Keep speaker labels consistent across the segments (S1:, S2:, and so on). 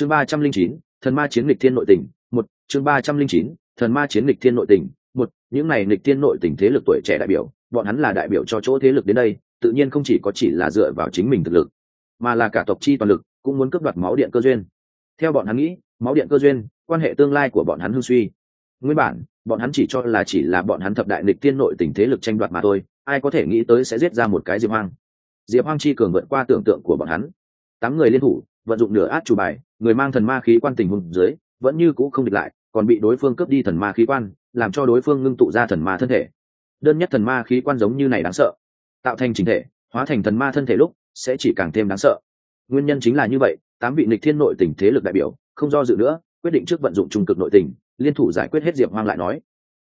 S1: chương ba trăm linh chín, thần ma chiến lịch thiên nội tỉnh một, chương ba trăm linh chín, thần ma chiến lịch thiên nội tỉnh một, những này lịch thiên nội tỉnh thế lực tuổi trẻ đại biểu, bọn hắn là đại biểu cho chỗ thế lực đến đây, tự nhiên không chỉ có chỉ là dựa vào chính mình thực lực, mà là cả tộc chi toàn lực, cũng muốn cướp đoạt máu điện cơ duyên. Theo bọn hắn nghĩ, máu điện cơ duyên, quan hệ tương lai của bọn hắn hưng suy. Nguyên bản, bọn hắn chỉ cho là chỉ là bọn hắn thập đại lịch tiên nội tình thế lực tranh đoạt mà thôi, ai có thể nghĩ tới sẽ giết ra một cái diệp hoang. Diệp hoang chi cường vượt qua tưởng tượng của bọn hắn. Tám người liên thủ vận dụng nửa át chủ bài, người mang thần ma khí quan tình hùng dưới, vẫn như cũ không địch lại, còn bị đối phương cướp đi thần ma khí quan, làm cho đối phương ngưng tụ ra thần ma thân thể. Đơn nhất thần ma khí quan giống như này đáng sợ. Tạo thành chính thể, hóa thành thần ma thân thể lúc, sẽ chỉ càng thêm đáng sợ. Nguyên nhân chính là như vậy, tám vị nịch thiên nội tình thế lực đại biểu, không do dự nữa, quyết định trước vận dụng trung cực nội tình, liên thủ giải quyết hết diệp hoang lại nói.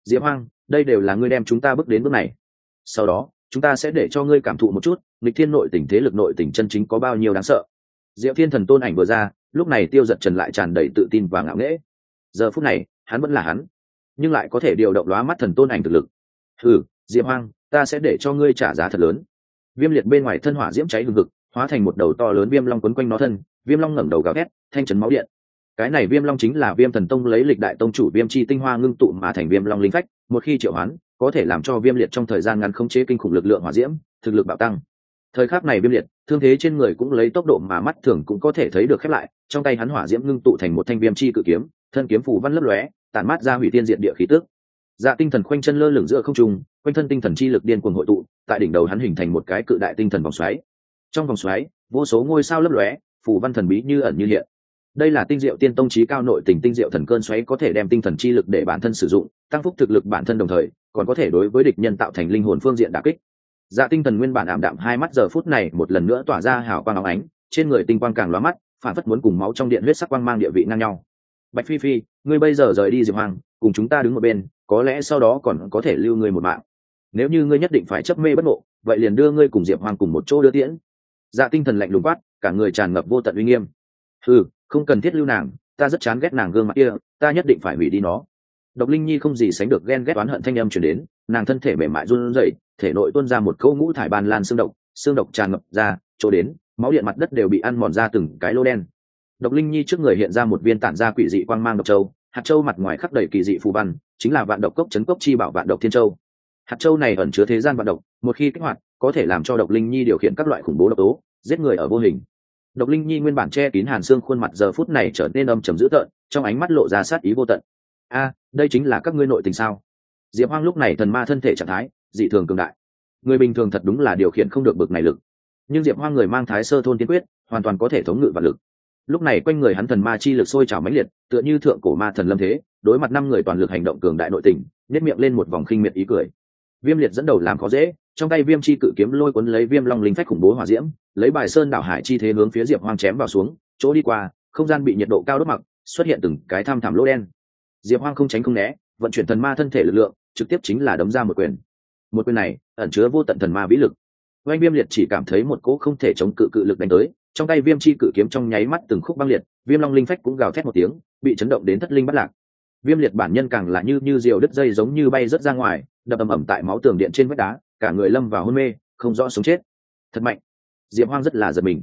S1: Diệp hoang, đây đều là ngươi đem chúng ta bước đến bước này. Sau đó, chúng ta sẽ để cho ngươi cảm thụ một chút nịch thiên nội tình thế lực nội tình chân chính có bao nhiêu đáng sợ diệu thiên thần tôn ảnh vừa ra, lúc này tiêu giật trần lại tràn đầy tự tin và ngạo nghễ. Giờ phút này, hắn vẫn là hắn, nhưng lại có thể điều động lóa mắt thần tôn ảnh thực lực. Ừ diệp hoang, ta sẽ để cho ngươi trả giá thật lớn. Viêm liệt bên ngoài thân hỏa diễm cháy hừng hực, hóa thành một đầu to lớn viêm long quấn quanh nó thân, viêm long ngẩng đầu gào thét, thanh trấn máu điện. Cái này viêm long chính là viêm thần tông lấy lịch đại tông chủ viêm chi tinh hoa ngưng tụ mà thành viêm long linh phách, một khi triệu hoán, có thể làm cho viêm liệt trong thời gian ngắn khống chế kinh khủng lực lượng hỏa diễm, thực lực bạo tăng. Thời khắc này viêm liệt thương thế trên người cũng lấy tốc độ mà mắt thường cũng có thể thấy được khép lại, trong tay hắn hỏa diễm ngưng tụ thành một thanh viêm chi cự kiếm, thân kiếm phủ văn lấp lóe, tản mát ra hủy tiên diện địa khí tước dạ tinh thần khoanh chân lơ lửng giữa không trung, quanh thân tinh thần chi lực điên cuồng hội tụ, tại đỉnh đầu hắn hình thành một cái cự đại tinh thần vòng xoáy. Trong vòng xoáy, vô số ngôi sao lấp lóe phủ văn thần bí như ẩn như hiện. Đây là tinh diệu tiên tông trí cao nội tình tinh diệu thần cơn xoáy có thể đem tinh thần chi lực để bản thân sử dụng, tăng phúc thực lực bản thân đồng thời, còn có thể đối với địch nhân tạo thành linh hồn phương diện đà kích dạ tinh thần nguyên bản ảm đạm hai mắt giờ phút này một lần nữa tỏa ra hào quang óng ánh, trên người tinh quang càng lóa mắt, phản phất muốn cùng máu trong điện huyết sắc quang mang địa vị ngang nhau. Bạch phi phi, ngươi bây giờ rời đi diệp hoàng, cùng chúng ta đứng một bên, có lẽ sau đó còn có thể lưu ngươi một mạng. Nếu như ngươi nhất định phải chấp mê bất ngộ, vậy liền đưa ngươi cùng diệp hoàng cùng một chỗ đưa tiễn. Dạ tinh thần lạnh lùng quát, cả người tràn ngập vô tận uy nghiêm. Ừ không cần thiết lưu nàng, ta rất chán ghét nàng gương mặt kia, ta nhất định phải hủy đi nó. Độc linh nhi không gì sánh được ghen ghét oán hận thanh âm chuyển đến, nàng thân thể mềm mại run rẩy thể nội tuôn ra một câu ngũ thải ban lan xương độc xương độc tràn ngập ra, chỗ đến, máu điện mặt đất đều bị ăn mòn ra từng cái lô đen. Độc linh nhi trước người hiện ra một viên tản ra quỷ dị quang mang độc châu, hạt châu mặt ngoài khắc đầy kỳ dị phù văn, chính là vạn độc cốc chấn cốc chi bảo vạn độc thiên châu. Hạt châu này ẩn chứa thế gian vạn độc, một khi kích hoạt, có thể làm cho độc linh nhi điều khiển các loại khủng bố độc tố, giết người ở vô hình. Độc linh nhi nguyên bản che kín hàn xương khuôn mặt giờ phút này trở nên âm trầm dữ tợn, trong ánh mắt lộ ra sát ý vô tận. A, đây chính là các ngươi nội tình sao? Diệp hoang lúc này thần ma thân thể trạng thái dị thường cường đại. Người bình thường thật đúng là điều khiển không được bực này lực. Nhưng diệp hoang người mang thái sơ thôn tiên quyết, hoàn toàn có thể thống ngự vật lực. Lúc này quanh người hắn thần ma chi lực sôi trào mãnh liệt, tựa như thượng cổ ma thần lâm thế, đối mặt năm người toàn lực hành động cường đại nội tình nếp miệng lên một vòng khinh miệt ý cười. Viêm liệt dẫn đầu làm khó dễ, trong tay viêm chi cự kiếm lôi cuốn lấy viêm long linh phách khủng bố hỏa diễm, lấy bài sơn đảo hải chi thế hướng phía diệp hoang chém vào xuống, chỗ đi qua, không gian bị nhiệt độ cao đốt mặc, xuất hiện từng cái tham thảm lỗ đen. Diệp hoang không tránh không né, vận chuyển thần ma thân thể lực lượng, trực tiếp chính là đấm ra một quyền một quyền này ẩn chứa vô tận thần ma vĩ lực. Oanh viêm liệt chỉ cảm thấy một cỗ không thể chống cự cự lực đánh tới, trong tay viêm chi cự kiếm trong nháy mắt từng khúc băng liệt, viêm long linh phách cũng gào thét một tiếng, bị chấn động đến thất linh bắt lạc. Viêm liệt bản nhân càng là như như diều đứt dây giống như bay rớt ra ngoài, đập ầm ầm tại máu tường điện trên vách đá, cả người lâm vào hôn mê, không rõ sống chết. Thật mạnh. Diệp hoang rất là giật mình.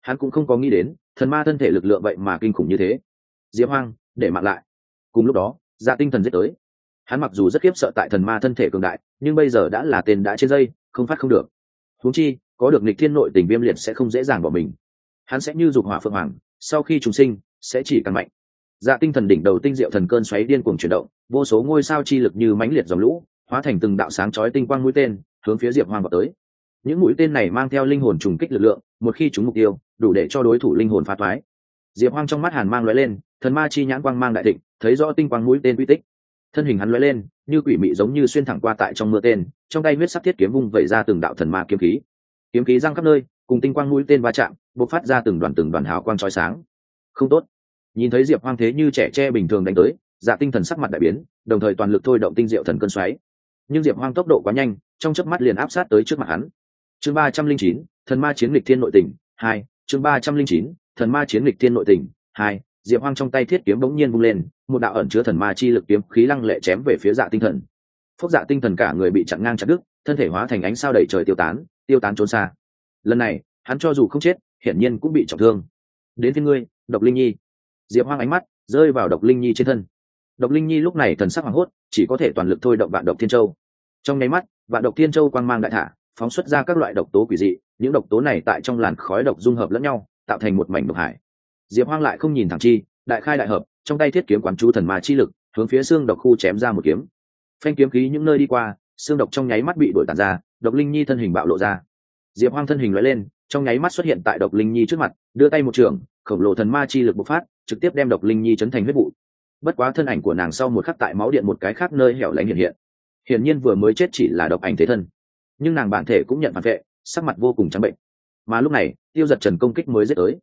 S1: Hắn cũng không có nghĩ đến, thần ma thân thể lực lượng vậy mà kinh khủng như thế. Diệp hoang, để mạng lại. Cùng lúc đó dạ tinh thần giết tới hắn mặc dù rất khiếp sợ tại thần ma thân thể cường đại, nhưng bây giờ đã là tên đã trên dây, không phát không được. Huống chi, có được nịch thiên nội tình viêm liệt sẽ không dễ dàng bỏ mình. Hắn sẽ như dục hỏa phượng hoàng, sau khi chúng sinh, sẽ chỉ càng mạnh. Dạ tinh thần đỉnh đầu tinh diệu thần cơn xoáy điên cuồng chuyển động, vô số ngôi sao chi lực như mãnh liệt dòng lũ, hóa thành từng đạo sáng chói tinh quang mũi tên, hướng phía diệp hoang vào tới. Những mũi tên này mang theo linh hồn trùng kích lực lượng, một khi chúng mục tiêu, đủ để cho đối thủ linh hồn phá thoái diệp hoang trong mắt hàn mang lóe lên, thần ma chi nhãn quang mang đại thịnh, thấy rõ tinh quang mũi tên quy tích thân hình hắn lóe lên, như quỷ mị giống như xuyên thẳng qua tại trong mưa tên, trong tay huyết sắc thiết kiếm vung vẩy ra từng đạo thần ma kiếm khí. Kiếm khí răng khắp nơi, cùng tinh quang mũi tên va chạm, bộc phát ra từng đoàn từng đoàn hào quang trói sáng. Không tốt. Nhìn thấy diệp hoang thế như trẻ tre bình thường đánh tới dạ tinh thần sắc mặt đại biến, đồng thời toàn lực thôi động tinh diệu thần cơn xoáy. Nhưng diệp hoang tốc độ quá nhanh, trong chớp mắt liền áp sát tới trước mặt hắn. Chương ba trăm linh chín, thần ma chiến lịch thiên nội tỉnh hai, chương ba trăm linh chín, thần ma chiến lịch thiên nội tỉnh hai, diệp hoang trong tay thiết kiếm bỗng nhiên vung lên một đạo ẩn chứa thần ma chi lực kiếm khí lăng lệ chém về phía dạ tinh thần. Phúc dạ tinh thần cả người bị chặn ngang chặt đứt, thân thể hóa thành ánh sao đầy trời tiêu tán tiêu tán trốn xa. Lần này, hắn cho dù không chết, hiển nhiên cũng bị trọng thương. Đến phía ngươi, độc linh nhi. Diệp hoang ánh mắt rơi vào độc linh nhi trên thân. Độc linh nhi lúc này thần sắc hoảng hốt, chỉ có thể toàn lực thôi động vạn độc thiên châu. Trong nháy mắt, vạn độc thiên châu quang mang đại thả, phóng xuất ra các loại độc tố quỷ dị, những độc tố này tại trong làn khói độc dung hợp lẫn nhau, tạo thành một mảnh độc hải. Diệp hoang lại không nhìn thẳng chi, đại khai đại hợp trong tay thiết kiếm quán chú thần ma chi lực, hướng phía xương độc khu chém ra một kiếm. Phanh kiếm khí những nơi đi qua, xương độc trong nháy mắt bị đổi tàn ra, độc linh nhi thân hình bạo lộ ra. Diệp hoang thân hình loại lên, trong nháy mắt xuất hiện tại độc linh nhi trước mặt, đưa tay một trường, khổng lồ thần ma chi lực bộc phát, trực tiếp đem độc linh nhi chấn thành huyết vụ. Bất quá thân ảnh của nàng sau một khắc tại máu điện một cái khác nơi hẻo lánh hiện hiện. Hiển nhiên vừa mới chết chỉ là độc ảnh thế thân. Nhưng nàng bản thể cũng nhận phản vệ, sắc mặt vô cùng trắng bệnh. Mà lúc này, tiêu giật trần công kích mới giết tới.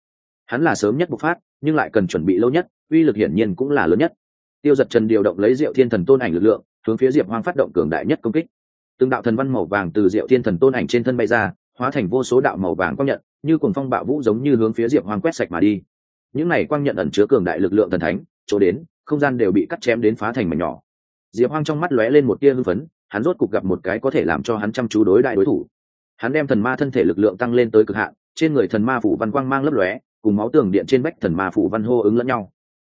S1: Hắn là sớm nhất bộc phát, nhưng lại cần chuẩn bị lâu nhất uy lực hiển nhiên cũng là lớn nhất. Tiêu giật trần điều động lấy diệu thiên thần tôn ảnh lực lượng, hướng phía diệp hoang phát động cường đại nhất công kích. Từng đạo thần văn màu vàng từ diệu thiên thần tôn ảnh trên thân bay ra, hóa thành vô số đạo màu vàng quang nhận, như cuồng phong bạo vũ giống như hướng phía diệp hoang quét sạch mà đi. Những này quang nhận ẩn chứa cường đại lực lượng thần thánh, chỗ đến, không gian đều bị cắt chém đến phá thành mảnh nhỏ. Diệp hoang trong mắt lóe lên một tia hưng phấn, hắn rốt cục gặp một cái có thể làm cho hắn chăm chú đối đại đối thủ. Hắn đem thần ma thân thể lực lượng tăng lên tới cực hạn, trên người thần ma phủ văn quang mang lấp lóe, cùng máu tường điện trên bách thần ma phủ văn hô ứng lẫn nhau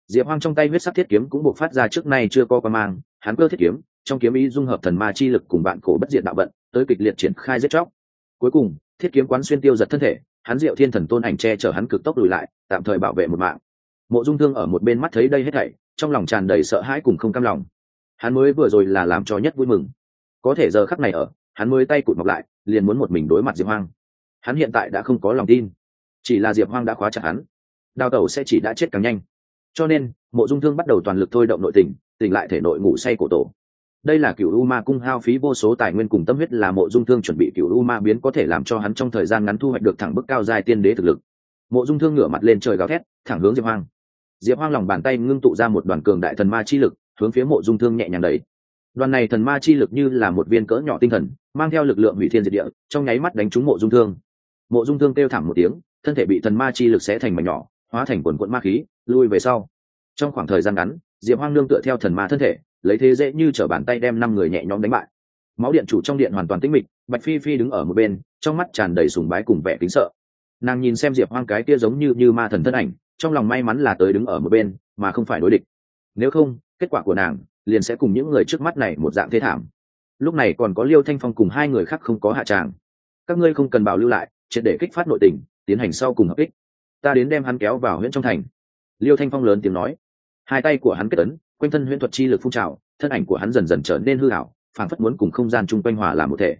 S1: diệp hoang trong tay huyết sắc thiết kiếm cũng buộc phát ra trước nay chưa có qua mang, hắn cơ thiết kiếm, trong kiếm ý dung hợp thần ma chi lực cùng bạn cổ bất diệt đạo vận, tới kịch liệt triển khai giết chóc. Cuối cùng, thiết kiếm quán xuyên tiêu giật thân thể, hắn diệu thiên thần tôn ảnh che chở hắn cực tốc lùi lại, tạm thời bảo vệ một mạng. Mộ dung thương ở một bên mắt thấy đây hết thảy, trong lòng tràn đầy sợ hãi cùng không cam lòng. Hắn mới vừa rồi là làm cho nhất vui mừng. Có thể giờ khắc này ở, hắn mới tay cụt mọc lại, liền muốn một mình đối mặt diệp hoang. Hắn hiện tại đã không có lòng tin. Chỉ là diệp hoang đã khóa chặt hắn. Đào tẩu sẽ chỉ đã chết càng nhanh cho nên, mộ dung thương bắt đầu toàn lực thôi động nội tình, tỉnh lại thể nội ngủ say cổ tổ. Đây là cựu u ma cung hao phí vô số tài nguyên cùng tâm huyết là mộ dung thương chuẩn bị cựu u ma biến có thể làm cho hắn trong thời gian ngắn thu hoạch được thẳng bức cao dài tiên đế thực lực. Mộ dung thương ngửa mặt lên trời gào thét, thẳng hướng diệp hoang. Diệp hoang lòng bàn tay ngưng tụ ra một đoàn cường đại thần ma chi lực, hướng phía mộ dung thương nhẹ nhàng đầy đoàn này thần ma chi lực như là một viên cỡ nhỏ tinh thần, mang theo lực lượng hủy thiên diệt địa, trong nháy mắt đánh trúng mộ dung thương. Mộ dung thương kêu thẳng một tiếng, thân thể bị thần ma chi lực xé thành mảnh nhỏ, hóa thành quần quận ma khí lui về sau. Trong khoảng thời gian ngắn, diệp hoang nương tựa theo thần ma thân thể, lấy thế dễ như t r ở bàn tay đem năm người nhẹ nhõm đánh bại. Máu điện chủ trong điện hoàn toàn tĩnh mịch, bạch phi phi đứng ở một bên, trong mắt tràn đầy sùng bái cùng vẻ kính sợ. Nàng nhìn xem diệp hoang cái kia giống như như ma thần thân ảnh, trong lòng may mắn là tới đứng ở một bên, mà không phải đối địch. Nếu không, kết quả của nàng liền sẽ cùng những người trước mắt này một dạng thế thảm. Lúc này còn có liêu thanh phong cùng hai người khác không có hạ tràng. Các ngươi không cần bảo lưu lại, triệt để kích phát nội tình, tiến hành sau cùng hợp ích ta đến đem hắn kéo vào huyện trong thành liêu thanh phong lớn tiếng nói. Hai tay của hắn kết ấn, quanh thân huyễn thuật chi lực phun trào, thân ảnh của hắn dần dần trở nên hư hảo phản phất muốn cùng không gian chung quanh hòa làm một thể.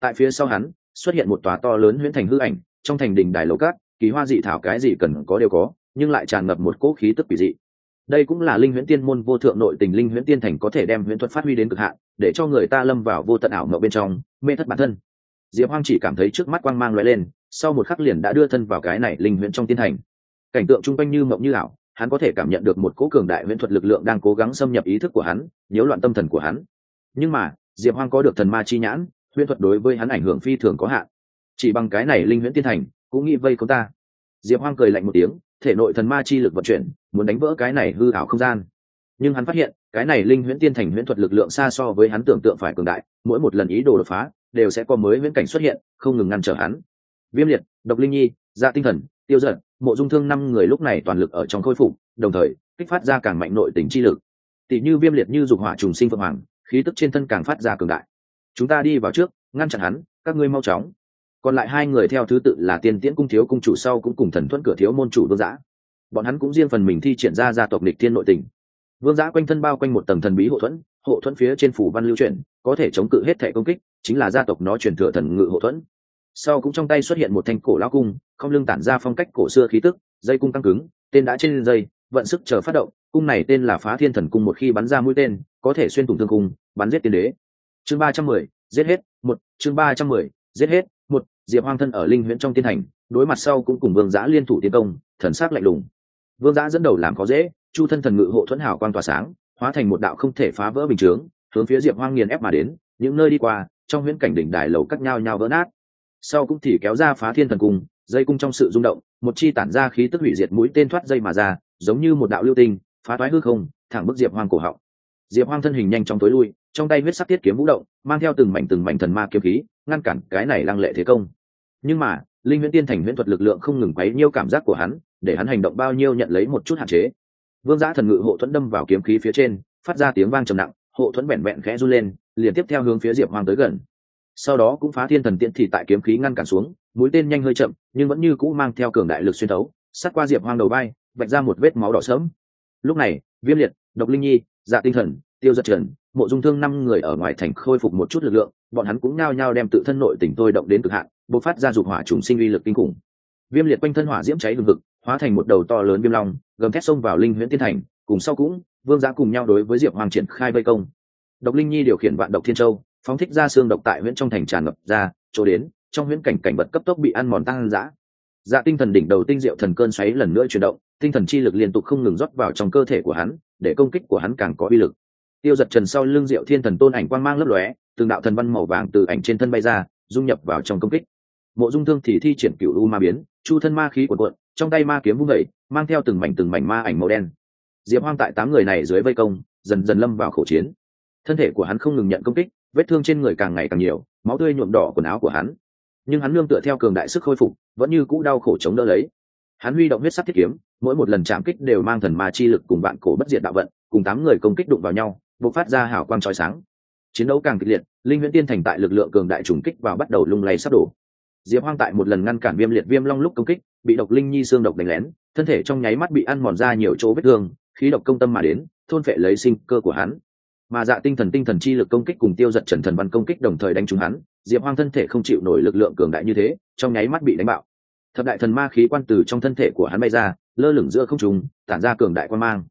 S1: Tại phía sau hắn, xuất hiện một tòa to lớn huyễn thành hư ảnh, trong thành đình đài lầu cát kỳ hoa dị thảo cái gì cần có đều có, nhưng lại tràn ngập một cỗ khí tức quỷ dị. Đây cũng là linh huyễn tiên môn vô thượng nội tình linh huyễn tiên thành có thể đem huyễn thuật phát huy đến cực hạn, để cho người ta lâm vào vô tận ảo mộng bên trong, mê thất bản thân. Diệp hoang chỉ cảm thấy trước mắt quang mang loại lên, sau một khắc liền đã đưa thân vào cái này linh huyễn trong tiên thành cảnh tượng chung quanh như mộng như ảo, hắn có thể cảm nhận được một cỗ cường đại huyễn thuật lực lượng đang cố gắng xâm nhập ý thức của hắn, nhiễu loạn tâm thần của hắn. Nhưng mà, diệp hoang có được thần ma chi nhãn huyễn thuật đối với hắn ảnh hưởng phi thường có hạn. Chỉ bằng cái này linh huyễn tiên thành, cũng nghĩ vây không ta. Diệp hoang cười lạnh một tiếng, thể nội thần ma chi lực vận chuyển, muốn đánh vỡ cái này hư ảo không gian. Nhưng hắn phát hiện, cái này linh huyễn tiên thành huyễn thuật lực lượng xa so với hắn tưởng tượng phải cường đại, mỗi một lần ý đồ đột phá, đều sẽ có mới huyễn cảnh xuất hiện, không ngừng ngăn trở hắn. Viêm liệt, độc linh nhi dạ tinh thần tiêu giận mộ dung thương năm người lúc này toàn lực ở trong khôi phục, đồng thời, kích phát ra càng mạnh nội tình chi lực. Tỷ như viêm liệt như dục hỏa trùng sinh phượng hoàng, khí tức trên thân càng phát ra cường đại. Chúng ta đi vào trước, ngăn chặn hắn, các ngươi mau chóng. Còn lại hai người theo thứ tự là tiên tiễn cung thiếu cung chủ sau cũng cùng thần thuẫn cửa thiếu môn chủ vương giã. Bọn hắn cũng riêng phần mình thi triển ra gia tộc địch thiên nội tình. Vương giã quanh thân bao quanh một tầng thần bí hộ thuẫn hộ thuẫn phía trên phủ văn lưu truyền có thể chống cự hết thẻ công kích, chính là gia tộc nó truyền thừa thần ngự hộ thuẫn sau cũng trong tay xuất hiện một thanh cổ lao cung, không lưng tản ra phong cách cổ xưa khí tức, dây cung căng cứng, tên đã trên dây, vận sức chờ phát động, cung này tên là phá thiên thần cung một khi bắn ra mũi tên, có thể xuyên thủng thương cung, bắn giết tiên đế. Chương ba trăm mười, giết hết, một, chương ba trăm mười, giết hết, một, diệp hoang thân ở linh huyễn trong tiên thành, đối mặt sau cũng cùng vương giã liên thủ tiến công, thần s á c lạnh lùng. Vương giã dẫn đầu làm có dễ, chu thân thần ngự hộ thuẫn hảo quan tỏa sáng, hóa thành một đạo không thể phá vỡ bình chướng, hướng phía diệp hoang nghiền ép mà đến, những nơi đi qua, trong huyễn cảnh đỉnh đài lầu cắt nhau nhau vỡ nát sau cũng thì kéo ra phá thiên thần cung, dây cung trong sự rung động, một chi tản ra khí tức hủy diệt mũi tên thoát dây mà ra, giống như một đạo lưu tinh, phá toái hư không, thẳng bức diệp hoang cổ họng. Diệp hoang thân hình nhanh trong tối lui, trong tay huyết sắc tiết kiếm vũ động, mang theo từng mảnh từng mảnh thần ma kiếm khí, ngăn cản cái này lăng lệ thế công. Nhưng mà, linh huyễn tiên thành huyễn thuật lực lượng không ngừng quấy nhiêu cảm giác của hắn, để hắn hành động bao nhiêu nhận lấy một chút hạn chế. Vương giã thần ngự hộ thuẫn đâm vào kiếm khí phía trên, phát ra tiếng vang trầm nặng, hộ thuẫn vẹn vẹn khẽ run lên, liền tiếp theo hướng phía diệp hoàng tới gần sau đó cũng phá thiên thần tiễn thì tại kiếm khí ngăn cản xuống, mũi tên nhanh hơi chậm, nhưng vẫn như cũ mang theo cường đại lực xuyên thấu, sát qua diệp hoang đầu bay vạch ra một vết máu đỏ sớm lúc này, viêm liệt, độc linh nhi dạ tinh thần, tiêu giật trần, mộ dung thương năm người ở ngoài thành khôi phục một chút lực lượng, bọn hắn cũng nao nhao đem tự thân nội tỉnh tôi động đến cực hạn, bộc phát ra dục hỏa trùng sinh uy lực kinh khủng. Viêm liệt quanh thân hỏa diễm cháy lừng hực, hóa thành một đầu to lớn viêm long, gầm thét xông vào linh huyễn tiên thành, cùng sau cũng, vương giã cùng nhau đối với diệp hoàng triển khai vây công. Độc linh nhi điều khiển vạn độc thiên châu phóng thích ra xương độc tại huyễn trong thành tràn ngập ra, chỗ đến, trong huyễn cảnh cảnh vật cấp tốc bị ăn mòn tăng dã dạ tinh thần đỉnh đầu tinh diệu thần cơn xoáy lần nữa chuyển động, tinh thần chi lực liên tục không ngừng rót vào trong cơ thể của hắn, để công kích của hắn càng có uy lực. Tiêu giật trần sau lưng diệu thiên thần tôn ảnh quang mang lấp lóe, từng đạo thần văn màu vàng từ ảnh trên thân bay ra, dung nhập vào trong công kích. Mộ dung thương thì thi triển cựu u ma biến, chu thân ma khí cuộn cuộn, trong tay ma kiếm vung vẩy mang theo từng mảnh từng mảnh ma ảnh màu đen. Diệp hoang tại tám người này dưới vây công, dần dần lâm vào khẩu chiến. Thân thể của hắn không ngừng nhận công kích vết thương trên người càng ngày càng nhiều, máu tươi nhuộm đỏ quần áo của hắn. Nhưng hắn nương tựa theo cường đại sức khôi phục, vẫn như cũ đau khổ chống đỡ lấy. Hắn huy động huyết sắc thiết kiếm, mỗi một lần chạm kích đều mang thần ma chi lực cùng bạn cổ bất diệt đạo vận, cùng tám người công kích đụng vào nhau, bộc phát ra hào quang trói sáng. Chiến đấu càng kịch liệt, linh huyễn tiên thành tại lực lượng cường đại trùng kích vào bắt đầu lung lay sắp đổ. Diệp hoang tại một lần ngăn cản viêm liệt viêm long lúc công kích, bị độc linh nhi xương độc đánh lén, thân thể trong nháy mắt bị ăn mòn ra nhiều chỗ vết thương, khí độc công tâm mà đến, thôn phệ lấy sinh cơ của hắn mà dạ tinh thần tinh thần chi lực công kích cùng tiêu giật trần thần văn công kích đồng thời đánh trúng hắn, diệp hoang thân thể không chịu nổi lực lượng cường đại như thế, trong nháy mắt bị đánh bạo. Thập đại thần ma khí quan từ trong thân thể của hắn bay ra, lơ lửng giữa không trùng tản ra cường đại quan mang.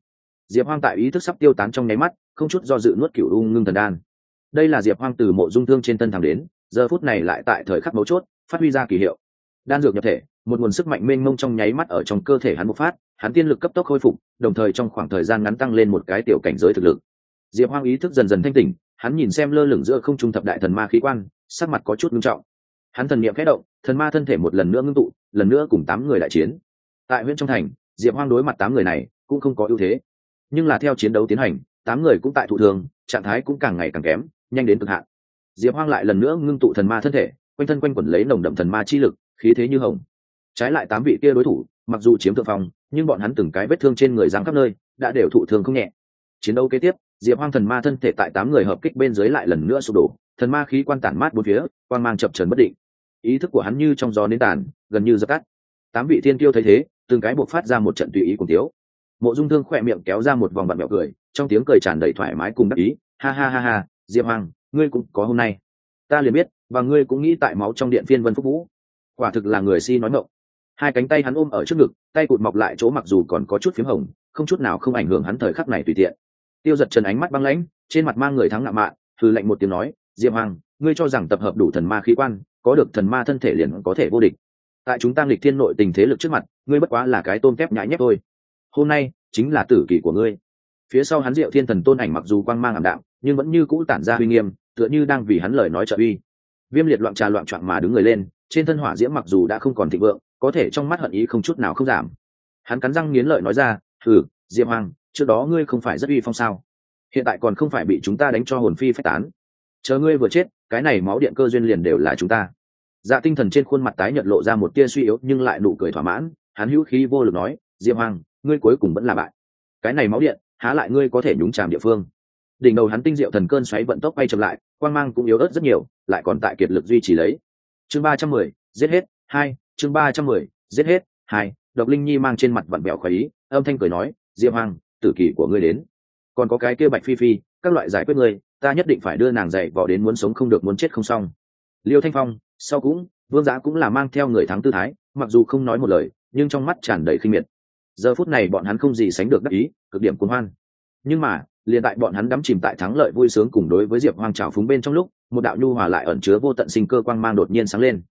S1: Diệp hoang tại ý thức sắp tiêu tán trong nháy mắt, không chút do dự nuốt cựu u ngưng thần đan. Đây là diệp hoang từ mộ dung thương trên thân thẳng đến, giờ phút này lại tại thời khắc mấu chốt, phát huy ra kỳ hiệu. Đan dược nhập thể, một nguồn sức mạnh mênh mông trong nháy mắt ở trong cơ thể hắn bộc phát, hắn tiên lực cấp tốc khôi phục, đồng thời trong khoảng thời gian ngắn tăng lên một cái tiểu cảnh giới thực lực diệp hoang ý thức dần dần thanh tỉnh, hắn nhìn xem lơ lửng giữa không trung thập đại thần ma khí quan, sắc mặt có chút nghiêm trọng. Hắn thần niệm khẽ động, thần ma thân thể một lần nữa ngưng tụ, lần nữa cùng tám người đại chiến. Tại huyện trong thành, diệp hoang đối mặt tám người này cũng không có ưu thế. Nhưng là theo chiến đấu tiến hành, tám người cũng tại thụ thường trạng thái cũng càng ngày càng kém, nhanh đến cực hạn. Diệp hoang lại lần nữa ngưng tụ thần ma thân thể, quanh thân quanh quẩn lấy nồng đậm thần ma chi lực, khí thế như hồng. Trái lại tám vị kia đối thủ, mặc dù chiếm thượng phong, nhưng bọn hắn từng cái vết thương trên người giang khắp nơi, đã đều thụ thương không nhẹ. Chiến đấu kế tiếp diệp hoang thần ma thân thể tại tám người hợp kích bên dưới lại lần nữa sụp đổ, thần ma khí quan tản mát bốn phía quan mang chập trần bất định. Ý thức của hắn như trong gió nến tàn, gần như dập tắt. Tám vị thiên tiêu thấy thế, từng cái buộc phát ra một trận tùy ý cùng tiếu. Mộ dung thương khỏe miệng kéo ra một vòng bạn mẹo cười, trong tiếng cười tràn đầy thoải mái cùng đắc ý, ha ha ha ha, diệp hoàng ngươi cũng có hôm nay. Ta liền biết, và ngươi cũng nghĩ tại máu trong điện phiên vân phúc vũ. Quả thực là người si nói mộng. Hai cánh tay hắn ôm ở trước ngực, tay cụt mọc lại chỗ mặc dù còn có chút p h í m hồng, không chút nào không ảnh hưởng hắn thời khắc này tùy tiện tiêu giật trần ánh mắt băng lãnh trên mặt mang người thắng ngạo mạn thư lạnh một tiếng nói diệp hoàng ngươi cho rằng tập hợp đủ thần ma khí quan có được thần ma thân thể liền có thể vô địch. Tại chúng ta nghịch thiên nội tình thế lực trước mặt ngươi bất quá là cái tôm kép nhãi nhép thôi. Hôm nay chính là tử kỷ của ngươi. Phía sau hắn diệu thiên thần tôn ảnh mặc dù quang mang ảm đạm nhưng vẫn như cũ tản ra uy nghiêm tựa như đang vì hắn lời nói trợ uy. Viêm liệt loạn trà loạn trọn mà đứng người lên trên thân hỏa diễm mặc dù đã không còn thịnh vượng có thể trong mắt hận ý không chút nào không giảm. Hắn cắn răng nghiến lợi nói ra thử, diệp hoàng trước đó ngươi không phải rất uy phong sao? Hiện tại còn không phải bị chúng ta đánh cho hồn phi phách tán. Chờ ngươi vừa chết, cái này máu điện cơ duyên liền đều là chúng ta. Dạ tinh thần trên khuôn mặt tái nhợt lộ ra một tia suy yếu, nhưng lại nụ cười thỏa mãn, hắn hữu khí vô lực nói, diệp hoàng, ngươi cuối cùng vẫn là bại. Cái này máu điện, há lại ngươi có thể nhúng tràm địa phương? Đỉnh đầu hắn tinh diệu thần cơn xoáy vận tốc bay chậm lại, quang mang cũng yếu ớt rất nhiều, lại còn tại kiệt lực duy trì lấy. Chương ba trăm mười, giết hết, hai, chương ba trăm mười, giết hết, hai, độc linh nhi mang trên mặt vặn bẹo khỏi ý, âm thanh cười nói, diệp hoàng tử kỳ của ngươi đến. Còn có cái kia bạch phi phi, các loại giải quyết ngươi, ta nhất định phải đưa nàng dạy vò đến muốn sống không được muốn chết không xong. Liêu thanh phong, sau cũng, vương giá cũng là mang theo người thắng tư thái, mặc dù không nói một lời, nhưng trong mắt tràn đầy khinh miệt. Giờ phút này bọn hắn không gì sánh được đắc ý, cực điểm cuốn hoan. Nhưng mà, liền tại bọn hắn đắm chìm tại thắng lợi vui sướng cùng đối với diệp hoang trào phúng bên trong lúc, một đạo nhu hòa lại ẩn chứa vô tận sinh cơ quang mang đột nhiên sáng lên.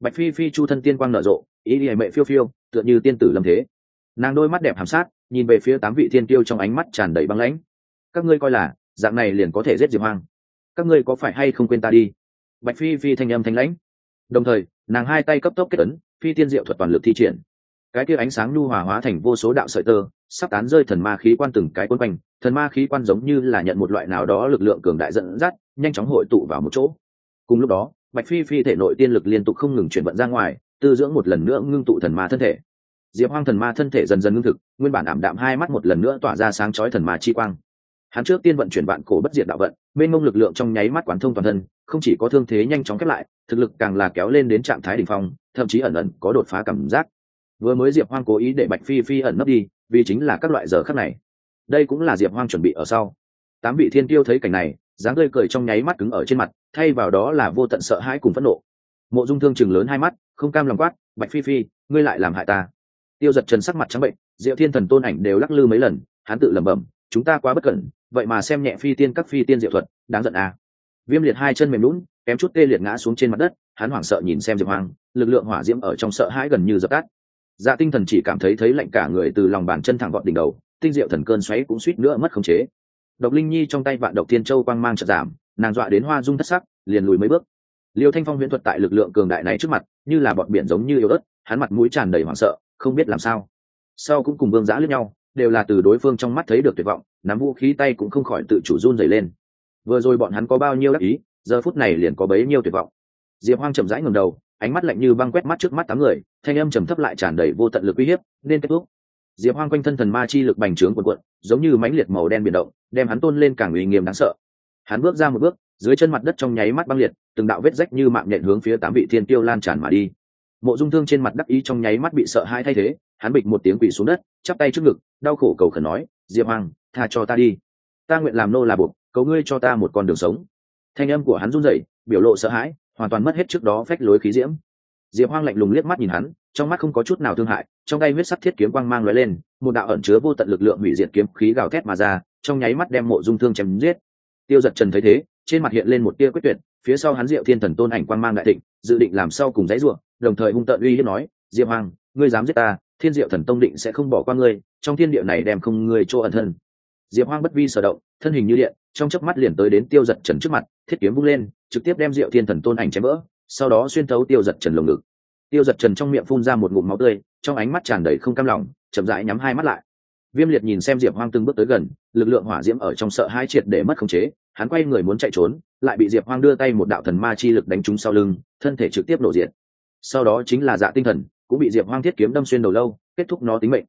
S1: Bạch phi phi chu thân tiên quang nở rộ, ý hề mệ phiêu phiêu, tựa như tiên tử lâm thế nàng đôi mắt đẹp hàm sát, nhìn về phía tám vị thiên tiêu trong ánh mắt tràn đầy băng lãnh. Các ngươi coi là, dạng này liền có thể giết diệp hoang. Các ngươi có phải hay không quên ta đi? Bạch phi phi thanh âm thanh lãnh. Đồng thời, nàng hai tay cấp tốc kết ấn, phi tiên diệu thuật toàn lực thi triển. Cái kia ánh sáng nhu hòa hóa thành vô số đạo sợi tơ, sắp tán rơi thần ma khí quan từng cái quân quanh. Thần ma khí quan giống như là nhận một loại nào đó lực lượng cường đại dẫn dắt, nhanh chóng hội tụ vào một chỗ. Cùng lúc đó, bạch phi phi thể nội tiên lực liên tục không ngừng chuyển vận ra ngoài, tư dưỡng một lần nữa ngưng tụ thần ma thân thể diệp hoang thần ma thân thể dần dần ngưng thực, nguyên bản ảm đạm hai mắt một lần nữa tỏa ra sáng chói thần ma chi quang. Hắn trước tiên vận chuyển vạn cổ bất diệt đạo vận, mênh mông lực lượng trong nháy mắt quán thông toàn thân, không chỉ có thương thế nhanh chóng khép lại, thực lực càng là kéo lên đến trạng thái đỉnh phong, thậm chí ẩn ẩn có đột phá cảm giác. Vừa mới diệp hoang cố ý để bạch phi phi ẩn nấp đi, vì chính là các loại giờ khắc này. Đây cũng là diệp hoang chuẩn bị ở sau. Tám vị thiên tiêu thấy cảnh này, dáng tươi cười trong nháy mắt cứng ở trên mặt, thay vào đó là vô tận sợ hãi cùng phẫn nộ. Mộ dung thương chừng lớn hai mắt, không cam lòng quát, bạch phi phi, ngươi lại làm hại ta tiêu giật trần sắc mặt trắng bệnh diệu thiên thần tôn ảnh đều lắc lư mấy lần hắn tự lẩm bẩm chúng ta quá bất cẩn vậy mà xem nhẹ phi tiên các phi tiên diệu thuật đáng giận à. viêm liệt hai chân mềm lún kém chút tê liệt ngã xuống trên mặt đất hắn hoảng sợ nhìn xem diệp hoàng, lực lượng hỏa diễm ở trong sợ hãi gần như dập tắt. Dạ tinh thần chỉ cảm thấy thấy lạnh cả người từ lòng bàn chân thẳng gọn đỉnh đầu tinh diệu thần cơn xoáy cũng suýt nữa mất khống chế. Độc linh nhi trong tay vạn độc thiên châu quang mang chợt giảm nàng dọa đến hoa dung thất sắc liền lùi mấy bước. Liêu thanh phong huyễn thuật tại lực lượng cường đại này trước mặt như là bọn biển giống như yếu ớt hắn mặt mũi tràn đầy hoảng sợ không biết làm sao. Sau cũng cùng vương giã lướt nhau, đều là từ đối phương trong mắt thấy được tuyệt vọng, nắm vũ khí tay cũng không khỏi tự chủ run dày lên. Vừa rồi bọn hắn có bao nhiêu đắc ý, giờ phút này liền có bấy nhiêu tuyệt vọng. Diệp hoang chậm rãi ngầm đầu, ánh mắt lạnh như băng quét mắt trước mắt tám người, thanh âm trầm thấp lại tràn đầy vô tận lực uy hiếp, nên kết thúc. Diệp hoang quanh thân thần ma chi lực bành trướng quần quận giống như mãnh liệt màu đen biển động, đem hắn tôn lên càng uy nghiêm đáng sợ. Hắn bước ra một bước, dưới chân mặt đất trong nháy mắt băng liệt, từng đạo vết rách như mạng nhện hướng phía tám vị thiên tiêu lan tràn mà đi mộ dung thương trên mặt đắc ý trong nháy mắt bị sợ hãi thay thế, hắn bịch một tiếng quỷ xuống đất, chắp tay trước ngực, đau khổ cầu khẩn nói, diệp hoàng, tha cho ta đi. Ta nguyện làm nô là buộc, cầu ngươi cho ta một con đường sống. Thanh âm của hắn run rẩy, biểu lộ sợ hãi, hoàn toàn mất hết trước đó phách lối khí diễm. Diệp hoang lạnh lùng liếc mắt nhìn hắn, trong mắt không có chút nào thương hại, trong tay huyết sắc thiết kiếm quang mang lóe lên, một đạo ẩn chứa vô tận lực lượng hủy diệt kiếm khí gào thét mà ra, trong nháy mắt đem mộ dung thương chém giết. Tiêu giật trần thấy thế, trên mặt hiện lên một tia quyết tuyệt, phía sau hắn diệu thiên thần tôn ảnh quang mang đại thịnh, dự định làm sau cùng dãy ruộng đồng thời hung tợn uy hiếp nói, diệp hoàng, ngươi dám giết ta, thiên diệu thần tông định sẽ không bỏ qua ngươi, trong thiên địa này đem không ngươi chỗ ẩn thân. Diệp hoang bất vi sở động, thân hình như điện, trong chớp mắt liền tới đến tiêu giật trần trước mặt, thiết kiếm vung lên, trực tiếp đem diệu thiên thần tôn ảnh chém vỡ, sau đó xuyên thấu tiêu giật trần lồng ngực. Tiêu giật trần trong miệng phun ra một ngụm máu tươi, trong ánh mắt tràn đầy không cam lòng, chậm rãi nhắm hai mắt lại. Viêm liệt nhìn xem diệp hoang từng bước tới gần, lực lượng hỏa diễm ở trong sợ hai triệt để mất khống chế, hắn quay người muốn chạy trốn, lại bị diệp hoang đưa tay một đạo thần ma chi lực đánh trúng sau lưng, thân thể trực tiếp nổ diện sau đó chính là dạ tinh thần, cũng bị diệp hoang thiết kiếm đâm xuyên đầu lâu, kết thúc nó tính mệnh.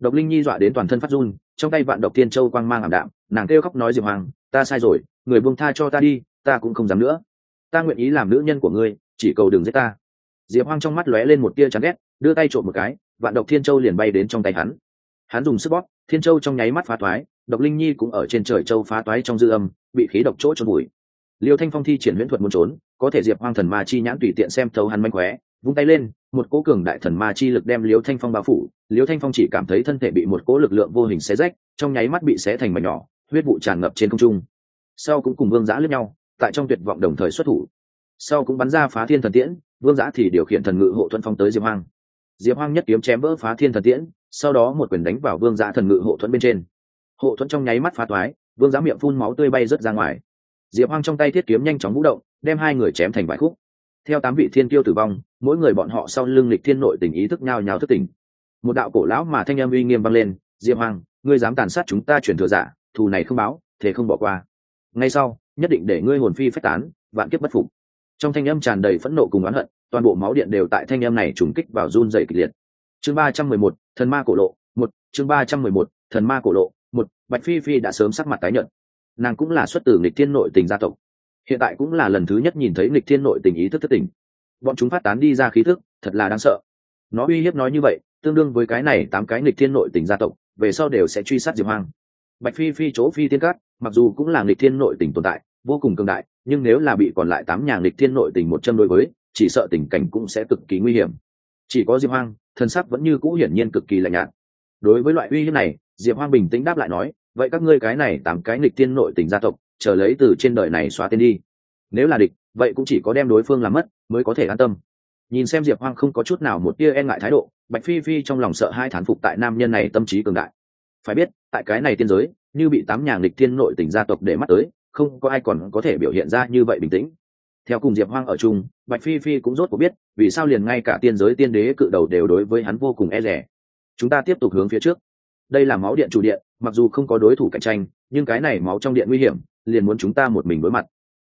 S1: Độc linh nhi dọa đến toàn thân phát run, trong tay vạn độc Thiên châu quang mang ảm đạm, nàng kêu khóc nói diệp hoàng ta sai rồi, người buông tha cho ta đi, ta cũng không dám nữa. Ta nguyện ý làm nữ nhân của ngươi, chỉ cầu đừng giết ta. Diệp hoang trong mắt lóe lên một tia chán ghét, đưa tay trộm một cái, vạn độc thiên châu liền bay đến trong tay hắn. Hắn dùng sức bóp, thiên châu trong nháy mắt phá toái độc linh nhi cũng ở trên trời châu phá toái trong dư âm, bị khí độc chỗ trôn bụi liêu thanh phong thi triển huyễn thuật muốn trốn, có thể diệp hoang thần ma chi nhãn tùy tiện xem thấu hắn manh khóe vung tay lên, một cỗ cường đại thần ma chi lực đem liếu thanh phong bao phủ. Liếu thanh phong chỉ cảm thấy thân thể bị một cỗ lực lượng vô hình xé rách, trong nháy mắt bị xé thành mảnh nhỏ, huyết vụ tràn ngập trên không trung. Sau cũng cùng vương giã lướt nhau, tại trong tuyệt vọng đồng thời xuất thủ. Sau cũng bắn ra phá thiên thần tiễn, vương giã thì điều khiển thần ngự hộ thuận phong tới diệp hoang. Diệp hoang nhất kiếm chém vỡ phá thiên thần tiễn, sau đó một quyền đánh vào vương giã thần ngự hộ thuẫn bên trên. Hộ thuẫn trong nháy mắt phá toái vương giã miệng phun máu tươi bay rớt ra ngoài. Diệp hoang trong tay thiết kiếm nhanh chóng vũ động, đem hai người chém thành vài khúc theo tám vị thiên tiêu tử vong, mỗi người bọn họ sau lưng lịch thiên nội tình ý thức nhao nhao thức tỉnh. Một đạo cổ lão mà thanh âm uy nghiêm vang lên, diệp hoàng ngươi dám tàn sát chúng ta chuyển thừa giả, thù này không báo thế không bỏ qua. Ngay sau, nhất định để ngươi hồn phi phách tán, vạn kiếp bất phục. Trong thanh âm tràn đầy phẫn nộ cùng oán hận, toàn bộ máu điện đều tại thanh âm này trùng kích vào run dày kịch liệt. Chương ba trăm mười một, thần ma cổ lộ, một, chương ba trăm mười một, thần ma cổ lộ, một, bạch phi phi đã sớm sắc mặt tái nhợt. Nàng cũng là xuất từ nghịch thiên nội tình gia tộc hiện tại cũng là lần thứ nhất nhìn thấy nghịch thiên nội tình ý thức thất tình. Bọn chúng phát tán đi ra khí thức, thật là đáng sợ. Nó uy hiếp nói như vậy, tương đương với cái này tám cái nghịch thiên nội tình gia tộc, về sau đều sẽ truy sát diệp hoang. Bạch phi phi chỗ phi tiên cát mặc dù cũng là nghịch thiên nội tình tồn tại, vô cùng cường đại, nhưng nếu là bị còn lại tám nhà nghịch thiên nội tình một chân đối với, chỉ sợ tình cảnh cũng sẽ cực kỳ nguy hiểm. Chỉ có diệp hoang, thân sắc vẫn như cũ hiển nhiên cực kỳ lạnh nhạt. Đối với loại uy hiếp này, diệp hoang bình tĩnh đáp lại nói, vậy các ngươi cái này tám cái nghịch thiên nội tình gia tộc chờ lấy từ trên đời này xóa tên đi. Nếu là địch, vậy cũng chỉ có đem đối phương làm mất mới có thể an tâm. Nhìn xem diệp hoang không có chút nào một tia e ngại thái độ, bạch phi phi trong lòng sợ hai thán phục tại nam nhân này tâm trí cường đại. Phải biết, tại cái này tiên giới, như bị tám nhà nghịch thiên nội tình gia tộc để mắt tới, không có ai còn có thể biểu hiện ra như vậy bình tĩnh. Theo cùng diệp hoang ở chung, bạch phi phi cũng rốt cuộc biết, vì sao liền ngay cả tiên giới tiên đế cự đầu đều đối với hắn vô cùng e rẻ chúng ta tiếp tục hướng phía trước. Đây là máu điện chủ điện, mặc dù không có đối thủ cạnh tranh, nhưng cái này máu trong điện nguy hiểm liền muốn chúng ta một mình đối mặt.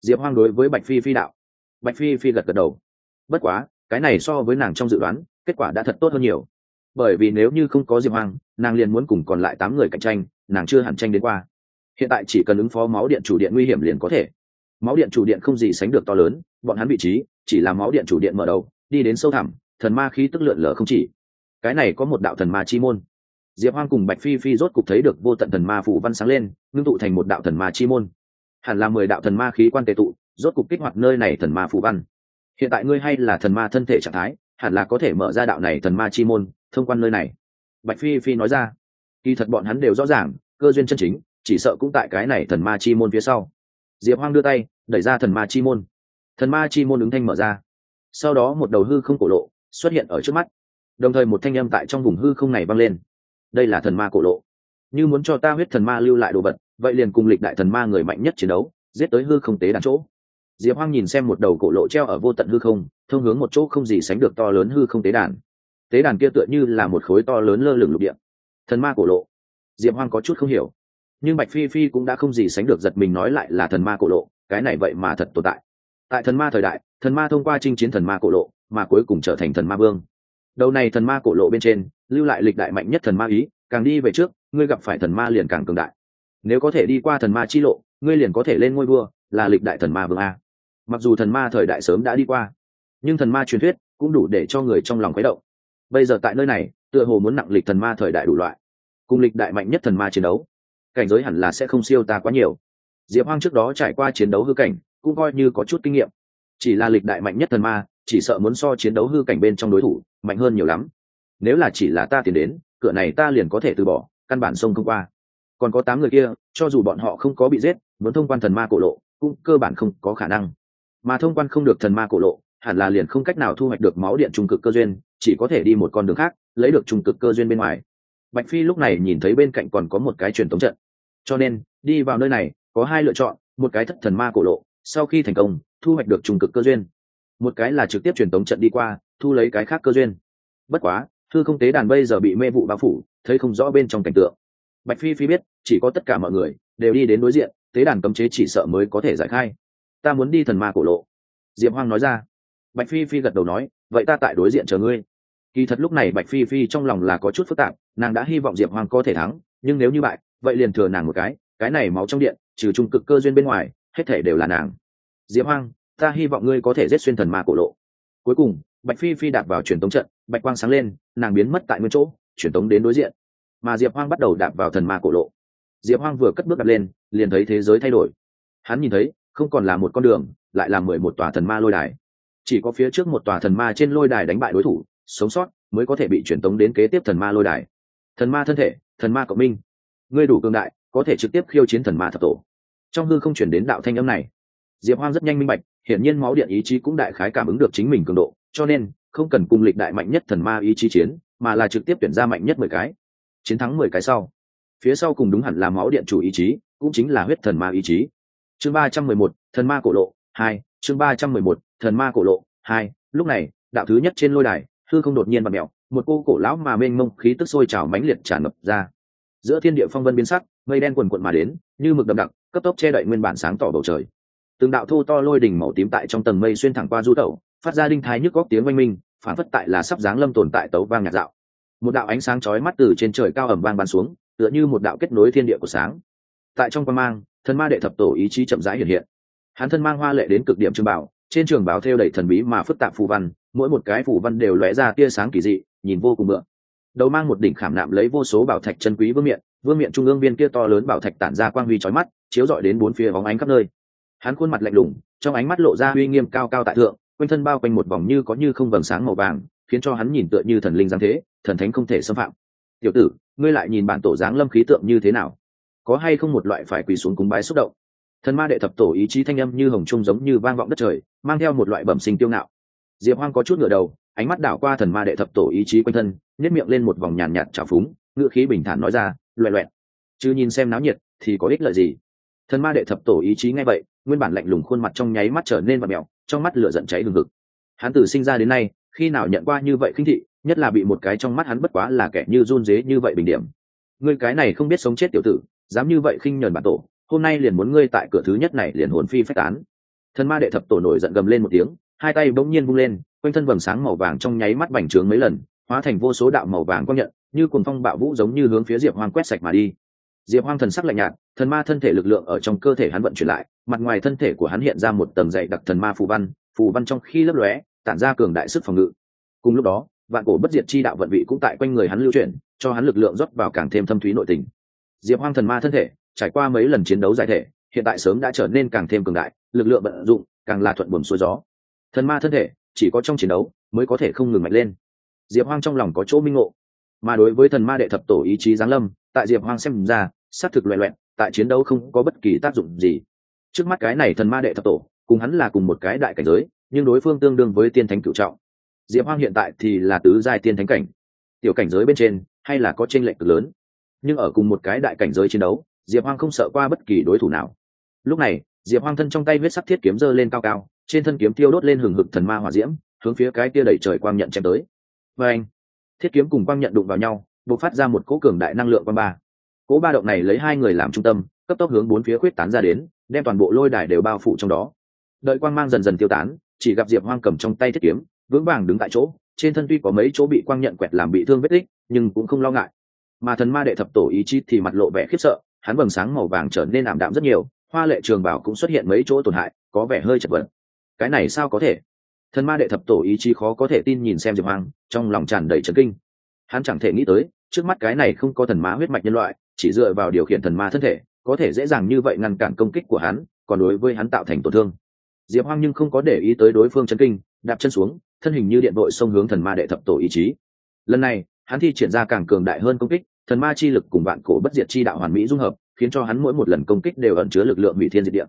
S1: Diệp hoang đối với bạch phi phi đạo. Bạch phi phi gật gật đầu. Bất quá, cái này so với nàng trong dự đoán, kết quả đã thật tốt hơn nhiều. Bởi vì nếu như không có diệp hoang, nàng liền muốn cùng còn lại tám người cạnh tranh, nàng chưa hẳn tranh đến qua. Hiện tại chỉ cần ứng phó máu điện chủ điện nguy hiểm liền có thể. Máu điện chủ điện không gì sánh được to lớn, bọn hắn vị trí, chỉ là máu điện chủ điện mở đầu, đi đến sâu thẳm, thần ma khí tức lượn lờ không chỉ. Cái này có một đạo thần ma chi môn. Diệp hoang cùng bạch phi phi rốt cục thấy được vô tận thần ma phủ văn sáng lên, ngưng tụ thành một đạo thần ma chi môn hẳn là mười đạo thần ma khí quan tệ tụ, rốt cục kích hoạt nơi này thần ma phủ văn. Hiện tại ngươi hay là thần ma thân thể trạng thái, hẳn là có thể mở ra đạo này thần ma chi môn, thông quan nơi này. Bạch phi phi nói ra. Kỳ thật bọn hắn đều rõ ràng, cơ duyên chân chính, chỉ sợ cũng tại cái này thần ma chi môn phía sau. Diệp hoang đưa tay, đẩy ra thần ma chi môn. Thần ma chi môn ứng thanh mở ra. Sau đó một đầu hư không cổ lộ xuất hiện ở trước mắt. Đồng thời một thanh âm tại trong vùng hư không này vang lên. Đây là thần ma cổ lộ. Như muốn cho ta huyết thần ma lưu lại đồ vật vậy liền cùng lịch đại thần ma người mạnh nhất chiến đấu, giết tới hư không tế đàn chỗ. Diệp hoang nhìn xem một đầu cổ lộ treo ở vô tận hư không, thông hướng một chỗ không gì sánh được to lớn hư không tế đàn. Tế đàn kia tựa như là một khối to lớn lơ lửng lục địa. Thần ma cổ lộ. Diệp hoang có chút không hiểu. Nhưng bạch phi phi cũng đã không gì sánh được giật mình nói lại là thần ma cổ lộ, cái này vậy mà thật tồn tại. Tại thần ma thời đại, thần ma thông qua chinh chiến thần ma cổ lộ, mà cuối cùng trở thành thần ma vương. Đầu này thần ma cổ lộ bên trên, lưu lại lịch đại mạnh nhất thần ma ý, càng đi về trước, ngươi gặp phải thần ma liền càng cường đại nếu có thể đi qua thần ma chi lộ, ngươi liền có thể lên ngôi vua, là lịch đại thần ma vương a. Mặc dù thần ma thời đại sớm đã đi qua, nhưng thần ma truyền thuyết cũng đủ để cho người trong lòng khuấy động. Bây giờ tại nơi này, tựa hồ muốn nặng lịch thần ma thời đại đủ loại, cùng lịch đại mạnh nhất thần ma chiến đấu. Cảnh giới hẳn là sẽ không siêu ta quá nhiều. Diệp hoang trước đó trải qua chiến đấu hư cảnh, cũng coi như có chút kinh nghiệm. Chỉ là lịch đại mạnh nhất thần ma, chỉ sợ muốn so chiến đấu hư cảnh bên trong đối thủ, mạnh hơn nhiều lắm. Nếu là chỉ là ta tiến đến, cửa này ta liền có thể từ bỏ, căn bản sông không qua còn có tám người kia, cho dù bọn họ không có bị giết, muốn thông quan thần ma cổ lộ, cũng cơ bản không có khả năng. Mà thông quan không được thần ma cổ lộ, hẳn là liền không cách nào thu hoạch được máu điện trung cực cơ duyên, chỉ có thể đi một con đường khác, lấy được trung cực cơ duyên bên ngoài. Bạch phi lúc này nhìn thấy bên cạnh còn có một cái truyền tống trận. Cho nên, đi vào nơi này, có hai lựa chọn, một cái thất thần ma cổ lộ, sau khi thành công, thu hoạch được trung cực cơ duyên. Một cái là trực tiếp truyền tống trận đi qua, thu lấy cái khác cơ duyên. Bất quá, thư không tế đàn bây giờ bị mê vụ bao phủ, thấy không rõ bên trong cảnh tượng bạch phi phi biết, chỉ có tất cả mọi người đều đi đến đối diện, tế đàn cấm chế chỉ sợ mới có thể giải khai. Ta muốn đi thần ma cổ lộ. Diệp hoang nói ra. Bạch phi phi gật đầu nói, vậy ta tại đối diện chờ ngươi. Kỳ thật lúc này bạch phi phi trong lòng là có chút phức tạp, nàng đã hy vọng diệp hoang có thể thắng, nhưng nếu như bại, vậy liền thừa nàng một cái cái này máu trong điện, trừ trung cực cơ duyên bên ngoài, hết thể đều là nàng. Diệp hoang, ta hy vọng ngươi có thể giết xuyên thần ma cổ lộ. Cuối cùng, bạch phi phi đạp vào truyền tống trận, bạch quang sáng lên, nàng biến mất tại nguyên chỗ, truyền tống đến đối diện mà diệp hoang bắt đầu đạp vào thần ma cổ lộ. Diệp hoang vừa cất bước đặt lên, liền thấy thế giới thay đổi. Hắn nhìn thấy, không còn là một con đường, lại là mười một tòa thần ma lôi đài. Chỉ có phía trước một tòa thần ma trên lôi đài đánh bại đối thủ, sống sót, mới có thể bị truyền tống đến kế tiếp thần ma lôi đài. Thần ma thân thể, thần ma cộng minh. Ngươi đủ cường đại, có thể trực tiếp khiêu chiến thần ma thập tổ. Trong hư không chuyển đến đạo thanh âm này. Diệp hoang rất nhanh minh bạch, hiển nhiên máu điện ý chí cũng đại khái cảm ứng được chính mình cường độ, cho nên, không cần cung lịch đại mạnh nhất thần ma ý chí chiến, mà là trực tiếp tuyển ra mạnh nhất mười cái chiến thắng mười cái sau. Phía sau cùng đúng hẳn là máu điện chủ ý chí, cũng chính là huyết thần ma ý chí. Chương ba trăm mười một, thần ma cổ lộ, hai, chương ba trăm mười một, thần ma cổ lộ, hai, lúc này, đạo thứ nhất trên lôi đài thư không đột nhiên bật mẹo một cô cổ lão mà mênh mông khí tức sôi trào mãnh liệt tràn ngập ra. Giữa thiên địa phong vân biến sắc, mây đen quần quận mà đến, như mực đậm đặc, cấp tốc che đậy nguyên bản sáng tỏ bầu trời. Từng đạo thô to lôi đỉnh màu tím tại trong tầng mây xuyên thẳng qua du tẩu, phát ra đinh thái nhức góc tiếng oanh minh, phản phất tại là sắp dáng lâm tồn tại tấu vang nhạc dạo một đạo ánh sáng chói mắt từ trên trời cao ẩm vang bắn xuống, tựa như một đạo kết nối thiên địa của sáng. Tại trong quan mang, thần ma đệ thập tổ ý chí chậm rãi hiện hiện. Hắn thân mang hoa lệ đến cực điểm trường bảo, trên trường bảo theo đầy thần bí mà phức tạp phù văn, mỗi một cái phù văn đều lóe ra tia sáng kỳ dị, nhìn vô cùng mượn đầu mang một đỉnh khảm nạm lấy vô số bảo thạch chân quý vương miện vương miện trung ương viên kia to lớn bảo thạch tản ra quang huy chói mắt, chiếu rọi đến bốn phía bóng ánh khắp nơi. Hắn khuôn mặt lạnh lùng, trong ánh mắt lộ ra uy nghiêm cao cao tại thượng, quanh thân bao quanh một vòng như có như không vầng sáng màu vàng, khiến cho hắn nhìn tựa như thần linh giáng thế thần thánh không thể xâm phạm. Tiểu tử, ngươi lại nhìn bản tổ dáng lâm khí tượng như thế nào? Có hay không một loại phải quỳ xuống cúng bái xúc động? Thần ma đệ thập tổ ý chí thanh âm như hồng trung giống như vang vọng đất trời, mang theo một loại bẩm sinh tiêu ngạo. Diệp hoang có chút ngựa đầu, ánh mắt đảo qua thần ma đệ thập tổ ý chí quanh thân nhét miệng lên một vòng nhàn nhạt trào phúng ngựa khí bình thản nói ra loẹ loẹn chứ nhìn xem náo nhiệt thì có ích lợi gì? Thần ma đệ thập tổ ý chí ngay vậy, nguyên bản lạnh lùng khuôn mặt trong nháy mắt trở nên và mèo, trong mắt lửa giận cháy hừng ngực hắn từ sinh ra đến nay, khi nào nhận qua như vậy khinh thị nhất là bị một cái trong mắt hắn bất quá là kẻ như run dế như vậy bình điểm. Ngươi cái này không biết sống chết tiểu tử, dám như vậy khinh nhờn bản tổ, hôm nay liền muốn ngươi tại cửa thứ nhất này liền hồn phi phách tán. Thần ma đệ thập tổ nổi giận gầm lên một tiếng, hai tay bỗng nhiên vung lên, quanh thân vầng sáng màu vàng trong nháy mắt bành trướng mấy lần, hóa thành vô số đạo màu vàng quang nhận, như cuồng phong bạo vũ giống như hướng phía diệp hoang quét sạch mà đi. Diệp hoang thần sắc lạnh nhạt, thần ma thân thể lực lượng ở trong cơ thể hắn vận chuyển lại, mặt ngoài thân thể của hắn hiện ra một tầng dày đặc thần ma phù văn phù văn trong khi lấp lóe, tản ra cường đại sức phòng ngự. Cùng lúc đó vạn cổ bất diệt chi đạo vận vị cũng tại quanh người hắn lưu chuyển, cho hắn lực lượng rót vào càng thêm thâm thúy nội tình. Diệp hoang thần ma thân thể, trải qua mấy lần chiến đấu giải thể, hiện tại sớm đã trở nên càng thêm cường đại, lực lượng vận dụng càng là thuận buồm xuôi gió. Thần ma thân thể, chỉ có trong chiến đấu mới có thể không ngừng mạnh lên. Diệp hoang trong lòng có chỗ minh ngộ. Mà đối với thần ma đệ thập tổ ý chí giáng lâm, tại diệp hoang xem ra, xác thực loẹ loẹn tại chiến đấu không có bất kỳ tác dụng gì. Trước mắt cái này thần ma đệ thập tổ, cùng hắn là cùng một cái đại cảnh giới, nhưng đối phương tương đương với tiên thánh cựu trọng diệp hoang hiện tại thì là tứ giai tiên thánh cảnh. Tiểu cảnh giới bên trên, hay là có tranh lệch cực lớn. Nhưng ở cùng một cái đại cảnh giới chiến đấu, diệp hoang không sợ qua bất kỳ đối thủ nào. Lúc này, diệp hoang thân trong tay huyết sắc thiết kiếm giơ lên cao cao, trên thân kiếm tiêu đốt lên hừng hực thần ma hỏa diễm, hướng phía cái tia đẩy trời quang nhận chém tới. Và anh thiết kiếm cùng quang nhận đụng vào nhau b ộ c phát ra một cỗ cường đại năng lượng quang ba. Cỗ ba động này lấy hai người làm trung tâm, cấp tốc hướng bốn phía khuyết tán ra đến, đem toàn bộ lôi đài đều bao phủ trong đó. Đợi quang mang dần dần tiêu tán, chỉ gặp diệp hoang cầm trong tay thiết kiếm vững vàng đứng tại chỗ, trên thân tuy có mấy chỗ bị quang nhận quẹt làm bị thương vết tích, nhưng cũng không lo ngại. Mà thần ma đệ thập tổ ý chí thì mặt lộ vẻ khiếp sợ, hắn vầng sáng màu vàng trở nên ảm đạm rất nhiều, hoa lệ trường bảo cũng xuất hiện mấy chỗ tổn hại, có vẻ hơi chật vật. Cái này sao có thể? Thần ma đệ thập tổ ý chí khó có thể tin nhìn xem diệp hoang, trong lòng tràn đầy trấn kinh. Hắn chẳng thể nghĩ tới, trước mắt cái này không có thần ma huyết mạch nhân loại, chỉ dựa vào điều khiển thần ma thân thể, có thể dễ dàng như vậy ngăn cản công kích của hắn, còn đối với hắn tạo thành tổn thương. Diệp hoang nhưng không có để ý tới đối phương chấn kinh, đạp chân xuống thân hình như điện đội xông hướng thần ma đệ thập tổ ý chí. Lần này, hắn thi triển ra càng cường đại hơn công kích, thần ma chi lực cùng vạn cổ bất diệt chi đạo hoàn mỹ dung hợp, khiến cho hắn mỗi một lần công kích đều ẩn chứa lực lượng hủy thiên diệt địa.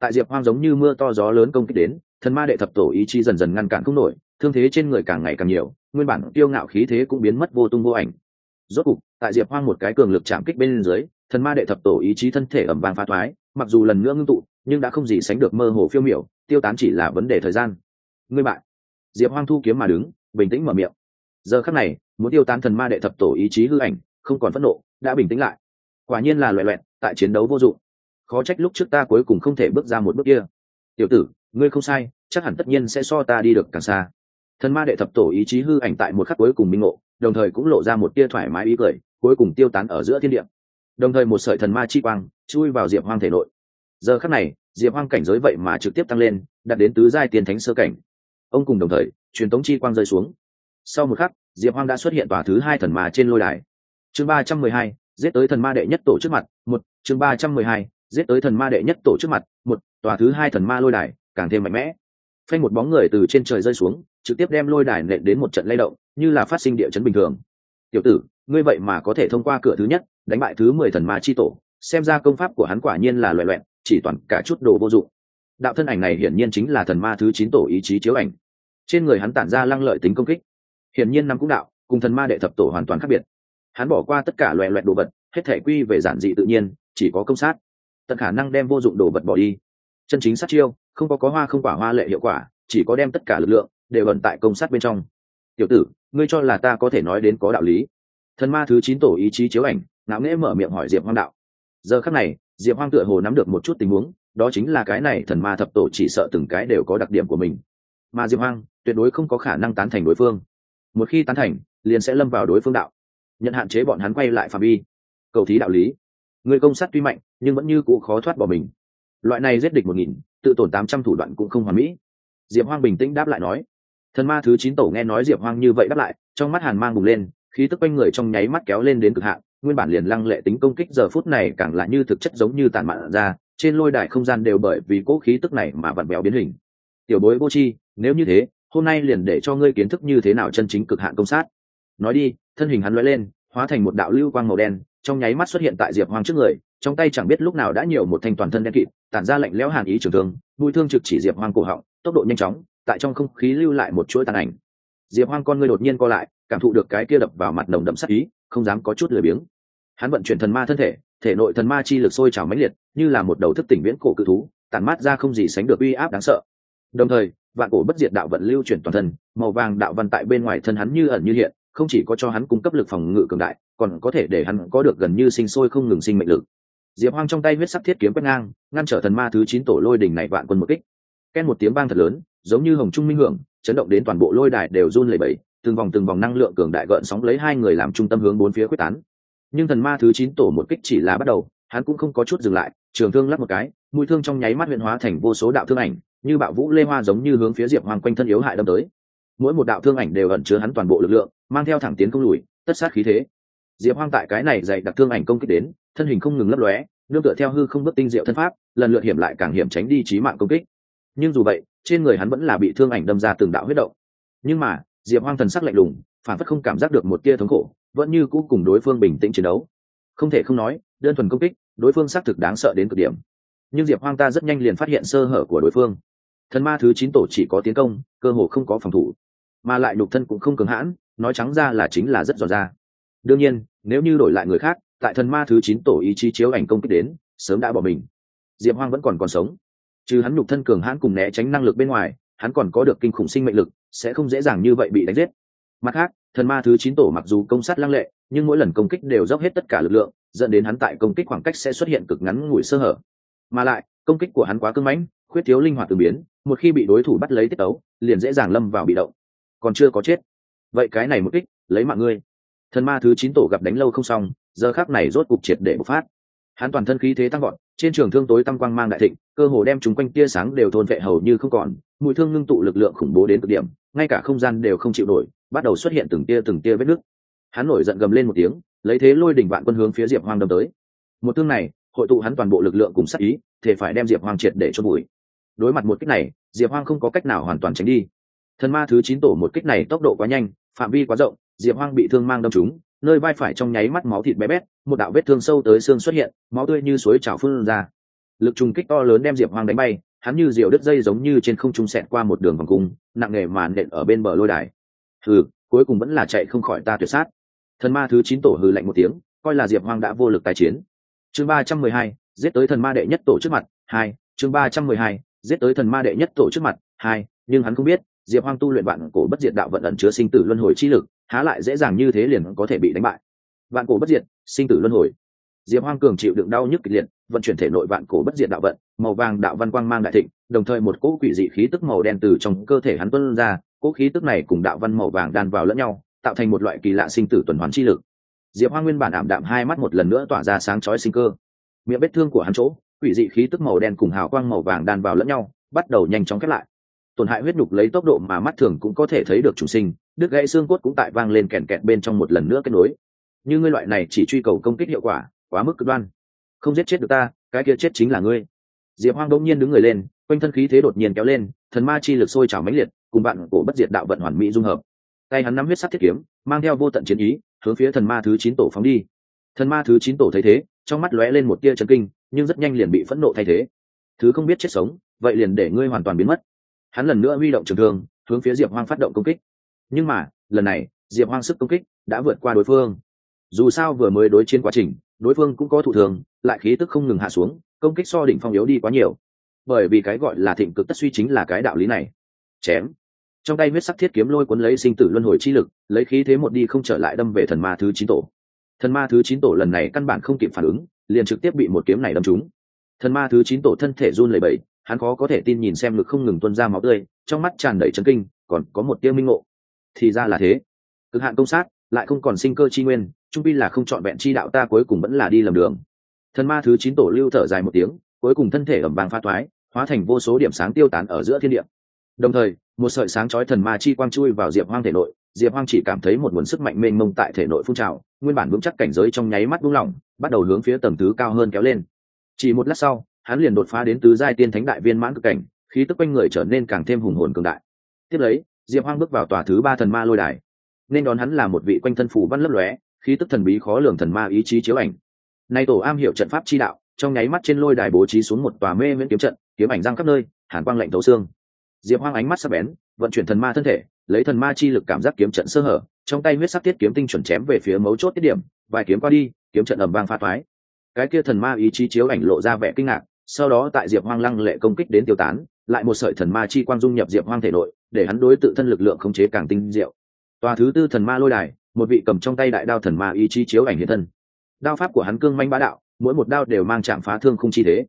S1: Tại diệp hoang giống như mưa to gió lớn công kích đến, thần ma đệ thập tổ ý chí dần dần ngăn cản không nổi, thương thế trên người càng ngày càng nhiều, nguyên bản tiêu ngạo khí thế cũng biến mất vô tung vô ảnh. Rốt cục, tại diệp hoang một cái cường lực chạm kích bên dưới, thần ma đệ thập tổ ý chí thân thể ẩm vàng phá thoái mặc dù lần nữa ngưng tụ, nhưng đã không gì sánh được mơ hồ phiêu miểu, tiêu tán chỉ là vấn đề thời gian. Ngươi bại diệp hoang thu kiếm mà đứng, bình tĩnh mở miệng. Giờ khắc này, muốn tiêu tán thần ma đệ thập tổ ý chí hư ảnh, không còn phẫn nộ, đã bình tĩnh lại. Quả nhiên là loại loẹn tại chiến đấu vô dụng. Khó trách lúc trước ta cuối cùng không thể bước ra một bước kia. Tiểu tử, ngươi không sai, chắc hẳn tất nhiên sẽ so ta đi được càng xa. Thần ma đệ thập tổ ý chí hư ảnh tại một khắc cuối cùng minh ngộ, đồng thời cũng lộ ra một tia thoải mái ý cười, cuối cùng tiêu tán ở giữa thiên địa. Đồng thời một sợi thần ma chi quang chui vào diệp hoang thể nội. Giờ khắc này, diệp hoang cảnh giới vậy mà trực tiếp tăng lên, đạt đến tứ giai tiền thánh sơ cảnh ông cùng đồng thời, truyền tống chi quang rơi xuống. Sau một khắc, diệp hoang đã xuất hiện tòa thứ hai thần ma trên lôi đài. Chương ba trăm mười hai, giết tới thần ma đệ nhất tổ trước mặt, một, chương ba trăm mười hai, giết tới thần ma đệ nhất tổ trước mặt, một, tòa thứ hai thần ma lôi đài, càng thêm mạnh mẽ. Phanh một bóng người từ trên trời rơi xuống, trực tiếp đem lôi đài nện đến một trận lay động, như là phát sinh địa chấn bình thường. Tiểu tử, ngươi vậy mà có thể thông qua cửa thứ nhất, đánh bại thứ mười thần ma chi tổ, xem ra công pháp của hắn quả nhiên là loại loẹn chỉ toàn cả chút đồ vô dụng đạo thân ảnh này hiển nhiên chính là thần ma thứ chín tổ ý chí chiếu ảnh. Trên người hắn tản ra lăng lợi tính công kích. Hiển nhiên năm cũng đạo, cùng thần ma đệ thập tổ hoàn toàn khác biệt. Hắn bỏ qua tất cả loẹ loẹt đồ vật, hết thể quy về giản dị tự nhiên, chỉ có công sát. Tận khả năng đem vô dụng đồ vật bỏ đi. Chân chính sát chiêu, không có có hoa không quả hoa lệ hiệu quả, chỉ có đem tất cả lực lượng đều vận tại công sát bên trong. Tiểu tử, ngươi cho là ta có thể nói đến có đạo lý? Thần ma thứ chín tổ ý chí chiếu ảnh, ngạo nghễ mở miệng hỏi diệp hoang đạo. Giờ khắc này, diệp hoang tựa hồ nắm được một chút tình huống đó chính là cái này thần ma thập tổ chỉ sợ từng cái đều có đặc điểm của mình. Mà diệp hoang, tuyệt đối không có khả năng tán thành đối phương. Một khi tán thành, liền sẽ lâm vào đối phương đạo. Nhận hạn chế bọn hắn quay lại phạm vi. Cầu thí đạo lý. Người công sát tuy mạnh, nhưng vẫn như cũ khó thoát bỏ mình. Loại này giết địch một nghìn, tự tổn tám trăm thủ đoạn cũng không hoàn mỹ. Diệp hoang bình tĩnh đáp lại nói. Thần ma thứ chín tổ nghe nói diệp hoang như vậy đáp lại, trong mắt hàn mang bùng lên, khí tức quanh người trong nháy mắt kéo lên đến cực hạn, nguyên bản liền lăng lệ tính công kích giờ phút này càng lại như thực chất giống như tàn mạn ra trên lôi đài không gian đều bởi vì cố khí tức này mà vặn vẹo biến hình. Tiểu bối vô chi nếu như thế, hôm nay liền để cho ngươi kiến thức như thế nào chân chính cực hạn công sát. Nói đi, thân hình hắn lóe lên, hóa thành một đạo lưu quang màu đen, trong nháy mắt xuất hiện tại diệp hoang trước người, trong tay chẳng biết lúc nào đã nhiều một thanh toàn thân đen kịt, tản ra lạnh lẽo hàn ý trường thương, mũi thương trực chỉ diệp hoang cổ họng, tốc độ nhanh chóng, tại trong không khí lưu lại một chuỗi tàn ảnh. Diệp hoang con ngươi đột nhiên co lại, cảm thụ được cái kia đập vào mặt nồng đậm sắc ý, không dám có chút lười biếng. Hắn vận chuyển thần ma thân thể thể nội thần ma chi lực sôi trào mãnh liệt, như là một đầu thức tỉnh viễn cổ cự thú, tản mát ra không gì sánh được uy áp đáng sợ. Đồng thời, vạn cổ bất diệt đạo vận lưu chuyển toàn thân, màu vàng đạo văn tại bên ngoài thân hắn như ẩn như hiện, không chỉ có cho hắn cung cấp lực phòng ngự cường đại, còn có thể để hắn có được gần như sinh sôi không ngừng sinh mệnh lực. Diệp hoang trong tay huyết sắc thiết kiếm quét ngang, ngăn trở thần ma thứ chín tổ lôi đỉnh này vạn quân một kích. Ken một tiếng vang thật lớn, giống như hồng trung minh hưởng, chấn động đến toàn bộ lôi đài đều run lẩy bẩy, từng vòng từng vòng năng lượng cường đại gợn sóng lấy hai người làm trung tâm hướng bốn phía quyết tán nhưng thần ma thứ chín tổ một kích chỉ là bắt đầu, hắn cũng không có chút dừng lại, trường thương lắp một cái, mũi thương trong nháy mắt huyện hóa thành vô số đạo thương ảnh, như bạo vũ lê hoa giống như hướng phía diệp hoàng quanh thân yếu hại đâm tới. Mỗi một đạo thương ảnh đều ẩn chứa hắn toàn bộ lực lượng, mang theo thẳng tiến công lùi, tất sát khí thế. Diệp hoang tại cái này dạy đặc thương ảnh công kích đến, thân hình không ngừng lấp lóe, nương tựa theo hư không bước tinh diệu thân pháp, lần lượt hiểm lại càng hiểm tránh đi trí mạng công kích. Nhưng dù vậy, trên người hắn vẫn là bị thương ảnh đâm ra từng đạo huyết động. Nhưng mà, diệp hoang thần sắc lạnh lùng, phản phất không cảm giác được một tia thống khổ vẫn như cũ cùng đối phương bình tĩnh chiến đấu. Không thể không nói, đơn thuần công kích, đối phương xác thực đáng sợ đến cực điểm. Nhưng diệp hoang ta rất nhanh liền phát hiện sơ hở của đối phương. Thần ma thứ chín tổ chỉ có tiến công, cơ hồ không có phòng thủ. Mà lại nhục thân cũng không cứng hãn, nói trắng ra là chính là rất giòn ra. Đương nhiên, nếu như đổi lại người khác, tại thần ma thứ chín tổ ý chí chiếu ảnh công kích đến, sớm đã bỏ mình. Diệp hoang vẫn còn còn sống. Trừ hắn nhục thân cường hãn cùng né tránh năng lực bên ngoài, hắn còn có được kinh khủng sinh mệnh lực, sẽ không dễ dàng như vậy bị đánh giết. Mặt khác thần ma thứ chín tổ mặc dù công sát lăng lệ, nhưng mỗi lần công kích đều dốc hết tất cả lực lượng, dẫn đến hắn tại công kích khoảng cách sẽ xuất hiện cực ngắn ngủi sơ hở. Mà lại, công kích của hắn quá cưng mãnh, khuyết thiếu linh hoạt từ biến, một khi bị đối thủ bắt lấy tiết tấu, liền dễ dàng lâm vào bị động. Còn chưa có chết. Vậy cái này một kích, lấy mạng ngươi. Thần ma thứ chín tổ gặp đánh lâu không xong, giờ khác này rốt cục triệt để bộc phát. Hắn toàn thân khí thế tăng gọn trên trường thương tối tăng quang mang đại thịnh, cơ hồ đem chúng quanh tia sáng đều thôn vệ hầu như không còn mũi thương ngưng tụ lực lượng khủng bố đến cực điểm, ngay cả không gian đều không chịu nổi bắt đầu xuất hiện từng tia từng tia vết nứt. Hắn nổi giận gầm lên một tiếng, lấy thế lôi đỉnh vạn quân hướng phía diệp hoang đâm tới. Một thương này, hội tụ hắn toàn bộ lực lượng cùng sắc ý, thể phải đem diệp hoang triệt để cho bụi đối mặt một kích này, diệp hoang không có cách nào hoàn toàn tránh đi. Thần ma thứ chín tổ một kích này tốc độ quá nhanh, phạm vi quá rộng, diệp hoang bị thương mang đâm trúng, nơi vai phải trong nháy mắt máu thịt bé bét, một đạo vết thương sâu tới xương xuất hiện, máu tươi như suối trào phun ra. Lực trùng kích to lớn đem diệp hoang đánh bay, hắn như diều đứt dây giống như trên không trung xẹt qua một đường vòng cung, nặng nề màn nện ở bên bờ lôi đài hừ, cuối cùng vẫn là chạy không khỏi ta tuyệt sát. Thần ma thứ chín tổ hừ lạnh một tiếng, coi là diệp hoang đã vô lực tài chiến. Chương ba trăm mười hai, giết tới thần ma đệ nhất tổ trước mặt, hai, chương ba trăm mười hai, giết tới thần ma đệ nhất tổ trước mặt, hai, nhưng hắn không biết, diệp hoang tu luyện vạn cổ bất diệt đạo vận ẩn chứa sinh tử luân hồi chi lực, há lại dễ dàng như thế liền có thể bị đánh bại. Vạn cổ bất diệt, sinh tử luân hồi. Diệp hoang cường chịu đựng đau nhức kịch liệt, vận chuyển thể nội vạn cổ bất diệt đạo vận, màu vàng đạo văn quang mang đại thịnh, đồng thời một cỗ quỷ dị khí tức màu đen từ trong cơ thể hắn tuân ra cỗ khí tức này cùng đạo văn màu vàng đan vào lẫn nhau, tạo thành một loại kỳ lạ sinh tử tuần hoàn chi lực. Diệp hoang nguyên bản ảm đạm hai mắt một lần nữa tỏa ra sáng chói sinh cơ. Miệng vết thương của hắn chỗ, quỷ dị khí tức màu đen cùng hào quang màu vàng đan vào lẫn nhau, bắt đầu nhanh chóng khép lại. Tổn hại huyết nhục lấy tốc độ mà mắt thường cũng có thể thấy được chủ sinh, đứt gãy xương cốt cũng tại vang lên kèn kẹt bên trong một lần nữa kết nối. Như ngươi loại này chỉ truy cầu công kích hiệu quả, quá mức cực đoan. Không giết chết được ta, cái kia chết chính là ngươi. Diệp hoang đông nhiên đứng người lên, quanh thân khí thế đột nhiên kéo lên, thần ma chi lực sôi trào mãnh liệt cùng bạn cổ bất diệt đạo vận hoàn mỹ dung hợp. Tay hắn nắm huyết sắc thiết kiếm, mang theo vô tận chiến ý, hướng phía thần ma thứ chín tổ phóng đi. Thần ma thứ chín tổ thấy thế, trong mắt lóe lên một tia chấn kinh, nhưng rất nhanh liền bị phẫn nộ thay thế. Thứ không biết chết sống, vậy liền để ngươi hoàn toàn biến mất. Hắn lần nữa huy động trường thương, hướng phía diệp hoang phát động công kích. Nhưng mà, lần này, diệp hoang sức công kích đã vượt qua đối phương. Dù sao vừa mới đối chiến quá trình, đối phương cũng có thụ thường lại khí tức không ngừng hạ xuống, công kích so đỉnh phong yếu đi quá nhiều. Bởi vì cái gọi là thịnh cực tất suy chính là cái đạo lý này. Chém trong tay huyết sắc thiết kiếm lôi cuốn lấy sinh tử luân hồi chi lực, lấy khí thế một đi không trở lại đâm về thần ma thứ chín tổ. Thần ma thứ chín tổ lần này căn bản không kịp phản ứng, liền trực tiếp bị một kiếm này đâm trúng. Thần ma thứ chín tổ thân thể run lẩy bẩy, hắn khó có thể tin nhìn xem lực không ngừng tuôn ra máu tươi, trong mắt tràn đầy chấn kinh, còn có một tiêu minh ngộ. Thì ra là thế. Cực hạn công sát, lại không còn sinh cơ chi nguyên, trung pi là không chọn vẹn chi đạo ta cuối cùng vẫn là đi lầm đường. Thần ma thứ chín tổ lưu thở dài một tiếng, cuối cùng thân thể ẩm vàng pha thoái, hóa thành vô số điểm sáng tiêu tán ở giữa thiên địa. Đồng thời một sợi sáng chói thần ma chi quang chui vào diệp hoang thể nội, diệp hoang chỉ cảm thấy một nguồn sức mạnh mênh mông tại thể nội phun trào, nguyên bản vững chắc cảnh giới trong nháy mắt buông lỏng, bắt đầu hướng phía tầng thứ cao hơn kéo lên. Chỉ một lát sau, hắn liền đột phá đến tứ giai tiên thánh đại viên mãn cực cảnh, khí tức quanh người trở nên càng thêm hùng hồn cường đại. Tiếp lấy, diệp hoang bước vào tòa thứ ba thần ma lôi đài. Nên đón hắn là một vị quanh thân phủ văn lấp lóe, khí tức thần bí khó lường thần ma ý chí chiếu ảnh. Nay tổ am hiểu trận pháp chi đạo, trong nháy mắt trên lôi đài bố trí xuống một tòa mê miễn kiếm trận, kiếm ảnh răng khắp nơi, hàn quang lạnh thấu xương diệp hoang ánh mắt sắc bén, vận chuyển thần ma thân thể, lấy thần ma chi lực cảm giác kiếm trận sơ hở, trong tay huyết sắc tiết kiếm tinh chuẩn chém về phía mấu chốt tiết điểm, vài kiếm qua đi, kiếm trận ầm vang pha thoái. Cái kia thần ma ý chí chiếu ảnh lộ ra vẻ kinh ngạc, sau đó tại diệp hoang lăng lệ công kích đến tiêu tán, lại một sợi thần ma chi quang dung nhập diệp hoang thể nội, để hắn đối tự thân lực lượng khống chế càng tinh diệu. Tòa thứ tư thần ma lôi đài, một vị cầm trong tay đại đao thần ma ý chí chiếu ảnh hiện thân. Đao pháp của hắn cương manh bá đạo, mỗi một đao đều mang chạm phá thương không chi thế.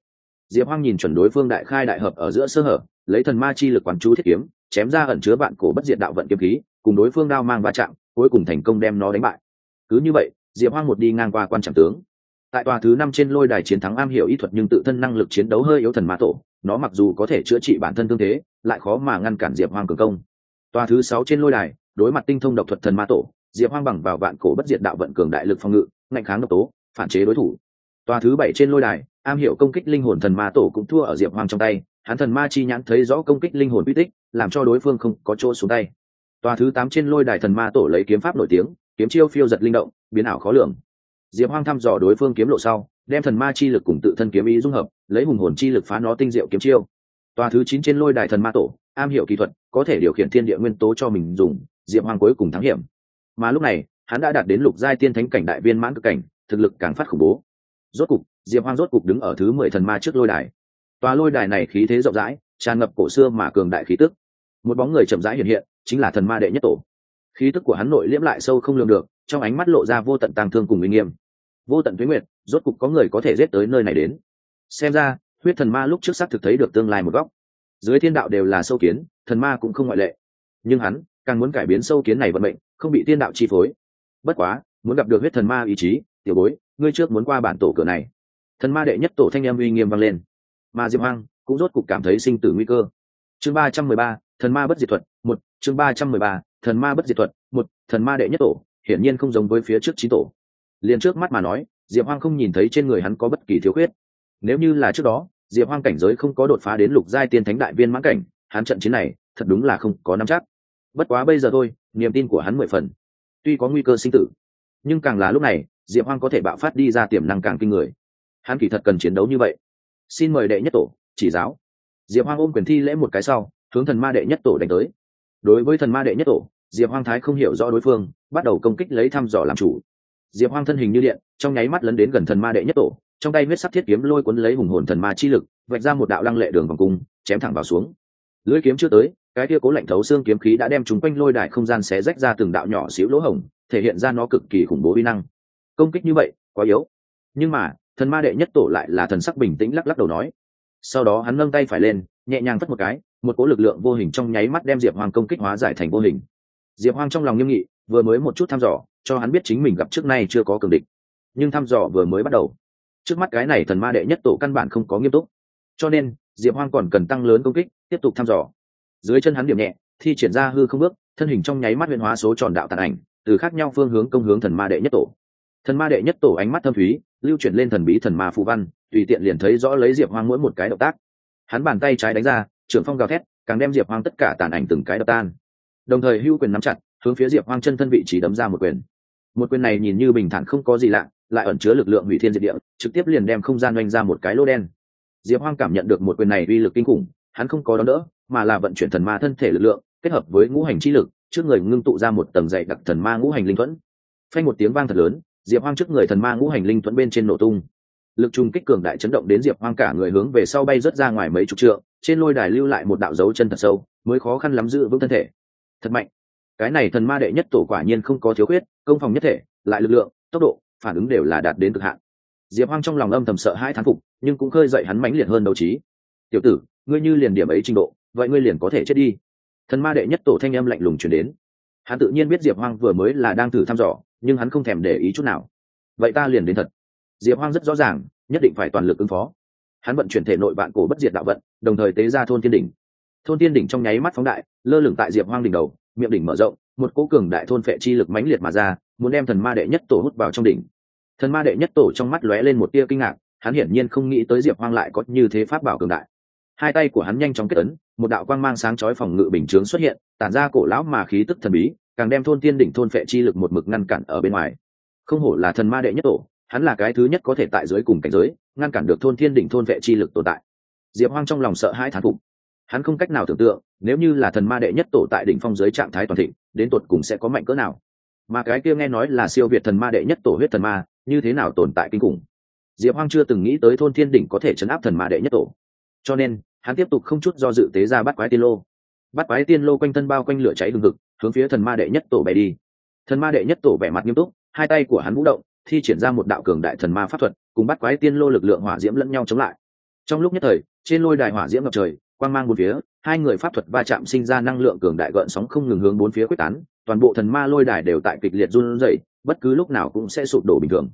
S1: Diệp hoang nhìn chuẩn đối phương đại khai đại hợp ở giữa sơ hở lấy thần ma chi lực quán chú thiết kiếm, chém ra ẩn chứa vạn cổ bất diệt đạo vận kiếm khí, cùng đối phương đao mang va chạm, cuối cùng thành công đem nó đánh bại. Cứ như vậy, diệp hoang một đi ngang qua quan trọng tướng. Tại tòa thứ năm trên lôi đài chiến thắng am hiểu y thuật nhưng tự thân năng lực chiến đấu hơi yếu thần ma tổ, nó mặc dù có thể chữa trị bản thân thương thế, lại khó mà ngăn cản diệp hoang cường công. Tòa thứ sáu trên lôi đài, đối mặt tinh thông độc thuật thần ma tổ, diệp hoang bằng vào vạn cổ bất diệt đạo vận cường đại lực phòng ngự, ngạnh kháng độc tố, phản chế đối thủ. Tòa thứ bảy trên lôi đài, am hiểu công kích linh hồn thần ma tổ cũng thua ở diệp hoang trong tay hắn thần ma chi nhãn thấy rõ công kích linh hồn uy tích, làm cho đối phương không có chỗ xuống tay. Tòa thứ tám trên lôi đài thần ma tổ lấy kiếm pháp nổi tiếng, kiếm chiêu phiêu giật linh động, biến ảo khó lường. Diệp hoang thăm dò đối phương kiếm lộ sau, đem thần ma chi lực cùng tự thân kiếm ý dung hợp, lấy hùng hồn chi lực phá nó tinh diệu kiếm chiêu. Tòa thứ chín trên lôi đài thần ma tổ, am hiểu kỹ thuật, có thể điều khiển thiên địa nguyên tố cho mình dùng, diệp hoang cuối cùng thắng hiểm. Mà lúc này, hắn đã đạt đến lục giai tiên thánh cảnh đại viên mãn cực cảnh, thực lực càng phát khủng bố. Rốt cục, diệp hoang rốt cục đứng ở thứ mười thần ma trước lôi đài tòa lôi đài này khí thế rộng rãi, tràn ngập cổ xưa mà cường đại khí tức. Một bóng người chậm rãi hiện hiện, chính là thần ma đệ nhất tổ. Khí tức của hắn nội liễm lại sâu không lường được, trong ánh mắt lộ ra vô tận tàng thương cùng uy nghiêm. Vô tận tuế nguyệt, rốt cục có người có thể giết tới nơi này đến. Xem ra, huyết thần ma lúc trước xác thực thấy được tương lai một góc. Dưới thiên đạo đều là sâu kiến, thần ma cũng không ngoại lệ. Nhưng hắn, càng muốn cải biến sâu kiến này vận mệnh, không bị thiên đạo chi phối. Bất quá, muốn gặp được huyết thần ma ý chí, tiểu bối, ngươi trước muốn qua bản tổ cửa này. Thần ma đệ nhất tổ thanh em uy nghiêm vang lên mà diệp hoang cũng rốt cục cảm thấy sinh tử nguy cơ. Chương ba trăm mười ba, thần ma bất diệt thuật, một, chương ba trăm mười ba, thần ma bất diệt thuật, một, thần ma đệ nhất tổ, hiển nhiên không giống với phía trước trí tổ. Liền trước mắt mà nói, diệp hoang không nhìn thấy trên người hắn có bất kỳ thiếu khuyết. Nếu như là trước đó, diệp hoang cảnh giới không có đột phá đến lục giai tiên thánh đại viên mãn cảnh, hắn trận chiến này thật đúng là không có nắm chắc. Bất quá bây giờ thôi, niềm tin của hắn mười phần. Tuy có nguy cơ sinh tử, nhưng càng là lúc này, diệp hoang có thể bạo phát đi ra tiềm năng càng kinh người. Hắn kỳ thật cần chiến đấu như vậy xin mời đệ nhất tổ, chỉ giáo. Diệp hoang ôm quyền thi lễ một cái sau, hướng thần ma đệ nhất tổ đánh tới. Đối với thần ma đệ nhất tổ, diệp hoang thái không hiểu rõ đối phương, bắt đầu công kích lấy thăm dò làm chủ. Diệp hoang thân hình như điện, trong nháy mắt lấn đến gần thần ma đệ nhất tổ, trong tay huyết sắc thiết kiếm lôi cuốn lấy hùng hồn thần ma chi lực, vạch ra một đạo lăng lệ đường vòng cung, chém thẳng vào xuống. Lưỡi kiếm chưa tới, cái kia cố lạnh thấu xương kiếm khí đã đem chúng quanh lôi đài không gian xé rách ra từng đạo nhỏ xíu lỗ hổng, thể hiện ra nó cực kỳ khủng bố uy năng. Công kích như vậy, quá yếu. Nhưng mà thần ma đệ nhất tổ lại là thần sắc bình tĩnh lắc lắc đầu nói. Sau đó hắn nâng tay phải lên, nhẹ nhàng phất một cái, một cỗ lực lượng vô hình trong nháy mắt đem diệp hoàng công kích hóa giải thành vô hình. Diệp hoàng trong lòng nghiêm nghị, vừa mới một chút thăm dò, cho hắn biết chính mình gặp trước nay chưa có cường địch. Nhưng thăm dò vừa mới bắt đầu, trước mắt cái này thần ma đệ nhất tổ căn bản không có nghiêm túc. Cho nên, diệp hoang còn cần tăng lớn công kích, tiếp tục thăm dò. Dưới chân hắn điểm nhẹ, thi triển ra hư không bước, thân hình trong nháy mắt huyền hóa số tròn đạo tàn ảnh, từ khác nhau phương hướng công hướng thần ma đệ nhất tổ thần ma đệ nhất tổ ánh mắt thâm thúy, lưu chuyển lên thần bí thần ma phù văn, tùy tiện liền thấy rõ lấy diệp hoang mỗi một cái động tác. Hắn bàn tay trái đánh ra, trưởng phong gào thét, càng đem diệp hoang tất cả tàn ảnh từng cái đập tan. Đồng thời hưu quyền nắm chặt, hướng phía diệp hoang chân thân vị trí đấm ra một quyền. Một quyền này nhìn như bình thản không có gì lạ, lại ẩn chứa lực lượng hủy thiên diệt địa, trực tiếp liền đem không gian oanh ra một cái lô đen. Diệp hoang cảm nhận được một quyền này uy lực kinh khủng, hắn không có đón đỡ, mà là vận chuyển thần ma thân thể lực lượng, kết hợp với ngũ hành chi lực, trước người ngưng tụ ra một tầng dày đặc thần ma ngũ hành linh thuẫn. Phanh một tiếng vang thật lớn diệp hoang trước người thần ma ngũ hành linh thuẫn bên trên nổ tung. Lực trùng kích cường đại chấn động đến diệp hoang cả người hướng về sau bay rớt ra ngoài mấy chục trượng, trên lôi đài lưu lại một đạo dấu chân thật sâu, mới khó khăn lắm giữ vững thân thể. Thật mạnh. Cái này thần ma đệ nhất tổ quả nhiên không có thiếu khuyết, công phòng nhất thể, lại lực lượng, tốc độ, phản ứng đều là đạt đến cực hạn. Diệp hoang trong lòng âm thầm sợ hai thán phục, nhưng cũng khơi dậy hắn mãnh liệt hơn đấu trí. Tiểu tử, ngươi như liền điểm ấy trình độ, vậy ngươi liền có thể chết đi. Thần ma đệ nhất tổ thanh âm lạnh lùng chuyển đến hắn tự nhiên biết diệp hoang vừa mới là đang thử thăm dò, nhưng hắn không thèm để ý chút nào. Vậy ta liền đến thật. Diệp hoang rất rõ ràng, nhất định phải toàn lực ứng phó. Hắn vận chuyển thể nội vạn cổ bất diệt đạo vận, đồng thời tế ra thôn tiên đỉnh. Thôn tiên đỉnh trong nháy mắt phóng đại, lơ lửng tại diệp hoang đỉnh đầu, miệng đỉnh mở rộng, một cố cường đại thôn phệ chi lực mãnh liệt mà ra, muốn đem thần ma đệ nhất tổ hút vào trong đỉnh. Thần ma đệ nhất tổ trong mắt lóe lên một tia kinh ngạc, hắn hiển nhiên không nghĩ tới diệp hoang lại có như thế pháp bảo cường đại. Hai tay của hắn nhanh chóng kết ấn một đạo quang mang sáng chói phòng ngự bình chướng xuất hiện, tản ra cổ lão mà khí tức thần bí, càng đem thôn tiên đỉnh thôn phệ chi lực một mực ngăn cản ở bên ngoài. Không hổ là thần ma đệ nhất tổ, hắn là cái thứ nhất có thể tại dưới cùng cảnh giới, ngăn cản được thôn thiên đỉnh thôn vệ chi lực tồn tại. Diệp hoang trong lòng sợ hãi thán phục. Hắn không cách nào tưởng tượng, nếu như là thần ma đệ nhất tổ tại đỉnh phong giới trạng thái toàn thịnh, đến tột cùng sẽ có mạnh cỡ nào. Mà cái kia nghe nói là siêu việt thần ma đệ nhất tổ huyết thần ma, như thế nào tồn tại kinh khủng? Diệp hoang chưa từng nghĩ tới thôn thiên đỉnh có thể chấn áp thần ma đệ nhất tổ. Cho nên hắn tiếp tục không chút do dự tế ra bắt quái tiên lô. Bắt quái tiên lô quanh thân bao quanh lửa cháy hừng hực, hướng phía thần ma đệ nhất tổ bẻ đi. Thần ma đệ nhất tổ vẻ mặt nghiêm túc, hai tay của hắn vũ động, thi triển ra một đạo cường đại thần ma pháp thuật, cùng bắt quái tiên lô lực lượng hỏa diễm lẫn nhau chống lại. Trong lúc nhất thời, trên lôi đài hỏa diễm ngập trời, quang mang bốn phía, hai người pháp thuật va chạm sinh ra năng lượng cường đại gợn sóng không ngừng hướng bốn phía quyết tán, toàn bộ thần ma lôi đài đều tại kịch liệt run rẩy, bất cứ lúc nào cũng sẽ sụp đổ bình thường.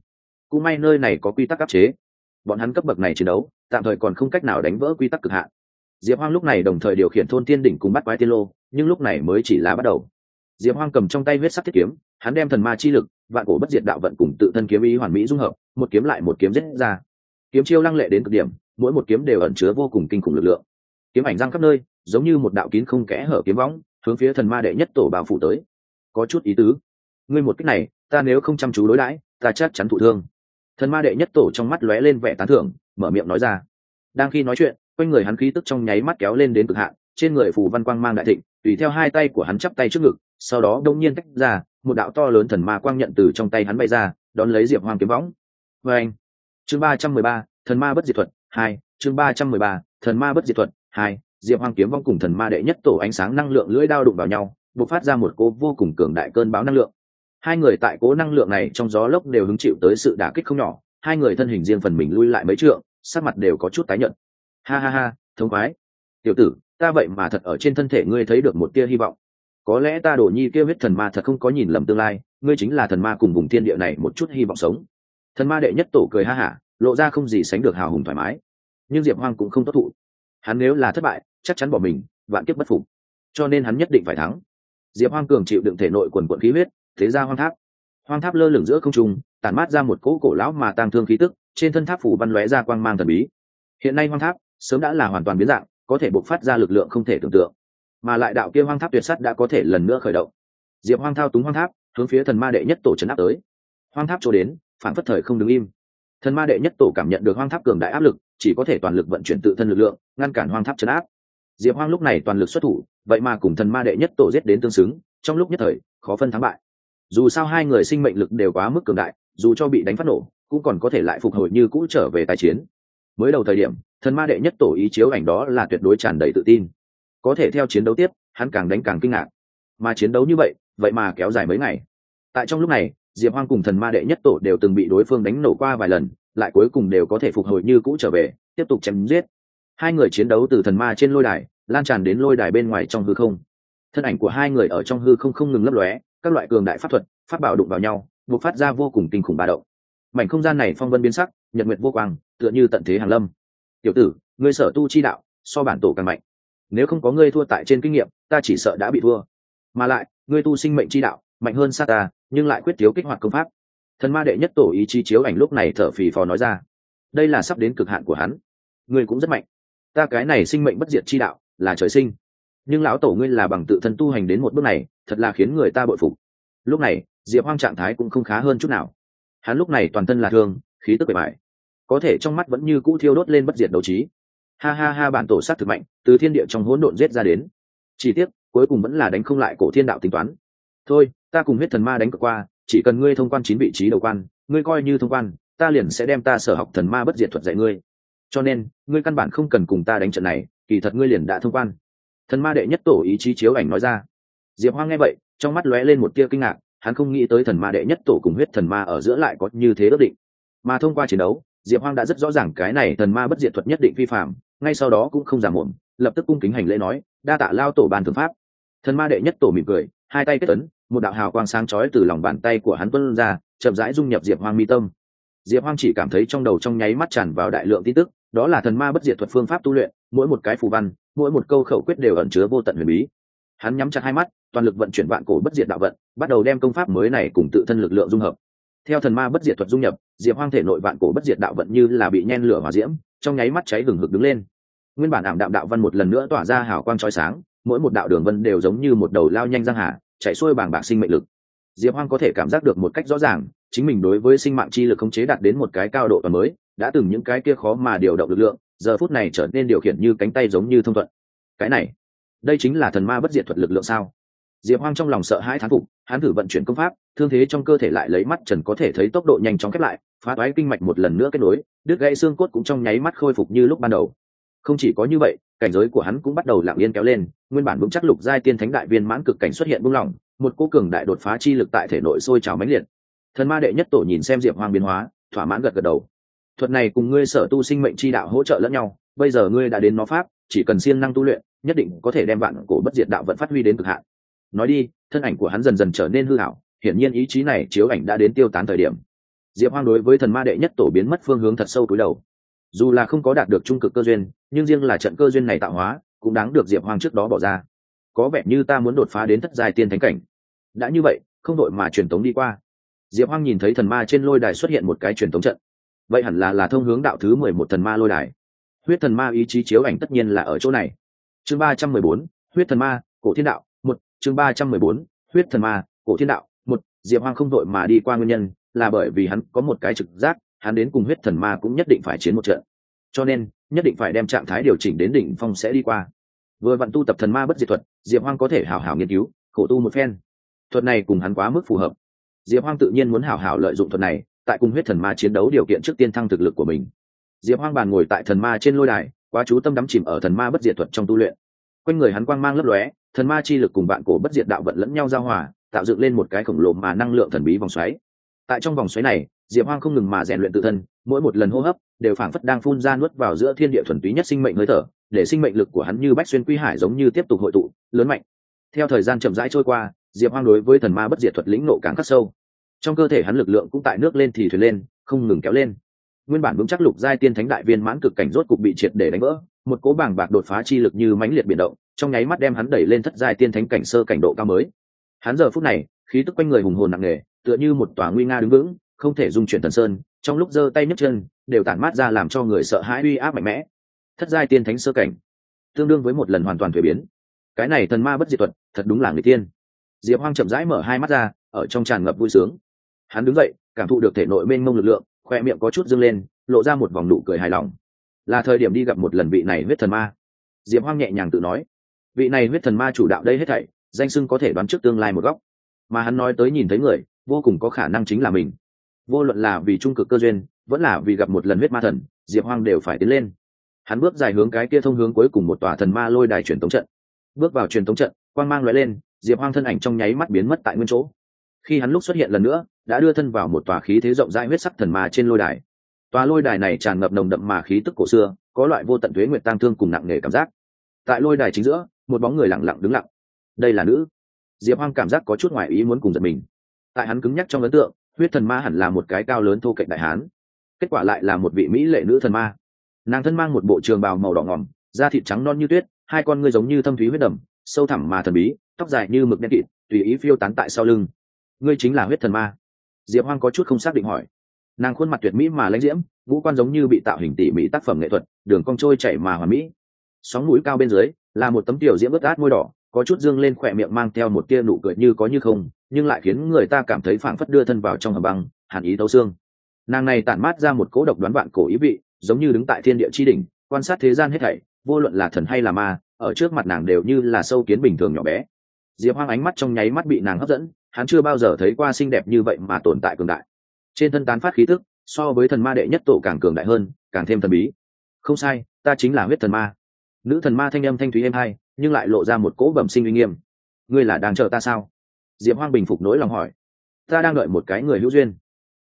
S1: Cũng may nơi này có quy tắc áp chế. Bọn hắn cấp bậc này chiến đấu, tạm thời còn không cách nào đánh vỡ quy tắc cực hạn diệp hoang lúc này đồng thời điều khiển thôn tiên đỉnh cùng bắt quái tiên lô, nhưng lúc này mới chỉ là bắt đầu. Diệp hoang cầm trong tay huyết sắc thiết kiếm, hắn đem thần ma chi lực, vạn cổ bất diệt đạo vận cùng tự thân kiếm ý hoàn mỹ dung hợp, một kiếm lại một kiếm giết ra. Kiếm chiêu lăng lệ đến cực điểm, mỗi một kiếm đều ẩn chứa vô cùng kinh khủng lực lượng. Kiếm ảnh răng khắp nơi, giống như một đạo kín không kẽ hở kiếm võng, hướng phía thần ma đệ nhất tổ bào phủ tới. Có chút ý tứ. Ngươi một cách này, ta nếu không chăm chú đối đãi, ta chắc chắn thụ thương. Thần ma đệ nhất tổ trong mắt lóe lên vẻ tán thưởng, mở miệng nói ra. Đang khi nói chuyện quanh người hắn khí tức trong nháy mắt kéo lên đến cực hạn, trên người phù văn quang mang đại thịnh, tùy theo hai tay của hắn chắp tay trước ngực, sau đó đông nhiên tách ra, một đạo to lớn thần ma quang nhận từ trong tay hắn bay ra, đón lấy diệp hoang kiếm võng. Vê anh chương ba trăm mười ba, thần ma bất diệt thuật, hai, chương ba trăm mười ba, thần ma bất diệt thuật, hai, diệp hoang kiếm vong cùng thần ma đệ nhất tổ ánh sáng năng lượng lưỡi đao đụng vào nhau, bộc phát ra một cố vô cùng cường đại cơn bão năng lượng. Hai người tại cố năng lượng này trong gió lốc đều hứng chịu tới sự đả kích không nhỏ, hai người thân hình riêng phần mình lui lại mấy trượng, sắc mặt đều có chút tái nhợt ha ha ha thống khoái. Tiểu tử, ta vậy mà thật ở trên thân thể ngươi thấy được một tia hy vọng. Có lẽ ta đổ nhi kêu huyết thần ma thật không có nhìn lầm tương lai, ngươi chính là thần ma cùng vùng thiên địa này một chút hy vọng sống. Thần ma đệ nhất tổ cười ha hả, lộ ra không gì sánh được hào hùng thoải mái. Nhưng diệp hoang cũng không tốt thụ. Hắn nếu là thất bại, chắc chắn bỏ mình, vạn kiếp bất phục. Cho nên hắn nhất định phải thắng. Diệp hoang cường chịu đựng thể nội quần quận khí huyết, thế ra hoang tháp. Hoang tháp lơ lửng giữa không trung, tản mát ra một cỗ cổ lão mà tang thương khí tức, trên thân tháp phủ văn lóe ra quang mang thần bí. Hiện nay hoang tháp sớm đã là hoàn toàn biến dạng, có thể bộc phát ra lực lượng không thể tưởng tượng. Mà lại đạo kia hoang tháp tuyệt sắt đã có thể lần nữa khởi động. Diệp hoang thao túng hoang tháp, hướng phía thần ma đệ nhất tổ trấn áp tới. Hoang tháp chỗ đến, phản phất thời không đứng im. Thần ma đệ nhất tổ cảm nhận được hoang tháp cường đại áp lực, chỉ có thể toàn lực vận chuyển tự thân lực lượng, ngăn cản hoang tháp chấn áp. Diệp hoang lúc này toàn lực xuất thủ, vậy mà cùng thần ma đệ nhất tổ giết đến tương xứng, trong lúc nhất thời, khó phân thắng bại. Dù sao hai người sinh mệnh lực đều quá mức cường đại, dù cho bị đánh phát nổ, cũng còn có thể lại phục hồi như cũ trở về tài chiến. Mới đầu thời điểm thần ma đệ nhất tổ ý chiếu ảnh đó là tuyệt đối tràn đầy tự tin. Có thể theo chiến đấu tiếp, hắn càng đánh càng kinh ngạc. Mà chiến đấu như vậy vậy mà kéo dài mấy ngày. Tại trong lúc này, diệp hoang cùng thần ma đệ nhất tổ đều từng bị đối phương đánh nổ qua vài lần, lại cuối cùng đều có thể phục hồi như cũ trở về, tiếp tục chém giết. Hai người chiến đấu từ thần ma trên lôi đài, lan tràn đến lôi đài bên ngoài trong hư không. Thân ảnh của hai người ở trong hư không không ngừng lấp lóe, các loại cường đại pháp thuật, pháp bảo đụng vào nhau buộc phát ra vô cùng kinh khủng ba động. Mảnh không gian này phong vân biến sắc, nhật nguyệt vô quang, tựa như tận thế hàn lâm tiểu tử, ngươi sở tu chi đạo, so bản tổ càng mạnh. Nếu không có ngươi thua tại trên kinh nghiệm, ta chỉ sợ đã bị thua. Mà lại, ngươi tu sinh mệnh chi đạo, mạnh hơn sát ta, nhưng lại quyết thiếu kích hoạt công pháp. Thần ma đệ nhất tổ ý chí chiếu ảnh lúc này thở phì phò nói ra. Đây là sắp đến cực hạn của hắn. Ngươi cũng rất mạnh. Ta cái này sinh mệnh bất diệt chi đạo, là trời sinh. Nhưng lão tổ ngươi là bằng tự thân tu hành đến một bước này, thật là khiến người ta bội phục. Lúc này, diệp hoang trạng thái cũng không khá hơn chút nào. Hắn lúc này toàn thân là thương, khí tức bề bài có thể trong mắt vẫn như cũ thiêu đốt lên bất diệt đấu trí. Ha ha ha, bản tổ sát thực mạnh, từ thiên địa trong hỗn độn giết ra đến. Chỉ tiếc, cuối cùng vẫn là đánh không lại cổ thiên đạo tính toán. Thôi, ta cùng huyết thần ma đánh cược qua, chỉ cần ngươi thông quan chín vị trí đầu quan, ngươi coi như thông quan, ta liền sẽ đem ta sở học thần ma bất diệt thuật dạy ngươi. Cho nên, ngươi căn bản không cần cùng ta đánh trận này, kỳ thật ngươi liền đã thông quan. Thần ma đệ nhất tổ ý chí chiếu ảnh nói ra. Diệp hoang nghe vậy, trong mắt lóe lên một tia kinh ngạc, hắn không nghĩ tới thần ma đệ nhất tổ cùng huyết thần ma ở giữa lại có như thế ước định. Mà thông qua chiến đấu diệp hoang đã rất rõ ràng cái này thần ma bất diệt thuật nhất định vi phạm, ngay sau đó cũng không giảm muộn, lập tức cung kính hành lễ nói, đa tạ lao tổ bàn thưởng pháp. Thần ma đệ nhất tổ mỉm cười, hai tay kết ấn, một đạo hào quang sáng chói từ lòng bàn tay của hắn tuân ra, chậm rãi dung nhập diệp hoang mi tâm. Diệp hoang chỉ cảm thấy trong đầu trong nháy mắt tràn vào đại lượng tin tức, đó là thần ma bất diệt thuật phương pháp tu luyện, mỗi một cái phù văn, mỗi một câu khẩu quyết đều ẩn chứa vô tận huyền bí. Hắn nhắm chặt hai mắt, toàn lực vận chuyển vạn cổ bất diệt đạo vận, bắt đầu đem công pháp mới này cùng tự thân lực lượng dung hợp theo thần ma bất diệt thuật dung nhập, diệp hoang thể nội vạn cổ bất diệt đạo vận như là bị nhen lửa hòa diễm, trong nháy mắt cháy hừng hực đứng lên. Nguyên bản ảm đạm đạo văn một lần nữa tỏa ra hào quang trói sáng, mỗi một đạo đường vân đều giống như một đầu lao nhanh giang hà, chạy xuôi bảng bạc sinh mệnh lực. Diệp hoang có thể cảm giác được một cách rõ ràng, chính mình đối với sinh mạng chi lực khống chế đạt đến một cái cao độ và mới, đã từng những cái kia khó mà điều động lực lượng, giờ phút này trở nên điều khiển như cánh tay giống như thông thuận. Cái này, đây chính là thần ma bất diệt thuật lực lượng sao? Diệp hoang trong lòng sợ hãi thán phục, hắn thử vận chuyển công pháp, thương thế trong cơ thể lại lấy mắt trần có thể thấy tốc độ nhanh chóng khép lại, phá toái kinh mạch một lần nữa kết nối, đứt gãy xương cốt cũng trong nháy mắt khôi phục như lúc ban đầu. Không chỉ có như vậy, cảnh giới của hắn cũng bắt đầu lặng yên kéo lên, nguyên bản vững chắc lục giai tiên thánh đại viên mãn cực cảnh xuất hiện buông lỏng, một cô cường đại đột phá chi lực tại thể nội sôi trào mãnh liệt. Thần ma đệ nhất tổ nhìn xem diệp hoang biến hóa, thỏa mãn gật gật đầu. Thuật này cùng ngươi sở tu sinh mệnh chi đạo hỗ trợ lẫn nhau, bây giờ ngươi đã đến nó pháp, chỉ cần siêng năng tu luyện, nhất định có thể đem bạn cổ bất diệt đạo vận phát huy đến cực hạn nói đi, thân ảnh của hắn dần dần trở nên hư hảo hiển nhiên ý chí này chiếu ảnh đã đến tiêu tán thời điểm. Diệp hoang đối với thần ma đệ nhất tổ biến mất phương hướng thật sâu cúi đầu. Dù là không có đạt được trung cực cơ duyên, nhưng riêng là trận cơ duyên này tạo hóa, cũng đáng được diệp hoang trước đó bỏ ra. Có vẻ như ta muốn đột phá đến thất giai tiên thánh cảnh. Đã như vậy, không đội mà truyền tống đi qua. Diệp hoang nhìn thấy thần ma trên lôi đài xuất hiện một cái truyền tống trận. Vậy hẳn là là thông hướng đạo thứ mười một thần ma lôi đài. Huyết thần ma ý chí chiếu ảnh tất nhiên là ở chỗ này. Chương ba trăm mười bốn, huyết thần ma, cổ thiên đạo chương ba trăm mười bốn, huyết thần ma, cổ thiên đạo. Một, diệp hoang không đội mà đi qua nguyên nhân, là bởi vì hắn có một cái trực giác, hắn đến cùng huyết thần ma cũng nhất định phải chiến một trận. Cho nên, nhất định phải đem trạng thái điều chỉnh đến đỉnh phong sẽ đi qua. Vừa vặn tu tập thần ma bất diệt thuật, diệp hoang có thể hào hào nghiên cứu, khổ tu một phen. Thuật này cùng hắn quá mức phù hợp. Diệp hoang tự nhiên muốn hào hào lợi dụng thuật này, tại cùng huyết thần ma chiến đấu điều kiện trước tiên thăng thực lực của mình. Diệp hoang bàn ngồi tại thần ma trên lôi đài, quá chú tâm đắm chìm ở thần ma bất diệt thuật trong tu luyện. Quanh người hắn quang mang lấp lóe thần ma chi lực cùng vạn cổ bất diệt đạo vận lẫn nhau giao hòa, tạo dựng lên một cái khổng lồ mà năng lượng thần bí vòng xoáy. Tại trong vòng xoáy này, diệp hoang không ngừng mà rèn luyện tự thân, mỗi một lần hô hấp đều phảng phất đang phun ra nuốt vào giữa thiên địa thuần túy nhất sinh mệnh hơi thở, để sinh mệnh lực của hắn như bách xuyên quy hải giống như tiếp tục hội tụ, lớn mạnh. Theo thời gian chậm rãi trôi qua, diệp hoang đối với thần ma bất diệt thuật lĩnh nộ càng khắc sâu. Trong cơ thể hắn lực lượng cũng tại nước lên thì thuyền lên, không ngừng kéo lên. Nguyên bản vững chắc lục giai tiên thánh đại viên mãn cực cảnh rốt cục bị triệt để đánh vỡ, một cố bảng bạc đột phá chi lực như mãnh liệt biển động trong nháy mắt đem hắn đẩy lên thất giai tiên thánh cảnh sơ cảnh độ cao mới. Hắn giờ phút này, khí tức quanh người hùng hồn nặng nề, tựa như một tòa nguy nga đứng vững, không thể dung chuyển thần sơn, trong lúc giơ tay nhấc chân, đều tản mát ra làm cho người sợ hãi uy áp mạnh mẽ. Thất giai tiên thánh sơ cảnh, tương đương với một lần hoàn toàn thuế biến. Cái này thần ma bất diệt thuật, thật đúng là người tiên diệp hoang chậm rãi mở hai mắt ra, ở trong tràn ngập vui sướng. Hắn đứng dậy, cảm thụ được thể nội mênh mông lực lượng, khoe miệng có chút dâng lên, lộ ra một vòng nụ cười hài lòng. Là thời điểm đi gặp một lần vị này huyết thần ma. Diệp hoang nhẹ nhàng tự nói vị này huyết thần ma chủ đạo đây hết thảy, danh sưng có thể đoán trước tương lai một góc. Mà hắn nói tới nhìn thấy người, vô cùng có khả năng chính là mình. Vô luận là vì trung cực cơ duyên, vẫn là vì gặp một lần huyết ma thần, diệp hoang đều phải tiến lên. Hắn bước dài hướng cái kia thông hướng cuối cùng một tòa thần ma lôi đài truyền tống trận. Bước vào truyền tống trận, quang mang loại lên, diệp hoang thân ảnh trong nháy mắt biến mất tại nguyên chỗ. Khi hắn lúc xuất hiện lần nữa, đã đưa thân vào một tòa khí thế rộng rãi huyết sắc thần ma trên lôi đài. Tòa lôi đài này tràn ngập nồng đậm mà khí tức cổ xưa, có loại vô tận thuế nguyệt tang thương cùng nặng nề cảm giác. Tại lôi đài chính giữa một bóng người lặng lặng đứng lặng. Đây là nữ. Diệp hoang cảm giác có chút ngoài ý muốn cùng giật mình. Tại hắn cứng nhắc trong ấn tượng, huyết thần ma hẳn là một cái cao lớn thô cạnh đại hán. Kết quả lại là một vị mỹ lệ nữ thần ma. Nàng thân mang một bộ trường bào màu đỏ ngỏm, da thịt trắng non như tuyết, hai con ngươi giống như thâm thúy huyết đầm, sâu thẳm mà thần bí, tóc dài như mực đen kịt, tùy ý phiêu tán tại sau lưng. Ngươi chính là huyết thần ma. Diệp hoang có chút không xác định hỏi. Nàng khuôn mặt tuyệt mỹ mà lãnh diễm, ngũ quan giống như bị tạo hình tỉ mỹ tác phẩm nghệ thuật, đường cong trôi chảy mà hoàn mỹ. Sóng mũi cao bên dưới là một tấm tiểu diễm ướt át môi đỏ, có chút dương lên khỏe miệng mang theo một tia nụ cười như có như không, nhưng lại khiến người ta cảm thấy phảng phất đưa thân vào trong hầm băng, hàn ý tấu xương. Nàng này tản mát ra một cỗ độc đoán bạn cổ ý vị, giống như đứng tại thiên địa chi đỉnh, quan sát thế gian hết thảy, vô luận là thần hay là ma, ở trước mặt nàng đều như là sâu kiến bình thường nhỏ bé. Diệp hoang ánh mắt trong nháy mắt bị nàng hấp dẫn, hắn chưa bao giờ thấy qua xinh đẹp như vậy mà tồn tại cường đại. Trên thân tán phát khí tức, so với thần ma đệ nhất tổ càng cường đại hơn, càng thêm thần bí. Không sai, ta chính là huyết thần ma nữ thần ma thanh âm thanh thúy êm hai, nhưng lại lộ ra một cỗ bẩm sinh uy nghiêm. Ngươi là đang chờ ta sao? Diệp hoang bình phục nỗi lòng hỏi. Ta đang đợi một cái người hữu duyên.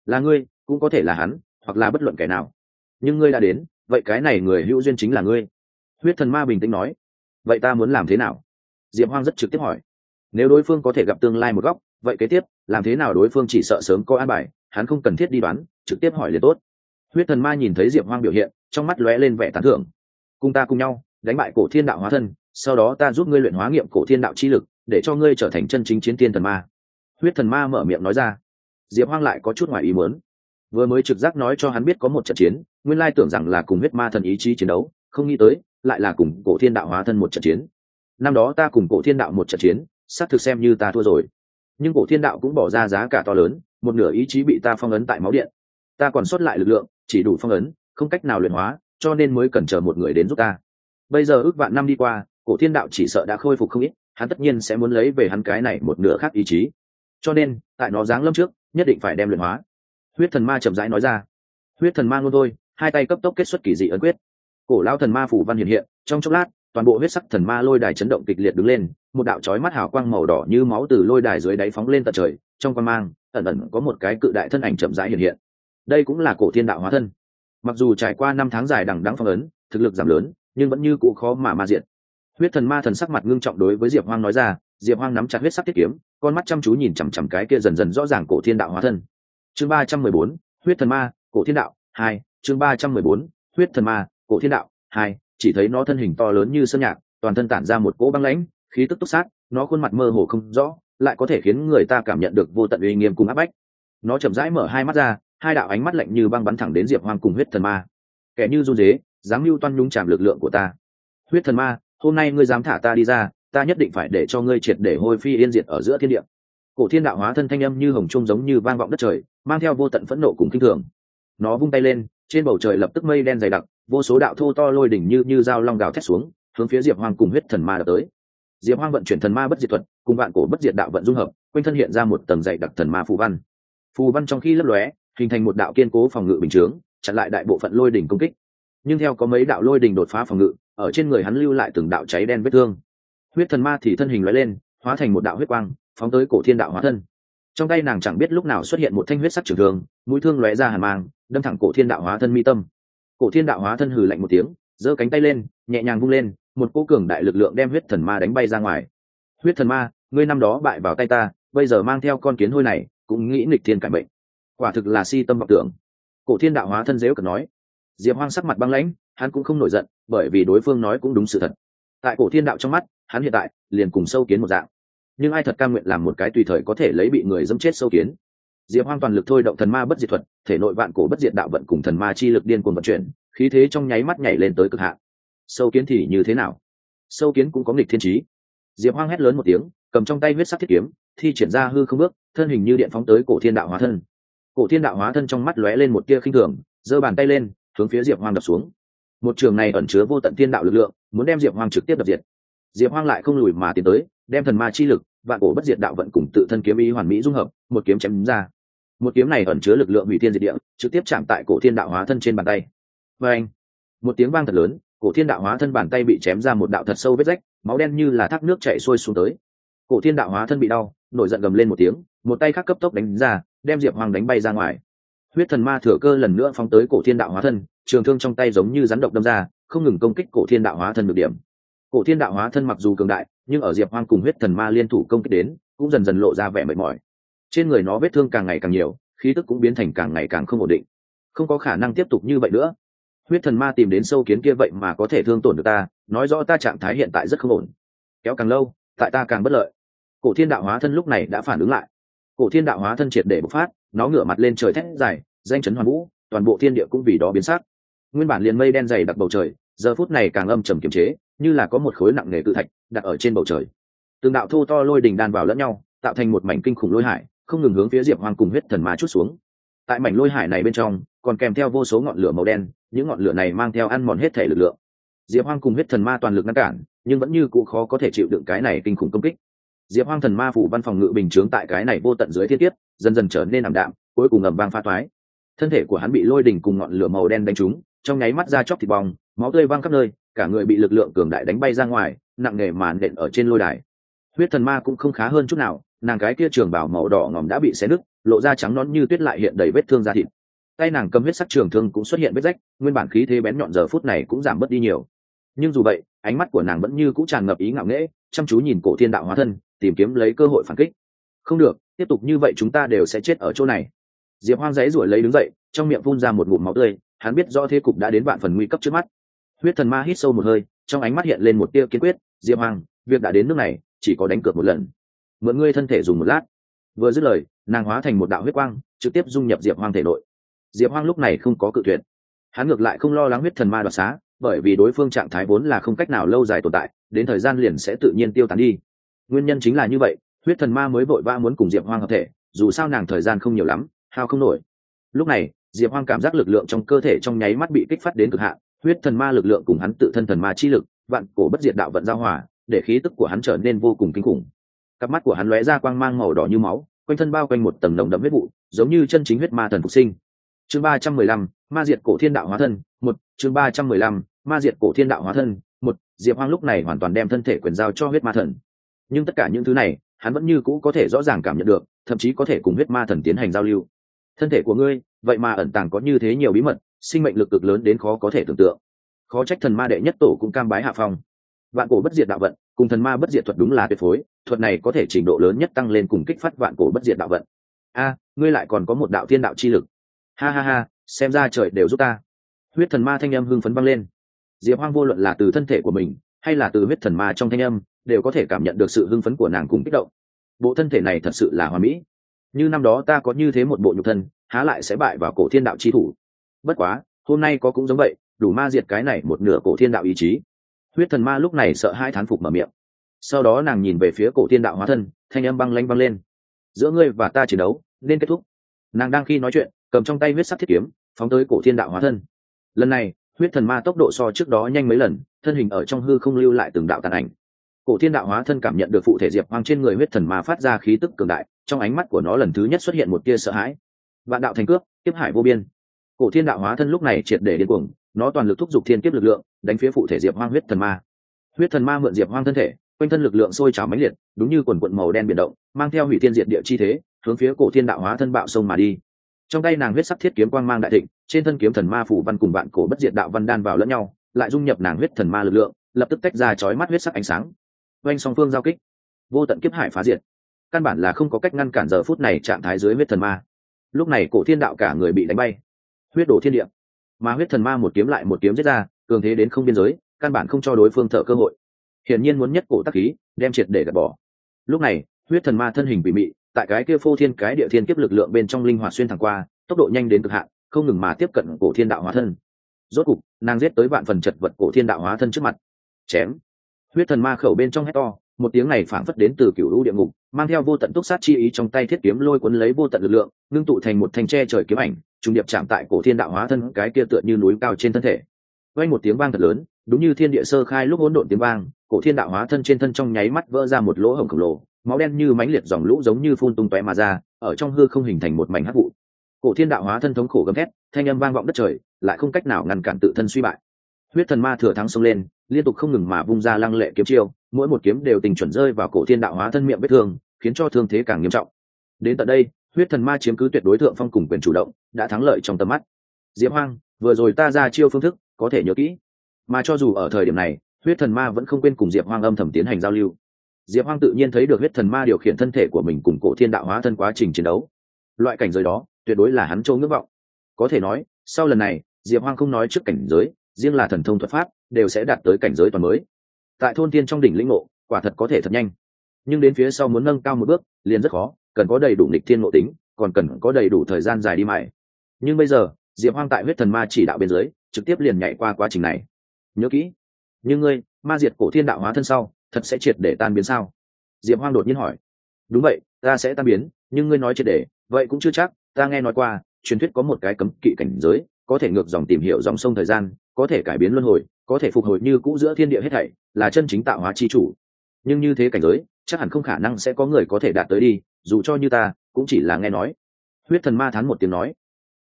S1: Là ngươi, cũng có thể là hắn, hoặc là bất luận kẻ nào. Nhưng ngươi đã đến, vậy cái này người hữu duyên chính là ngươi. Huyết thần ma bình tĩnh nói. Vậy ta muốn làm thế nào? Diệp hoang rất trực tiếp hỏi. Nếu đối phương có thể gặp tương lai một góc, vậy kế tiếp, làm thế nào đối phương chỉ sợ sớm có an bài, hắn không cần thiết đi đoán, trực tiếp hỏi liền tốt. Huyết thần ma nhìn thấy diệp hoang biểu hiện, trong mắt lóe lên vẻ tán thưởng. Cùng ta cùng nhau đánh bại cổ thiên đạo hóa thân, sau đó ta giúp ngươi luyện hóa nghiệm cổ thiên đạo chi lực, để cho ngươi trở thành chân chính chiến tiên thần ma. Huyết thần ma mở miệng nói ra. Diệp hoang lại có chút ngoài ý muốn. Vừa mới trực giác nói cho hắn biết có một trận chiến, nguyên lai tưởng rằng là cùng huyết ma thần ý chí chiến đấu, không nghĩ tới, lại là cùng cổ thiên đạo hóa thân một trận chiến. Năm đó ta cùng cổ thiên đạo một trận chiến, xác thực xem như ta thua rồi. Nhưng cổ thiên đạo cũng bỏ ra giá cả to lớn, một nửa ý chí bị ta phong ấn tại máu điện. Ta còn sót lại lực lượng, chỉ đủ phong ấn, không cách nào luyện hóa, cho nên mới cần chờ một người đến giúp ta bây giờ ước vạn năm đi qua, cổ thiên đạo chỉ sợ đã khôi phục không ít, hắn tất nhiên sẽ muốn lấy về hắn cái này một nửa khác ý chí. Cho nên, tại nó giáng lâm trước, nhất định phải đem luyện hóa. Huyết thần ma chậm rãi nói ra. Huyết thần ma ngôn thôi, hai tay cấp tốc kết xuất kỳ dị ấn quyết. Cổ lao thần ma phủ văn hiện hiện, trong chốc lát, toàn bộ huyết sắc thần ma lôi đài chấn động kịch liệt đứng lên, một đạo chói mắt hào quang màu đỏ như máu từ lôi đài dưới đáy phóng lên tận trời, trong quan mang, ẩn ẩn có một cái cự đại thân ảnh chậm rãi hiện hiện. Đây cũng là cổ thiên đạo hóa thân. Mặc dù trải qua năm tháng dài đằng đẵng phong ấn, thực lực giảm lớn nhưng vẫn như cũ khó mà ma diện huyết thần ma thần sắc mặt ngưng trọng đối với diệp hoang nói ra, diệp hoang nắm chặt huyết sắc thiết kiếm, con mắt chăm chú nhìn chằm chằm cái kia dần dần rõ ràng cổ thiên đạo hóa thân. Chương ba trăm mười bốn, huyết thần ma, cổ thiên đạo, hai, chương ba trăm mười bốn, huyết thần ma, cổ thiên đạo, hai, chỉ thấy nó thân hình to lớn như sơn nhạc, toàn thân tản ra một cỗ băng lãnh, khí tức túc sát, nó khuôn mặt mơ hồ không rõ, lại có thể khiến người ta cảm nhận được vô tận uy nghiêm cùng áp bách. Nó chậm rãi mở hai mắt ra, hai đạo ánh mắt lạnh như băng bắn thẳng đến diệp hoang cùng huyết thần ma. Kẻ như run dế dám mưu toan nhúng chạm lực lượng của ta. Huyết thần ma, hôm nay ngươi dám thả ta đi ra, ta nhất định phải để cho ngươi triệt để hôi phi yên diệt ở giữa thiên địa. Cổ thiên đạo hóa thân thanh âm như hồng trung giống như vang vọng đất trời, mang theo vô tận phẫn nộ cùng kinh thường. Nó vung tay lên, trên bầu trời lập tức mây đen dày đặc, vô số đạo thô to lôi đỉnh như như dao long gào thét xuống, hướng phía diệp hoang cùng huyết thần ma đập tới. Diệp hoang vận chuyển thần ma bất diệt thuật, cùng vạn cổ bất diệt đạo vận dung hợp, quanh thân hiện ra một tầng dày đặc thần ma phù văn. Phù văn trong khi lấp lóe, hình thành một đạo kiên cố phòng ngự bình chướng, chặn lại đại bộ phận lôi đỉnh công kích nhưng theo có mấy đạo lôi đình đột phá phòng ngự, ở trên người hắn lưu lại từng đạo cháy đen vết thương. Huyết thần ma thì thân hình lóe lên, hóa thành một đạo huyết quang, phóng tới cổ thiên đạo hóa thân. Trong tay nàng chẳng biết lúc nào xuất hiện một thanh huyết sắc trường thường mũi thương lóe ra hàn mang, đâm thẳng cổ thiên đạo hóa thân mi tâm. Cổ thiên đạo hóa thân hừ lạnh một tiếng, giơ cánh tay lên, nhẹ nhàng vung lên, một cô cường đại lực lượng đem huyết thần ma đánh bay ra ngoài. Huyết thần ma, ngươi năm đó bại vào tay ta, bây giờ mang theo con kiến hôi này, cũng nghĩ nghịch thiên cải bệnh quả thực là si tâm vọng tưởng. Cổ thiên đạo hóa thân dễu cực nói diệp hoang sắc mặt băng lãnh, hắn cũng không nổi giận, bởi vì đối phương nói cũng đúng sự thật. Tại cổ thiên đạo trong mắt, hắn hiện tại liền cùng sâu kiến một dạng. Nhưng ai thật cam nguyện làm một cái tùy thời có thể lấy bị người dâm chết sâu kiến? Diệp hoang toàn lực thôi động thần ma bất diệt thuật, thể nội vạn cổ bất diệt đạo vận cùng thần ma chi lực điên cuồng vận chuyển, khí thế trong nháy mắt nhảy lên tới cực hạn. Sâu kiến thì như thế nào? Sâu kiến cũng có nghịch thiên trí. Diệp hoang hét lớn một tiếng, cầm trong tay huyết sắc thiết kiếm, thi triển ra hư không bước, thân hình như điện phóng tới cổ thiên đạo hóa thân. Cổ thiên đạo hóa thân trong mắt lóe lên một tia khinh thường, giơ bàn tay lên hướng phía diệp hoang đập xuống. Một trường này ẩn chứa vô tận thiên đạo lực lượng, muốn đem diệp hoang trực tiếp đập diệt. Diệp hoang lại không lùi mà tiến tới, đem thần ma chi lực, vạn cổ bất diệt đạo vận cùng tự thân kiếm ý hoàn mỹ dung hợp, một kiếm chém ra. Một kiếm này ẩn chứa lực lượng hủy thiên diệt địa, trực tiếp chạm tại cổ thiên đạo hóa thân trên bàn tay. Và anh, một tiếng vang thật lớn, cổ thiên đạo hóa thân bàn tay bị chém ra một đạo thật sâu vết rách, máu đen như là thác nước chảy xuôi xuống tới. Cổ thiên đạo hóa thân bị đau, nổi giận gầm lên một tiếng, một tay khác cấp tốc đánh ra, đem diệp hoàng đánh bay ra ngoài huyết thần ma thừa cơ lần nữa phóng tới cổ thiên đạo hóa thân, trường thương trong tay giống như rắn độc đâm ra, không ngừng công kích cổ thiên đạo hóa thân được điểm. Cổ thiên đạo hóa thân mặc dù cường đại, nhưng ở diệp hoang cùng huyết thần ma liên thủ công kích đến, cũng dần dần lộ ra vẻ mệt mỏi. Trên người nó vết thương càng ngày càng nhiều, khí tức cũng biến thành càng ngày càng không ổn định. Không có khả năng tiếp tục như vậy nữa. Huyết thần ma tìm đến sâu kiến kia vậy mà có thể thương tổn được ta, nói rõ ta trạng thái hiện tại rất không ổn. Kéo càng lâu, tại ta càng bất lợi. Cổ thiên đạo hóa thân lúc này đã phản ứng lại. Cổ thiên đạo hóa thân triệt để bộc phát nó ngửa mặt lên trời thét dài, danh chấn hoàn vũ, toàn bộ thiên địa cũng vì đó biến sắc. Nguyên bản liền mây đen dày đặc bầu trời, giờ phút này càng âm trầm kiềm chế, như là có một khối nặng nề cự thạch đặt ở trên bầu trời. Từng đạo thô to lôi đình đan vào lẫn nhau, tạo thành một mảnh kinh khủng lôi hải, không ngừng hướng phía diệp hoang cùng huyết thần ma chút xuống. Tại mảnh lôi hải này bên trong, còn kèm theo vô số ngọn lửa màu đen, những ngọn lửa này mang theo ăn mòn hết thể lực lượng. Diệp hoang cùng huyết thần ma toàn lực ngăn cản, nhưng vẫn như cụ khó có thể chịu đựng cái này kinh khủng công kích diệp hoang thần ma phủ văn phòng ngự bình chướng tại cái này vô tận dưới thiên tiếp dần dần trở nên ảm đạm, cuối cùng ầm vang pha toái thân thể của hắn bị lôi đỉnh cùng ngọn lửa màu đen đánh trúng, trong nháy mắt ra chóc thịt bong, máu tươi văng khắp nơi, cả người bị lực lượng cường đại đánh bay ra ngoài, nặng nề màn đện ở trên lôi đài. Huyết thần ma cũng không khá hơn chút nào, nàng cái kia trường bảo màu đỏ ngòm đã bị xé nứt, lộ ra trắng nón như tuyết lại hiện đầy vết thương da thịt. Tay nàng cầm huyết sắc trường thương cũng xuất hiện vết rách, nguyên bản khí thế bén nhọn giờ phút này cũng giảm bớt đi nhiều. Nhưng dù vậy, ánh mắt của nàng vẫn như cũng tràn ngập ý ngạo nghễ chăm chú nhìn cổ thiên đạo hóa thân, tìm kiếm lấy cơ hội phản kích. Không được, tiếp tục như vậy chúng ta đều sẽ chết ở chỗ này. Diệp hoang dãy ruổi lấy đứng dậy, trong miệng phun ra một ngụm máu tươi, hắn biết rõ thế cục đã đến vạn phần nguy cấp trước mắt. Huyết thần ma hít sâu một hơi, trong ánh mắt hiện lên một tia kiên quyết, diệp hoang, việc đã đến nước này, chỉ có đánh cược một lần. Mượn ngươi thân thể dùng một lát. Vừa dứt lời, nàng hóa thành một đạo huyết quang, trực tiếp dung nhập diệp hoang thể nội. Diệp hoang lúc này không có cự tuyệt. Hắn ngược lại không lo lắng huyết thần ma đoạt xá bởi vì đối phương trạng thái vốn là không cách nào lâu dài tồn tại, đến thời gian liền sẽ tự nhiên tiêu tán đi. Nguyên nhân chính là như vậy, huyết thần ma mới vội vã muốn cùng diệp hoang hợp thể, dù sao nàng thời gian không nhiều lắm, hao không nổi. Lúc này, diệp hoang cảm giác lực lượng trong cơ thể trong nháy mắt bị kích phát đến cực hạn, huyết thần ma lực lượng cùng hắn tự thân thần ma chi lực, vạn cổ bất diệt đạo vận giao hòa, để khí tức của hắn trở nên vô cùng kinh khủng. Cặp mắt của hắn lóe ra quang mang màu đỏ như máu, quanh thân bao quanh một tầng nồng đậm huyết vụ, giống như chân chính huyết ma thần phục sinh. Chương ba trăm mười lăm ma diệt cổ thiên đạo hóa thân, một, chương ba trăm mười lăm, ma diệt cổ thiên đạo hóa thân, một, diệp hoang lúc này hoàn toàn đem thân thể quyền giao cho huyết ma thần. Nhưng tất cả những thứ này, hắn vẫn như cũ có thể rõ ràng cảm nhận được, thậm chí có thể cùng huyết ma thần tiến hành giao lưu. Thân thể của ngươi, vậy mà ẩn tàng có như thế nhiều bí mật, sinh mệnh lực cực lớn đến khó có thể tưởng tượng. Khó trách thần ma đệ nhất tổ cũng cam bái hạ phong. Vạn cổ bất diệt đạo vận, cùng thần ma bất diệt thuật đúng là tuyệt phối, thuật này có thể trình độ lớn nhất tăng lên cùng kích phát vạn cổ bất diệt đạo vận. A, ngươi lại còn có một đạo thiên đạo chi lực. Ha ha ha xem ra trời đều giúp ta. Huyết thần ma thanh âm hưng phấn băng lên. Diệp hoang vô luận là từ thân thể của mình, hay là từ huyết thần ma trong thanh âm, đều có thể cảm nhận được sự hưng phấn của nàng cùng kích động. Bộ thân thể này thật sự là hoa mỹ. Như năm đó ta có như thế một bộ nhục thân, há lại sẽ bại vào cổ thiên đạo chi thủ. Bất quá, hôm nay có cũng giống vậy, đủ ma diệt cái này một nửa cổ thiên đạo ý chí. Huyết thần ma lúc này sợ hai thán phục mở miệng. Sau đó nàng nhìn về phía cổ thiên đạo hóa thân, thanh âm băng lanh băng lên. Giữa ngươi và ta chiến đấu, nên kết thúc. Nàng đang khi nói chuyện cầm trong tay huyết sắc thiết kiếm, phóng tới cổ thiên đạo hóa thân. Lần này, huyết thần ma tốc độ so trước đó nhanh mấy lần, thân hình ở trong hư không lưu lại từng đạo tàn ảnh. Cổ thiên đạo hóa thân cảm nhận được phụ thể diệp hoang trên người huyết thần ma phát ra khí tức cường đại, trong ánh mắt của nó lần thứ nhất xuất hiện một tia sợ hãi. Vạn đạo thành cước tiếp hải vô biên. Cổ thiên đạo hóa thân lúc này triệt để điên cuồng, nó toàn lực thúc giục thiên kiếp lực lượng, đánh phía phụ thể diệp hoang huyết thần ma. Huyết thần ma mượn diệp hoang thân thể, quanh thân lực lượng sôi trào mãnh liệt, đúng như quần quận màu đen biển động, mang theo hủy thiên diệt địa chi thế, hướng phía cổ thiên đạo hóa thân bạo sông mà đi trong tay nàng huyết sắc thiết kiếm quang mang đại thịnh, trên thân kiếm thần ma phủ văn cùng bạn cổ bất diệt đạo văn đan vào lẫn nhau, lại dung nhập nàng huyết thần ma lực lượng, lập tức tách ra chói mắt huyết sắc ánh sáng. Oanh song phương giao kích. Vô tận kiếp hải phá diệt. Căn bản là không có cách ngăn cản giờ phút này trạng thái dưới huyết thần ma. Lúc này cổ thiên đạo cả người bị đánh bay. Huyết đổ thiên địa. Mà huyết thần ma một kiếm lại một kiếm giết ra, cường thế đến không biên giới, căn bản không cho đối phương thở cơ hội. Hiển nhiên muốn nhất cổ tắc khí, đem triệt để gạt bỏ. Lúc này, huyết thần ma thân hình bị mị tại cái kia phô thiên cái địa thiên kiếp lực lượng bên trong linh hoạt xuyên thẳng qua, tốc độ nhanh đến cực hạn, không ngừng mà tiếp cận cổ thiên đạo hóa thân. Rốt cục, nàng giết tới vạn phần chật vật cổ thiên đạo hóa thân trước mặt. Chém. Huyết thần ma khẩu bên trong hét to, một tiếng này phảng phất đến từ cựu lũ địa ngục, mang theo vô tận túc sát chi ý trong tay thiết kiếm lôi cuốn lấy vô tận lực lượng, ngưng tụ thành một thanh tre trời kiếm ảnh trung điệp chạm tại cổ thiên đạo hóa thân cái kia tựa như núi cao trên thân thể. Vang một tiếng vang thật lớn, đúng như thiên địa sơ khai lúc hỗn độn tiếng vang, cổ thiên đạo hóa thân trên thân trong nháy mắt vỡ ra một lỗ hổng khổng lồ máu đen như mánh liệt dòng lũ giống như phun tung tóe mà ra, ở trong hư không hình thành một mảnh hắc vụ. Cổ thiên đạo hóa thân thống khổ gầm thét, thanh âm vang vọng đất trời, lại không cách nào ngăn cản tự thân suy bại. Huyết thần ma thừa thắng xông lên, liên tục không ngừng mà vung ra lăng lệ kiếm chiêu, mỗi một kiếm đều tình chuẩn rơi vào cổ thiên đạo hóa thân miệng vết thương, khiến cho thương thế càng nghiêm trọng. Đến tận đây, huyết thần ma chiếm cứ tuyệt đối thượng phong cùng quyền chủ động, đã thắng lợi trong tầm mắt. Diễm hoang, vừa rồi ta ra chiêu phương thức, có thể nhớ kỹ. Mà cho dù ở thời điểm này, huyết thần ma vẫn không quên cùng diệp hoang âm thầm tiến hành giao lưu diệp hoang tự nhiên thấy được huyết thần ma điều khiển thân thể của mình cùng cổ thiên đạo hóa thân quá trình chiến đấu. Loại cảnh giới đó, tuyệt đối là hắn châu ngưỡng vọng. Có thể nói, sau lần này, diệp hoang không nói trước cảnh giới, riêng là thần thông thuật pháp, đều sẽ đạt tới cảnh giới toàn mới. Tại thôn tiên trong đỉnh lĩnh ngộ, quả thật có thể thật nhanh. Nhưng đến phía sau muốn nâng cao một bước, liền rất khó, cần có đầy đủ nịch thiên ngộ tính, còn cần có đầy đủ thời gian dài đi mãi. Nhưng bây giờ, diệp hoang tại huyết thần ma chỉ đạo bên dưới, trực tiếp liền nhảy qua quá trình này. Nhớ kỹ, nhưng ngươi, ma diệt cổ thiên đạo hóa thân sau thật sẽ triệt để tan biến sao? Diệp hoang đột nhiên hỏi. Đúng vậy, ta sẽ tan biến, nhưng ngươi nói triệt để, vậy cũng chưa chắc, ta nghe nói qua, truyền thuyết có một cái cấm kỵ cảnh giới, có thể ngược dòng tìm hiểu dòng sông thời gian, có thể cải biến luân hồi, có thể phục hồi như cũ giữa thiên địa hết thảy, là chân chính tạo hóa chi chủ. Nhưng như thế cảnh giới, chắc hẳn không khả năng sẽ có người có thể đạt tới đi, dù cho như ta, cũng chỉ là nghe nói. Huyết thần ma thán một tiếng nói.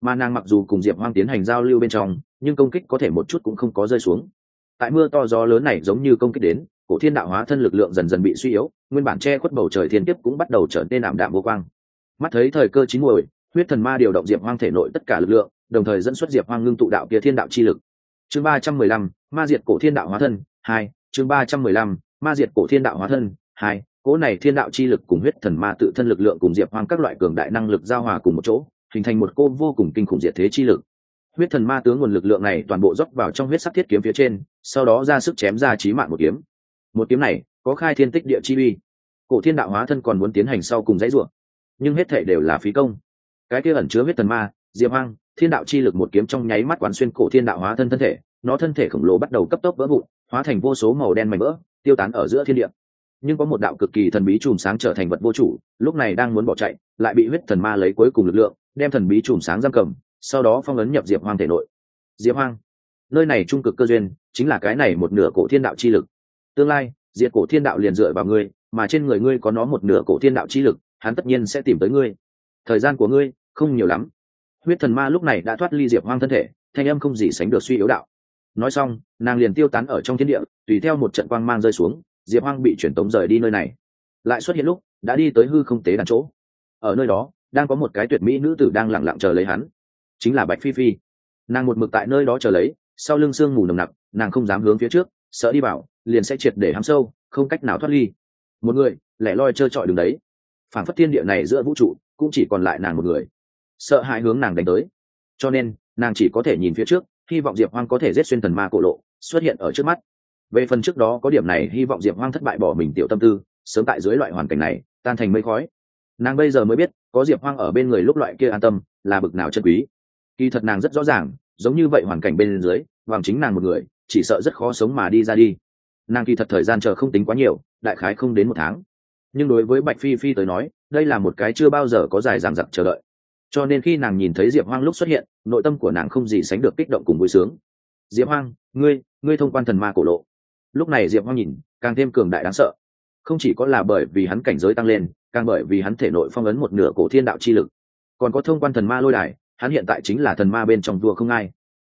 S1: Ma nàng mặc dù cùng diệp hoang tiến hành giao lưu bên trong, nhưng công kích có thể một chút cũng không có rơi xuống. Tại mưa to gió lớn này giống như công kích đến cổ thiên đạo hóa thân lực lượng dần dần bị suy yếu, nguyên bản che khuất bầu trời thiên tiếp cũng bắt đầu trở nên ảm đạm vô quang. Mắt thấy thời cơ chín muồi, huyết thần ma điều động diệp hoang thể nội tất cả lực lượng, đồng thời dẫn xuất diệp hoang ngưng tụ đạo kia thiên đạo chi lực. Chương ba trăm mười lăm, ma diệt cổ thiên đạo hóa thân, hai, chương ba trăm mười lăm, ma diệt cổ thiên đạo hóa thân, hai, cỗ này thiên đạo chi lực cùng huyết thần ma tự thân lực lượng cùng diệp hoang các loại cường đại năng lực giao hòa cùng một chỗ, hình thành một cô vô cùng kinh khủng diệt thế chi lực. Huyết thần ma tướng nguồn lực lượng này toàn bộ dốc vào trong huyết sắc thiết kiếm phía trên, sau đó ra sức chém ra trí mạng một kiếm một kiếm này có khai thiên tích địa chi uy. Cổ thiên đạo hóa thân còn muốn tiến hành sau cùng dãy ruộng nhưng hết thể đều là phí công. Cái kia ẩn chứa huyết thần ma, diệp hoang, thiên đạo chi lực một kiếm trong nháy mắt quán xuyên cổ thiên đạo hóa thân thân thể, nó thân thể khổng lồ bắt đầu cấp tốc vỡ vụn, hóa thành vô số màu đen mảnh vỡ, tiêu tán ở giữa thiên địa. Nhưng có một đạo cực kỳ thần bí chùm sáng trở thành vật vô chủ, lúc này đang muốn bỏ chạy, lại bị huyết thần ma lấy cuối cùng lực lượng, đem thần bí chùm sáng giam cầm, sau đó phong ấn nhập diệp hoang thể nội. Diệp hoang, nơi này trung cực cơ duyên, chính là cái này một nửa cổ thiên đạo chi lực tương lai, diệt cổ thiên đạo liền dựa vào ngươi, mà trên người ngươi có nó một nửa cổ thiên đạo chi lực, hắn tất nhiên sẽ tìm tới ngươi. Thời gian của ngươi không nhiều lắm. Huyết thần ma lúc này đã thoát ly diệp hoang thân thể, thanh âm không gì sánh được suy yếu đạo. Nói xong, nàng liền tiêu tán ở trong thiên địa, tùy theo một trận quang mang rơi xuống, diệp hoang bị chuyển tống rời đi nơi này. Lại xuất hiện lúc, đã đi tới hư không tế đàn chỗ. Ở nơi đó, đang có một cái tuyệt mỹ nữ tử đang lẳng lặng chờ lấy hắn. Chính là bạch phi phi. Nàng một mực tại nơi đó chờ lấy, sau lưng sương mù nồng nặc, nàng không dám hướng phía trước sợ đi bảo, liền sẽ triệt để hám sâu, không cách nào thoát ly. Một người, lẻ loi trơ trọi đường đấy. Phản phất thiên địa này giữa vũ trụ, cũng chỉ còn lại nàng một người. Sợ hãi hướng nàng đánh tới. Cho nên, nàng chỉ có thể nhìn phía trước, hy vọng diệp hoang có thể giết xuyên thần ma cổ lộ, xuất hiện ở trước mắt. Về phần trước đó có điểm này, hy vọng diệp hoang thất bại bỏ mình tiểu tâm tư, sớm tại dưới loại hoàn cảnh này, tan thành mây khói. Nàng bây giờ mới biết, có diệp hoang ở bên người lúc loại kia an tâm, là bực nào chân quý. Kỳ thật nàng rất rõ ràng, giống như vậy hoàn cảnh bên dưới vàng chính nàng một người chỉ sợ rất khó sống mà đi ra đi. Nàng kỳ thật thời gian chờ không tính quá nhiều, đại khái không đến một tháng. Nhưng đối với bạch phi phi tới nói, đây là một cái chưa bao giờ có dài dằng dặc chờ đợi. Cho nên khi nàng nhìn thấy diệp hoang lúc xuất hiện, nội tâm của nàng không gì sánh được kích động cùng vui sướng. Diệp hoang, ngươi ngươi thông quan thần ma cổ lộ. Lúc này diệp hoang nhìn, càng thêm cường đại đáng sợ. Không chỉ có là bởi vì hắn cảnh giới tăng lên, càng bởi vì hắn thể nội phong ấn một nửa cổ thiên đạo chi lực. Còn có thông quan thần ma lôi đài, hắn hiện tại chính là thần ma bên trong vua không ai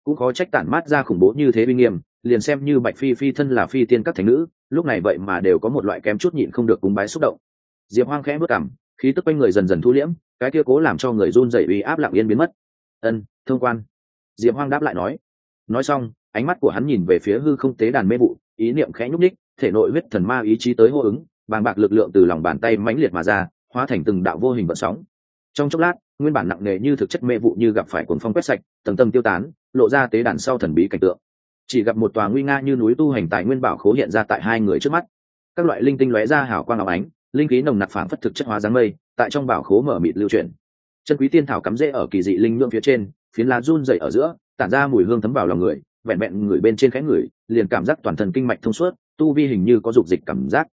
S1: cũng có trách tản mát ra khủng bố như thế uy nghiêm, liền xem như bạch phi phi thân là phi tiên các thành nữ, lúc này vậy mà đều có một loại kém chút nhịn không được cúng bái xúc động. Diệp hoang khẽ bước cảm khí tức quanh người dần dần thu liễm, cái kia cố làm cho người run dậy uy áp lặng yên biến mất. Ân, thông quan. Diệp hoang đáp lại nói. Nói xong, ánh mắt của hắn nhìn về phía hư không tế đàn mê vụ, ý niệm khẽ nhúc ních thể nội huyết thần ma ý chí tới hô ứng, bàng bạc lực lượng từ lòng bàn tay mãnh liệt mà ra, hóa thành từng đạo vô hình vận sóng. Trong chốc lát, nguyên bản nặng nề như thực chất mê vụ như gặp phải cuồng phong quét sạch, tầng tầng tiêu tán lộ ra tế đàn sau thần bí cảnh tượng. Chỉ gặp một tòa nguy nga như núi tu hành tài nguyên bảo khố hiện ra tại hai người trước mắt. Các loại linh tinh lóe ra hào quang áo ánh, linh khí nồng nặc phảng phất thực chất hóa dáng mây, tại trong bảo khố mở mịt lưu chuyển. Chân quý tiên thảo cắm rễ ở kỳ dị linh nhưỡng phía trên, phiến lá run dậy ở giữa, tản ra mùi hương thấm vào lòng người, vẹn vẹn người bên trên khẽ người liền cảm giác toàn thân kinh mạch thông suốt, tu vi hình như có dục dịch cảm giác.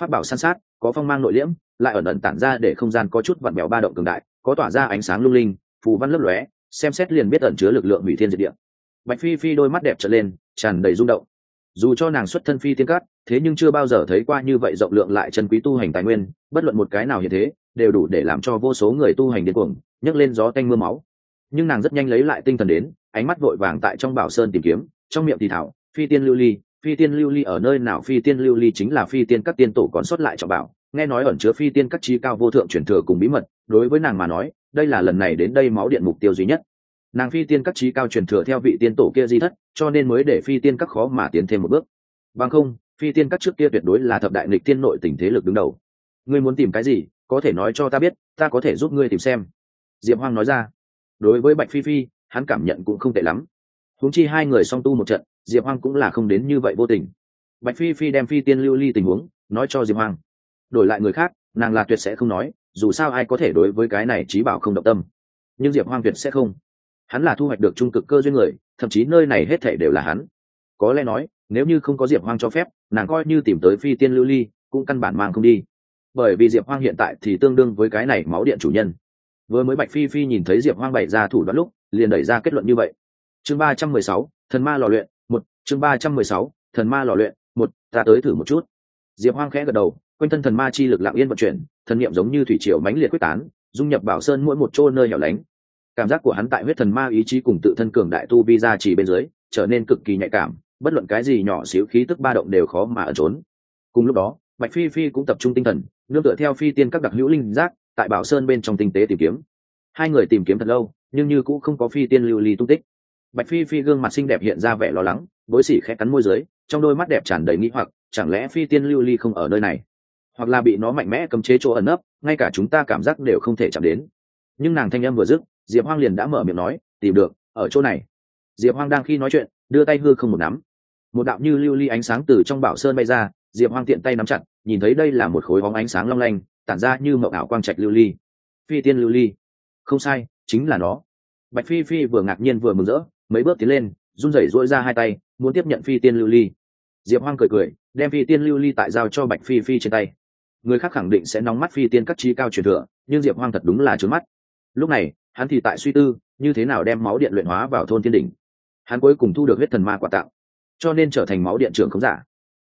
S1: Phát bảo san sát, có phong mang nội liễm, lại ẩn ẩn tản ra để không gian có chút vặn bèo ba động cường đại, có tỏa ra ánh sáng lung linh, phù văn lấp lóe xem xét liền biết ẩn chứa lực lượng hủy thiên diệt địa. Bạch phi phi đôi mắt đẹp trở lên, tràn đầy rung động. Dù cho nàng xuất thân phi tiên cát, thế nhưng chưa bao giờ thấy qua như vậy rộng lượng lại chân quý tu hành tài nguyên, bất luận một cái nào như thế, đều đủ để làm cho vô số người tu hành điên cuồng, nhấc lên gió tanh mưa máu. Nhưng nàng rất nhanh lấy lại tinh thần đến, ánh mắt vội vàng tại trong bảo sơn tìm kiếm, trong miệng thì thảo, phi tiên lưu ly, phi tiên lưu ly ở nơi nào? Phi tiên lưu ly chính là phi tiên các tiên tổ còn xuất lại cho bảo. Nghe nói ẩn chứa phi tiên các trí cao vô thượng truyền thừa cùng bí mật, đối với nàng mà nói đây là lần này đến đây máu điện mục tiêu duy nhất. Nàng phi tiên các trí cao truyền thừa theo vị tiên tổ kia di thất, cho nên mới để phi tiên các khó mà tiến thêm một bước. Bằng không, phi tiên các trước kia tuyệt đối là thập đại nghịch tiên nội tình thế lực đứng đầu. Ngươi muốn tìm cái gì, có thể nói cho ta biết, ta có thể giúp ngươi tìm xem. Diệp hoang nói ra. Đối với bạch phi phi, hắn cảm nhận cũng không tệ lắm. Huống chi hai người song tu một trận, diệp hoang cũng là không đến như vậy vô tình. Bạch phi phi đem phi tiên lưu ly tình huống, nói cho diệp hoang. Đổi lại người khác, nàng là tuyệt sẽ không nói dù sao ai có thể đối với cái này trí bảo không động tâm. Nhưng diệp hoang tuyệt sẽ không. Hắn là thu hoạch được trung cực cơ duyên người, thậm chí nơi này hết thể đều là hắn. Có lẽ nói, nếu như không có diệp hoang cho phép, nàng coi như tìm tới phi tiên lưu ly, cũng căn bản mang không đi. Bởi vì diệp hoang hiện tại thì tương đương với cái này máu điện chủ nhân. Vừa mới bạch phi phi nhìn thấy diệp hoang bày ra thủ đoạn lúc, liền đẩy ra kết luận như vậy. Chương ba trăm mười sáu, thần ma lò luyện, một, chương ba trăm mười sáu, thần ma lò luyện, một, ta tới thử một chút. Diệp hoang khẽ gật đầu, quanh thân thần ma chi lực lặng yên vận chuyển thần niệm giống như thủy triều mãnh liệt quyết tán, dung nhập bảo sơn mỗi một chỗ nơi hẻo lánh. Cảm giác của hắn tại huyết thần ma ý chí cùng tự thân cường đại tu vi ra chỉ bên dưới, trở nên cực kỳ nhạy cảm, bất luận cái gì nhỏ xíu khí tức ba động đều khó mà ẩn trốn. Cùng lúc đó, bạch phi phi cũng tập trung tinh thần, nương tựa theo phi tiên các đặc hữu linh giác, tại bảo sơn bên trong tinh tế tìm kiếm. Hai người tìm kiếm thật lâu, nhưng như cũng không có phi tiên lưu ly tung tích. Bạch phi phi gương mặt xinh đẹp hiện ra vẻ lo lắng bối xỉ khẽ cắn môi dưới, trong đôi mắt đẹp tràn đầy nghi hoặc, chẳng lẽ phi tiên lưu ly không ở nơi này? Hoặc là bị nó mạnh mẽ cấm chế chỗ ẩn nấp, ngay cả chúng ta cảm giác đều không thể chạm đến. Nhưng nàng thanh âm vừa dứt, diệp hoang liền đã mở miệng nói, tìm được, ở chỗ này. Diệp hoang đang khi nói chuyện, đưa tay hư không một nắm. Một đạo như lưu ly ánh sáng từ trong bảo sơn bay ra, diệp hoang tiện tay nắm chặt, nhìn thấy đây là một khối bóng ánh sáng long lanh, tản ra như mậu ảo quang trạch lưu ly. Phi tiên lưu ly. Không sai, chính là nó. Bạch phi phi vừa ngạc nhiên vừa mừng rỡ, mấy bước tiến lên, run rẩy rỗi ra hai tay, muốn tiếp nhận phi tiên lưu ly. Diệp hoang cười cười, đem phi tiên lưu ly tại giao cho bạch phi phi trên tay người khác khẳng định sẽ nóng mắt phi tiên các trí cao truyền thừa, nhưng diệp hoang thật đúng là trốn mắt. Lúc này, hắn thì tại suy tư, như thế nào đem máu điện luyện hóa vào thôn thiên đỉnh. Hắn cuối cùng thu được huyết thần ma quả tạo, cho nên trở thành máu điện trưởng không giả.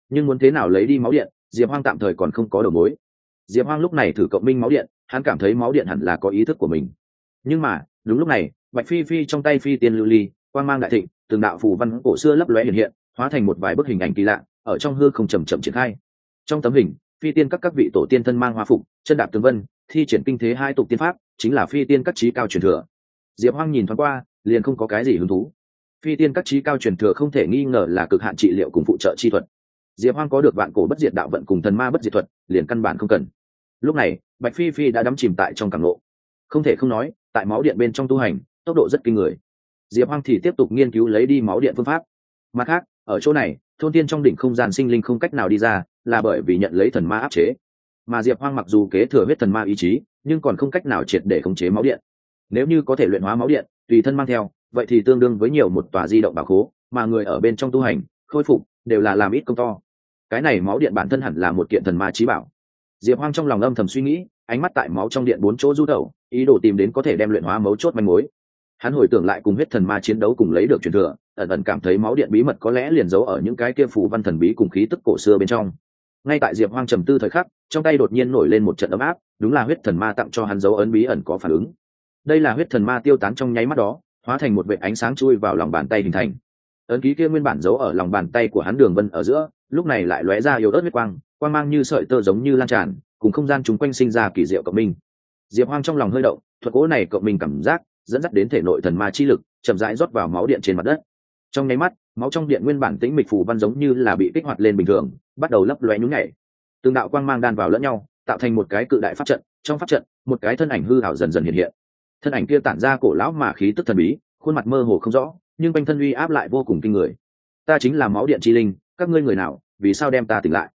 S1: Nhưng muốn thế nào lấy đi máu điện, diệp hoang tạm thời còn không có đầu mối. Diệp hoang lúc này thử cộng minh máu điện, hắn cảm thấy máu điện hẳn là có ý thức của mình. Nhưng mà, đúng lúc này, bạch phi phi trong tay phi tiên lưu ly, quang mang đại thịnh, từng đạo phù văn cổ xưa lấp lóe hiện hiện, hóa thành một vài bức hình ảnh kỳ lạ, ở trong hư không chầm chậm triển khai. Trong tấm hình phi tiên các các vị tổ tiên thân mang hoa phục, chân đạp tường vân, thi triển kinh thế hai tục tiên pháp, chính là phi tiên các trí cao truyền thừa. Diệp hoang nhìn thoáng qua, liền không có cái gì hứng thú. Phi tiên các trí cao truyền thừa không thể nghi ngờ là cực hạn trị liệu cùng phụ trợ chi thuật. Diệp hoang có được vạn cổ bất diệt đạo vận cùng thần ma bất diệt thuật, liền căn bản không cần. Lúc này, bạch phi phi đã đắm chìm tại trong cảm lộ không thể không nói, tại máu điện bên trong tu hành, tốc độ rất kinh người. Diệp hoang thì tiếp tục nghiên cứu lấy đi máu điện phương pháp. Mặt khác, ở chỗ này, thôn tiên trong đỉnh không gian sinh linh không cách nào đi ra là bởi vì nhận lấy thần ma áp chế. Mà diệp hoang mặc dù kế thừa huyết thần ma ý chí, nhưng còn không cách nào triệt để khống chế máu điện. Nếu như có thể luyện hóa máu điện, tùy thân mang theo, vậy thì tương đương với nhiều một tòa di động bảo khố mà người ở bên trong tu hành, khôi phục, đều là làm ít công to. Cái này máu điện bản thân hẳn là một kiện thần ma trí bảo. Diệp hoang trong lòng âm thầm suy nghĩ, ánh mắt tại máu trong điện bốn chỗ du tẩu, ý đồ tìm đến có thể đem luyện hóa mấu chốt manh mối. Hắn hồi tưởng lại cùng huyết thần ma chiến đấu cùng lấy được truyền thừa, ẩn ẩn cảm thấy máu điện bí mật có lẽ liền giấu ở những cái kia phù văn thần bí cùng khí tức cổ xưa bên trong ngay tại diệp hoang trầm tư thời khắc, trong tay đột nhiên nổi lên một trận ấm áp, đúng là huyết thần ma tặng cho hắn dấu ấn bí ẩn có phản ứng. Đây là huyết thần ma tiêu tán trong nháy mắt đó, hóa thành một vệ ánh sáng chui vào lòng bàn tay hình thành. Ấn ký kia nguyên bản giấu ở lòng bàn tay của hắn đường vân ở giữa, lúc này lại lóe ra yếu ớt huyết quang quang mang như sợi tơ giống như lan tràn, cùng không gian chúng quanh sinh ra kỳ diệu cộng minh. Diệp hoang trong lòng hơi động, thuật cỗ này cộng minh cảm giác, dẫn dắt đến thể nội thần ma chi lực, chậm rãi rót vào máu điện trên mặt đất. Trong nháy mắt máu trong điện nguyên bản tĩnh mịch phủ văn giống như là bị kích hoạt lên bình thường, bắt đầu lấp lóe nhún nhảy. Từng đạo quang mang đan vào lẫn nhau, tạo thành một cái cự đại pháp trận, trong pháp trận, một cái thân ảnh hư hảo dần dần hiện hiện. Thân ảnh kia tản ra cổ lão mà khí tức thần bí, khuôn mặt mơ hồ không rõ, nhưng quanh thân uy áp lại vô cùng kinh người. Ta chính là máu điện chi linh, các ngươi người nào, vì sao đem ta tỉnh lại?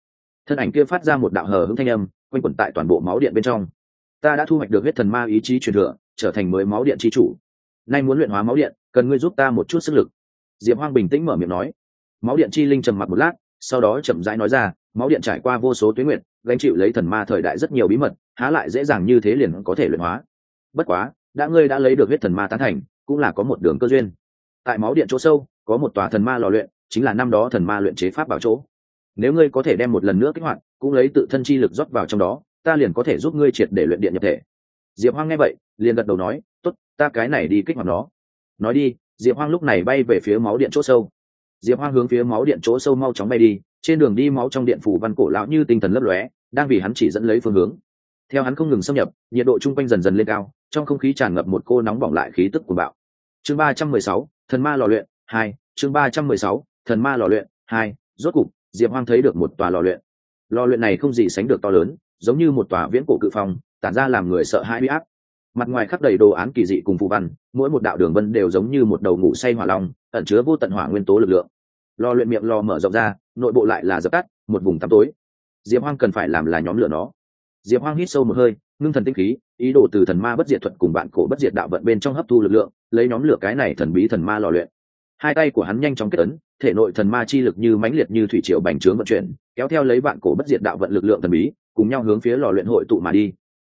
S1: Thân ảnh kia phát ra một đạo hờ hững thanh âm, quanh quẩn tại toàn bộ máu điện bên trong. Ta đã thu hoạch được huyết thần ma ý chí truyền thừa, trở thành mới máu điện chi chủ. Nay muốn luyện hóa máu điện, cần ngươi giúp ta một chút sức lực diệp hoang bình tĩnh mở miệng nói. Máu điện chi linh trầm mặc một lát, sau đó chậm rãi nói ra, máu điện trải qua vô số tuyến nguyện gánh chịu lấy thần ma thời đại rất nhiều bí mật, há lại dễ dàng như thế liền có thể luyện hóa. Bất quá, đã ngươi đã lấy được huyết thần ma tán thành, cũng là có một đường cơ duyên. Tại máu điện chỗ sâu, có một tòa thần ma lò luyện, chính là năm đó thần ma luyện chế pháp bảo chỗ. Nếu ngươi có thể đem một lần nữa kích hoạt, cũng lấy tự thân chi lực rót vào trong đó, ta liền có thể giúp ngươi triệt để luyện điện nhập thể. Diệp hoang nghe vậy, liền gật đầu nói t ố t ta cái này đi kích hoạt nó. Nói đi diệp hoang lúc này bay về phía máu điện chỗ sâu. Diệp hoang hướng phía máu điện chỗ sâu mau chóng bay đi, trên đường đi máu trong điện phủ văn cổ lão như tinh thần lấp lóe, đang vì hắn chỉ dẫn lấy phương hướng. Theo hắn không ngừng xâm nhập, nhiệt độ chung quanh dần dần lên cao, trong không khí tràn ngập một cô nóng bỏng lại khí tức của bạo. Chương ba trăm mười sáu, thần ma lò luyện hai, chương ba trăm mười sáu, thần ma lò luyện hai, rốt cục, diệp hoang thấy được một tòa lò luyện. Lò luyện này không gì sánh được to lớn, giống như một tòa viễn cổ cự phong, tản ra làm người sợ hãi huy áp mặt ngoài khắc đầy đồ án kỳ dị cùng phù văn, mỗi một đạo đường vân đều giống như một đầu ngủ say hỏa long, ẩn chứa vô tận hỏa nguyên tố lực lượng. Lò luyện miệng lò mở rộng ra, nội bộ lại là dập tắt, một vùng tăm tối. Diệp hoang cần phải làm là nhóm lửa nó. Diệp hoang hít sâu một hơi, ngưng thần tinh khí, ý đồ từ thần ma bất diệt thuật cùng bạn cổ bất diệt đạo vận bên trong hấp thu lực lượng, lấy nhóm lửa cái này thần bí thần ma lò luyện. Hai tay của hắn nhanh chóng kết ấn, thể nội thần ma chi lực như mãnh liệt như thủy triều bành trướng vận chuyển, kéo theo lấy bạn cổ bất diệt đạo vận lực lượng thần bí, cùng nhau hướng phía lò luyện hội tụ mà đi.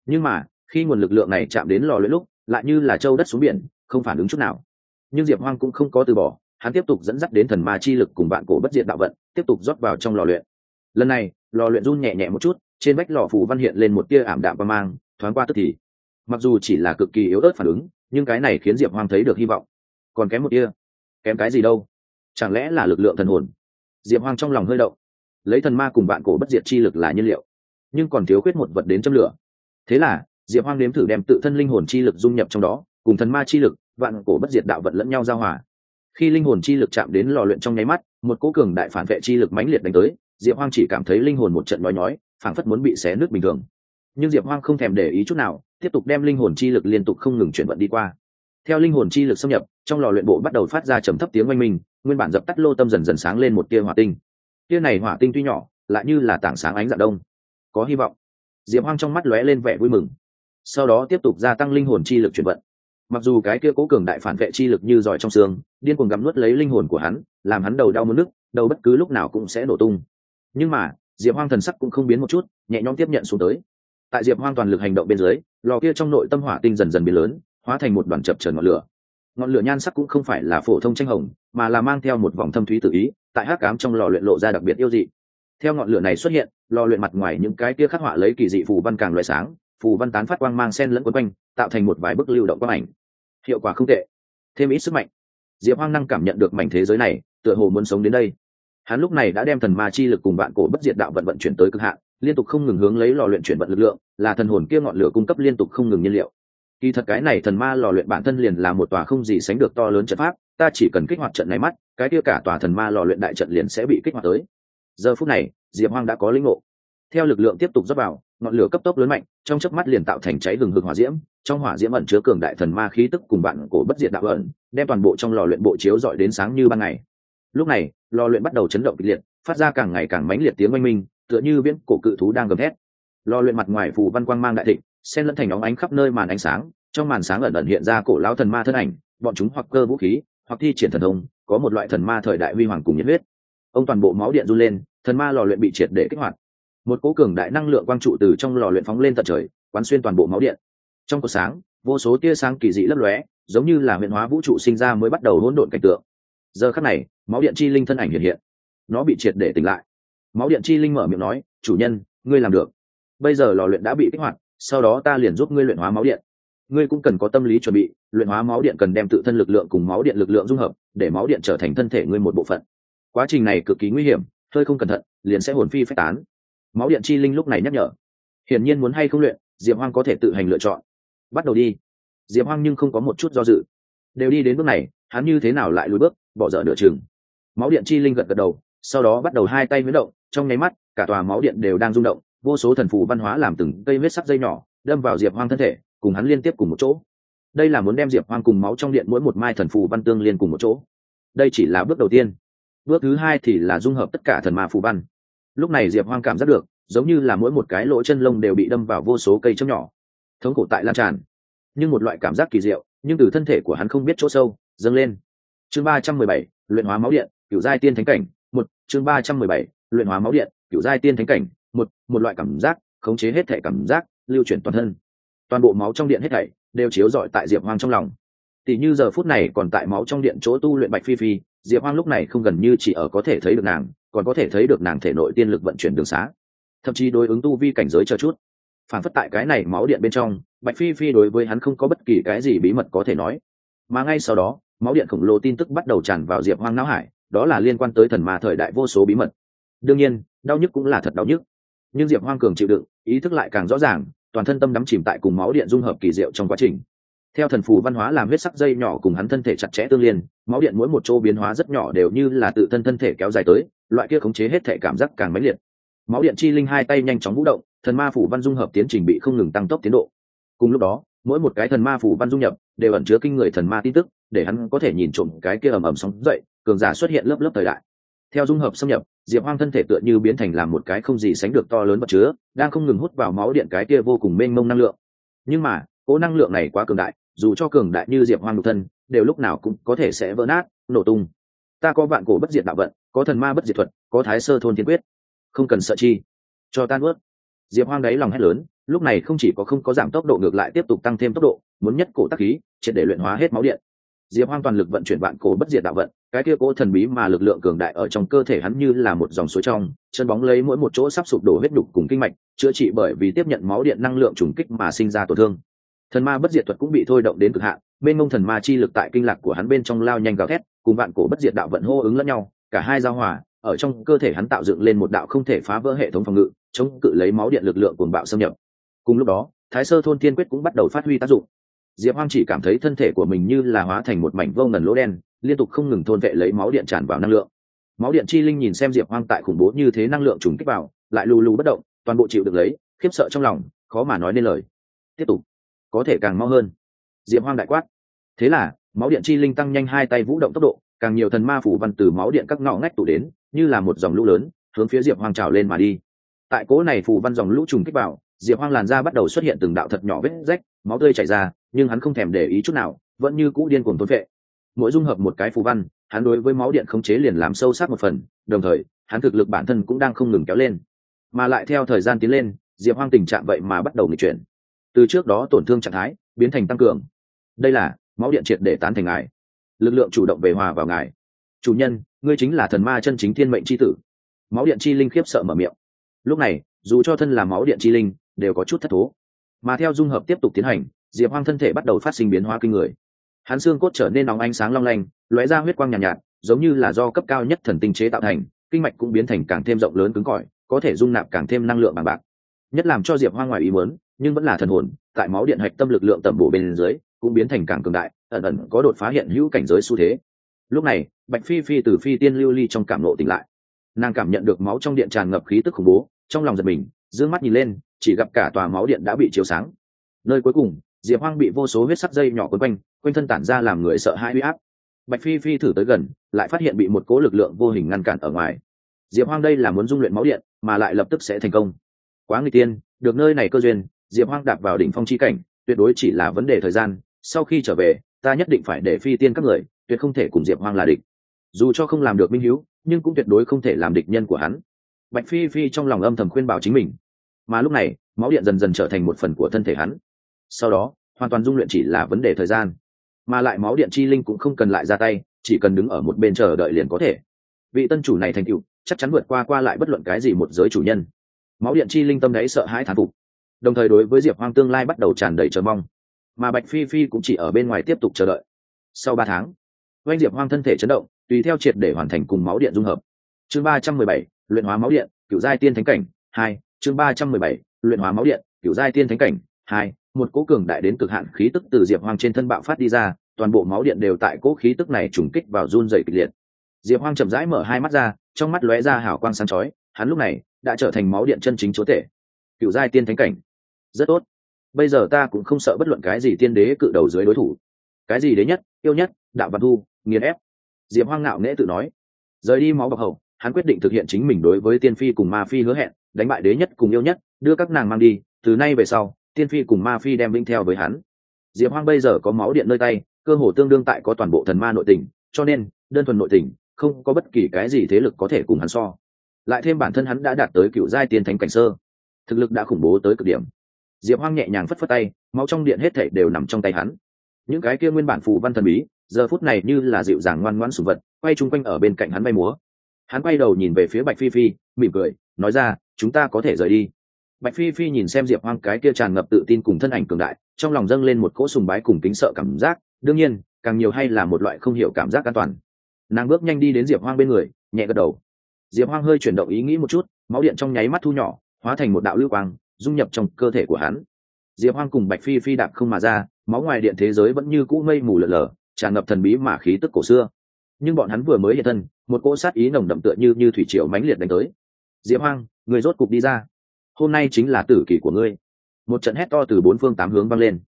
S1: Nhưng mà khi nguồn lực lượng này chạm đến lò luyện lúc, lại như là châu đất xuống biển, không phản ứng chút nào. Nhưng diệp hoang cũng không có từ bỏ, hắn tiếp tục dẫn dắt đến thần ma chi lực cùng bạn cổ bất diệt đạo vận, tiếp tục rót vào trong lò luyện. Lần này, lò luyện run nhẹ nhẹ một chút, trên vách lò phù văn hiện lên một tia ảm đạm và mang, thoáng qua tức thì. Mặc dù chỉ là cực kỳ yếu ớt phản ứng, nhưng cái này khiến diệp hoang thấy được hy vọng. Còn kém một tia. Kém cái gì đâu? Chẳng lẽ là lực lượng thần hồn? Diệp hoang trong lòng hơi động. Lấy thần ma cùng bạn cổ bất diệt chi lực là nhiên liệu, nhưng còn thiếu khuyết một vật đến châm lửa. Thế là diệp hoang nếm thử đem tự thân linh hồn chi lực dung nhập trong đó, cùng thần ma chi lực, vạn cổ bất diệt đạo vận lẫn nhau giao hòa. Khi linh hồn chi lực chạm đến lò luyện trong nháy mắt, một cố cường đại phản vệ chi lực mãnh liệt đánh tới, diệp hoang chỉ cảm thấy linh hồn một trận nói nhói, phảng phất muốn bị xé nước bình thường. Nhưng diệp hoang không thèm để ý chút nào, tiếp tục đem linh hồn chi lực liên tục không ngừng chuyển vận đi qua. Theo linh hồn chi lực xâm nhập, trong lò luyện bộ bắt đầu phát ra trầm thấp tiếng oanh minh, nguyên bản dập tắt lô tâm dần dần sáng lên một tia hỏa tinh. Tia này hỏa tinh tuy nhỏ, lại như là tảng sáng ánh dạng đông. Có hy vọng. Diệp hoang trong mắt lóe lên vẻ vui mừng sau đó tiếp tục gia tăng linh hồn chi lực chuyển vận. Mặc dù cái kia cố cường đại phản vệ chi lực như giỏi trong xương, điên cuồng gặm nuốt lấy linh hồn của hắn, làm hắn đầu đau mất nước đầu bất cứ lúc nào cũng sẽ nổ tung. Nhưng mà, diệp hoang thần sắc cũng không biến một chút, nhẹ nhõm tiếp nhận xuống tới. Tại diệp hoang toàn lực hành động bên dưới, lò kia trong nội tâm hỏa tinh dần dần biến lớn, hóa thành một đoàn chập trần ngọn lửa. Ngọn lửa nhan sắc cũng không phải là phổ thông tranh hồng, mà là mang theo một vòng thâm thúy tự ý, tại hắc cám trong lò luyện lộ ra đặc biệt yêu dị. Theo ngọn lửa này xuất hiện, lò luyện mặt ngoài những cái kia khắc họa lấy kỳ dị phù văn càng loại sáng phù văn tán phát quang mang sen lẫn quấn quanh, tạo thành một vài bức lưu động quang ảnh. Hiệu quả không tệ, thêm ít sức mạnh. Diệp hoang năng cảm nhận được mảnh thế giới này, tựa hồ muốn sống đến đây. Hắn lúc này đã đem thần ma chi lực cùng bạn cổ bất diệt đạo vận vận chuyển tới cực hạn, liên tục không ngừng hướng lấy lò luyện chuyển vận lực lượng, là thần hồn kia ngọn lửa cung cấp liên tục không ngừng nhiên liệu. Kỳ thật cái này thần ma lò luyện bản thân liền là một tòa không gì sánh được to lớn trận pháp, ta chỉ cần kích hoạt trận này mắt, cái kia cả tòa thần ma lò luyện đại trận liền sẽ bị kích hoạt tới. Giờ phút này, diệp hoang đã có linh ngộ. Theo lực lượng tiếp tục dốc vào, ngọn lửa cấp tốc lớn mạnh trong chớp mắt liền tạo thành cháy gừng hực hỏa diễm, trong hỏa diễm ẩn chứa cường đại thần ma khí tức cùng bạn cổ bất diệt đạo ẩn, đem toàn bộ trong lò luyện bộ chiếu dọi đến sáng như ban ngày. Lúc này, lò luyện bắt đầu chấn động kịch liệt, phát ra càng ngày càng mãnh liệt tiếng oanh minh, tựa như viễn cổ cự thú đang gầm thét. Lò luyện mặt ngoài phù văn quang mang đại thịnh, xen lẫn thành óng ánh khắp nơi màn ánh sáng, trong màn sáng ẩn ẩn hiện ra cổ lão thần ma thân ảnh, bọn chúng hoặc cơ vũ khí, hoặc thi triển thần thông, có một loại thần ma thời đại huy hoàng cùng nhiệt huyết. Ông toàn bộ máu điện run lên, thần ma lò luyện bị triệt để kích hoạt một cố cường đại năng lượng quang trụ từ trong lò luyện phóng lên tận trời, quán xuyên toàn bộ máu điện. Trong cuộc sáng, vô số tia sáng kỳ dị lấp lóe, giống như là huyện hóa vũ trụ sinh ra mới bắt đầu hỗn độn cảnh tượng. Giờ khắc này, máu điện chi linh thân ảnh hiện hiện. Nó bị triệt để tỉnh lại. Máu điện chi linh mở miệng nói, chủ nhân, ngươi làm được. Bây giờ lò luyện đã bị kích hoạt, sau đó ta liền giúp ngươi luyện hóa máu điện. Ngươi cũng cần có tâm lý chuẩn bị, luyện hóa máu điện cần đem tự thân lực lượng cùng máu điện lực lượng dung hợp, để máu điện trở thành thân thể ngươi một bộ phận. Quá trình này cực kỳ nguy hiểm, hơi không cẩn thận, liền sẽ hồn phi phách tán máu điện chi linh lúc này nhắc nhở. Hiển nhiên muốn hay không luyện, diệp hoang có thể tự hành lựa chọn. Bắt đầu đi. Diệp hoang nhưng không có một chút do dự. Đều đi đến bước này, hắn như thế nào lại lùi bước, bỏ dở nửa chừng. Máu điện chi linh gật gật đầu, sau đó bắt đầu hai tay biến động, trong nháy mắt, cả tòa máu điện đều đang rung động, vô số thần phù văn hóa làm từng cây vết sắc dây nhỏ, đâm vào diệp hoang thân thể, cùng hắn liên tiếp cùng một chỗ. Đây là muốn đem diệp hoang cùng máu trong điện mỗi một mai thần phù văn tương liên cùng một chỗ. Đây chỉ là bước đầu tiên. Bước thứ hai thì là dung hợp tất cả thần ma phù văn lúc này diệp hoang cảm giác được, giống như là mỗi một cái lỗ chân lông đều bị đâm vào vô số cây châm nhỏ. Thống cổ tại lan tràn. Nhưng một loại cảm giác kỳ diệu, nhưng từ thân thể của hắn không biết chỗ sâu, dâng lên. Chương ba trăm mười bảy, luyện hóa máu điện, kiểu giai tiên thánh cảnh, một. Chương ba trăm mười bảy, luyện hóa máu điện, kiểu giai tiên thánh cảnh, một. Một loại cảm giác, khống chế hết thể cảm giác, lưu chuyển toàn thân. Toàn bộ máu trong điện hết thảy đều chiếu rọi tại diệp hoang trong lòng tỷ như giờ phút này còn tại máu trong điện chỗ tu luyện bạch phi phi, diệp hoang lúc này không gần như chỉ ở có thể thấy được nàng, còn có thể thấy được nàng thể nội tiên lực vận chuyển đường xá. Thậm chí đối ứng tu vi cảnh giới cho chút. Phản phất tại cái này máu điện bên trong, bạch phi phi đối với hắn không có bất kỳ cái gì bí mật có thể nói. Mà ngay sau đó, máu điện khổng lồ tin tức bắt đầu tràn vào diệp hoang não hải, đó là liên quan tới thần ma thời đại vô số bí mật. Đương nhiên, đau nhức cũng là thật đau nhức. Nhưng diệp hoang cường chịu đựng, ý thức lại càng rõ ràng, toàn thân tâm đắm chìm tại cùng máu điện dung hợp kỳ diệu trong quá trình theo thần phù văn hóa làm huyết sắc dây nhỏ cùng hắn thân thể chặt chẽ tương liên, máu điện mỗi một chỗ biến hóa rất nhỏ đều như là tự thân thân thể kéo dài tới, loại kia khống chế hết thể cảm giác càng mãnh liệt. Máu điện chi linh hai tay nhanh chóng vũ động, thần ma phủ văn dung hợp tiến trình bị không ngừng tăng tốc tiến độ. Cùng lúc đó, mỗi một cái thần ma phủ văn dung nhập đều ẩn chứa kinh người thần ma tin tức, để hắn có thể nhìn trộm cái kia ầm ầm sóng dậy, cường giả xuất hiện lớp lớp thời đại. Theo dung hợp xâm nhập, diệp hoang thân thể tựa như biến thành làm một cái không gì sánh được to lớn vật chứa, đang không ngừng hút vào máu điện cái kia vô cùng mênh mông năng lượng. Nhưng mà cỗ năng lượng này quá cường đại dù cho cường đại như diệp hoang nhục thân, đều lúc nào cũng có thể sẽ vỡ nát, nổ tung. Ta có vạn cổ bất diệt đạo vận, có thần ma bất diệt thuật, có thái sơ thôn thiên quyết. Không cần sợ chi. Cho tan ướt diệp hoang đáy lòng hét lớn, lúc này không chỉ có không có giảm tốc độ ngược lại tiếp tục tăng thêm tốc độ, muốn nhất cổ tắc khí, triệt để luyện hóa hết máu điện. Diệp hoang toàn lực vận chuyển vạn cổ bất diệt đạo vận, cái kia cố thần bí mà lực lượng cường đại ở trong cơ thể hắn như là một dòng suối trong, chân bóng lấy mỗi một chỗ sắp sụp đổ huyết đục cùng kinh mạch, chữa trị bởi vì tiếp nhận máu điện năng lượng trùng kích mà sinh ra tổn thương thần ma bất diệt thuật cũng bị thôi động đến cực hạn, bên ngông thần ma chi lực tại kinh lạc của hắn bên trong lao nhanh gào thét, cùng bạn cổ bất diệt đạo vận hô ứng lẫn nhau, cả hai giao hòa, ở trong cơ thể hắn tạo dựng lên một đạo không thể phá vỡ hệ thống phòng ngự, chống cự lấy máu điện lực lượng cuồng bạo xâm nhập. Cùng lúc đó, thái sơ thôn thiên quyết cũng bắt đầu phát huy tác dụng. Diệp hoang chỉ cảm thấy thân thể của mình như là hóa thành một mảnh vô ngần lỗ đen, liên tục không ngừng thôn vệ lấy máu điện tràn vào năng lượng. Máu điện chi linh nhìn xem diệp hoang tại khủng bố như thế năng lượng trùng kích vào, lại lù lù bất động, toàn bộ chịu được lấy, khiếp sợ trong lòng, khó mà nói nên lời. Tiếp tục có thể càng mau hơn. Diệp hoang đại quát. Thế là, máu điện chi linh tăng nhanh hai tay vũ động tốc độ, càng nhiều thần ma phủ văn từ máu điện các ngõ ngách tụ đến, như là một dòng lũ lớn, hướng phía diệp hoang trào lên mà đi. Tại cố này phủ văn dòng lũ trùng kích vào, diệp hoang làn da bắt đầu xuất hiện từng đạo thật nhỏ vết rách, máu tươi chảy ra, nhưng hắn không thèm để ý chút nào, vẫn như cũ điên cuồng thôn vệ mỗi dung hợp một cái phù văn, hắn đối với máu điện khống chế liền làm sâu sắc một phần, đồng thời, hắn thực lực bản thân cũng đang không ngừng kéo lên. Mà lại theo thời gian tiến lên, diệp hoang tình trạng vậy mà bắt đầu nghịch chuyển từ trước đó tổn thương trạng thái biến thành tăng cường. Đây là máu điện triệt để tán thành ngài. Lực lượng chủ động về hòa vào ngài. Chủ nhân ngươi chính là thần ma chân chính thiên mệnh c h i tử. Máu điện chi linh khiếp sợ mở miệng. Lúc này dù cho thân là máu điện chi linh đều có chút thất thố. Mà theo dung hợp tiếp tục tiến hành diệp hoang thân thể bắt đầu phát sinh biến hóa kinh người. Hắn xương cốt trở nên nóng ánh sáng long lanh lóe ra huyết quang nhàn nhạt, nhạt giống như là do cấp cao nhất thần tinh chế tạo thành kinh mạch cũng biến thành càng thêm rộng lớn cứng cỏi có thể dung nạp càng thêm năng lượng bằng bạc. Nhất làm cho diệp hoang ngoài ý muốn nhưng vẫn là thần hồn, tại máu điện hạch tâm lực lượng tẩm bổ bên dưới, cũng biến thành càng cường đại, ẩn ẩn có đột phá hiện hữu cảnh giới xu thế. Lúc này, bạch phi phi từ phi tiên lưu ly trong cảm nộ tỉnh lại. Nàng cảm nhận được máu trong điện tràn ngập khí tức khủng bố, trong lòng giật mình d ư ơ n g mắt nhìn lên, chỉ gặp cả tòa máu điện đã bị chiếu sáng. Nơi cuối cùng, diệp hoang bị vô số huyết sắc dây nhỏ quấn quanh quanh thân tản ra làm người sợ hãi huy áp. Bạch phi phi thử tới gần, lại phát hiện bị một cố lực lượng vô hình ngăn cản ở ngoài. Diệp hoang đây là muốn dung luyện máu điện, mà lại lập tức sẽ thành công. Quá người tiên, được nơi này cơ duyên diệp hoang đạp vào đỉnh phong chi cảnh, tuyệt đối chỉ là vấn đề thời gian, sau khi trở về, ta nhất định phải để phi tiên các người, tuyệt không thể cùng diệp hoang là địch. Dù cho không làm được minh hữu nhưng cũng tuyệt đối không thể làm địch nhân của hắn. Bạch phi phi trong lòng âm thầm khuyên bảo chính mình. Mà lúc này, máu điện dần dần trở thành một phần của thân thể hắn. Sau đó, hoàn toàn dung luyện chỉ là vấn đề thời gian. Mà lại máu điện chi linh cũng không cần lại ra tay, chỉ cần đứng ở một bên chờ đợi liền có thể. Vị tân chủ này thành tựu, chắc chắn vượt qua qua lại bất luận cái gì một giới chủ nhân. Máu điện chi linh tâm đấy sợ hãi thán phục đồng thời đối với diệp hoang tương lai bắt đầu tràn đầy chờ mong. Mà bạch phi phi cũng chỉ ở bên ngoài tiếp tục chờ đợi. Sau ba tháng oanh diệp hoang thân thể chấn động, tùy theo triệt để hoàn thành cùng máu điện dung hợp. Chương ba trăm mười bảy, luyện hóa máu điện cựu giai tiên thánh cảnh, hai, chương ba trăm mười bảy, luyện hóa máu điện cựu giai tiên thánh cảnh, hai, một cỗ cường đại đến cực hạn khí tức từ diệp hoang trên thân bạo phát đi ra, toàn bộ máu điện đều tại cỗ khí tức này trùng kích vào run dày kịch liệt. Diệp hoang chậm rãi mở hai mắt ra, trong mắt lóe ra hào quang sáng chói, hắn lúc này đã trở thành máu điện chân chính chúa tể. Cựu giai tiên thánh cảnh rất tốt. Bây giờ ta cũng không sợ bất luận cái gì tiên đế cự đầu dưới đối thủ. Cái gì đế nhất, yêu nhất, đạo văn thu, nghiền ép. Diệp hoang ngạo nghễ tự nói. Rời đi máu bọc hậu hắn quyết định thực hiện chính mình đối với tiên phi cùng ma phi hứa hẹn, đánh bại đế nhất cùng yêu nhất, đưa các nàng mang đi, từ nay về sau, tiên phi cùng ma phi đem binh theo với hắn. Diệp hoang bây giờ có máu điện nơi tay, cơ hồ tương đương tại có toàn bộ thần ma nội tình, cho nên, đơn thuần nội tình, không có bất kỳ cái gì thế lực có thể cùng hắn so. Lại thêm bản thân hắn đã đạt tới cựu giai tiên thánh cảnh sơ. Thực lực đã khủng bố tới cực điểm diệp hoang nhẹ nhàng phất phất tay, máu trong điện hết thảy đều nằm trong tay hắn. Những cái kia nguyên bản phù văn thần bí, giờ phút này như là dịu dàng ngoan ngoãn sùng vật, quay chung quanh ở bên cạnh hắn bay múa. Hắn quay đầu nhìn về phía bạch phi phi, mỉm cười, nói ra, chúng ta có thể rời đi. Bạch phi phi nhìn xem diệp hoang cái kia tràn ngập tự tin cùng thân ảnh cường đại, trong lòng dâng lên một cỗ sùng bái cùng kính sợ cảm giác. Đương nhiên, càng nhiều hay là một loại không hiểu cảm giác an toàn. Nàng bước nhanh đi đến diệp hoang bên người, nhẹ gật đầu. Diệp hoang hơi chuyển động ý nghĩ một chút, máu điện trong nháy mắt thu nhỏ, hóa thành một đạo lưu quang dung nhập trong cơ thể của hắn. Diệp hoang cùng bạch phi phi đạp không mà ra, máu ngoài điện thế giới vẫn như cũ mây mù lờ lờ tràn ngập thần bí mà khí tức cổ xưa. Nhưng bọn hắn vừa mới hiện thân, một cỗ sát ý nồng đậm tựa như như thủy triều mãnh liệt đánh tới. Diệp hoang, người rốt cục đi ra. Hôm nay chính là tử kỷ của ngươi. Một trận hét to từ bốn phương tám hướng vang lên.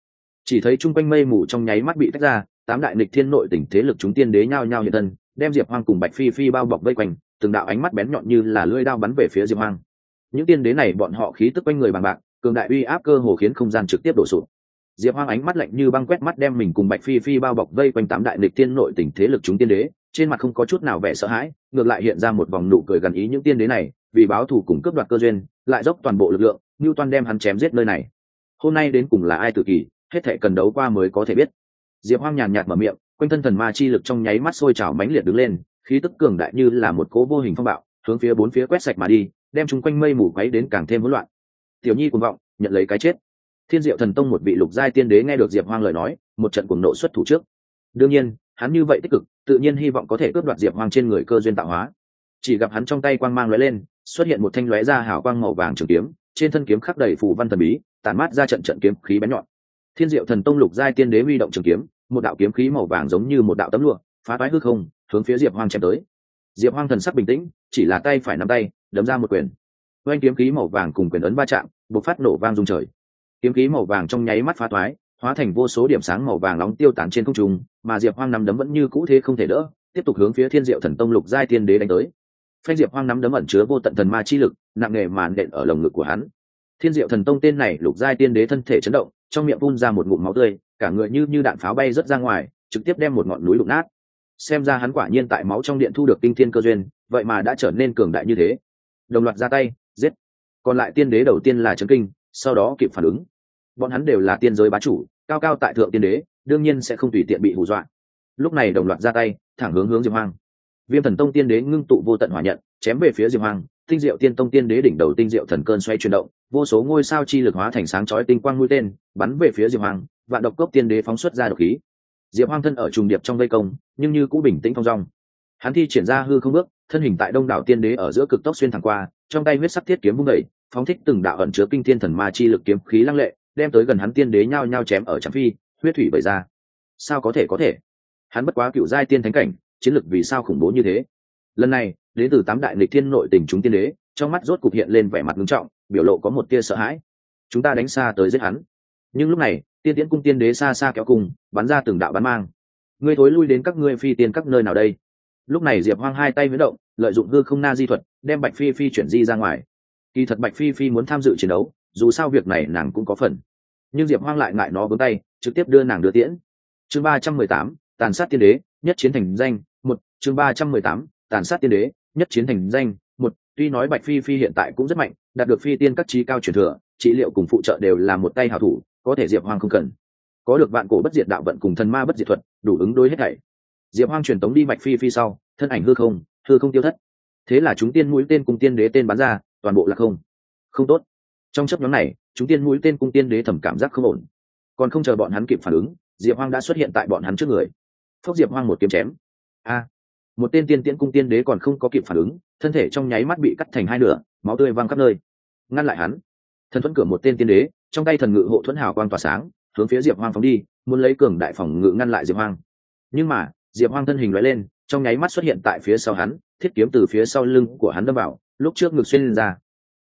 S1: Chỉ thấy chung quanh mây mù trong nháy mắt bị tách ra, tám đại nịch thiên nội tỉnh thế lực chúng tiên đế nhao nhao hiện thân, đem diệp hoang cùng bạch phi phi bao bọc vây quanh, từng đạo ánh mắt bén nhọn như là lưỡi đao bắn về phía diệp hoang những tiên đế này bọn họ khí tức quanh người bằng bạc cường đại uy áp cơ hồ khiến không gian trực tiếp đổ sụp. Diệp hoang ánh mắt lạnh như băng quét mắt đem mình cùng bạch phi phi bao bọc vây quanh tám đại lịch tiên nội tỉnh thế lực chúng tiên đế trên mặt không có chút nào vẻ sợ hãi ngược lại hiện ra một vòng nụ cười gần ý những tiên đế này vì báo thù cùng cướp đoạt cơ duyên lại dốc toàn bộ lực lượng như toàn đem hắn chém giết nơi này. Hôm nay đến cùng là ai tự kỷ, hết thể cần đấu qua mới có thể biết. Diệp hoang nhàn nhạt mở miệng quanh thân thần ma chi lực trong nháy mắt sôi trào mãnh liệt đứng lên khí tức cường đại như là một cố vô hình phong bạo hướng phía bốn phía quét sạch mà đi đem chúng quanh mây mù quấy đến càng thêm hỗn loạn. Tiểu nhi cuồng vọng, nhận lấy cái chết. Thiên diệu thần tông một vị lục giai tiên đế nghe được diệp hoang lời nói, một trận cuồng nộ xuất thủ trước. Đương nhiên, hắn như vậy tích cực, tự nhiên hy vọng có thể cướp đoạt diệp hoang trên người cơ duyên tạo hóa. Chỉ gặp hắn trong tay quang mang lóe lên, xuất hiện một thanh lóe ra hào quang màu vàng trường kiếm, trên thân kiếm khắc đầy phù văn thần bí, tản mát ra trận trận kiếm khí bén nhọn. Thiên diệu thần tông lục giai tiên đế huy động trường kiếm, một đạo kiếm khí màu vàng giống như một đạo tấm lụa, phá toái hư không, hướng phía diệp hoang chém tới diệp hoang thần sắc bình tĩnh, chỉ là tay phải nắm tay, đấm ra một quyền. Oanh kiếm khí màu vàng cùng quyền ấn va chạm, bộc phát nổ vang rung trời. Kiếm khí màu vàng trong nháy mắt phá toái, hóa thành vô số điểm sáng màu vàng nóng tiêu tán trên không trung, mà diệp hoang nắm đấm vẫn như cũ thế không thể đỡ, tiếp tục hướng phía thiên diệu thần tông lục giai tiên đế đánh tới. Phanh diệp hoang nắm đấm ẩn chứa vô tận thần ma chi lực, nặng nề màn đện ở lồng ngực của hắn. Thiên diệu thần tông tên này lục giai tiên đế thân thể chấn động, trong miệng phun ra một ngụm máu tươi, cả người như như đạn pháo bay rớt ra ngoài, trực tiếp đem một ngọn núi đụng nát xem ra hắn quả nhiên tại máu trong điện thu được kinh thiên cơ duyên, vậy mà đã trở nên cường đại như thế. Đồng loạt ra tay, giết. Còn lại tiên đế đầu tiên là trấn kinh, sau đó kịp phản ứng. Bọn hắn đều là tiên giới bá chủ, cao cao tại thượng tiên đế, đương nhiên sẽ không tùy tiện bị hù dọa. Lúc này đồng loạt ra tay, thẳng hướng hướng diệp hoang. Viêm thần tông tiên đế ngưng tụ vô tận hỏa nhận, chém về phía diệp hoang, tinh diệu tiên tông tiên đế đỉnh đầu tinh diệu thần cơn xoay chuyển động, vô số ngôi sao chi lực hóa thành sáng chói tinh quang mũi tên, bắn về phía diệp hoang, vạn độc cốc tiên đế phóng xuất ra độc khí diệp hoang thân ở trùng điệp trong vây công, nhưng như cũng bình tĩnh thong dong. Hắn thi triển ra hư không bước, thân hình tại đông đảo tiên đế ở giữa cực tốc xuyên thẳng qua, trong tay huyết sắc thiết kiếm vung đẩy phóng thích từng đạo ẩn chứa kinh thiên thần ma chi lực kiếm khí lăng lệ, đem tới gần hắn tiên đế nhao nhao chém ở trạm phi, huyết thủy bày ra. Sao có thể có thể? Hắn bất quá cựu giai tiên thánh cảnh, chiến lực vì sao khủng bố như thế? Lần này đến từ tám đại lịch thiên nội tình chúng tiên đế, trong mắt rốt cục hiện lên vẻ mặt ngưng trọng, biểu lộ có một tia sợ hãi. Chúng ta đánh xa tới giết hắn. Nhưng lúc này tiên tiễn cung tiên đế xa xa kéo cùng, bắn ra từng đạo bắn mang. Ngươi thối lui đến các ngươi phi tiên các nơi nào đây? Lúc này diệp hoang hai tay huyết động, lợi dụng hư không na di thuật, đem bạch phi phi chuyển di ra ngoài. Kỳ thật bạch phi phi muốn tham dự chiến đấu, dù sao việc này nàng cũng có phần. Nhưng diệp hoang lại ngại nó vướng tay, trực tiếp đưa nàng đưa tiễn. Chương ba trăm mười tám, tàn sát tiên đế, nhất chiến thành danh, một. Chương ba trăm mười tám, tàn sát tiên đế, nhất chiến thành danh, một. Tuy nói bạch phi phi hiện tại cũng rất mạnh, đạt được phi tiên các trí cao truyền thừa, trị liệu cùng phụ trợ đều là một tay hào thủ có thể diệp hoang không cần. Có được vạn cổ bất diệt đạo vận cùng thần ma bất diệt thuật, đủ ứng đối hết thảy. Diệp hoang truyền tống đi mạch phi phi sau, thân ảnh hư không hư không tiêu thất. Thế là chúng tiên mũi tên cùng tiên đế tên bắn ra, toàn bộ là không. Không tốt. Trong chấp nhóm này, chúng tiên mũi tên cung tiên đế thẩm cảm giác không ổn. Còn không chờ bọn hắn kịp phản ứng, diệp hoang đã xuất hiện tại bọn hắn trước người. Phốc diệp hoang một kiếm chém. A. Một tên tiên tiễn cung tiên đế còn không có kịp phản ứng, thân thể trong nháy mắt bị cắt thành hai nửa, máu tươi văng khắp nơi. Ngăn lại hắn. Thần thuẫn cửa một tên tiên đế trong tay thần ngự hộ thuẫn hào quang tỏa sáng, hướng phía diệp hoang phóng đi, muốn lấy cường đại phòng ngự ngăn lại diệp hoang. Nhưng mà, diệp hoang thân hình loại lên, trong nháy mắt xuất hiện tại phía sau hắn, thiết kiếm từ phía sau lưng của hắn đâm vào, lúc trước ngực xuyên lên ra.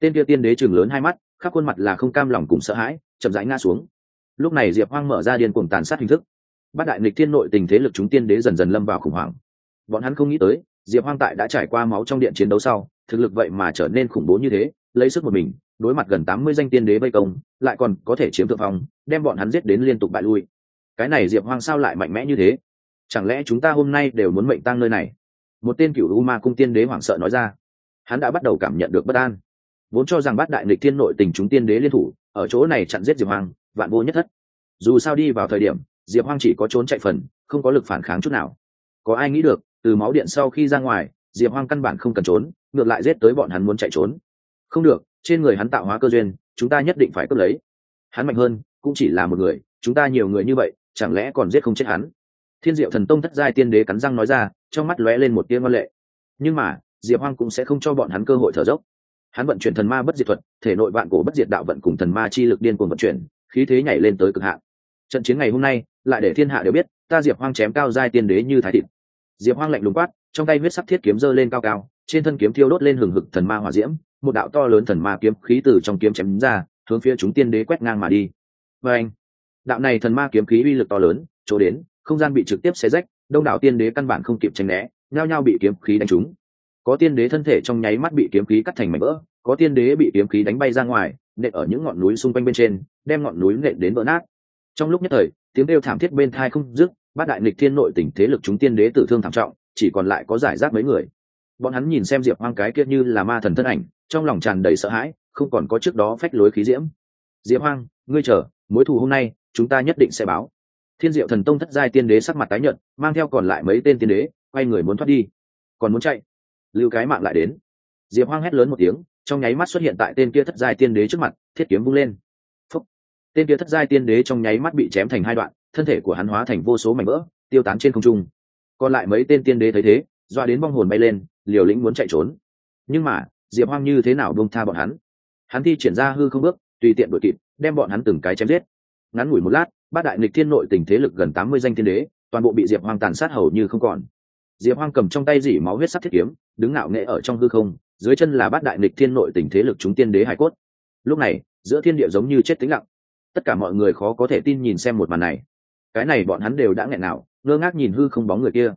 S1: Tên kia tiên đế chừng lớn hai mắt, khắp khuôn mặt là không cam lòng cùng sợ hãi, chậm rãi ngã xuống. Lúc này diệp hoang mở ra điên cuồng tàn sát hình thức. Bát đại nghịch thiên nội tình thế lực chúng tiên đế dần dần lâm vào khủng hoảng. Bọn hắn không nghĩ tới, diệp hoang tại đã trải qua máu trong điện chiến đấu sau, thực lực vậy mà trở nên khủng bố như thế, lấy sức một mình đối mặt gần tám mươi danh tiên đế vây công, lại còn có thể chiếm thượng phong, đem bọn hắn giết đến liên tục bại lui. Cái này diệp hoang sao lại mạnh mẽ như thế? Chẳng lẽ chúng ta hôm nay đều muốn mệnh tang nơi này? Một tên cựu u ma cung tiên đế hoảng sợ nói ra. Hắn đã bắt đầu cảm nhận được bất an. Vốn cho rằng bát đại nghịch thiên nội tình chúng tiên đế liên thủ, ở chỗ này chặn giết diệp hoang, vạn vô nhất thất. Dù sao đi vào thời điểm, diệp hoang chỉ có trốn chạy phần, không có lực phản kháng chút nào. Có ai nghĩ được, từ máu điện sau khi ra ngoài, diệp hoang căn bản không cần trốn, ngược lại giết tới bọn hắn muốn chạy trốn. Không được trên người hắn tạo hóa cơ duyên, chúng ta nhất định phải cướp lấy. Hắn mạnh hơn, cũng chỉ là một người, chúng ta nhiều người như vậy, chẳng lẽ còn giết không chết hắn? Thiên diệu thần tông thất giai tiên đế cắn răng nói ra, trong mắt lóe lên một tia ngân lệ. Nhưng mà, diệp hoang cũng sẽ không cho bọn hắn cơ hội thở dốc. Hắn vận chuyển thần ma bất diệt thuật, thể nội vạn cổ bất diệt đạo vận cùng thần ma chi lực điên cuồng vận chuyển, khí thế nhảy lên tới cực hạn. Trận chiến ngày hôm nay, lại để thiên hạ đều biết, ta diệp hoang chém cao giai tiên đế như thái thịt. Diệp hoang lạnh lùng quát, trong tay huyết sắc thiết kiếm giơ lên cao cao, trên thân kiếm thiêu đốt lên hừng hực thần ma hỏa diễm một đạo to lớn thần ma kiếm khí từ trong kiếm chém ra, hướng phía chúng tiên đế quét ngang mà đi. Và anh, đạo này thần ma kiếm khí uy lực to lớn, chỗ đến, không gian bị trực tiếp xé rách, đông đảo tiên đế căn bản không kịp tranh né, nhao nhao bị kiếm khí đánh trúng. Có tiên đế thân thể trong nháy mắt bị kiếm khí cắt thành mảnh vỡ, có tiên đế bị kiếm khí đánh bay ra ngoài, nện ở những ngọn núi xung quanh bên trên, đem ngọn núi nện đến vỡ nát. Trong lúc nhất thời, tiếng kêu thảm thiết bên thai không dứt, bát đại nịch thiên nội tình thế lực chúng tiên đế tử thương thảm trọng, chỉ còn lại có giải rác mấy người bọn hắn nhìn xem diệp hoang cái kia như là ma thần thân ảnh, trong lòng tràn đầy sợ hãi, không còn có trước đó phách lối khí diễm. Diệp hoang, ngươi chờ, mối thù hôm nay, chúng ta nhất định sẽ báo. Thiên diệu thần tông thất giai tiên đế sắc mặt tái nhợt, mang theo còn lại mấy tên tiên đế, quay người muốn thoát đi. Còn muốn chạy? Lưu cái mạng lại đến. Diệp hoang hét lớn một tiếng, trong nháy mắt xuất hiện tại tên kia thất giai tiên đế trước mặt, thiết kiếm vung lên. Phúc. tên kia thất giai tiên đế trong nháy mắt bị chém thành hai đoạn, thân thể của hắn hóa thành vô số mảnh vỡ, tiêu tán trên không trung. Còn lại mấy tên tiên đế thấy thế doa đến vong hồn bay lên liều lĩnh muốn chạy trốn. Nhưng mà, diệp hoang như thế nào bông tha bọn hắn? Hắn thi triển ra hư không bước, tùy tiện đội kịp, đem bọn hắn từng cái chém giết. Ngắn ngủi một lát, bát đại nịch thiên nội tình thế lực gần tám mươi danh tiên đế, toàn bộ bị diệp hoang tàn sát hầu như không còn. Diệp hoang cầm trong tay dỉ máu huyết sắc thiết kiếm, đứng ngạo nghệ ở trong hư không, dưới chân là bát đại nịch thiên nội tình thế lực chúng tiên đế hải cốt. Lúc này, giữa thiên địa giống như chết tĩnh lặng. Tất cả mọi người khó có thể tin nhìn xem một màn này. Cái này bọn hắn đều đã nghẹn nào, ngơ ngác nhìn hư không bóng người kia.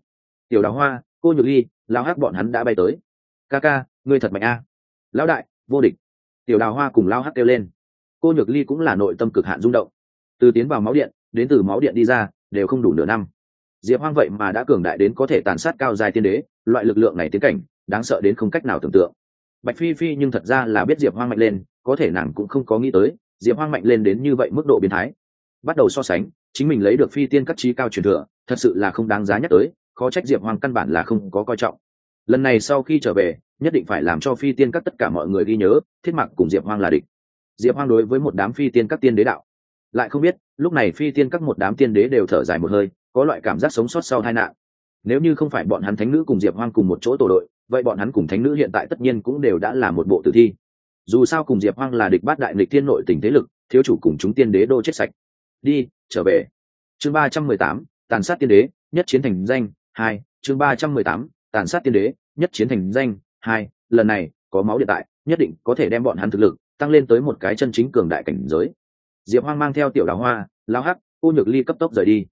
S1: Tiểu đào hoa cô nhược ly lao hắc bọn hắn đã bay tới. Ca ca, ngươi thật mạnh a. Lão đại, vô địch. Tiểu đào hoa cùng lao hắc kêu lên. Cô nhược ly cũng là nội tâm cực hạn rung động. Từ tiến vào máu điện, đến từ máu điện đi ra, đều không đủ nửa năm. Diệp hoang vậy mà đã cường đại đến có thể tàn sát cao dài tiên đế, loại lực lượng này tiến cảnh, đáng sợ đến không cách nào tưởng tượng. Bạch phi phi nhưng thật ra là biết diệp hoang mạnh lên, có thể nàng cũng không có nghĩ tới, diệp hoang mạnh lên đến như vậy mức độ biến thái. Bắt đầu so sánh, chính mình lấy được phi tiên các trí cao truyền thừa, thật sự là không đáng giá nhắc tới có trách diệp hoang căn bản là không có coi trọng. Lần này sau khi trở về, nhất định phải làm cho phi tiên các tất cả mọi người ghi nhớ, thiết mặc cùng diệp hoang là địch. Diệp hoang đối với một đám phi tiên các tiên đế đạo. Lại không biết, lúc này phi tiên các một đám tiên đế đều thở dài một hơi, có loại cảm giác sống sót sau tai nạn. Nếu như không phải bọn hắn thánh nữ cùng diệp hoang cùng một chỗ tổ đội, vậy bọn hắn cùng thánh nữ hiện tại tất nhiên cũng đều đã là một bộ tử thi. Dù sao cùng diệp hoang là địch bát đại địch thiên nội tình thế lực, thiếu chủ cùng chúng tiên đế đô chết sạch. Đi, trở về. Chương ba trăm mười tám, tàn sát tiên đế, nhất chiến thành danh hai, chương ba trăm mười tám, tàn sát tiên đế, nhất chiến thành danh. Hai, lần này, có máu điện tại, nhất định có thể đem bọn hắn thực lực, tăng lên tới một cái chân chính cường đại cảnh giới. Diệp hoang mang theo tiểu đào hoa, lao hắc cô nhược ly cấp tốc rời đi.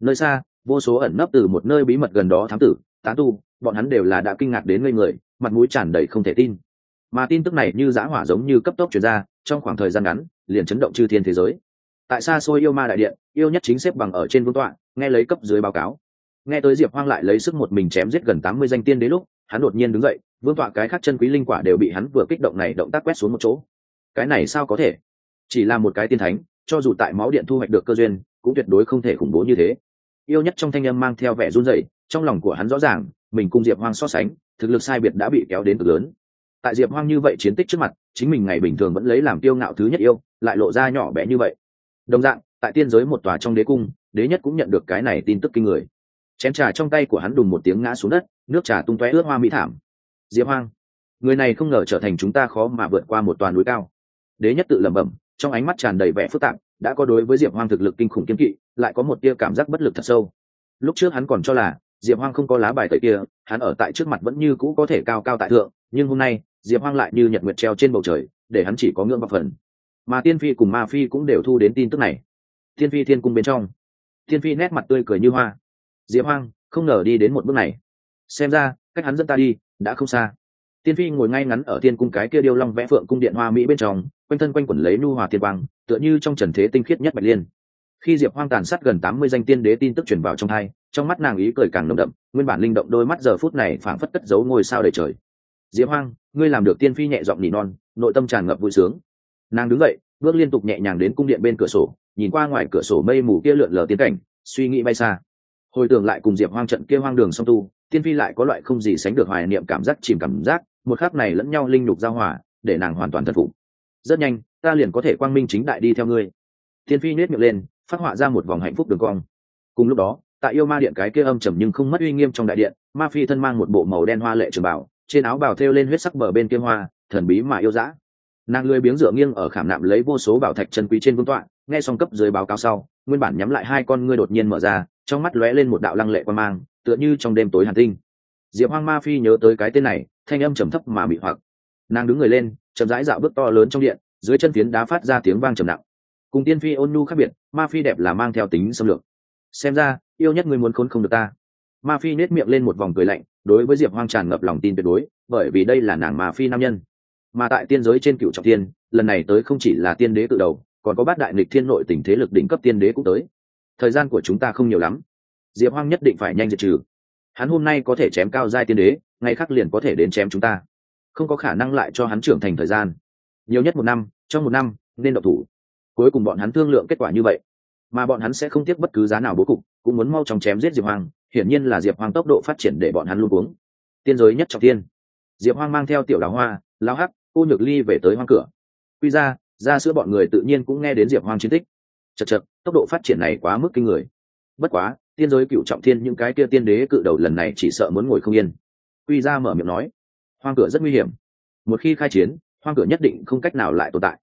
S1: Nơi xa, vô số ẩn nấp từ một nơi bí mật gần đó thám tử, tán tu, bọn hắn đều là đã kinh ngạc đến ngây người, mặt mũi tràn đầy không thể tin. Mà tin tức này như giã hỏa giống như cấp tốc chuyển ra, trong khoảng thời gian ngắn, liền chấn động chư thiên thế giới. Tại xa xôi yêu ma đại điện, yêu nhất chính xếp bằng ở trên vương tọa, nghe lấy cấp dưới báo cáo nghe tới diệp hoang lại lấy sức một mình chém giết gần tám mươi danh tiên đến lúc, hắn đột nhiên đứng dậy, vương tọa cái khác chân quý linh quả đều bị hắn vừa kích động này động tác quét xuống một chỗ. Cái này sao có thể? Chỉ là một cái tiên thánh, cho dù tại máu điện thu hoạch được cơ duyên, cũng tuyệt đối không thể khủng bố như thế. Yêu nhất trong thanh âm mang theo vẻ run rẩy, trong lòng của hắn rõ ràng, mình cùng diệp hoang so sánh, thực lực sai biệt đã bị kéo đến cực lớn. Tại diệp hoang như vậy chiến tích trước mặt, chính mình ngày bình thường vẫn lấy làm tiêu ngạo thứ nhất yêu, lại lộ ra nhỏ bé như vậy. Đồng dạng, tại tiên giới một tòa trong đế cung, đế nhất cũng nhận được cái này tin tức kinh người chén trà trong tay của hắn đùng một tiếng ngã xuống đất, nước trà tung tóe ướt hoa mỹ thảm. Diệp hoang, người này không ngờ trở thành chúng ta khó mà vượt qua một toàn núi cao. Đế nhất tự lẩm bẩm, trong ánh mắt tràn đầy vẻ phức tạp, đã có đối với diệp hoang thực lực kinh khủng kiên kỵ, lại có một tia cảm giác bất lực thật sâu. Lúc trước hắn còn cho là, diệp hoang không có lá bài tẩy kia, hắn ở tại trước mặt vẫn như cũ có thể cao cao tại thượng, nhưng hôm nay, diệp hoang lại như nhật nguyệt treo trên bầu trời, để hắn chỉ có ngưỡng vào phần. Mà tiên phi cùng ma phi cũng đều thu đến tin tức này. Tiên phi thiên cung bên trong, tiên phi nét mặt tươi cười như hoa diệp hoang không ngờ đi đến một bước này. Xem ra, cách hắn dẫn ta đi đã không xa. Tiên phi ngồi ngay ngắn ở tiên cung cái kia điêu long vẽ phượng cung điện hoa mỹ bên trong, quanh thân quanh quẩn lấy nu hòa tiên quang, tựa như trong trần thế tinh khiết nhất bạch liên. Khi diệp hoang tàn sát gần tám mươi danh tiên đế tin tức truyền vào trong hai, trong mắt nàng ý cười càng nồng đậm, nguyên bản linh động đôi mắt giờ phút này phảng phất cất giấu ngôi sao đầy trời. Diệp hoang, ngươi làm được tiên phi nhẹ giọng nỉ non, nội tâm tràn ngập vui sướng. Nàng đứng dậy, bước liên tục nhẹ nhàng đến cung điện bên cửa sổ, nhìn qua ngoài cửa sổ mây mù kia lượn lờ tiến cảnh, suy nghĩ bay xa hồi tưởng lại cùng diệp hoang trận kia hoang đường song tu, tiên phi lại có loại không gì sánh được hoài niệm cảm giác, chìm cảm giác, một khắc này lẫn nhau linh nhục giao hòa, để nàng hoàn toàn thần phục. Rất nhanh, ta liền có thể quang minh chính đại đi theo ngươi. Tiên phi nết miệng lên, phát họa ra một vòng hạnh phúc đường cong. Cùng lúc đó, tại yêu ma điện cái kia âm trầm nhưng không mất uy nghiêm trong đại điện, ma phi thân mang một bộ màu đen hoa lệ trường bảo trên áo bào thêu lên huyết sắc bờ bên kia hoa, thần bí mà yêu dã. Nàng lười biếng dựa nghiêng ở khảm nạm lấy vô số bảo thạch chân quý trên vương tọa, nghe xong cấp dưới báo cáo sau, nguyên bản nhắm lại hai con ngươi đột nhiên mở ra trong mắt lóe lên một đạo lăng lệ quan mang, tựa như trong đêm tối hàn tinh. Diệp hoang ma phi nhớ tới cái tên này, thanh âm trầm thấp mà bị hoặc. Nàng đứng người lên, chậm rãi dạo bước to lớn trong điện, dưới chân phiến đá phát ra tiếng vang trầm nặng. Cùng tiên phi ôn nhu khác biệt, ma phi đẹp là mang theo tính xâm lược. Xem ra, yêu nhất người muốn khốn không được ta. Ma phi nết miệng lên một vòng cười lạnh, đối với diệp hoang tràn ngập lòng tin tuyệt đối, bởi vì đây là nàng ma phi nam nhân. Mà tại tiên giới trên cựu trọng tiên, lần này tới không chỉ là tiên đế tự đầu, còn có bát đại nịch thiên nội tình thế lực đỉnh cấp tiên đế cũng tới thời gian của chúng ta không nhiều lắm. Diệp hoang nhất định phải nhanh diệt trừ. Hắn hôm nay có thể chém cao giai tiên đế, ngay khắc liền có thể đến chém chúng ta. Không có khả năng lại cho hắn trưởng thành thời gian. Nhiều nhất một năm, trong một năm, nên độc thủ. Cuối cùng bọn hắn thương lượng kết quả như vậy. Mà bọn hắn sẽ không tiếc bất cứ giá nào bố cục, cũng muốn mau chóng chém giết diệp Hoang. hiển nhiên là diệp Hoang tốc độ phát triển để bọn hắn luôn uống tiên giới nhất trọng tiên. Diệp hoang mang theo tiểu đào hoa lao hắc, cô nhược ly về tới hoang cửa. Quy ra ra sữa bọn người tự nhiên cũng nghe đến diệp hoang chiến tích. Chật chật tốc độ phát triển này quá mức kinh người. Bất quá, tiên giới cựu trọng thiên những cái kia tiên đế cự đầu lần này chỉ sợ muốn ngồi không yên. Quy ra mở miệng nói, hoang cửa rất nguy hiểm. Một khi khai chiến, hoang cửa nhất định không cách nào lại tồn tại.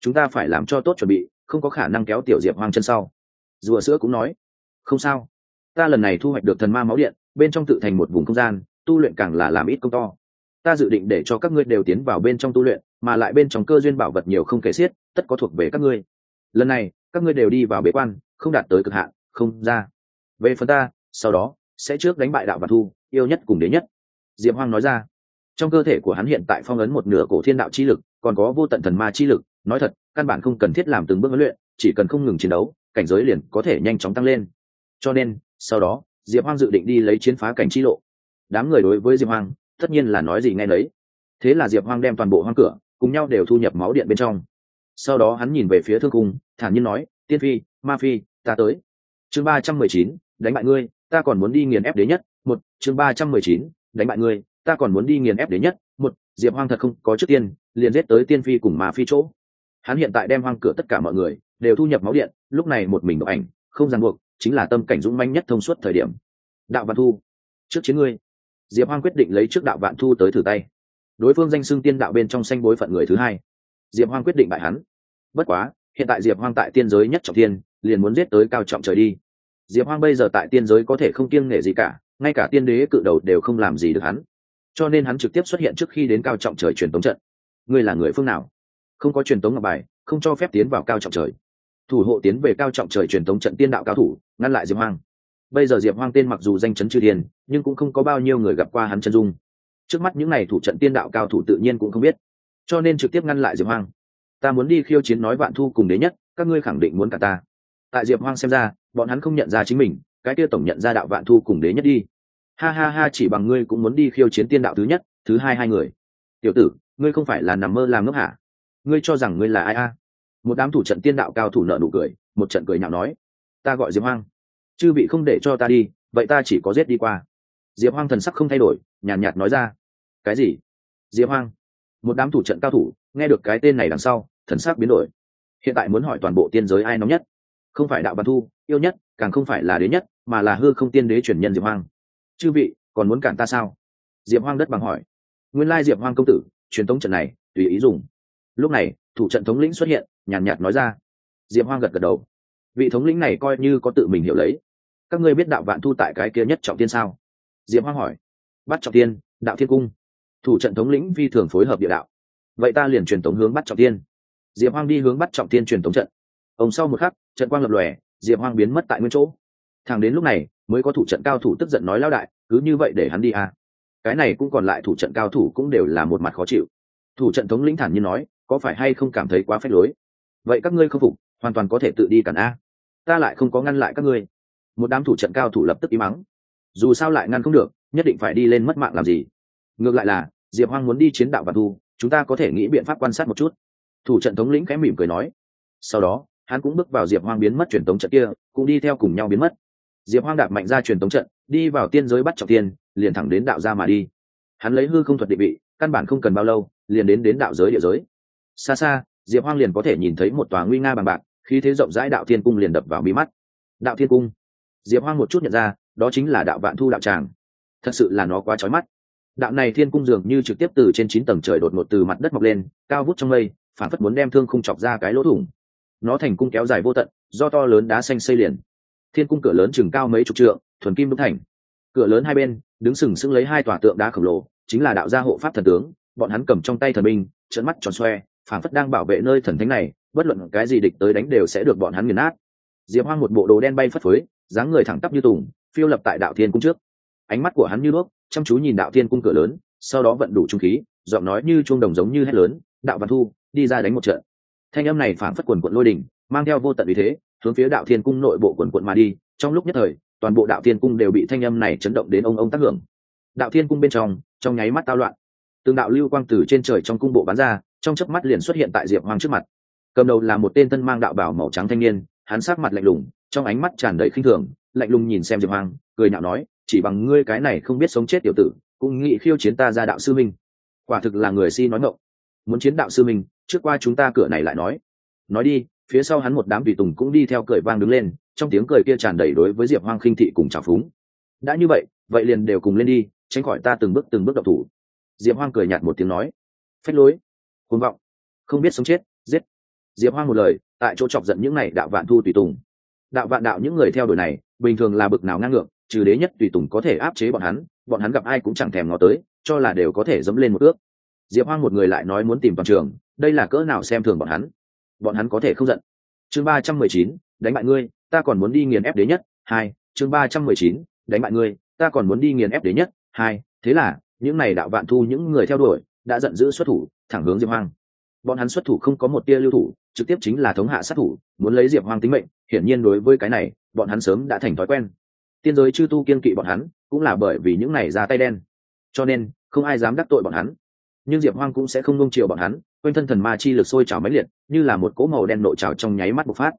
S1: Chúng ta phải làm cho tốt chuẩn bị, không có khả năng kéo tiểu diệp hoang chân sau. Rùa sữa cũng nói, không sao. Ta lần này thu hoạch được thần ma máu điện, bên trong tự thành một vùng không gian, tu luyện càng là làm ít công to. Ta dự định để cho các ngươi đều tiến vào bên trong tu luyện, mà lại bên trong cơ duyên bảo vật nhiều không kể xiết, tất có thuộc về các ngươi. Lần này các ngươi đều đi vào bế quan, không đạt tới cực hạn, không ra. Về phần ta, sau đó, sẽ trước đánh bại đạo và thu, yêu nhất cùng đế nhất. Diệp hoang nói ra. Trong cơ thể của hắn hiện tại phong ấn một nửa cổ thiên đạo chi lực, còn có vô tận thần ma chi lực, nói thật, căn bản không cần thiết làm từng bước huấn luyện, chỉ cần không ngừng chiến đấu, cảnh giới liền có thể nhanh chóng tăng lên. Cho nên, sau đó, diệp hoang dự định đi lấy chiến phá cảnh chi lộ. Đám người đối với diệp hoang, tất nhiên là nói gì nghe nấy. Thế là diệp hoang đem toàn bộ hoang cửa, cùng nhau đều thu nhập máu điện bên trong sau đó hắn nhìn về phía thương cung, thản nhiên nói, tiên phi, ma phi, ta tới. Chương ba trăm mười chín, đánh bại ngươi, ta còn muốn đi nghiền ép đế nhất. Một, chương ba trăm mười chín, đánh bại ngươi, ta còn muốn đi nghiền ép đế nhất. Một, diệp hoang thật không có trước tiên, liền giết tới tiên phi cùng ma phi chỗ. Hắn hiện tại đem hoang cửa tất cả mọi người đều thu nhập máu điện, lúc này một mình độc ảnh, không ràng buộc, chính là tâm cảnh dũng manh nhất thông suốt thời điểm. Đạo vạn thu, trước chiến ngươi. Diệp hoang quyết định lấy trước đạo vạn thu tới thử tay. Đối phương danh xưng tiên đạo bên trong xanh bối phận người thứ hai diệp hoang quyết định bại hắn. Bất quá hiện tại diệp hoang tại tiên giới nhất trọng thiên, liền muốn giết tới cao trọng trời đi. Diệp hoang bây giờ tại tiên giới có thể không kiêng nghệ gì cả ngay cả tiên đế cự đầu đều không làm gì được hắn. Cho nên hắn trực tiếp xuất hiện trước khi đến cao trọng trời truyền tống trận. Ngươi là người phương nào? Không có truyền tống ngọc bài không cho phép tiến vào cao trọng trời. Thủ hộ tiến về cao trọng trời truyền tống trận tiên đạo cao thủ ngăn lại diệp hoang. Bây giờ diệp hoang tên mặc dù danh chấn chư thiên nhưng cũng không có bao nhiêu người gặp qua hắn chân dung. Trước mắt những n à y thủ trận tiên đạo cao thủ tự nhiên cũng không biết cho nên trực tiếp ngăn lại diệp hoang. Ta muốn đi khiêu chiến nói vạn thu cùng đế nhất các ngươi khẳng định muốn cả ta. Tại diệp hoang xem ra bọn hắn không nhận ra chính mình cái kia tổng nhận ra đạo vạn thu cùng đế nhất đi. Ha ha ha chỉ bằng ngươi cũng muốn đi khiêu chiến tiên đạo thứ nhất thứ hai hai người. Tiểu tử ngươi không phải là nằm mơ làm ngốc hả? Ngươi cho rằng ngươi là ai a? Một đám thủ trận tiên đạo cao thủ nợ nụ cười một trận cười nhạo nói. Ta gọi diệp hoang. Chư vị không để cho ta đi vậy ta chỉ có giết đi qua. Diệp hoang thần sắc không thay đổi nhàn nhạt, nhạt nói ra. Cái gì? Diệp hoang một đám thủ trận cao thủ, nghe được cái tên này đằng sau, thần sắc biến đổi. Hiện tại muốn hỏi toàn bộ tiên giới ai nóng nhất? Không phải đạo văn thu, yêu nhất, càng không phải là đế nhất, mà là hư không tiên đế truyền nhân diệp hoang. Chư vị, còn muốn cản ta sao? Diệp hoang đất bằng hỏi. Nguyên lai diệp hoang công tử, truyền thống trận này, tùy ý dùng. Lúc này, thủ trận thống lĩnh xuất hiện, nhàn nhạt nói ra. Diệp hoang gật gật đầu. Vị thống lĩnh này coi như có tự mình hiểu lấy. Các ngươi biết đạo vạn thu tại cái kia nhất trọng tiên sao? Diệp hoang hỏi. Bắt trọng tiên, đạo thiên cung thủ trận thống lĩnh vi thường phối hợp địa đạo. Vậy ta liền truyền tống hướng bắt trọng tiên. Diệp hoang đi hướng bắt trọng tiên truyền tống trận. Ông sau một khắc, trận quang lập lòe, diệp hoang biến mất tại nguyên chỗ. Thằng đến lúc này, mới có thủ trận cao thủ tức giận nói lao đại, cứ như vậy để hắn đi à. cái này cũng còn lại thủ trận cao thủ cũng đều là một mặt khó chịu. Thủ trận thống lĩnh thản nhiên nói, có phải hay không cảm thấy quá phép lối? Vậy các ngươi không phục, hoàn toàn có thể tự đi cản a. Ta lại không có ngăn lại các ngươi. Một đám thủ trận cao thủ lập tức im mắng dù sao lại ngăn không được, nhất định phải đi lên mất mạng làm gì. Ngược lại là diệp hoang muốn đi chiến đạo và thu, chúng ta có thể nghĩ biện pháp quan sát một chút. Thủ trận thống lĩnh khẽ mỉm cười nói. Sau đó, hắn cũng bước vào diệp hoang biến mất truyền tống trận kia, cũng đi theo cùng nhau biến mất. Diệp hoang đạp mạnh ra truyền tống trận, đi vào tiên giới bắt trọng tiên, liền thẳng đến đạo gia mà đi. Hắn lấy hư không thuật định vị, căn bản không cần bao lâu, liền đến đến đạo giới địa giới. Xa xa, diệp hoang liền có thể nhìn thấy một tòa nguy nga bằng bạc khi thế rộng rãi đạo thiên cung liền đập vào mí mắt. Đạo thiên cung. Diệp hoang một chút nhận ra, đó chính là đạo vạn thu đạo tràng. Thật sự là nó quá trói mắt đạo này thiên cung dường như trực tiếp từ trên chín tầng trời đột ngột từ mặt đất mọc lên, cao vút trong mây, phản phất muốn đem thương không chọc ra cái lỗ thủng. Nó thành cung kéo dài vô tận, do to lớn đá xanh xây liền. Thiên cung cửa lớn chừng cao mấy chục trượng, thuần kim đúc thành. Cửa lớn hai bên, đứng sừng sững lấy hai tòa tượng đá khổng lồ, chính là đạo gia hộ pháp thần tướng, bọn hắn cầm trong tay thần binh trận mắt tròn xoe, phản phất đang bảo vệ nơi thần thánh này, bất luận cái gì địch tới đánh đều sẽ được bọn hắn nghiền nát. Diệp hoang một bộ đồ đen bay phất phới, dáng người thẳng tắp như tùng, phiêu lập tại đạo thiên cung trước ánh mắt của hắn như đuốc, chăm chú nhìn đạo thiên cung cửa lớn, sau đó vận đủ trung khí, giọng nói như chuông đồng giống như hét lớn, đạo văn thu, đi ra đánh một trận. Thanh âm này phản phất quần quận lôi đỉnh mang theo vô tận ý thế, hướng phía đạo thiên cung nội bộ quần quận mà đi. Trong lúc nhất thời, toàn bộ đạo thiên cung đều bị thanh âm này chấn động đến ông ông tác hưởng. Đạo thiên cung bên trong trong nháy mắt tao loạn. Từng đạo lưu quang từ trên trời trong cung bộ bắn ra, trong chớp mắt liền xuất hiện tại diệp hoang trước mặt. Cầm đầu là một tên thân mang đạo bảo màu trắng thanh niên, hắn sát mặt lạnh lùng, trong ánh mắt tràn đầy khinh thường, lạnh lùng nhìn xem diệp hoang, cười nhạo nói chỉ bằng ngươi cái này không biết sống chết tiểu tử, cũng nghĩ khiêu chiến ta ra đạo sư minh. Quả thực là người si nói mộng muốn chiến đạo sư minh, trước qua chúng ta cửa này lại nói. Nói đi, phía sau hắn một đám tùy tùng cũng đi theo cười vang đứng lên, trong tiếng cười kia tràn đầy đối với diệp hoang khinh thị cùng trào phúng. Đã như vậy vậy liền đều cùng lên đi, tránh khỏi ta từng bước từng bước độc thủ. Diệp hoang cười nhạt một tiếng nói. Phách lối. Côn vọng. Không biết sống chết, giết. Diệp hoang một lời, tại chỗ chọc giận những này đạo vạn thu tùy tùng. Đạo vạn đạo những người theo đuổi này, bình thường là bực nào ngang ngược trừ đế nhất tùy tùng có thể áp chế bọn hắn bọn hắn gặp ai cũng chẳng thèm ngó tới, cho là đều có thể dẫm lên một ước. Diệp hoang một người lại nói muốn tìm toàn trường, đây là cỡ nào xem thường bọn hắn? Bọn hắn có thể không giận. Chương ba trăm mười chín, đánh bại ngươi, ta còn muốn đi nghiền ép đế nhất, hai, chương ba trăm mười chín, đánh bại ngươi, ta còn muốn đi nghiền ép đế nhất, hai, thế là, những này đạo vạn thu những người theo đuổi, đã giận dữ xuất thủ, thẳng hướng diệp hoang. Bọn hắn xuất thủ không có một tia lưu thủ, trực tiếp chính là thống hạ sát thủ, muốn lấy diệp hoang tính mệnh, hiển nhiên đối với cái này, bọn hắn sớm đã thành thói quen tiên giới chư tu kiên kỵ bọn hắn, cũng là bởi vì những này ra tay đen. Cho nên, không ai dám đắc tội bọn hắn. Nhưng diệp hoang cũng sẽ không nung chiều bọn hắn, quanh thân thần ma chi lực sôi trào máy liệt, như là một cỗ màu đen nội trào trong nháy mắt bộc phát.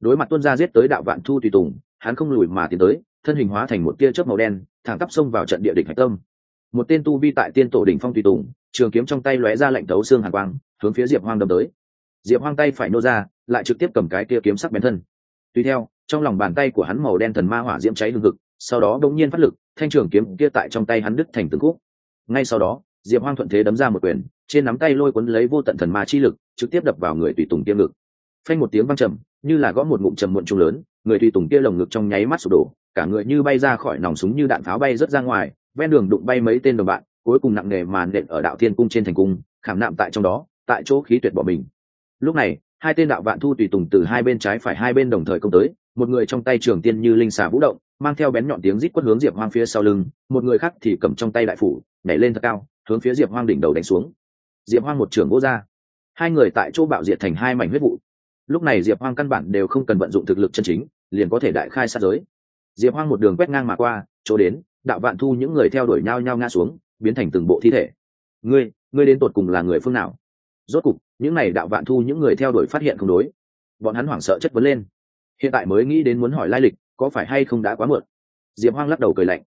S1: Đối mặt tuân ra giết tới đạo vạn thu tùy tùng, hắn không lùi mà tiến tới, thân hình hóa thành một tia chớp màu đen, thẳng tắp xông vào trận địa địch hạch tâm. Một tên tu vi tại tiên tổ đỉnh phong tùy tùng, trường kiếm trong tay lóe ra lạnh tấu xương hàn quang, hướng phía diệp hoang đâm tới. Diệp hoang tay phải nô ra, lại trực tiếp cầm cái kia kiếm sắc bén thân. Tùy theo trong lòng bàn tay của hắn màu đen thần ma hỏa diễm cháy hừng hực, sau đó đột nhiên phát lực, thanh trường kiếm kia tại trong tay hắn đứt thành từng khúc. Ngay sau đó, diệp hoang thuận thế đấm ra một quyền, trên nắm tay lôi cuốn lấy vô tận thần ma chi lực, trực tiếp đập vào người tùy tùng kia ngực. Phanh một tiếng văng trầm, như là gõ một ngụm trầm muộn trung lớn, người tùy tùng kia lồng ngực trong nháy mắt sụp đổ, cả người như bay ra khỏi nòng súng như đạn pháo bay rớt ra ngoài, ven đường đụng bay mấy tên đồng bạn, cuối cùng nặng nề màn nện ở đạo thiên cung trên thành cung, khảm nạm tại trong đó, tại chỗ khí tuyệt bỏ mình. Lúc này, hai tên đạo vạn thu tùy tùng từ hai bên trái phải hai bên đồng thời công tới một người trong tay trường tiên như linh xà vũ động, mang theo bén nhọn tiếng rít quất hướng diệp hoang phía sau lưng, một người khác thì cầm trong tay đại phủ, nhảy lên thật cao, hướng phía diệp hoang đỉnh đầu đánh xuống. Diệp hoang một trường gỗ ra. Hai người tại chỗ bạo diệt thành hai mảnh huyết vụ. Lúc này diệp hoang căn bản đều không cần vận dụng thực lực chân chính, liền có thể đại khai sát giới. Diệp hoang một đường quét ngang mà qua, chỗ đến, đạo vạn thu những người theo đuổi nhau nhau ngã xuống, biến thành từng bộ thi thể. Ngươi ngươi đến tột cùng là người phương nào? Rốt cục, những n à y đạo vạn thu những người theo đuổi phát hiện không đối. Bọn hắn hoảng sợ chất vấn lên hiện tại mới nghĩ đến muốn hỏi lai lịch, có phải hay không đã quá muộn? Diệp hoang lắc đầu cười lạnh.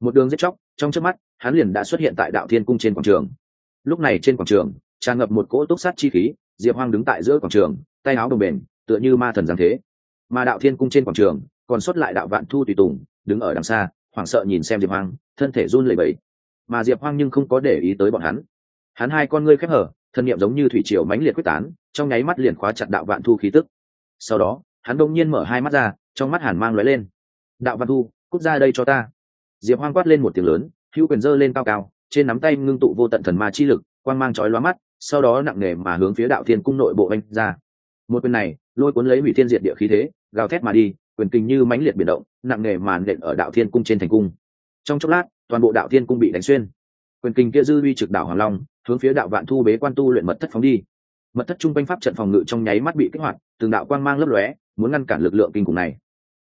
S1: Một đường giết chóc, trong trước mắt, hắn liền đã xuất hiện tại đạo thiên cung trên quảng trường. Lúc này trên quảng trường, tràn ngập một cỗ túc sát chi khí, diệp hoang đứng tại giữa quảng trường, tay áo đồng bền, tựa như ma thần giáng thế. Mà đạo thiên cung trên quảng trường, còn xuất lại đạo vạn thu tùy tùng, đứng ở đằng xa, hoảng sợ nhìn xem diệp hoang, thân thể run lẩy bẩy. Mà diệp hoang nhưng không có để ý tới bọn hắn. Hắn hai con ngươi khép hở, thân nhiệm giống như thủy triều mãnh liệt quyết tán, trong nháy mắt liền khóa chặt đạo vạn thu khí tức. Sau đó hắn đông nhiên mở hai mắt ra, trong mắt hàn mang lóe lên. Đạo vạn thu cút ra đây cho ta. Diệp hoang quát lên một tiếng lớn, hữu quyền dơ lên cao cao, trên nắm tay ngưng tụ vô tận thần ma chi lực, quang mang chói lóa mắt, sau đó nặng nề mà hướng phía đạo thiên cung nội bộ anh ra. Một quyền này, lôi cuốn lấy hủy thiên diệt địa khí thế, gào thét mà đi, quyền kinh như mãnh liệt biển động, nặng nề mà nện ở đạo thiên cung trên thành cung. Trong chốc lát, toàn bộ đạo thiên cung bị đánh xuyên. Quyền kinh kia dư uy trực đảo hoàng long, hướng phía đạo vạn thu bế quan tu luyện mật thất phóng đi mật thất trung quanh pháp trận phòng ngự trong nháy mắt bị kích hoạt, từng đạo quang mang lấp lóe, muốn ngăn cản lực lượng kinh khủng này.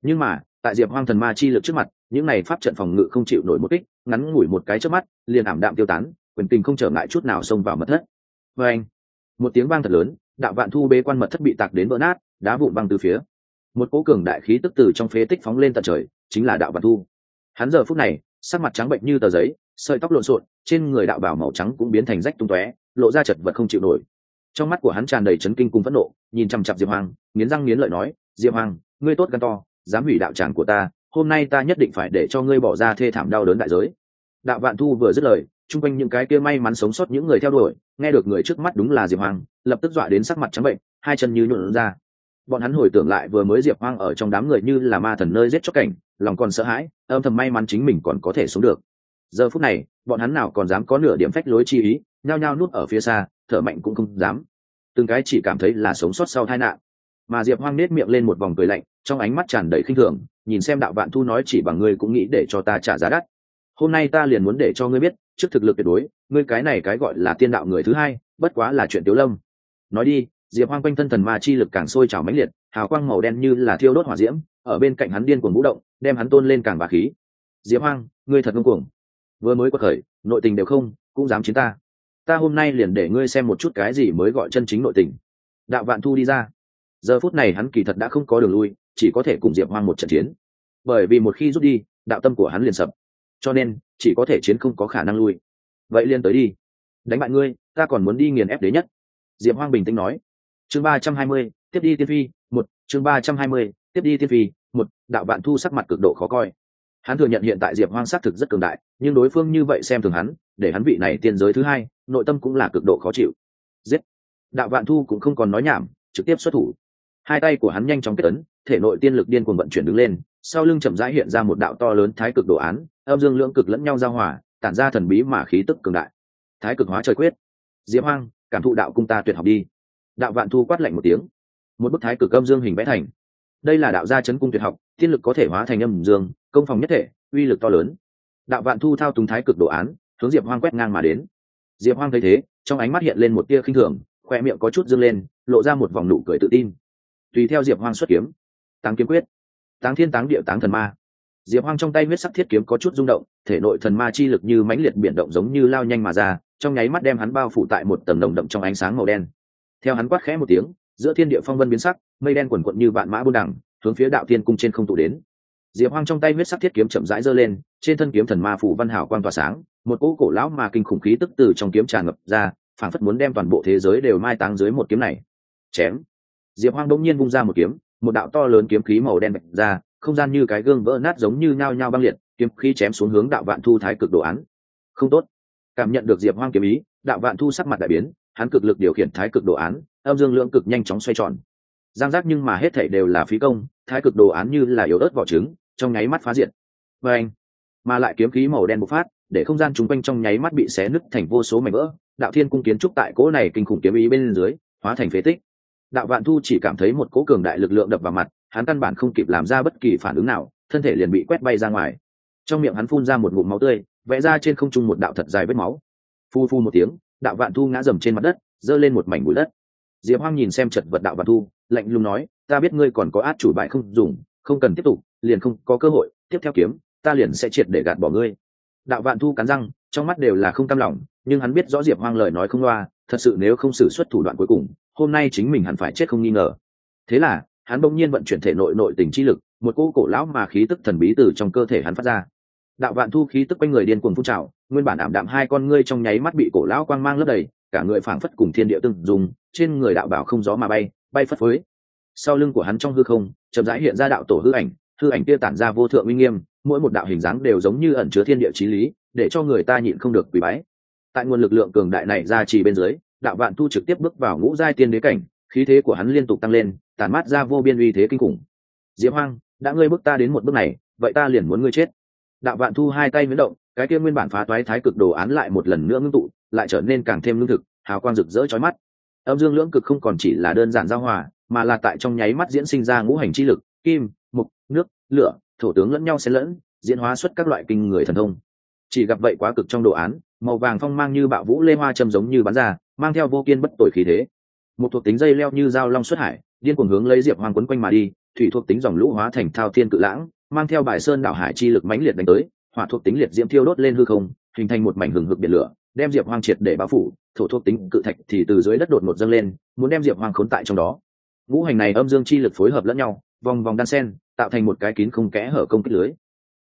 S1: Nhưng mà, tại diệp hoang thần ma chi lực trước mặt, những này pháp trận phòng ngự không chịu nổi một kích, ngắn ngủi một cái trước mắt, liền ảm đạm tiêu tán, quyền tình không trở ngại chút nào xông vào mật thất. Vê anh, một tiếng vang thật lớn, đạo vạn thu bế quan mật thất bị tạc đến vỡ nát, đá vụn băng từ phía. Một cố cường đại khí tức từ trong phế tích phóng lên tận trời, chính là đạo vạn thu. Hắn giờ phút này, sắc mặt trắng bệnh như tờ giấy, sợi tóc lộn xộn, trên người đạo bảo màu trắng cũng biến thành rách tung tóe, lộ ra chật vật không chịu nổi trong mắt của hắn tràn đầy chấn kinh cùng phẫn nộ, nhìn chằm chặp diệp hoàng nghiến răng nghiến lợi nói, diệp hoàng ngươi tốt gan to, dám hủy đạo tràng của ta, hôm nay ta nhất định phải để cho ngươi bỏ ra thê thảm đau đớn đại giới. Đạo vạn thu vừa dứt lời, chung quanh những cái kia may mắn sống sót những người theo đuổi, nghe được người trước mắt đúng là diệp hoàng lập tức dọa đến sắc mặt trắng bệnh, hai chân như nhuộn ra. Bọn hắn hồi tưởng lại vừa mới diệp hoang ở trong đám người như là ma thần nơi giết chóc cảnh, lòng còn sợ hãi, âm thầm may mắn chính mình còn có thể sống được. Giờ phút này, bọn hắn nào còn dám có nửa điểm phách lối chi ý, nhao nhao nút ở phía xa thở mạnh cũng không dám. Từng cái chỉ cảm thấy là sống sót sau tai nạn. Mà diệp hoang nết miệng lên một vòng cười lạnh, trong ánh mắt tràn đầy khinh thường, nhìn xem đạo vạn thu nói chỉ bằng ngươi cũng nghĩ để cho ta trả giá đắt. Hôm nay ta liền muốn để cho ngươi biết, trước thực lực tuyệt đối, ngươi cái này cái gọi là tiên đạo người thứ hai, bất quá là chuyện tiếu lâm. Nói đi, diệp hoang quanh thân thần ma chi lực càng sôi trào mãnh liệt, hào quang màu đen như là thiêu đốt hỏa diễm, ở bên cạnh hắn điên cuồng vũ động, đem hắn tôn lên càng bà khí. Diệp hoang, ngươi thật ngông cuồng. Vừa mới quật khởi, nội tình đều không, cũng dám chiến ta ta hôm nay liền để ngươi xem một chút cái gì mới gọi chân chính nội tình. Đạo vạn thu đi ra. Giờ phút này hắn kỳ thật đã không có đường lui, chỉ có thể cùng diệp hoang một trận chiến. Bởi vì một khi rút đi, đạo tâm của hắn liền sập. Cho nên, chỉ có thể chiến không có khả năng lui. Vậy liền tới đi. Đánh bại ngươi, ta còn muốn đi nghiền ép đế nhất. Diệp hoang bình tĩnh nói. Chương ba trăm hai mươi, tiếp đi tiên phi, một. Chương ba trăm hai mươi, tiếp đi tiên phi, một. Đạo vạn thu sắc mặt cực độ khó coi. Hắn thừa nhận hiện tại diệp hoang xác thực rất cường đại, nhưng đối phương như vậy xem thường hắn, để hắn vị này tiên giới thứ hai nội tâm cũng là cực độ khó chịu. Giết. Đạo vạn thu cũng không còn nói nhảm, trực tiếp xuất thủ. Hai tay của hắn nhanh chóng kết ấn, thể nội tiên lực điên cuồng vận chuyển đứng lên, sau lưng chậm rãi hiện ra một đạo to lớn thái cực đồ án, âm dương lưỡng cực lẫn nhau giao hòa, tản ra thần bí mà khí tức cường đại. Thái cực hóa trời quyết. Diễm hoang, cảm thụ đạo cung ta tuyệt học đi. Đạo vạn thu quát lạnh một tiếng. Một bức thái cực âm dương hình vẽ thành. Đây là đạo gia chấn cung tuyệt học, tiên lực có thể hóa thành âm dương, công phòng nhất thể, uy lực to lớn. Đạo vạn thu thao túng thái cực đồ án, hướng diệp hoang quét ngang mà đến diệp hoang thấy thế, trong ánh mắt hiện lên một tia khinh thường, khoe miệng có chút dâng lên, lộ ra một vòng nụ cười tự tin. Tùy theo diệp hoang xuất kiếm. Táng kiếm quyết. Táng thiên táng địa táng thần ma. Diệp hoang trong tay huyết sắc thiết kiếm có chút rung động, thể nội thần ma chi lực như mãnh liệt biển động giống như lao nhanh mà ra, trong nháy mắt đem hắn bao phủ tại một tầng đồng đậm trong ánh sáng màu đen. Theo hắn quát khẽ một tiếng, giữa thiên địa phong vân biến sắc, mây đen quần quận như vạn mã buôn đẳng hướng phía đạo thiên cung trên không tụ đến. Diệp hoang trong tay huyết sắc thiết kiếm chậm rãi giơ lên trên thân kiếm thần ma phủ văn hảo quang tỏa sáng, một cỗ cổ lão mà kinh khủng khí tức từ trong kiếm tràn ngập ra phản phất muốn đem toàn bộ thế giới đều mai táng dưới một kiếm này. Chém. Diệp hoang đông nhiên vung ra một kiếm, một đạo to lớn kiếm khí màu đen bạch ra, không gian như cái gương vỡ nát giống như nhao nhao băng liệt, kiếm khí chém xuống hướng đạo vạn thu thái cực đồ án. Không tốt. Cảm nhận được diệp hoang kiếm ý, đạo vạn thu sắc mặt đại biến, hắn cực lực điều khiển thái cực đồ án, âm dương lượng cực nhanh chóng xoay tròn. Giang giác nhưng mà hết thảy đều là phí công, thái cực đồ án như là yếu ớt vỏ trứng, trong nháy mắt phá diện vê anh mà lại kiếm khí màu đen bộc phát, để không gian chung quanh trong nháy mắt bị xé nứt thành vô số mảnh vỡ. Đạo thiên cung kiến trúc tại cỗ này kinh khủng kiếm ý bên dưới, hóa thành phế tích. Đạo vạn thu chỉ cảm thấy một cỗ cường đại lực lượng đập vào mặt, hắn căn bản không kịp làm ra bất kỳ phản ứng nào, thân thể liền bị quét bay ra ngoài. Trong miệng hắn phun ra một ngụm máu tươi, vẽ ra trên không trung một đạo thật dài vết máu. Phu phu một tiếng, đạo vạn thu ngã dầm trên mặt đất, giơ lên một mảnh bụi đất. Diệp hoang nhìn xem chật vật đạo vạn thu, lạnh lùng nói, ta biết ngươi còn có át chủ bài không dùng, không cần tiếp tục, liền không có cơ hội, tiếp theo kiếm ta liền sẽ triệt để gạt bỏ ngươi. Đạo vạn thu cắn răng, trong mắt đều là không cam lòng, nhưng hắn biết rõ diệp hoang lời nói không loa, thật sự nếu không xử suất thủ đoạn cuối cùng, hôm nay chính mình hẳn phải chết không nghi ngờ. Thế là, hắn bỗng nhiên vận chuyển thể nội nội tình chi lực, một cỗ cổ lão mà khí tức thần bí từ trong cơ thể hắn phát ra. Đạo vạn thu khí tức quanh người điên cuồng phun trào, nguyên bản ảm đạm hai con ngươi trong nháy mắt bị cổ lão quang mang lấp đầy, cả người phảng phất cùng thiên địa từng dùng trên người đạo bảo không gió mà bay bay phất phới. Sau lưng của hắn trong hư không, chậm rãi hiện ra đạo tổ hư ảnh hư ảnh kia tản ra vô thượng uy nghiêm mỗi một đạo hình dáng đều giống như ẩn chứa thiên địa chí lý, để cho người ta nhịn không được quỳ bái. Tại nguồn lực lượng cường đại này ra trì bên dưới, đạo vạn thu trực tiếp bước vào ngũ giai tiên đế cảnh, khí thế của hắn liên tục tăng lên, tàn mát ra vô biên uy thế kinh khủng. Diễm hoang, đã ngươi bước ta đến một bước này, vậy ta liền muốn ngươi chết. Đạo vạn thu hai tay miễn động, cái kia nguyên bản phá toái thái cực đồ án lại một lần nữa ngưng tụ, lại trở nên càng thêm lương thực, hào quang rực rỡ chói mắt. Âm dương lưỡng cực không còn chỉ là đơn giản giao hòa, mà là tại trong nháy mắt diễn sinh ra ngũ hành chi lực, kim, mục, nước, lửa thổ tướng lẫn nhau xen lẫn, diễn hóa xuất các loại kinh người thần thông. Chỉ gặp vậy quá cực trong đồ án, màu vàng phong mang như bạo vũ lê hoa châm giống như bắn ra, mang theo vô kiên bất tội khí thế. Một thuộc tính dây leo như dao long xuất hải, điên cuồng hướng lấy diệp hoàng quấn quanh mà đi, thủy thuộc tính dòng lũ hóa thành thao thiên cự lãng, mang theo bài sơn đảo hải chi lực mãnh liệt đánh tới, hỏa thuộc tính liệt diễm thiêu đốt lên hư không, hình thành một mảnh hừng hực biển lửa, đem diệp hoàng triệt để bao phủ, thổ thuộc tính cự thạch thì từ dưới đất đột ngột dâng lên, muốn đem diệp hoàng khốn tại trong đó. Ngũ hành này âm dương chi lực phối hợp lẫn nhau, vòng vòng đan sen tạo thành một cái kín không kẽ hở công kích lưới.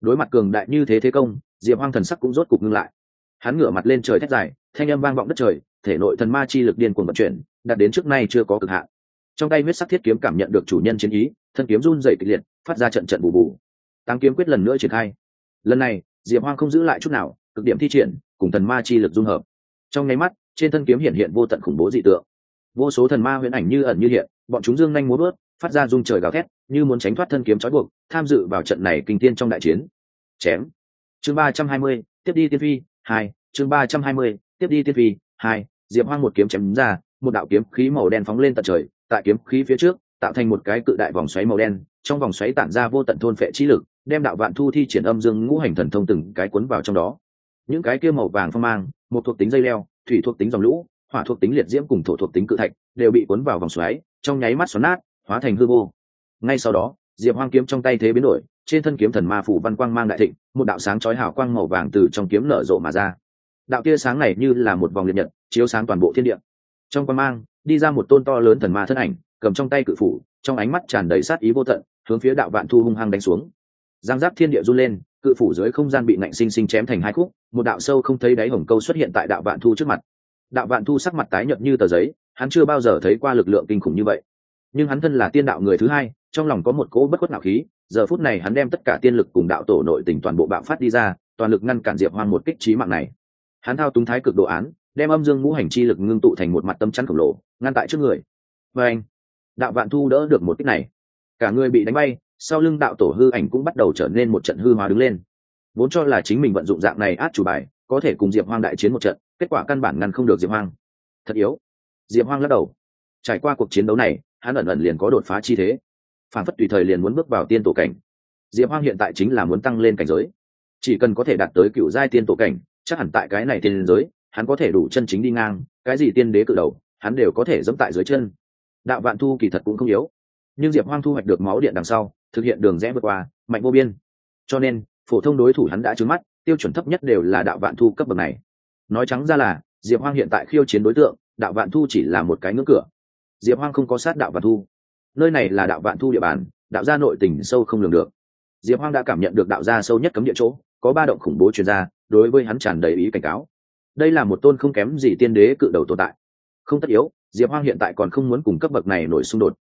S1: Đối mặt cường đại như thế thế công, diệp hoang thần sắc cũng rốt cục ngưng lại. Hắn ngửa mặt lên trời thét dài, thanh âm vang vọng đất trời, thể nội thần ma chi lực điên cuồng vận chuyển, đạt đến trước nay chưa có cực hạn. Trong tay huyết sắc thiết kiếm cảm nhận được chủ nhân chiến ý, thân kiếm run dày kịch liệt, phát ra trận trận bù bù. Tăng kiếm quyết lần nữa triển khai. Lần này, diệp hoang không giữ lại chút nào, cực điểm thi triển, cùng thần ma chi lực dung hợp. Trong nháy mắt, trên thân kiếm hiện hiện vô tận khủng bố dị tượng. Vô số thần ma huyễn ảnh như ẩn như hiện, bọn chúng dương nhanh múa bớt phát ra rung trời gào thét, như muốn tránh thoát thân kiếm trói buộc, tham dự vào trận này kinh tiên trong đại chiến. Chém. Chương ba trăm hai mươi, tiếp đi tiên phi, hai. Chương ba trăm hai mươi, tiếp đi tiên phi, hai. Diệp hoang một kiếm chém ra, một đạo kiếm khí màu đen phóng lên tận trời, tại kiếm khí phía trước, tạo thành một cái cự đại vòng xoáy màu đen, trong vòng xoáy tản ra vô tận thôn phệ trí lực, đem đạo vạn thu thi triển âm dương ngũ hành thần thông từng cái cuốn vào trong đó. Những cái kia màu vàng phong mang, một thuộc tính dây leo, thủy thuộc tính dòng lũ, hỏa thuộc tính liệt diễm cùng thổ thuộc tính cự thạch, đều bị cuốn vào vòng xoáy, trong nháy mắt xoắn nát hóa thành hư vô. Ngay sau đó, diệp hoang kiếm trong tay thế biến đổi, trên thân kiếm thần ma phủ văn quang mang đại thịnh, một đạo sáng chói hào quang màu vàng từ trong kiếm nở rộ mà ra. Đạo tia sáng này như là một vòng liệt nhật, chiếu sáng toàn bộ thiên địa. Trong quang mang, đi ra một tôn to lớn thần ma thân ảnh, cầm trong tay cự phủ, trong ánh mắt tràn đầy sát ý vô tận, hướng phía đạo vạn thu hung hăng đánh xuống. Giang giáp thiên địa run lên, cự phủ dưới không gian bị nạnh sinh sinh chém thành hai khúc, một đạo sâu không thấy đáy hồng câu xuất hiện tại đạo vạn thu trước mặt. Đạo vạn thu sắc mặt tái nhợt như tờ giấy, hắn chưa bao giờ thấy qua lực lượng kinh khủng như vậy nhưng hắn thân là tiên đạo người thứ hai, trong lòng có một cỗ bất khuất nạo khí, giờ phút này hắn đem tất cả tiên lực cùng đạo tổ nội tình toàn bộ bạo phát đi ra, toàn lực ngăn cản diệp Hoan một kích trí mạng này. Hắn thao túng thái cực đồ án, đem âm dương ngũ hành chi lực ngưng tụ thành một mặt tâm chắn khổng lồ, ngăn tại trước người. Và anh, đạo vạn thu đỡ được một kích này. Cả người bị đánh bay, sau lưng đạo tổ hư ảnh cũng bắt đầu trở nên một trận hư hóa đứng lên. Vốn cho là chính mình vận dụng dạng này át chủ bài, có thể cùng diệp hoang đại chiến một trận, kết quả căn bản ngăn không được diệp hoang. Thật yếu. Diệp hoang lắc đầu. Trải qua cuộc chiến đấu này hắn ẩn ẩn liền có đột phá chi thế. Phản phất tùy thời liền muốn bước vào tiên tổ cảnh. Diệp hoang hiện tại chính là muốn tăng lên cảnh giới. Chỉ cần có thể đạt tới cựu giai tiên tổ cảnh, chắc hẳn tại cái này tiên giới, hắn có thể đủ chân chính đi ngang, cái gì tiên đế cự đầu, hắn đều có thể dẫm tại dưới chân. Đạo vạn thu kỳ thật cũng không yếu. Nhưng diệp hoang thu hoạch được máu điện đằng sau, thực hiện đường rẽ vượt qua, mạnh vô biên. Cho nên, phổ thông đối thủ hắn đã trứng mắt, tiêu chuẩn thấp nhất đều là đạo vạn thu cấp bậc này. Nói trắng ra là, diệp hoang hiện tại khiêu chiến đối tượng, đạo vạn thu chỉ là một cái ngưỡng cửa diệp hoang không có sát đạo vạn thu. Nơi này là đạo vạn thu địa bàn, đạo gia nội tình sâu không lường được. Diệp hoang đã cảm nhận được đạo gia sâu nhất cấm địa chỗ, có ba động khủng bố chuyên gia đối với hắn tràn đầy ý cảnh cáo. Đây là một tôn không kém gì tiên đế cự đầu tồn tại. Không tất yếu, diệp hoang hiện tại còn không muốn cùng cấp bậc này nổi xung đột.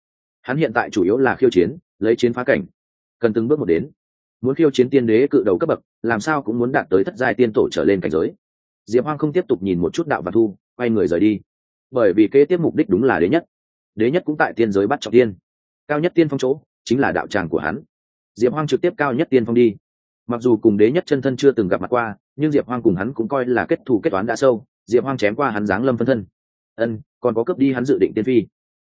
S1: Hắn hiện tại chủ yếu là khiêu chiến, lấy chiến phá cảnh. Cần từng bước một đến. Muốn khiêu chiến tiên đế cự đầu cấp bậc, làm sao cũng muốn đạt tới thất giai tiên tổ trở lên cảnh giới. Diệp hoang không tiếp tục nhìn một chút đạo và thu, quay người rời đi. Bởi vì kế tiếp mục đích đúng là đế nhất đế nhất cũng tại tiên giới bắt trọng tiên. Cao nhất tiên phong chỗ chính là đạo tràng của hắn. Diệp hoang trực tiếp cao nhất tiên phong đi. Mặc dù cùng đế nhất chân thân chưa từng gặp mặt qua, nhưng diệp hoang cùng hắn cũng coi là kết thù kết toán đã sâu, diệp hoang chém qua hắn giáng lâm phân thân. Ân, còn có cướp đi hắn dự định tiên phi.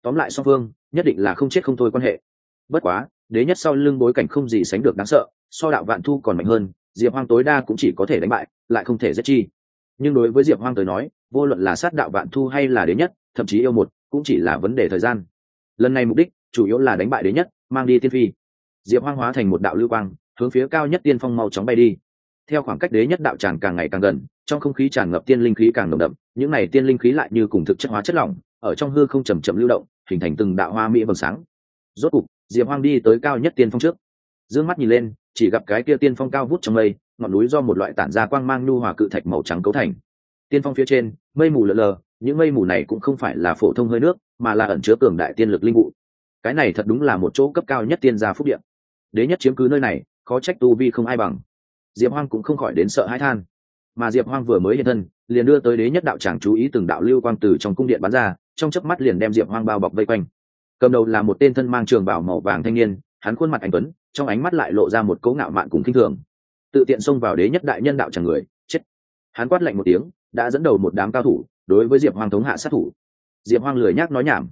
S1: Tóm lại song phương, nhất định là không chết không thôi quan hệ. Bất quá, đế nhất sau lưng bối cảnh không gì sánh được đáng sợ, so đạo vạn thu còn mạnh hơn, diệp hoang tối đa cũng chỉ có thể đánh bại, lại không thể giết chi. Nhưng đối với diệp hoang tới nói, vô luận là sát đạo vạn thu hay là đế nhất, thậm chí yêu một cũng chỉ là vấn đề thời gian. Lần này mục đích chủ yếu là đánh bại đế nhất, mang đi tiên phi. Diệp hoang hóa thành một đạo lưu quang, hướng phía cao nhất tiên phong mau chóng bay đi. Theo khoảng cách đế nhất đạo tràng càng ngày càng gần, trong không khí tràn ngập tiên linh khí càng nồng đậm, những n à y tiên linh khí lại như cùng thực chất hóa chất lỏng, ở trong hư không chầm chậm lưu động, hình thành từng đạo hoa mỹ vầng sáng. Rốt cục, diệp hoang đi tới cao nhất tiên phong trước. D ư ơ n g mắt nhìn lên, chỉ gặp cái kia tiên phong cao vút trong mây, ngọn núi do một loại tản ra quang mang nhu hòa cự thạch màu trắng cấu thành. Tiên phong phía trên, mây mù lờ lờ những mây mù này cũng không phải là phổ thông hơi nước, mà là ẩn chứa cường đại tiên lực linh vụ. Cái này thật đúng là một chỗ cấp cao nhất tiên gia phúc điện đế nhất chiếm cứ nơi này, khó trách tu vi không ai bằng. Diệp hoang cũng không khỏi đến sợ hãi than. Mà diệp hoang vừa mới hiện thân, liền đưa tới đế nhất đạo tràng chú ý từng đạo lưu quang từ trong cung điện bắn ra, trong chớp mắt liền đem diệp hoang bao bọc vây quanh. Cầm đầu là một tên thân mang trường bảo màu vàng thanh niên, hắn khuôn mặt anh tuấn, trong ánh mắt lại lộ ra một cấu ngạo mạn cùng kinh thường. Tự tiện xông vào đế nhất đại nhân đạo tràng người, chết. Hắn quát lạnh một tiếng, đã dẫn đầu một đám cao thủ đối với diệp hoang thống hạ sát thủ. Diệp hoang lười nhác nói nhảm.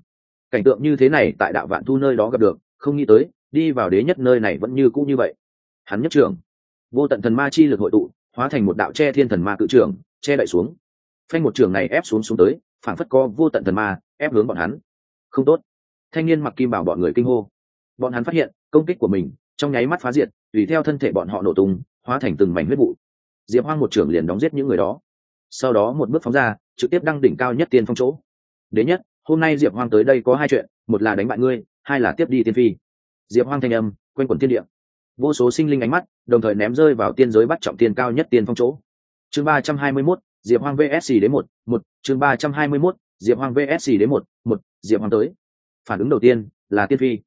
S1: Cảnh tượng như thế này tại đạo vạn thu nơi đó gặp được, không nghĩ tới, đi vào đế nhất nơi này vẫn như cũ như vậy. Hắn nhất trưởng. Vô tận thần ma chi lực hội tụ, hóa thành một đạo che thiên thần ma cự trưởng, che đậy xuống. Phanh một trường này ép xuống xuống tới, phảng phất co vô tận thần ma, ép hướng bọn hắn. Không tốt. Thanh niên mặc kim bảo bọn người kinh hô. Bọn hắn phát hiện, công kích của mình, trong nháy mắt phá diệt, tùy theo thân thể bọn họ nổ tung, hóa thành từng mảnh huyết vụ. Diệp hoang một trưởng liền đóng giết những người đó sau đó một bước phóng ra, trực tiếp đăng đỉnh cao nhất tiên phong chỗ. Đến nhất, hôm nay diệp hoang tới đây có hai chuyện, một là đánh bại ngươi, hai là tiếp đi tiên phi. Diệp hoang thanh âm q u a n quẩn thiên địa. Vô số sinh linh ánh mắt, đồng thời ném rơi vào tiên giới bắt trọng tiên cao nhất tiên phong chỗ. Chương ba trăm hai mươi mốt, diệp hoang vsc đến một một, chương ba trăm hai mươi mốt, diệp hoang vsc đến một một, diệp hoang tới. Phản ứng đầu tiên là tiên phi.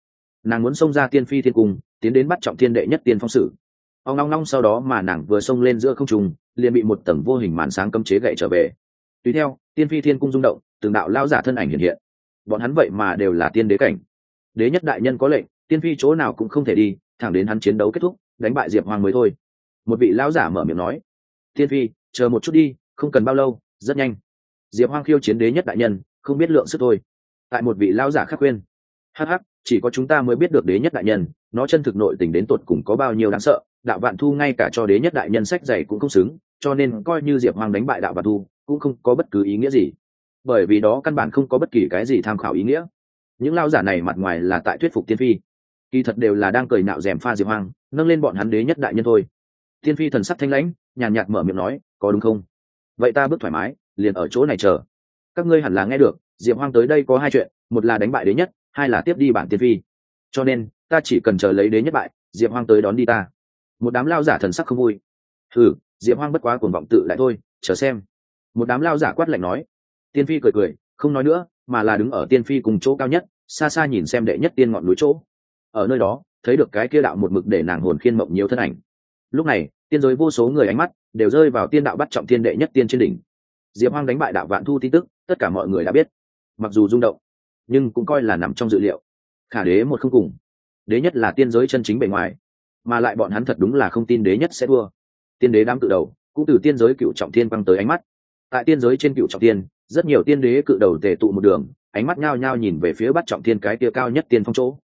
S1: Nàng muốn xông ra tiên phi thiên cung, tiến đến bắt trọng tiên đệ nhất tiên phong sử. Ông long long sau đó mà nàng vừa xông lên giữa không trùng liền bị một tầng vô hình màn sáng cấm chế gậy trở về. Tùy theo, tiên phi thiên cung rung động, từng đạo lao giả thân ảnh hiện hiện. Bọn hắn vậy mà đều là tiên đế cảnh. Đế nhất đại nhân có lệnh, tiên phi chỗ nào cũng không thể đi, thẳng đến hắn chiến đấu kết thúc, đánh bại diệp hoàng mới thôi. Một vị lão giả mở miệng nói, tiên phi, chờ một chút đi, không cần bao lâu, rất nhanh. Diệp hoang khiêu chiến đế nhất đại nhân, không biết lượng sức thôi. Tại một vị lão giả khác khuyên hh chỉ có chúng ta mới biết được đế nhất đại nhân, nó chân thực nội tình đến tột cùng có bao nhiêu đáng sợ đạo vạn thu ngay cả cho đế nhất đại nhân sách dày cũng không xứng, cho nên coi như diệp hoang đánh bại đạo vạn thu, cũng không có bất cứ ý nghĩa gì. Bởi vì đó căn bản không có bất kỳ cái gì tham khảo ý nghĩa. Những lao giả này mặt ngoài là tại thuyết phục tiên phi. Kỳ thật đều là đang cười nạo rèm pha diệp hoang, nâng lên bọn hắn đế nhất đại nhân thôi. Tiên phi thần sắc thanh lãnh, nhàn nhạt mở miệng nói, có đúng không? Vậy ta bước thoải mái, liền ở chỗ này chờ. Các ngươi hẳn là nghe được, diệp hoang tới đây có hai chuyện, một là đánh bại đế nhất, hai là tiếp đi bản tiên phi. Cho nên, ta chỉ cần chờ lấy đế nhất bại, diệp hoang tới đón đi ta một đám lao giả thần sắc không vui. Thử diệp hoang bất quá cuồng vọng tự lại thôi, chờ xem. Một đám lao giả quát lạnh nói. Tiên phi cười cười, không nói nữa, mà là đứng ở tiên phi cùng chỗ cao nhất, xa xa nhìn xem đệ nhất tiên ngọn núi chỗ. Ở nơi đó, thấy được cái kia đạo một mực để nàng hồn khiên mộng nhiều thân ảnh. Lúc này, tiên giới vô số người ánh mắt đều rơi vào tiên đạo bắt trọng tiên đệ nhất tiên trên đỉnh. Diệp hoang đánh bại đạo vạn thu tin tức, tất cả mọi người đã biết. Mặc dù rung động, nhưng cũng coi là nằm trong dự liệu. Khả đế một không cùng. Đế nhất là tiên giới chân chính bề ngoài mà lại bọn hắn thật đúng là không tin đế nhất sẽ thua. Tiên đế đám cự đầu cũng từ tiên giới cựu trọng thiên quăng tới ánh mắt. Tại tiên giới trên cựu trọng thiên, rất nhiều tiên đế cự đầu tề tụ một đường ánh mắt nhao nhao nhìn về phía bắt trọng thiên cái kia cao nhất tiên phong chỗ.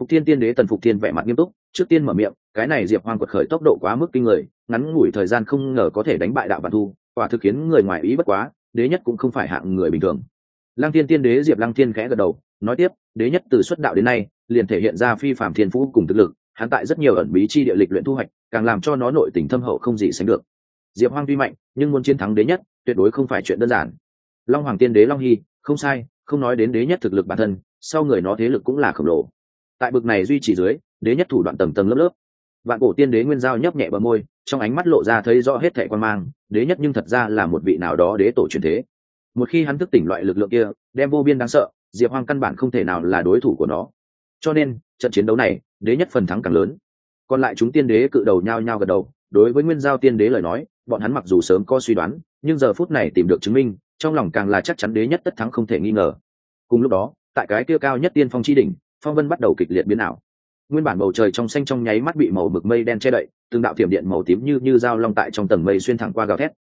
S1: Phục thiên tiên đế tần phục thiên vẻ mặt nghiêm túc trước tiên mở miệng cái này diệp hoang quật khởi tốc độ quá mức kinh người ngắn ngủi thời gian không ngờ có thể đánh bại đạo vạn thu quả thực khiến người ngoài ý bất quá đế nhất cũng không phải hạng người bình thường. Lăng thiên tiên đế diệp lăng thiên khẽ gật đầu nói tiếp đế nhất từ xuất đạo đến nay liền thể hiện ra phi phạm thiên phú cùng thực lực hắn tại rất nhiều ẩn bí chi địa lịch luyện thu hoạch, càng làm cho nó nội tình thâm hậu không gì sánh được. Diệp hoang tuy mạnh, nhưng muốn chiến thắng đế nhất, tuyệt đối không phải chuyện đơn giản. Long hoàng tiên đế long hy, không sai, không nói đến đế nhất thực lực bản thân, sau người nó thế lực cũng là khổng lồ. Tại bực này duy trì dưới, đế nhất thủ đoạn tầng tầng lớp lớp. Vạn cổ tiên đế nguyên giao nhấp nhẹ bờ môi, trong ánh mắt lộ ra thấy rõ hết thẻ quan mang, đế nhất nhưng thật ra là một vị nào đó đế tổ truyền thế. Một khi hắn thức tỉnh loại lực lượng kia, đem vô biên đáng sợ, diệp hoang căn bản không thể nào là đối thủ của nó. Cho nên, trận chiến đấu này đế nhất phần thắng càng lớn. Còn lại chúng tiên đế cự đầu nhao nhao gật đầu, đối với nguyên giao tiên đế lời nói, bọn hắn mặc dù sớm có suy đoán, nhưng giờ phút này tìm được chứng minh, trong lòng càng là chắc chắn đế nhất tất thắng không thể nghi ngờ. Cùng lúc đó, tại cái kia cao nhất tiên phong chi đỉnh, phong vân bắt đầu kịch liệt biến ảo. Nguyên bản bầu trời trong xanh trong nháy mắt bị màu mực mây đen che đậy, từng đạo thiểm điện màu tím như như dao long tại trong tầng mây xuyên thẳng qua gào thét.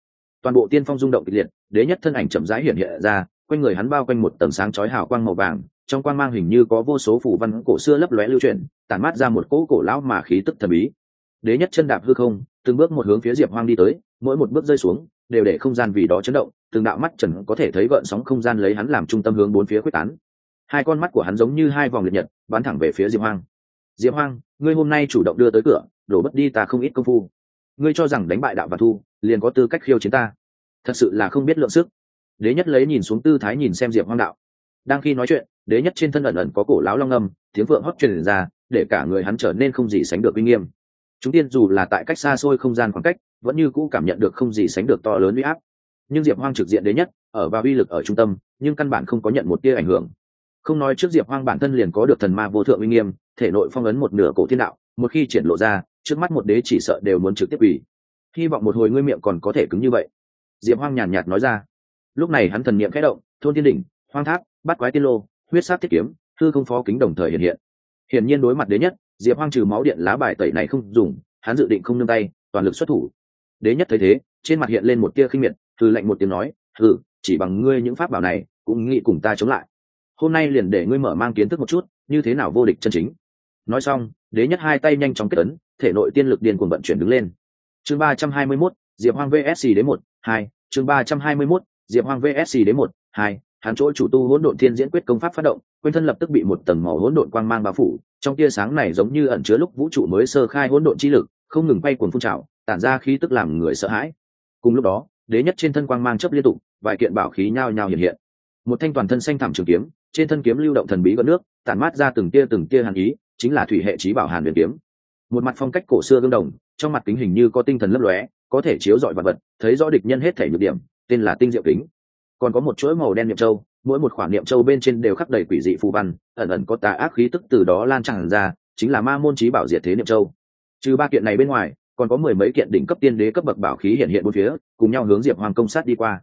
S1: Toàn bộ tiên phong rung động kịch liệt, đế nhất thân ảnh chậm rãi hiện hiện ra, quanh người hắn bao quanh một tầng sáng chói hào quang màu vàng trong quang mang hình như có vô số phủ văn cổ xưa lấp lóe lưu chuyển, tản mát ra một cỗ cổ lão mà khí tức thần bí. Đế nhất chân đạp hư không, từng bước một hướng phía diệp hoang đi tới, mỗi một bước rơi xuống, đều để không gian vì đó chấn động, từng đạo mắt trần có thể thấy gợn sóng không gian lấy hắn làm trung tâm hướng bốn phía quyết tán. Hai con mắt của hắn giống như hai vòng liệt nhật, bắn thẳng về phía diệp hoang. Diệp hoang, ngươi hôm nay chủ động đưa tới cửa, đổ bất đi ta không ít công phu. Ngươi cho rằng đánh bại đạo và thu, liền có tư cách khiêu chiến ta. Thật sự là không biết lượng sức. Đế nhất lấy nhìn xuống tư thái nhìn xem diệp hoang đạo. Đang khi nói chuyện đế nhất trên thân ẩn ẩn có cổ láo long âm, tiếng vượng hót truyền ra, để cả người hắn trở nên không gì sánh được uy nghiêm. Chúng tiên dù là tại cách xa xôi không gian khoảng cách, vẫn như cũ cảm nhận được không gì sánh được to lớn uy áp. Nhưng diệp hoang trực diện đế nhất, ở vào uy lực ở trung tâm, nhưng căn bản không có nhận một tia ảnh hưởng. Không nói trước diệp hoang bản thân liền có được thần ma vô thượng uy nghiêm, thể nội phong ấn một nửa cổ thiên đạo, một khi triển lộ ra, trước mắt một đế chỉ sợ đều muốn trực tiếp ủy hy vọng một hồi ngươi miệng còn có thể cứng như vậy. Diệp hoang nhàn nhạt nói ra. Lúc này hắn thần niệm khẽ động, thôn thiên đỉnh, hoang tháp bắt quái tiên lô huyết sát thiết kiếm thư không phó kính đồng thời hiện hiện. Hiển nhiên đối mặt đế nhất diệp hoang trừ máu điện lá bài tẩy này không dùng hắn dự định không nương tay toàn lực xuất thủ. Đế nhất thấy thế trên mặt hiện lên một tia khinh miệt thư lệnh một tiếng nói thử chỉ bằng ngươi những pháp bảo này cũng nghĩ cùng ta chống lại. Hôm nay liền để ngươi mở mang kiến thức một chút như thế nào vô địch chân chính. Nói xong đế nhất hai tay nhanh chóng kết ấn thể nội tiên lực điên cuồng vận chuyển đứng lên. Chương ba trăm hai mươi 321, diệp hoang vsc đến một hai chương ba trăm hai mươi 321, diệp hoang vsc đến một hai hắn chỗ chủ tu hỗn độn thiên diễn quyết công pháp phát động quên thân lập tức bị một tầng màu hỗn độn quang mang bao phủ, trong tia sáng này giống như ẩn chứa lúc vũ trụ mới sơ khai hỗn độn chi lực, không ngừng bay cuồng phun trào, tản ra khí tức làm người sợ hãi. Cùng lúc đó, đế nhất trên thân quang mang chấp liên tục, vài kiện bảo khí nhao nhao hiện hiện. Một thanh toàn thân xanh thảm trường kiếm, trên thân kiếm lưu động thần bí gợn nước, tản mát ra từng tia từng tia hàn ý, chính là thủy hệ trí bảo hàn huyền kiếm. Một mặt phong cách cổ xưa gương đồng, trong mặt kính hình như có tinh thần lấp lóe, có thể chiếu dọi vật vật, thấy rõ địch nhân hết thể nhược điểm, tên là tinh diệu kính còn có một chuỗi màu đen niệm châu, mỗi một khoản niệm châu bên trên đều khắc đầy quỷ dị phù văn, ẩn ẩn có tà ác khí tức từ đó lan tràn ra, chính là ma môn trí bảo diệt thế niệm châu. Trừ ba kiện này bên ngoài, còn có mười mấy kiện đỉnh cấp tiên đế cấp bậc bảo khí hiện hiện bốn phía, cùng nhau hướng diệp hoàng công sát đi qua.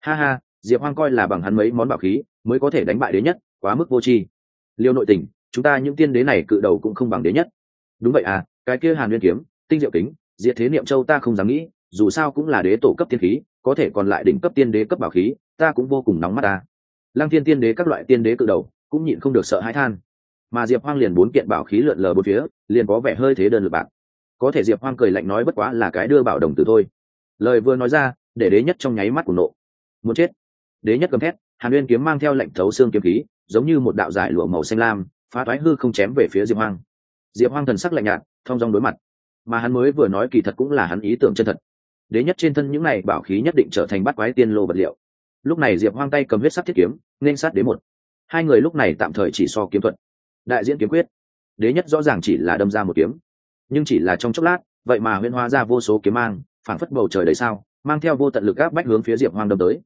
S1: Ha ha, diệp hoàng coi là bằng hắn mấy món bảo khí, mới có thể đánh bại đế nhất, quá mức vô tri. Liêu nội tình, chúng ta những tiên đế này cự đầu cũng không bằng đế nhất. Đúng vậy à cái kia hàn nguyên kiếm, tinh diệu kính, diệt thế niệm châu ta không dám nghĩ, dù sao cũng là đế tổ cấp tiên khí, có thể còn lại đỉnh cấp tiên đế cấp bảo khí ta cũng vô cùng nóng mắt ta. Lăng thiên tiên đế các loại tiên đế cự đầu cũng nhịn không được sợ hãi than. Mà diệp hoang liền bốn kiện bảo khí lượn lờ bốn phía, liền có vẻ hơi thế đơn lượt bạc. Có thể diệp hoang cười lạnh nói bất quá là cái đưa bảo đồng từ thôi. Lời vừa nói ra, để đế nhất trong nháy mắt của nộ. Muốn chết. Đế nhất cầm thét, hàn uyên kiếm mang theo lệnh thấu xương kiếm khí, giống như một đạo giải lụa màu xanh lam, phá thoái hư không chém về phía diệp hoang. Diệp hoang thần sắc lạnh nhạt thong dong đối mặt. Mà hắn mới vừa nói kỳ thật cũng là hắn ý tưởng chân thật. Đế nhất trên thân những này bảo khí nhất định trở thành bắt quái tiên lô vật liệu lúc này diệp hoang tay cầm huyết sắc thiết kiếm, nên sát đế một. Hai người lúc này tạm thời chỉ so kiếm thuật. Đại diễn kiếm quyết. Đế nhất rõ ràng chỉ là đâm ra một kiếm. Nhưng chỉ là trong chốc lát, vậy mà huyên hóa ra vô số kiếm mang, phảng phất bầu trời đầy sao, mang theo vô tận lực áp bách hướng phía diệp hoang đâm tới.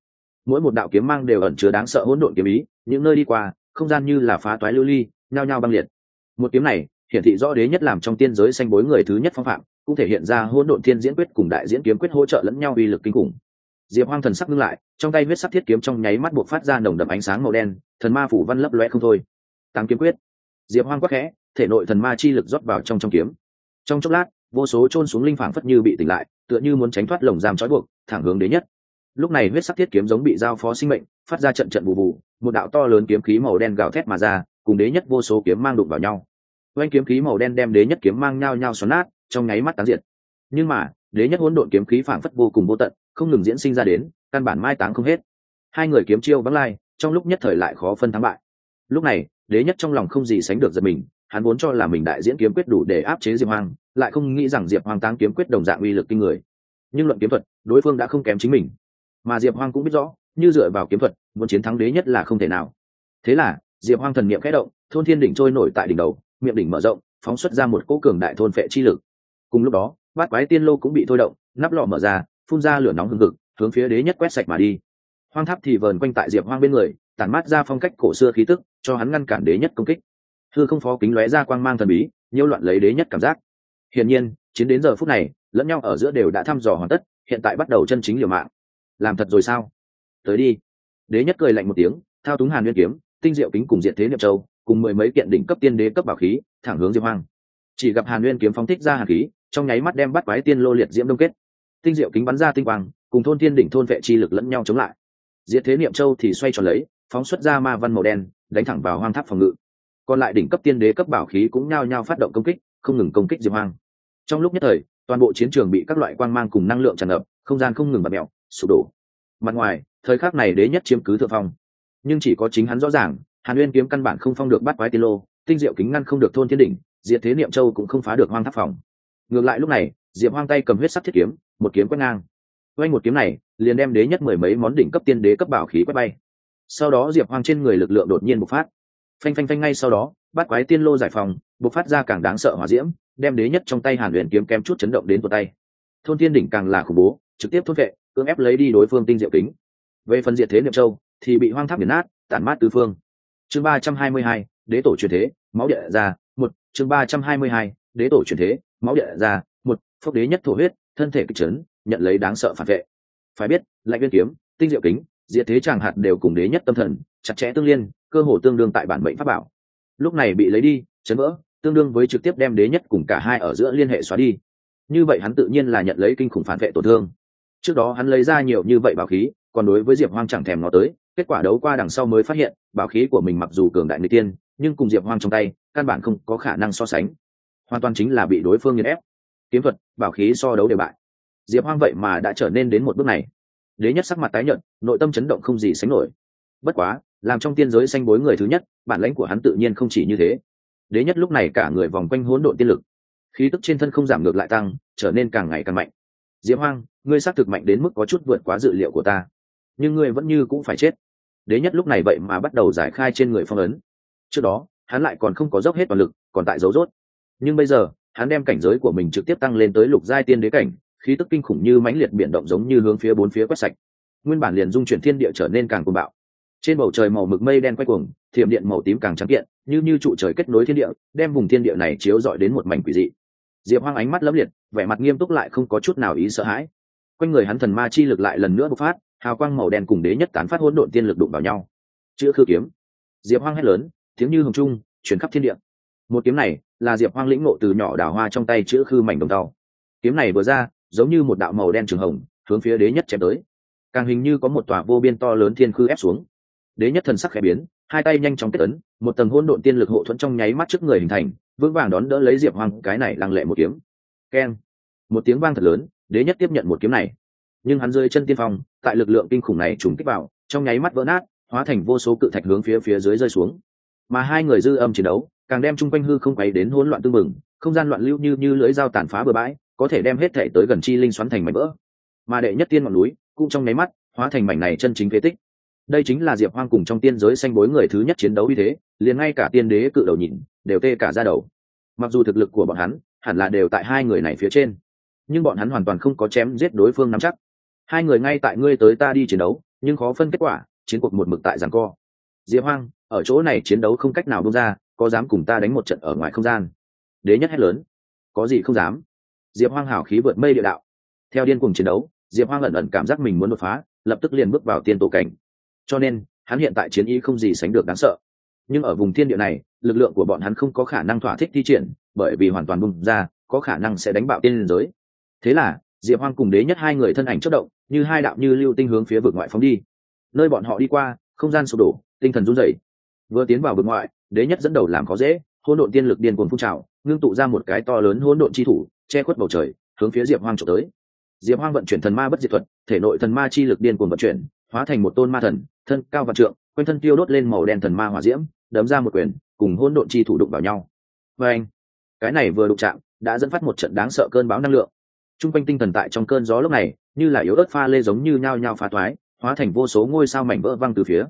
S1: Mỗi một đạo kiếm mang đều ẩn chứa đáng sợ hỗn độn kiếm ý, những nơi đi qua, không gian như là phá toái lưu ly, nhao nhao băng liệt. Một kiếm này, hiển thị rõ đế nhất làm trong tiên giới xanh bối người thứ nhất phong phạm, cũng thể hiện ra hỗn độn thiên diễn quyết cùng đại diễn kiếm quyết hỗ trợ lẫn nhau uy lực kinh khủng. Diệp hoang thần sắc ngưng lại trong tay huyết sắc thiết kiếm trong nháy mắt buộc phát ra nồng đậm ánh sáng màu đen, thần ma phủ văn lấp loe không thôi. Tăng kiếm quyết. Diệp hoang quắc khẽ, thể nội thần ma chi lực rót vào trong trong kiếm. Trong chốc lát, vô số trôn xuống linh phảng phất như bị tỉnh lại, tựa như muốn tránh thoát lồng giam trói buộc, thẳng hướng đến nhất. Lúc này huyết sắc thiết kiếm giống bị giao phó sinh mệnh, phát ra trận trận bù bù, một đạo to lớn kiếm khí màu đen gào thét mà ra, cùng đế nhất vô số kiếm mang đụng vào nhau. Oanh kiếm khí màu đen đem đế nhất kiếm mang nhau nhau xoắn nát, trong nháy mắt tán diệt. Nhưng mà, đế nhất hỗn độn kiếm khí phảng phất vô cùng vô tận, không ngừng diễn sinh ra đến căn bản mai táng không hết. Hai người kiếm chiêu vắng lai, trong lúc nhất thời lại khó phân thắng bại. Lúc này, đế nhất trong lòng không gì sánh được giật mình, hắn vốn cho là mình đại diễn kiếm quyết đủ để áp chế diệp hoang, lại không nghĩ rằng diệp hoang táng kiếm quyết đồng dạng uy lực kinh người. Nhưng luận kiếm thuật, đối phương đã không kém chính mình. Mà diệp hoang cũng biết rõ, như dựa vào kiếm thuật, muốn chiến thắng đế nhất là không thể nào. Thế là, diệp hoang thần niệm khẽ động, thôn thiên đỉnh trôi nổi tại đỉnh đầu, miệng đỉnh mở rộng, phóng xuất ra một cỗ cường đại thôn phệ chi lực. Cùng lúc đó, bát quái tiên lô cũng bị thôi động, nắp lọ mở ra, phun ra lửa nóng hừng hực hướng phía đế nhất quét sạch mà đi. Hoang tháp thì vờn quanh tại diệp hoang bên người, tản mát ra phong cách cổ xưa khí tức, cho hắn ngăn cản đế nhất công kích. Thư không phó kính lóe ra quang mang thần bí, nhiễu loạn lấy đế nhất cảm giác. Hiển nhiên, chiến đến giờ phút này, lẫn nhau ở giữa đều đã thăm dò hoàn tất, hiện tại bắt đầu chân chính liều mạng. Làm thật rồi sao? Tới đi. Đế nhất cười lạnh một tiếng, thao túng hàn nguyên kiếm, tinh diệu kính cùng diện thế niệm châu, cùng mười mấy kiện đỉnh cấp tiên đế cấp bảo khí, thẳng hướng diệp hoang. Chỉ gặp hàn nguyên kiếm phóng thích ra hàn khí, trong nháy mắt đem bắt quái tiên lô liệt diễm đông kết. Tinh diệu kính bắn ra tinh quang cùng thôn thiên đỉnh thôn vệ chi lực lẫn nhau chống lại. Diệt thế niệm châu thì xoay tròn lấy, phóng xuất ra ma văn màu đen, đánh thẳng vào hoang tháp phòng ngự. Còn lại đỉnh cấp tiên đế cấp bảo khí cũng nhao nhao phát động công kích, không ngừng công kích diệp hoang. Trong lúc nhất thời, toàn bộ chiến trường bị các loại quang mang cùng năng lượng tràn ngập, không gian không ngừng bật mẹo sụp đổ. Mặt ngoài, thời khắc này đế nhất chiếm cứ thượng phong. Nhưng chỉ có chính hắn rõ ràng, hàn uyên kiếm căn bản không phong được bắt quái tiên lô, tinh diệu kính ngăn không được thôn thiên đỉnh, diệt thế niệm châu cũng không phá được hoang tháp phòng. Ngược lại lúc này, diệp hoang tay cầm huyết sắc thiết kiếm, một kiếm quét ngang quanh một kiếm này, liền đem đế nhất mười mấy món đỉnh cấp tiên đế cấp bảo khí quét bay. Sau đó diệp hoang trên người lực lượng đột nhiên bộc phát. Phanh phanh phanh ngay sau đó, bắt quái tiên lô giải phòng bộc phát ra càng đáng sợ hỏa diễm, đem đế nhất trong tay hàn luyện kiếm kem chút chấn động đến tột tay. Thôn thiên đỉnh càng là khủng bố, trực tiếp thốt vệ, cưỡng ép lấy đi đối phương tinh diệu kính. Về phần diệt thế niệm châu, thì bị hoang tháp nghiền nát, tản mát tứ phương. Chương ba trăm hai mươi hai, đế tổ truyền thế, máu địa ra, một. Chương ba trăm hai mươi hai, đế tổ truyền thế, máu địa ra, một. Phốc đế nhất thổ huyết, thân thể kịch trấn nhận lấy đáng sợ phản vệ. Phải biết, lạnh viên kiếm, tinh diệu kính, diệt thế tràng hạt đều cùng đế nhất tâm thần, chặt chẽ tương liên, cơ hồ tương đương tại bản mệnh pháp bảo. Lúc này bị lấy đi, chấn vỡ, tương đương với trực tiếp đem đế nhất cùng cả hai ở giữa liên hệ xóa đi. Như vậy hắn tự nhiên là nhận lấy kinh khủng phản vệ tổn thương. Trước đó hắn lấy ra nhiều như vậy bảo khí, còn đối với diệp hoang chẳng thèm nó tới, kết quả đấu qua đằng sau mới phát hiện, bảo khí của mình mặc dù cường đại người tiên, nhưng cùng diệp hoang trong tay, căn bản không có khả năng so sánh. Hoàn toàn chính là bị đối phương nghiền ép. Kiếm thuật, bảo khí so đấu đều bại diệp hoang vậy mà đã trở nên đến một bước này. Đế nhất sắc mặt tái nhợt, nội tâm chấn động không gì sánh nổi. Bất quá, làm trong tiên giới xanh bối người thứ nhất, bản lãnh của hắn tự nhiên không chỉ như thế. Đế nhất lúc này cả người vòng quanh hỗn độn tiên lực. Khí tức trên thân không giảm ngược lại tăng, trở nên càng ngày càng mạnh. Diệp hoang, ngươi xác thực mạnh đến mức có chút vượt quá dự liệu của ta. Nhưng ngươi vẫn như cũng phải chết. Đế nhất lúc này vậy mà bắt đầu giải khai trên người phong ấn. Trước đó, hắn lại còn không có dốc hết toàn lực, còn tại dấu rốt nhưng bây giờ, hắn đem cảnh giới của mình trực tiếp tăng lên tới lục giai tiên đế cảnh khí tức kinh khủng như mãnh liệt biển động giống như hướng phía bốn phía quét sạch. Nguyên bản liền dung chuyển thiên địa trở nên càng cuồng bạo. Trên bầu trời màu mực mây đen quay cuồng, thiểm điện màu tím càng trắng kiện, như như trụ trời kết nối thiên địa, đem vùng thiên địa này chiếu rọi đến một mảnh quỷ dị. Diệp hoang ánh mắt lấp liệt, vẻ mặt nghiêm túc lại không có chút nào ý sợ hãi. Quanh người hắn thần ma chi lực lại lần nữa bộc phát, hào quang màu đen cùng đế nhất tán phát hỗn độn tiên lực đụng vào nhau. Chữ khư kiếm. Diệp hoang hét lớn, tiếng như hồng trung, chuyển khắp thiên địa. Một kiếm này là diệp hoang lĩnh ngộ từ nhỏ đào hoa trong tay chữ khư mảnh đồng tàu. Kiếm này vừa ra giống như một đạo màu đen trường hồng, hướng phía đế nhất chém tới. Càng hình như có một tòa vô biên to lớn thiên khư ép xuống. Đế nhất thần sắc khẽ biến, hai tay nhanh chóng kết ấn, một tầng hôn độn tiên lực hộ thuẫn trong nháy mắt trước người hình thành, vững vàng đón đỡ lấy diệp hoang, cái này lăng lệ một kiếm. Keng. Một tiếng vang thật lớn, đế nhất tiếp nhận một kiếm này. Nhưng hắn rơi chân tiên phong, tại lực lượng kinh khủng này trùng kích vào, trong nháy mắt vỡ nát, hóa thành vô số cự thạch hướng phía phía dưới rơi xuống. Mà hai người dư âm chiến đấu, càng đem chung quanh hư không quấy đến hỗn loạn tương mừng không gian loạn lưu như như lưỡi dao tàn phá bừa bãi có thể đem hết thể tới gần chi linh xoắn thành mảnh vỡ. Mà đệ nhất tiên ngọn núi cũng trong nháy mắt hóa thành mảnh này chân chính phế tích. Đây chính là diệp hoang cùng trong tiên giới xanh bối người thứ nhất chiến đấu như thế, liền ngay cả tiên đế cự đầu nhìn, đều tê cả ra đầu. Mặc dù thực lực của bọn hắn hẳn là đều tại hai người này phía trên, nhưng bọn hắn hoàn toàn không có chém giết đối phương nắm chắc. Hai người ngay tại ngươi tới ta đi chiến đấu, nhưng khó phân kết quả, chiến cuộc một mực tại giảng co. Diệp hoang, ở chỗ này chiến đấu không cách nào bung ra, có dám cùng ta đánh một trận ở ngoài không gian? Đế nhất hét lớn. Có gì không dám? Diệp hoang hảo khí vượt mây địa đạo. Theo điên cùng chiến đấu, diệp hoang ẩn ẩn cảm giác mình muốn đột phá, lập tức liền bước vào tiên tổ cảnh. Cho nên, hắn hiện tại chiến ý không gì sánh được đáng sợ. Nhưng ở vùng thiên địa này, lực lượng của bọn hắn không có khả năng thỏa thích thi triển, bởi vì hoàn toàn bung ra, có khả năng sẽ đánh bạo tiên liên giới. Thế là, diệp hoang cùng đế nhất hai người thân ảnh chất động, như hai đạo như lưu tinh hướng phía vực ngoại phóng đi. Nơi bọn họ đi qua, không gian sụp đổ, tinh thần run rẩy. Vừa tiến vào vực ngoại, đế nhất dẫn đầu làm khó dễ, hỗn độn tiên lực điên cuồng phun trào, ngưng tụ ra một cái to lớn hỗn độn chi thủ che khuất bầu trời, hướng phía diệp hoang trộm tới. Diệp hoang vận chuyển thần ma bất diệt thuật, thể nội thần ma chi lực điên cuồng vận chuyển, hóa thành một tôn ma thần, thân cao vạn trượng, quanh thân tiêu đốt lên màu đen thần ma hỏa diễm, đấm ra một quyền, cùng hôn độn chi thủ đụng vào nhau. Và anh cái này vừa đụng chạm, đã dẫn phát một trận đáng sợ cơn bão năng lượng. T r u n g quanh tinh thần tại trong cơn gió lúc này, như là yếu ớt pha lê giống như nhao nhao phá thoái, hóa thành vô số ngôi sao mảnh vỡ văng từ phía.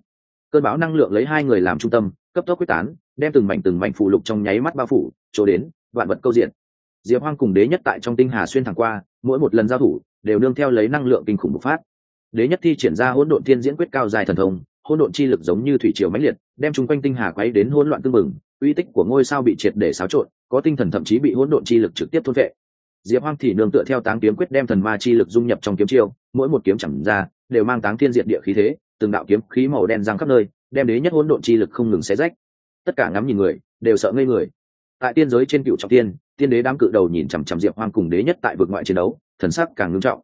S1: Cơn bão năng lượng lấy hai người làm trung tâm, cấp tốc quyết tán, đem từng mảnh từng mảnh phụ lục trong nháy mắt bao phủ chỗ đến vạn vật câu diện diệp hoang cùng đế nhất tại trong tinh hà xuyên thẳng qua, mỗi một lần giao thủ, đều nương theo lấy năng lượng kinh khủng bộc phát. Đế nhất thi triển ra hỗn độn thiên diễn quyết cao dài thần thông, hỗn độn chi lực giống như thủy triều mãnh liệt, đem chung quanh tinh hà quấy đến hỗn loạn tương mừng uy tích của ngôi sao bị triệt để xáo trộn, có tinh thần thậm chí bị hỗn độn chi lực trực tiếp thôn vệ diệp hoang thì nương tựa theo táng kiếm quyết đem thần ma chi lực dung nhập trong kiếm chiêu, mỗi một kiếm chẳng ra, đều mang táng thiên diệt địa khí thế, từng đạo kiếm khí màu đen giang khắp nơi, đem đế nhất hỗn độn chi lực không ngừng xé rách. Tất cả ngắm nhìn người, đều sợ ngây người. Tại tiên giới trên cựu trọng tiên tiên đế đám cự đầu nhìn chằm chằm diệp hoang cùng đế nhất tại vực ngoại chiến đấu, thần sắc càng ngưng trọng.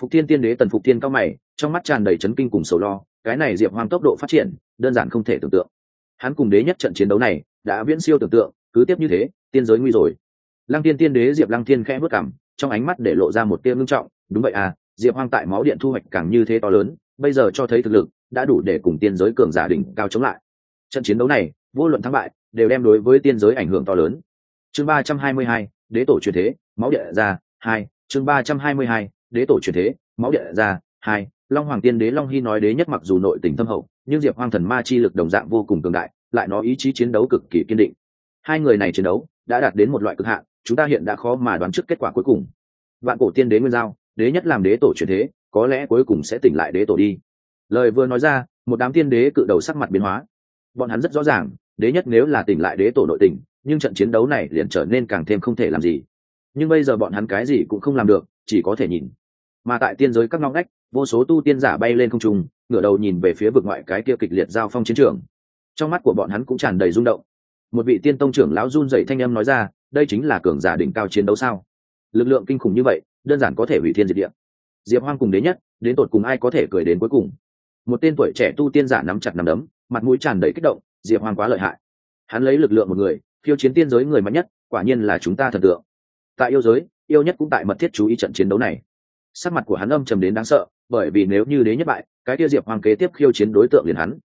S1: Phục tiên tiên đế tần phục tiên cao mày, trong mắt tràn đầy chấn kinh cùng sầu lo, cái này diệp hoang tốc độ phát triển, đơn giản không thể tưởng tượng. Hắn cùng đế nhất trận chiến đấu này, đã viễn siêu tưởng tượng, cứ tiếp như thế, tiên giới nguy rồi. Lăng tiên tiên đế diệp lăng tiên khẽ vất cảm trong ánh mắt để lộ ra một tia ngưng trọng, đúng vậy à diệp hoang tại máu điện thu hoạch càng như thế to lớn, bây giờ cho thấy thực lực, đã đủ để cùng tiên giới cường giả đỉnh cao chống lại. Trận chiến đấu này, vô luận thắng bại, đều đem đối với tiên giới ảnh hưởng to lớn chương ba trăm hai mươi hai, đế tổ truyền thế, máu địa ra, hai, chương ba trăm hai mươi hai, đế tổ truyền thế, máu địa ra, hai, long hoàng tiên đế long hy nói đế nhất mặc dù nội tình thâm hậu, nhưng diệp hoang thần ma chi lực đồng dạng vô cùng cường đại, lại nó ý chí chiến đấu cực kỳ kiên định. Hai người này chiến đấu đã đạt đến một loại cực hạn, chúng ta hiện đã khó mà đoán trước kết quả cuối cùng. Vạn cổ tiên đế nguyên giao, đế nhất làm đế tổ truyền thế, có lẽ cuối cùng sẽ tỉnh lại đế tổ đi. Lời vừa nói ra, một đám tiên đế cự đầu sắc mặt biến hóa. Bọn hắn rất rõ ràng, đế nhất nếu là tỉnh lại đế tổ nội tình nhưng trận chiến đấu này liền trở nên càng thêm không thể làm gì. Nhưng bây giờ bọn hắn cái gì cũng không làm được, chỉ có thể nhìn. Mà tại tiên giới các ngõ ngách, vô số tu tiên giả bay lên không trung, ngửa đầu nhìn về phía vực ngoại cái kia kịch liệt giao phong chiến trường. Trong mắt của bọn hắn cũng tràn đầy rung động. Một vị tiên tông trưởng lão run dậy thanh âm nói ra, đây chính là cường giả đỉnh cao chiến đấu sao? Lực lượng kinh khủng như vậy, đơn giản có thể hủy thiên diệt địa. Diệp hoang cùng đến nhất, đến tột cùng ai có thể cười đến cuối cùng? Một tên tuổi trẻ tu tiên giả nắm chặt nắm đấm, mặt mũi tràn đầy kích động, diệp hoang quá lợi hại. Hắn lấy lực lượng một người khiêu chiến tiên giới người mạnh nhất, quả nhiên là chúng ta thần tượng. Tại yêu giới, yêu nhất cũng tại mật thiết chú ý trận chiến đấu này. Sắc mặt của hắn âm trầm đến đáng sợ, bởi vì nếu như đế nhất bại, cái kia diệp hoang kế tiếp khiêu chiến đối tượng liền hắn.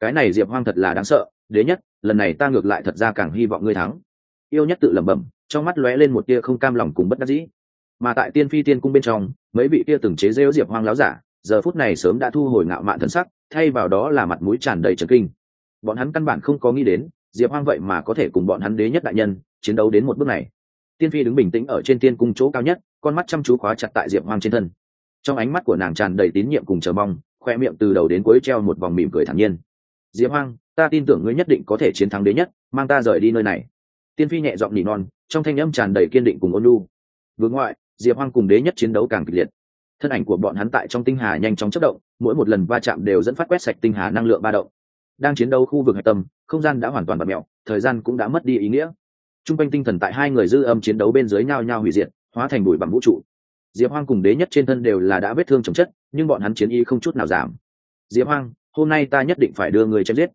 S1: Cái này diệp hoang thật là đáng sợ, đế nhất, lần này ta ngược lại thật ra càng hy vọng ngươi thắng. Yêu nhất tự lẩm bẩm, trong mắt lóe lên một tia không cam lòng cùng bất đắc dĩ. Mà tại tiên phi tiên cung bên trong, mấy vị kia từng chế rêu diệp hoang láo giả, giờ phút này sớm đã thu hồi ngạo mạn thần sắc, thay vào đó là mặt mũi tràn đầy trần kinh. Bọn hắn căn bản không có nghĩ đến diệp hoang vậy mà có thể cùng bọn hắn đế nhất đại nhân chiến đấu đến một bước này. Tiên phi đứng bình tĩnh ở trên tiên cung chỗ cao nhất, con mắt chăm chú khóa chặt tại diệp hoang trên thân. Trong ánh mắt của nàng tràn đầy tín nhiệm cùng chờ mong, khoe miệng từ đầu đến cuối treo một vòng mỉm cười thản nhiên. Diệp hoang, ta tin tưởng ngươi nhất định có thể chiến thắng đế nhất, mang ta rời đi nơi này. Tiên phi nhẹ giọng nỉ non, trong thanh âm tràn đầy kiên định cùng ôn lu vương ngoại, diệp hoang cùng đế nhất chiến đấu càng kịch liệt. Thân ảnh của bọn hắn tại trong tinh hà nhanh chóng chất động, mỗi một lần va chạm đều dẫn phát quét sạch tinh hà năng lượng ba động đang chiến đấu khu vực hạch tâm, không gian đã hoàn toàn bật mẹo, thời gian cũng đã mất đi ý nghĩa. T r u n g quanh tinh thần tại hai người dư âm chiến đấu bên dưới nhao nhao hủy diệt, hóa thành bụi bằng vũ trụ. Diệp hoang cùng đế nhất trên thân đều là đã vết thương chồng chất, nhưng bọn hắn chiến y không chút nào giảm. Diệp hoang, hôm nay ta nhất định phải đưa người chém giết.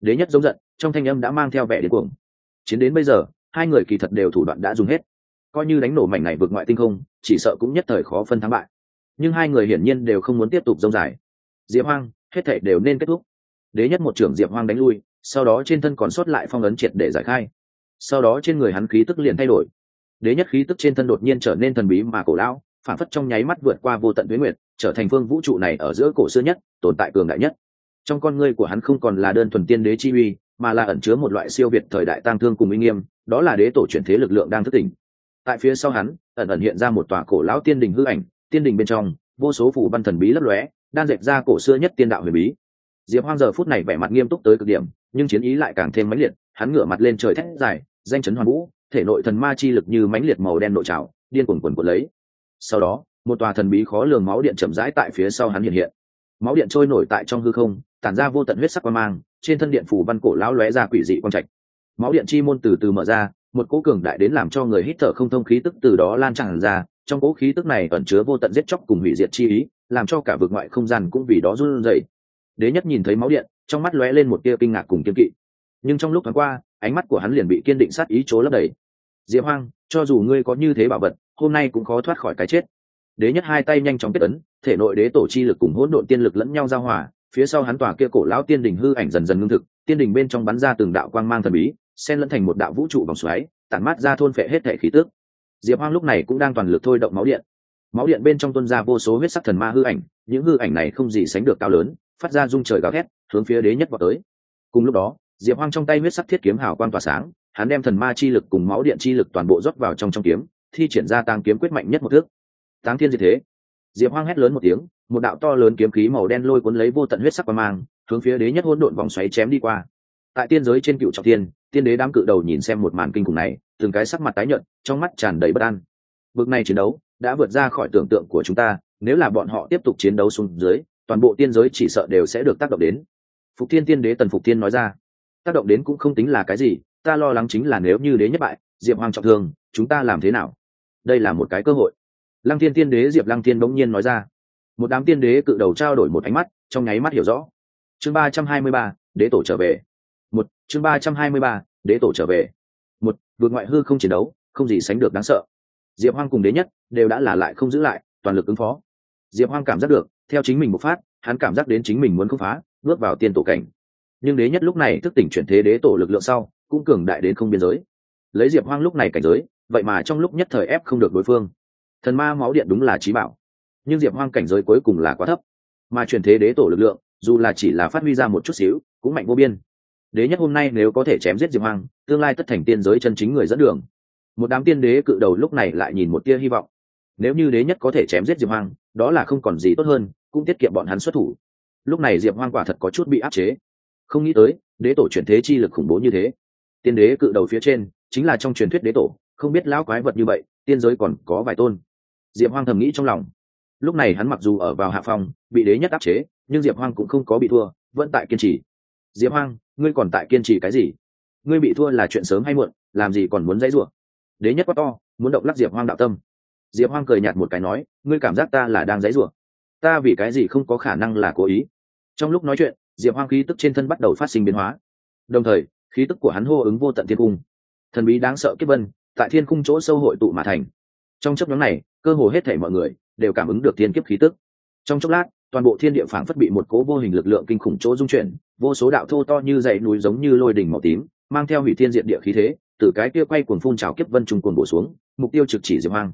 S1: Đế nhất giống giận, trong thanh âm đã mang theo vẻ đến cuồng. Chiến đến bây giờ, hai người kỳ thật đều thủ đoạn đã dùng hết. Coi như đánh nổ mảnh này vượt ngoại tinh không, chỉ sợ cũng nhất thời khó phân thắng bại. Nhưng hai người hiển nhiên đều không muốn tiếp tục dông dài. Diệp hoang, hết thể đều nên kết thúc đế nhất một trưởng diệp hoang đánh lui, sau đó trên thân còn sót lại phong ấn triệt để giải khai. Sau đó trên người hắn khí tức liền thay đổi. Đế nhất khí tức trên thân đột nhiên trở nên thần bí mà cổ lão, phản phất trong nháy mắt vượt qua vô tận tuyến nguyệt, trở thành phương vũ trụ này ở giữa cổ xưa nhất, tồn tại cường đại nhất. Trong con ngươi của hắn không còn là đơn thuần tiên đế chi uy, mà là ẩn chứa một loại siêu việt thời đại tang thương cùng uy nghiêm, đó là đế tổ chuyển thế lực lượng đang thức tỉnh. Tại phía sau hắn, ẩn ẩn hiện ra một tòa cổ lão tiên đình hư ảnh, tiên đình bên trong, vô số phủ văn thần bí lấp lóe đang dẹp ra cổ xưa nhất tiên đạo huyền bí diệp hoang giờ phút này vẻ mặt nghiêm túc tới cực điểm, nhưng chiến ý lại càng thêm mãnh liệt, hắn ngửa mặt lên trời thét dài, danh chấn hoàn vũ, thể nội thần ma chi lực như mãnh liệt màu đen nội trào điên cuồng quần cuộn lấy. Sau đó, một tòa thần bí khó lường máu điện chậm rãi tại phía sau hắn hiện hiện. Máu điện trôi nổi tại trong hư không, tản ra vô tận huyết sắc quan mang, trên thân điện phủ văn cổ lão lóe ra quỷ dị quang trạch. Máu điện chi môn từ từ mở ra, một cỗ cường đại đến làm cho người hít thở không thông khí tức từ đó lan tràn ra, trong cỗ khí tức này ẩn chứa vô tận giết chóc cùng hủy diệt chi ý, làm cho cả vực ngoại không gian cũng vì đó run rẩy đế nhất nhìn thấy máu điện, trong mắt lóe lên một tia kinh ngạc cùng kiên kỵ. Nhưng trong lúc thoáng qua, ánh mắt của hắn liền bị kiên định sát ý chỗ lấp đầy. Diệp hoang, cho dù ngươi có như thế bảo vật, hôm nay cũng khó thoát khỏi cái chết. Đế nhất hai tay nhanh chóng kết ấn, thể nội đế tổ chi lực cùng hỗn độn tiên lực lẫn nhau giao hòa, phía sau hắn tòa kia cổ lão tiên đình hư ảnh dần dần ngưng thực, tiên đình bên trong bắn ra từng đạo quang mang thần bí, xen lẫn thành một đạo vũ trụ vòng xoáy, tản mát ra thôn phệ hết thể khí tước diệp hoang lúc này cũng đang toàn lực thôi động máu điện. Máu điện bên trong tuân ra vô số huyết sắc thần ma hư ảnh, những hư ảnh này không gì sánh được cao lớn phát ra rung trời gào thét hướng phía đế nhất vào tới. Cùng lúc đó diệp hoang trong tay huyết sắc thiết kiếm hào quang tỏa sáng hắn đem thần ma chi lực cùng máu điện chi lực toàn bộ rót vào trong trong kiếm thi triển ra tăng kiếm quyết mạnh nhất một thước táng thiên gì thế. Diệp hoang hét lớn một tiếng một đạo to lớn kiếm khí màu đen lôi cuốn lấy vô tận huyết sắc và mang hướng phía đế nhất hỗn độn vòng xoáy chém đi qua. Tại tiên giới trên cựu trọng thiên, tiên đế đám cự đầu nhìn xem một màn kinh khủng này từng cái sắc mặt tái nhợt trong mắt tràn đầy bất an. Bước này chiến đấu đã vượt ra khỏi tưởng tượng của chúng ta nếu là bọn họ tiếp tục chiến đấu xuống dưới toàn bộ tiên giới chỉ sợ đều sẽ được tác động đến. Phục thiên tiên đế tần phục thiên nói ra. Tác động đến cũng không tính là cái gì, ta lo lắng chính là nếu như đế nhất bại, diệp hoang trọng thương, chúng ta làm thế nào? Đây là một cái cơ hội. Lăng thiên tiên đế diệp lăng thiên bỗng nhiên nói ra. Một đám tiên đế cự đầu trao đổi một ánh mắt, trong nháy mắt hiểu rõ. Chương ba trăm hai mươi ba, đế tổ trở về. Một, chương ba trăm hai mươi ba, đế tổ trở về. Một, vượt ngoại hư không chiến đấu, không gì sánh được đáng sợ. Diệp hoang cùng đế nhất đều đã là lại không giữ lại, toàn lực ứng phó. Diệp hoang cảm giác được theo chính mình một phát, hắn cảm giác đến chính mình muốn không phá, bước vào tiên tổ cảnh. Nhưng đế nhất lúc này thức tỉnh chuyển thế đế tổ lực lượng sau, cũng cường đại đến không biên giới. Lấy diệp hoang lúc này cảnh giới, vậy mà trong lúc nhất thời ép không được đối phương. Thần ma máu điện đúng là trí bảo. Nhưng diệp hoang cảnh giới cuối cùng là quá thấp. Mà chuyển thế đế tổ lực lượng, dù là chỉ là phát huy ra một chút xíu, cũng mạnh vô biên. Đế nhất hôm nay nếu có thể chém giết diệp hoang, tương lai tất thành tiên giới chân chính người dẫn đường. Một đám tiên đế cự đầu lúc này lại nhìn một tia hy vọng. Nếu như đế nhất có thể chém giết diệp hoang đó là không còn gì tốt hơn, cũng tiết kiệm bọn hắn xuất thủ. Lúc này diệp hoang quả thật có chút bị áp chế. Không nghĩ tới, đế tổ chuyển thế chi lực khủng bố như thế. Tiên đế cự đầu phía trên, chính là trong truyền thuyết đế tổ, không biết lão quái vật như vậy, tiên giới còn có vài tôn. Diệp hoang thầm nghĩ trong lòng. Lúc này hắn mặc dù ở vào hạ phòng bị đế nhất áp chế, nhưng diệp hoang cũng không có bị thua, vẫn tại kiên trì. Diệp hoang, ngươi còn tại kiên trì cái gì? Ngươi bị thua là chuyện sớm hay muộn, làm gì còn muốn dãy rủa? Đế nhất quá to, muốn động lắc diệp hoang đạo tâm diệp hoang cười nhạt một cái nói, ngươi cảm giác ta là đang dãy rủa ta vì cái gì không có khả năng là cố ý? Trong lúc nói chuyện, diệp hoang khí tức trên thân bắt đầu phát sinh biến hóa. Đồng thời, khí tức của hắn hô ứng vô tận thiên cung. Thần bí đáng sợ kiếp vân, tại thiên cung chỗ sâu hội tụ mà thành. Trong chấp nhóm này, cơ hồ hết thể mọi người đều cảm ứng được thiên kiếp khí tức. Trong chốc lát, toàn bộ thiên địa phảng phất bị một cố vô hình lực lượng kinh khủng chỗ dung chuyển, vô số đạo thô to như dãy núi giống như lôi đỉnh màu tím, mang theo hủy thiên diện địa khí thế, từ cái kia quay cuồng phun trào kiếp vân trùng cuồng bổ xuống, mục tiêu trực chỉ diệp hoang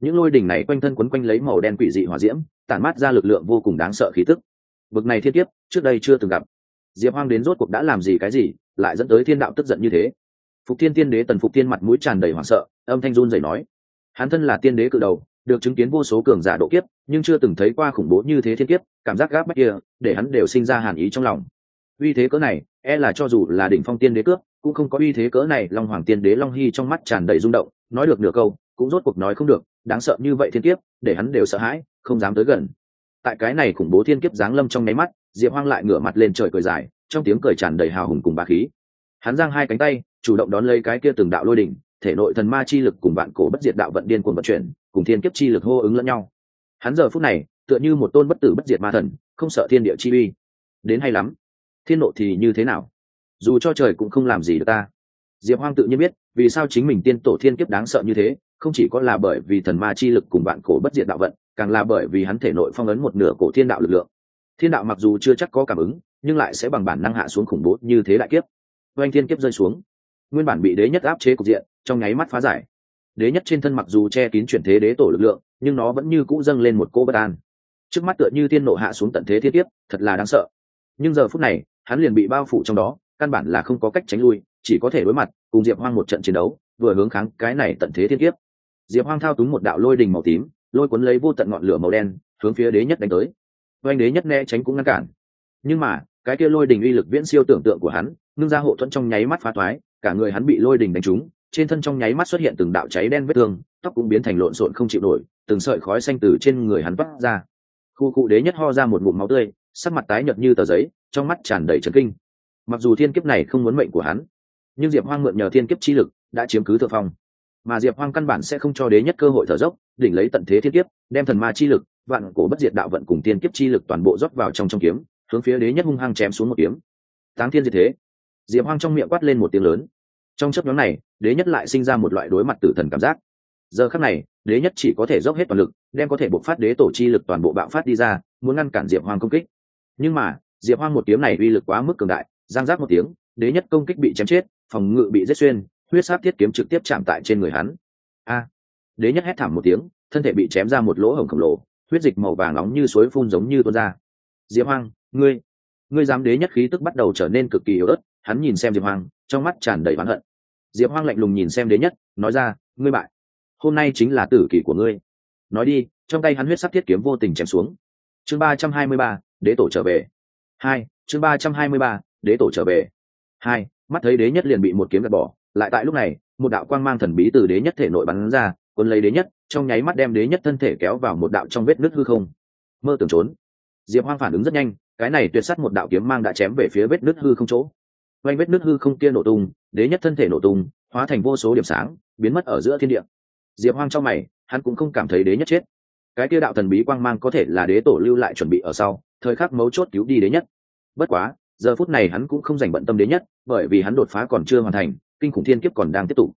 S1: những lôi đỉnh này quanh thân quấn quanh lấy màu đen quỷ dị hỏa diễm, tản mát ra lực lượng vô cùng đáng sợ khí tức. Bực này thiên kiếp, trước đây chưa từng gặp. Diệp hoang đến rốt cuộc đã làm gì cái gì, lại dẫn tới thiên đạo tức giận như thế? Phục thiên tiên đế tần phục tiên mặt mũi tràn đầy hoảng sợ, âm thanh run rẩy nói, hắn thân là tiên đế cự đầu, được chứng kiến vô số cường giả độ kiếp, nhưng chưa từng thấy qua khủng bố như thế thiên kiếp, cảm giác gáp bách kia, để hắn đều sinh ra hàn ý trong lòng. Uy thế cỡ này e là cho dù là đỉnh phong tiên đế cướp, cũng không có uy thế cỡ này, long hoàng tiên đế long hy trong mắt tràn đầy rung động, nói được nửa câu, cũng rốt cuộc nói không được đáng sợ như vậy thiên kiếp, để hắn đều sợ hãi, không dám tới gần. Tại cái này khủng bố thiên kiếp giáng lâm trong nháy mắt, diệp hoang lại ngửa mặt lên trời cười dài, trong tiếng cười tràn đầy hào hùng cùng bà khí. Hắn giang hai cánh tay, chủ động đón lấy cái kia từng đạo lôi đỉnh, thể nội thần ma chi lực cùng vạn cổ bất diệt đạo vận điên cuồng vận chuyển, cùng thiên kiếp chi lực hô ứng lẫn nhau. Hắn giờ phút này, tựa như một tôn bất tử bất diệt ma thần, không sợ thiên địa chi uy. Đến hay lắm? Thiên nộ thì như thế nào? Dù cho trời cũng không làm gì được ta. Diệp hoang tự nhiên biết, vì sao chính mình tiên tổ thiên kiếp đáng sợ như thế không chỉ có là bởi vì thần ma chi lực cùng vạn cổ bất diệt đạo vận càng là bởi vì hắn thể nội phong ấn một nửa cổ thiên đạo lực lượng. Thiên đạo mặc dù chưa chắc có cảm ứng nhưng lại sẽ bằng bản năng hạ xuống khủng bố như thế đại kiếp. Oanh thiên kiếp rơi xuống. Nguyên bản bị đế nhất áp chế cục diện trong nháy mắt phá giải. Đế nhất trên thân mặc dù che kín chuyển thế đế tổ lực lượng nhưng nó vẫn như cũ dâng lên một cô bất an. Trước mắt tựa như tiên nộ hạ xuống tận thế thiên kiếp, thật là đáng sợ. Nhưng giờ phút này hắn liền bị bao phủ trong đó căn bản là không có cách tránh lui chỉ có thể đối mặt cùng diệp hoang một trận chiến đấu vừa hướng kháng cái này tận thế thiên kiếp diệp hoang thao túng một đạo lôi đình màu tím, lôi cuốn lấy vô tận ngọn lửa màu đen, hướng phía đế nhất đánh tới. Oanh đế nhất né tránh cũng ngăn cản. Nhưng mà, cái kia lôi đình uy lực viễn siêu tưởng tượng của hắn, ngưng ra hộ thuẫn trong nháy mắt phá thoái, cả người hắn bị lôi đình đánh trúng, trên thân trong nháy mắt xuất hiện từng đạo cháy đen vết thương, tóc cũng biến thành lộn xộn không chịu nổi, từng sợi khói xanh từ trên người hắn vắt ra. Khu cụ đế nhất ho ra một ngụm máu tươi, sắc mặt tái nhợt như tờ giấy, trong mắt tràn đầy trấn kinh. Mặc dù thiên kiếp này không muốn mệnh của hắn, nhưng diệp hoang mượn nhờ thiên kiếp chi lực, đã chiếm cứ thượng phong mà diệp hoang căn bản sẽ không cho đế nhất cơ hội thở dốc, đỉnh lấy tận thế thiên kiếp, đem thần ma chi lực, vạn cổ bất diệt đạo vận cùng tiên kiếp chi lực toàn bộ rót vào trong trong kiếm, hướng phía đế nhất hung hăng chém xuống một kiếm. Táng thiên diệt thế. Diệp hoang trong miệng quát lên một tiếng lớn. Trong chấp nhóm này, đế nhất lại sinh ra một loại đối mặt tử thần cảm giác. Giờ khắc này, đế nhất chỉ có thể dốc hết toàn lực, đem có thể bộc phát đế tổ chi lực toàn bộ bạo phát đi ra, muốn ngăn cản diệp hoang công kích. Nhưng mà, diệp hoang một kiếm này uy lực quá mức cường đại giang giác một tiếng, đế nhất công kích bị chém chết, phòng ngự bị giết xuyên huyết sát thiết kiếm trực tiếp chạm tại trên người hắn. A! Đế nhất hét thảm một tiếng, thân thể bị chém ra một lỗ hổng khổng lồ, huyết dịch màu vàng nóng như suối phun giống như tuôn ra. Diệp hoang, ngươi ngươi dám đế nhất khí tức bắt đầu trở nên cực kỳ yếu ớt, hắn nhìn xem diệp hoang, trong mắt tràn đầy oán hận. Diệp hoang lạnh lùng nhìn xem đế nhất, nói ra, ngươi bại. Hôm nay chính là tử kỷ của ngươi. Nói đi, trong tay hắn huyết sắc thiết kiếm vô tình chém xuống. Chương ba trăm hai mươi ba, đế tổ trở về. Hai, chương ba trăm hai mươi ba, đế tổ trở về. Hai, mắt thấy đế nhất liền bị một kiếm gạt bỏ lại tại lúc này, một đạo quang mang thần bí từ đế nhất thể nội bắn ra quân lấy đế nhất, trong nháy mắt đem đế nhất thân thể kéo vào một đạo trong vết nứt hư không. Mơ tưởng trốn. Diệp hoang phản ứng rất nhanh, cái này tuyệt s á t một đạo kiếm mang đã chém về phía vết nứt hư không chỗ. Quanh vết nứt hư không kia nổ tung, đế nhất thân thể nổ tung, hóa thành vô số điểm sáng, biến mất ở giữa thiên địa. Diệp hoang trong mày, hắn cũng không cảm thấy đế nhất chết. Cái kia đạo thần bí quang mang có thể là đế tổ lưu lại chuẩn bị ở sau, thời khắc mấu chốt cứu đi đế nhất. Bất quá, giờ phút này hắn cũng không dành bận tâm đế nhất, bởi vì hắn đột phá còn chưa hoàn thành kinh khủng thiên kiếp còn đang tiếp tục.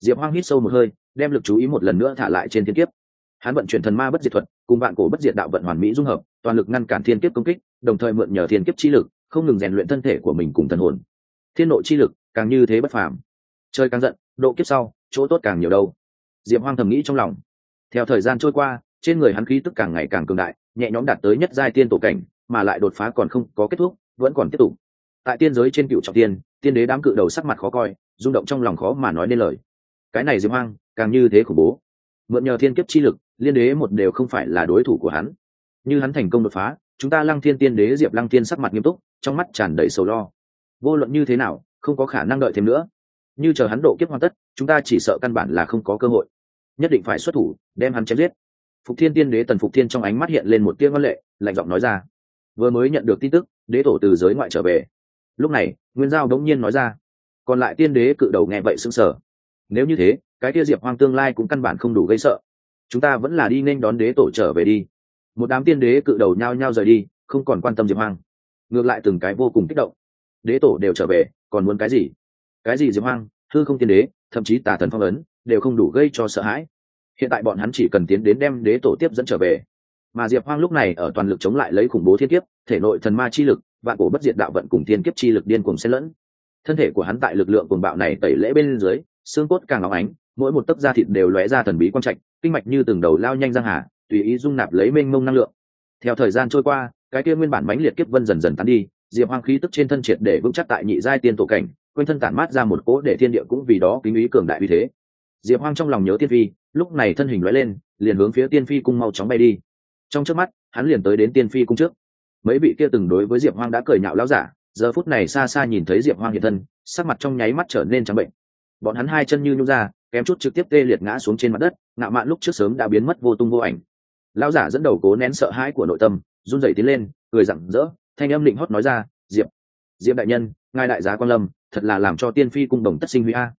S1: Diệp hoang hít sâu một hơi, đem lực chú ý một lần nữa thả lại trên thiên kiếp. Hắn vận chuyển thần ma bất diệt thuật, cùng vạn cổ bất diệt đạo vận hoàn mỹ dung hợp, toàn lực ngăn cản thiên kiếp công kích, đồng thời mượn nhờ thiên kiếp chi lực, không ngừng rèn luyện thân thể của mình cùng thần hồn. Thiên nội chi lực càng như thế bất phàm. Chơi càng giận, độ kiếp sau, chỗ tốt càng nhiều đâu. Diệp hoang thầm nghĩ trong lòng. Theo thời gian trôi qua, trên người hắn khí tức càng ngày càng cường đại, nhẹ nhõm đạt tới nhất giai tiên tổ cảnh, mà lại đột phá còn không có kết thúc, vẫn còn tiếp tục. Tại tiên giới trên cựu trọng tiên tiên đế đám cự đầu sắc mặt khó coi, rung động trong lòng khó mà nói nên lời. Cái này diêm hoang, càng như thế khủng bố. Mượn nhờ thiên kiếp chi lực, liên đế một đều không phải là đối thủ của hắn. Như hắn thành công đột phá, chúng ta lăng thiên tiên đế diệp lăng thiên sắc mặt nghiêm túc, trong mắt tràn đầy sầu lo. Vô luận như thế nào, không có khả năng đợi thêm nữa. Như chờ hắn độ kiếp hoàn tất, chúng ta chỉ sợ căn bản là không có cơ hội. Nhất định phải xuất thủ, đem hắn chém giết. Phục thiên tiên đế tần phục thiên trong ánh mắt hiện lên một tiếng văn lệ, lạnh giọng nói ra. Vừa mới nhận được tin tức, đế tổ từ giới ngoại trở về lúc này, nguyên giao đống nhiên nói ra, còn lại tiên đế cự đầu nghe vậy sững sờ. Nếu như thế, cái kia diệp hoang tương lai cũng căn bản không đủ gây sợ. Chúng ta vẫn là đi nên đón đế tổ trở về đi. Một đám tiên đế cự đầu nhao nhao rời đi, không còn quan tâm diệp hoang. Ngược lại từng cái vô cùng kích động. Đế tổ đều trở về, còn muốn cái gì? Cái gì diệp hoang? Thư không tiên đế, thậm chí tà thần phong ấn, đều không đủ gây cho sợ hãi. Hiện tại bọn hắn chỉ cần tiến đến đem đế tổ tiếp dẫn trở về. Mà diệp hoang lúc này ở toàn lực chống lại lấy khủng bố thiên kiếp, thể nội thần ma chi lực vạn cổ bất diệt đạo vận cùng thiên kiếp chi lực điên cùng xen lẫn. Thân thể của hắn tại lực lượng cuồng bạo này tẩy lễ bên dưới, xương cốt càng óng ánh, mỗi một tấc da thịt đều lóe ra thần bí quang trạch, kinh mạch như từng đầu lao nhanh răng hà, tùy ý dung nạp lấy mênh mông năng lượng. Theo thời gian trôi qua, cái kia nguyên bản mãnh liệt kiếp vân dần dần tán đi, diệp hoang khí tức trên thân triệt để vững chắc tại nhị giai tiên tổ cảnh, quanh thân tản mát ra một cỗ để thiên địa cũng vì đó kính ý cường đại uy thế. Diệp hoang trong lòng nhớ tiên phi, lúc này thân hình lóe lên, liền hướng phía tiên phi cung mau chóng bay đi. Trong trước mắt, hắn liền tới đến tiên phi cung trước mấy vị kia từng đối với diệp hoang đã cười nhạo lão giả, giờ phút này xa xa nhìn thấy diệp hoang hiện thân, sắc mặt trong nháy mắt trở nên trắng bệnh. Bọn hắn hai chân như nhung ra, kém chút trực tiếp tê liệt ngã xuống trên mặt đất, ngạo mạn lúc trước sớm đã biến mất vô tung vô ảnh. Lão giả dẫn đầu cố nén sợ hãi của nội tâm, run rẩy tiến lên, cười rặng rỡ, thanh âm định hót nói ra, diệp diệp đại nhân, ngài đại giá quan lâm, thật là làm cho tiên phi cung đồng tất sinh huy a.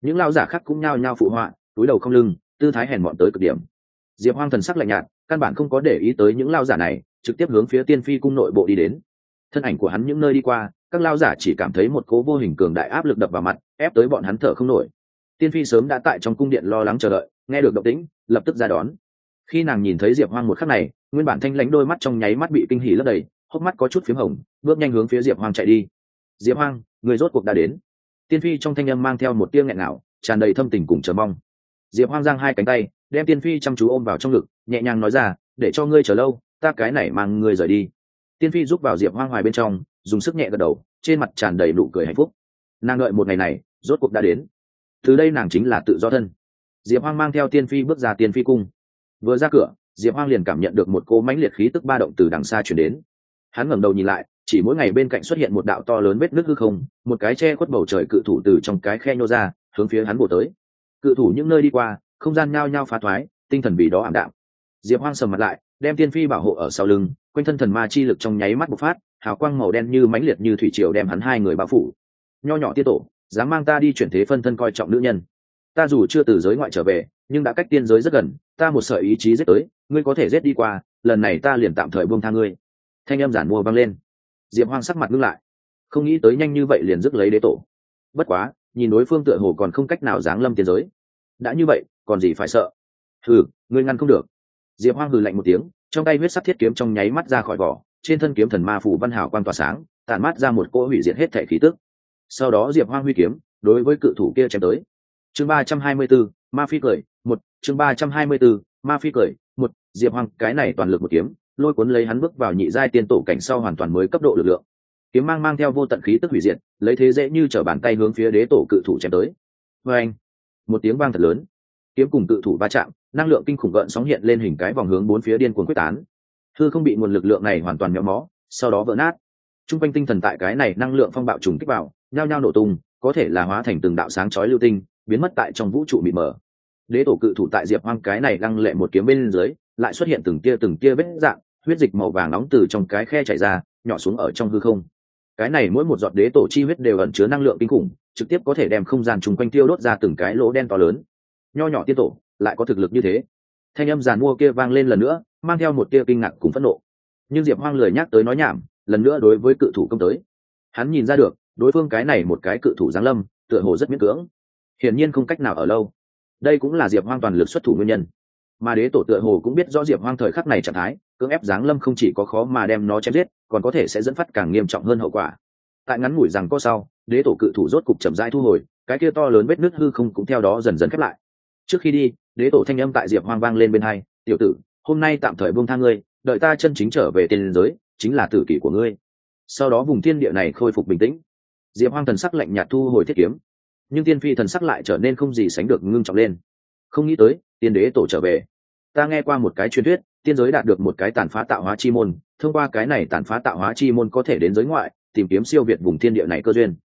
S1: Những lão giả khác cũng nhao nhao phụ họa, túi đầu không lưng, tư thái hèn mọn tới cực điểm. Diệp hoang thần sắc lạnh nhạt, căn bản không có để ý tới những lao giả này trực tiếp hướng phía tiên phi cung nội bộ đi đến. Thân ảnh của hắn những nơi đi qua, các lao giả chỉ cảm thấy một cố vô hình cường đại áp lực đập vào mặt, ép tới bọn hắn thở không nổi. Tiên phi sớm đã tại trong cung điện lo lắng chờ đợi, nghe được động tĩnh, lập tức ra đón. Khi nàng nhìn thấy diệp hoang một khắc này, nguyên bản thanh lãnh đôi mắt trong nháy mắt bị kinh hỉ lấp đầy, hốc mắt có chút p h í m hồng, bước nhanh hướng phía diệp hoang chạy đi. Diệp hoang, người rốt cuộc đã đến. Tiên phi trong thanh âm mang theo một tiếng nghẹn nào tràn đầy thâm tình cùng chờ mong. Diệp hoang giang hai cánh tay, đem tiên phi chăm chú ôm vào trong ngực, nhẹ nhàng nói ra, để cho ngươi chờ lâu ta cái này mang ngươi rời đi. Tiên phi giúp vào diệp hoang hoài bên trong, dùng sức nhẹ gật đầu, trên mặt tràn đầy nụ cười hạnh phúc. Nàng đợi một ngày này, rốt cuộc đã đến. Từ đây nàng chính là tự do thân. Diệp hoang mang theo tiên phi bước ra tiên phi cung. Vừa ra cửa, diệp hoang liền cảm nhận được một cỗ mãnh liệt khí tức ba động từ đằng xa chuyển đến. Hắn ngẩng đầu nhìn lại, chỉ mỗi ngày bên cạnh xuất hiện một đạo to lớn vết nước hư không, một cái che khuất bầu trời cự thủ từ trong cái khe nhô ra, hướng phía hắn bổ tới. Cự thủ những nơi đi qua, không gian nhao nhao phá thoái, tinh thần vì đó ảm đạm. Diệp hoang sầm mặt lại đem tiên phi bảo hộ ở sau lưng, quanh thân thần ma chi lực trong nháy mắt bộc phát, hào quang màu đen như mãnh liệt như thủy triều đem hắn hai người bao phủ. Nho nhỏ tiết tổ, dám mang ta đi chuyển thế phân thân coi trọng nữ nhân. Ta dù chưa từ giới ngoại trở về, nhưng đã cách tiên giới rất gần, ta một sợi ý chí giết tới, ngươi có thể giết đi qua, lần này ta liền tạm thời buông tha ngươi. Thanh em giản mua vang lên. Diệp hoang sắc mặt ngưng lại. Không nghĩ tới nhanh như vậy liền dứt lấy đế tổ. Bất quá, nhìn đối phương tựa hồ còn không cách nào giáng lâm tiên giới. Đã như vậy, còn gì phải sợ? Hừ, ngươi ngăn không được diệp hoang hừ lạnh một tiếng, trong tay huyết sắc thiết kiếm trong nháy mắt ra khỏi vỏ, trên thân kiếm thần ma phủ văn hảo quan tỏa sáng, tản mát ra một cỗ hủy diệt hết thể khí tức. Sau đó diệp hoang huy kiếm, đối với cự thủ kia chém tới. Chương ba trăm hai mươi bốn, ma phi cười, một, chương ba trăm hai mươi bốn, ma phi cười, một, diệp hoang, cái này toàn lực một kiếm, lôi cuốn lấy hắn bước vào nhị giai tiên tổ cảnh sau hoàn toàn mới cấp độ lực lượng. Kiếm mang mang theo vô tận khí tức hủy diệt, lấy thế dễ như t r ở bàn tay hướng phía đế tổ cự thủ chém tới. Vê anh một tiếng vang thật lớn. Kiếm cùng cự thủ va chạm năng lượng kinh khủng gợn sóng hiện lên hình cái vòng hướng bốn phía điên cuồng quyết tán. Thư không bị nguồn lực lượng này hoàn toàn méo mó, sau đó vỡ nát. T r u n g quanh tinh thần tại cái này năng lượng phong bạo trùng kích vào, nhao nhao nổ tung, có thể là hóa thành từng đạo sáng chói lưu tinh, biến mất tại trong vũ trụ mịt mờ. Đế tổ cự thủ tại diệp hoang cái này lăng lệ một kiếm bên dưới, lại xuất hiện từng tia từng tia vết dạng, huyết dịch màu vàng nóng từ trong cái khe chảy ra, nhỏ xuống ở trong hư không. Cái này mỗi một giọt đế tổ chi huyết đều ẩn chứa năng lượng kinh khủng, trực tiếp có thể đem không gian chung quanh tiêu đốt ra từng cái lỗ đen to lớn. Nho nhỏ tiên tổ lại có thực lực như thế. Thanh âm giàn mua kia vang lên lần nữa, mang theo một tia kinh ngạc cùng phẫn nộ. Nhưng diệp hoang lười nhắc tới nói nhảm, lần nữa đối với cự thủ công tới. Hắn nhìn ra được, đối phương cái này một cái cự thủ giáng lâm, tựa hồ rất miễn cưỡng. Hiển nhiên không cách nào ở lâu. Đây cũng là diệp hoang toàn lực xuất thủ nguyên nhân. Mà đế tổ tựa hồ cũng biết rõ diệp hoang thời khắc này trạng thái, cưỡng ép giáng lâm không chỉ có khó mà đem nó chém giết, còn có thể sẽ dẫn phát càng nghiêm trọng hơn hậu quả. Tại ngắn ngủi rằng có sau, đế tổ cự thủ rốt cục chậm rãi thu hồi, cái kia to lớn vết nước hư không cũng theo đó dần dần khép lại. Trước khi đi đế tổ thanh âm tại diệp hoang vang lên bên hai, tiểu tử, hôm nay tạm thời buông tha ngươi, đợi ta chân chính trở về tiền giới, chính là tử kỷ của ngươi. Sau đó vùng thiên địa này khôi phục bình tĩnh. Diệp hoang thần sắc lạnh nhạt thu hồi thiết kiếm. Nhưng tiên phi thần sắc lại trở nên không gì sánh được ngưng trọng lên. Không nghĩ tới, tiên đế tổ trở về. Ta nghe qua một cái truyền thuyết, tiên giới đạt được một cái tàn phá tạo hóa chi môn, thông qua cái này tàn phá tạo hóa chi môn có thể đến giới ngoại, tìm kiếm siêu việt vùng thiên địa này cơ duyên.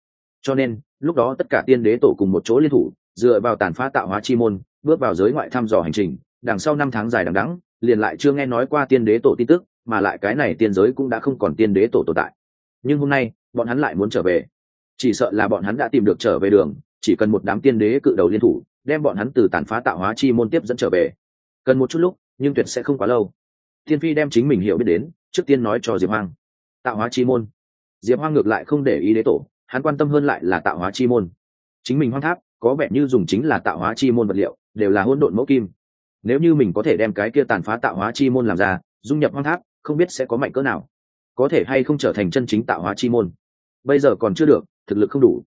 S1: Cho nên, lúc đó tất cả tiên đế tổ cùng một chỗ liên thủ, dựa vào tàn phá tạo hóa chi môn bước vào giới ngoại thăm dò hành trình, đằng sau năm tháng dài đằng đẵng, liền lại chưa nghe nói qua tiên đế tổ tin tức, mà lại cái này tiên giới cũng đã không còn tiên đế tổ tồn tại. Nhưng hôm nay, bọn hắn lại muốn trở về. Chỉ sợ là bọn hắn đã tìm được trở về đường, chỉ cần một đám tiên đế cự đầu liên thủ, đem bọn hắn từ tàn phá tạo hóa chi môn tiếp dẫn trở về. Cần một chút lúc, nhưng tuyệt sẽ không quá lâu. Tiên phi đem chính mình hiểu biết đến, trước tiên nói cho diệp hoang. Tạo hóa chi môn. Diệp hoang ngược lại không để ý đế tổ, hắn quan tâm hơn lại là tạo hóa chi môn. Chính mình hoang tháp có vẻ như dùng chính là tạo hóa chi môn vật liệu, đều là hỗn độn mẫu kim. Nếu như mình có thể đem cái kia tàn phá tạo hóa chi môn làm ra, dung nhập hoang tháp, không biết sẽ có mạnh cỡ nào. Có thể hay không trở thành chân chính tạo hóa chi môn. Bây giờ còn chưa được, thực lực không đủ.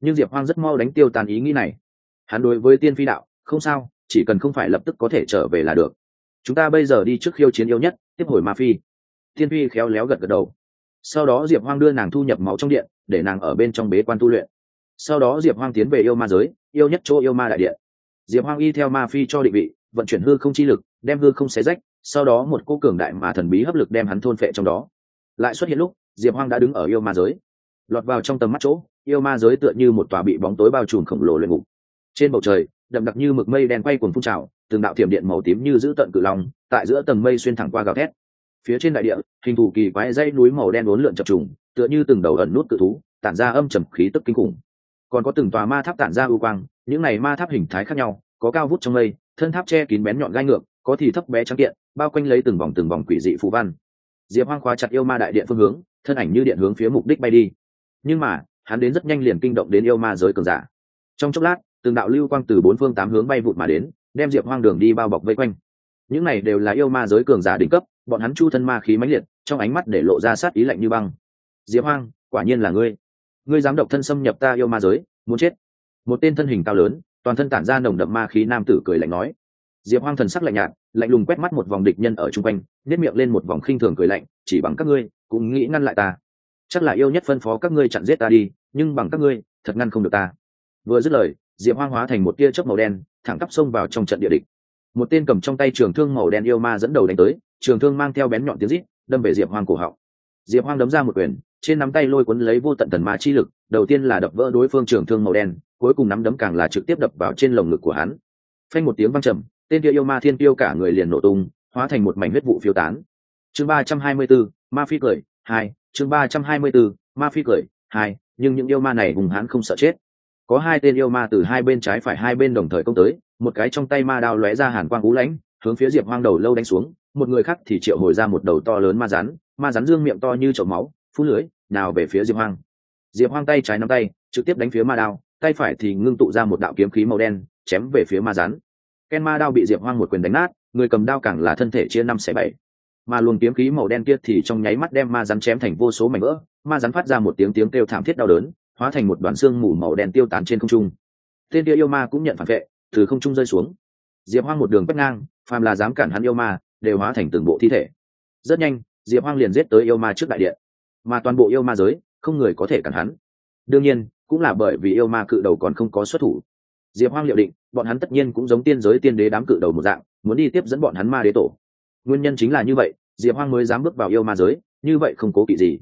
S1: Nhưng diệp hoang rất mau đánh tiêu tàn ý nghĩ này. Hắn đối với tiên phi đạo, không sao, chỉ cần không phải lập tức có thể trở về là được. Chúng ta bây giờ đi trước khiêu chiến yếu nhất, tiếp hồi ma phi. Tiên phi khéo léo gật gật đầu. Sau đó diệp hoang đưa nàng thu nhập máu trong điện, để nàng ở bên trong bế quan tu luyện sau đó diệp hoang tiến về yêu ma giới, yêu nhất chỗ yêu ma đại điện. Diệp hoang y theo ma phi cho định vị, vận chuyển hư không chi lực, đem hư không xé rách, sau đó một cô cường đại mà thần bí hấp lực đem hắn thôn phệ trong đó. Lại xuất hiện lúc, diệp hoang đã đứng ở yêu ma giới. Lọt vào trong tầm mắt chỗ, yêu ma giới tựa như một tòa bị bóng tối bao trùm khổng lồ lên ngục. Trên bầu trời, đậm đặc như mực mây đen quay cuồng phun trào, từng đạo thiểm điện màu tím như giữ tận cự lòng tại giữa tầng mây xuyên thẳng qua gào thét. Phía trên đại địa, hình thù kỳ quái dây núi màu đen uốn lượn chập trùng, tựa như từng đầu ẩn nút cự thú, tản ra âm trầm khí tức kinh khủng còn có từng tòa ma tháp tản ra ưu quang, những này ma tháp hình thái khác nhau, có cao vút trong mây, thân tháp che kín bén nhọn gai ngược, có thì thấp bé trắng kiện, bao quanh lấy từng vòng từng vòng quỷ dị phù văn. Diệp hoang khóa chặt yêu ma đại điện phương hướng, thân ảnh như điện hướng phía mục đích bay đi. Nhưng mà, hắn đến rất nhanh liền kinh động đến yêu ma giới cường giả. Trong chốc lát, từng đạo lưu quang từ bốn phương tám hướng bay vụt mà đến, đem diệp hoang đường đi bao bọc vây quanh. Những này đều là yêu ma giới cường giả đỉnh cấp, bọn hắn chu thân ma khí mãnh liệt, trong ánh mắt để lộ ra sát ý lạnh như băng. Diệp hoang, quả nhiên là ngươi ngươi dám độc thân xâm nhập ta yêu ma giới, muốn chết. Một tên thân hình cao lớn, toàn thân tản ra nồng đậm ma khí nam tử cười lạnh nói. Diệp hoang thần sắc lạnh nhạt, lạnh lùng quét mắt một vòng địch nhân ở chung quanh nếp miệng lên một vòng khinh thường cười lạnh, chỉ bằng các ngươi, cũng nghĩ ngăn lại ta. Chắc là yêu nhất phân phó các ngươi chặn giết ta đi, nhưng bằng các ngươi, thật ngăn không được ta. Vừa dứt lời, diệp hoang hóa thành một tia chớp màu đen, thẳng tắp xông vào trong trận địa địch. Một tên cầm trong tay trường thương màu đen yêu ma dẫn đầu đánh tới, trường thương mang theo bén nhọn tiếng rít, đâm về diệp hoang cổ họng diệp hoang đấm ra một quyền trên nắm tay lôi cuốn lấy vô tận thần ma chi lực đầu tiên là đập vỡ đối phương trường thương màu đen cuối cùng nắm đấm càng là trực tiếp đập vào trên lồng ngực của hắn. Phanh một tiếng vang trầm tên kia yêu ma thiên tiêu cả người liền nổ tung hóa thành một mảnh huyết vụ phiêu tán. Chương ba trăm hai mươi 324, ma phi cười hai chương ba trăm hai mươi 324, ma phi cười hai nhưng những yêu ma này hùng hãn không sợ chết. Có hai tên yêu ma từ hai bên trái phải hai bên đồng thời công tới một cái trong tay ma đao lóe ra hàn quang ú lãnh hướng phía diệp hoang đầu lâu đánh xuống một người khác thì triệu hồi ra một đầu to lớn ma rắn ma rắn dương miệng to như chậu máu, phú lưới, nào về phía diệp hoang. Diệp hoang tay trái nắm tay, trực tiếp đánh phía ma đao, tay phải thì ngưng tụ ra một đạo kiếm khí màu đen, chém về phía ma rắn. Ken ma đao bị diệp hoang một quyền đánh nát, người cầm đao càng là thân thể chia năm xẻ bảy. Mà luồng kiếm khí màu đen kia thì trong nháy mắt đem ma rắn chém thành vô số mảnh vỡ, ma rắn phát ra một tiếng tiếng kêu thảm thiết đau đớn, hóa thành một đoàn xương mù màu đen tiêu tán trên không trung. Tên kia yêu ma cũng nhận phản vệ, từ không trung rơi xuống. Diệp hoang một đường quét ngang, phàm là dám cản hắn yêu ma, đều hóa thành từng bộ thi thể. Rất nhanh diệp hoang liền giết tới yêu ma trước đại điện. Mà toàn bộ yêu ma giới, không người có thể cản hắn. Đương nhiên, cũng là bởi vì yêu ma cự đầu còn không có xuất thủ. Diệp hoang liệu định, bọn hắn tất nhiên cũng giống tiên giới tiên đế đám cự đầu một dạng, muốn đi tiếp dẫn bọn hắn ma đế tổ. Nguyên nhân chính là như vậy, diệp hoang mới dám bước vào yêu ma giới, như vậy không cố kỵ gì.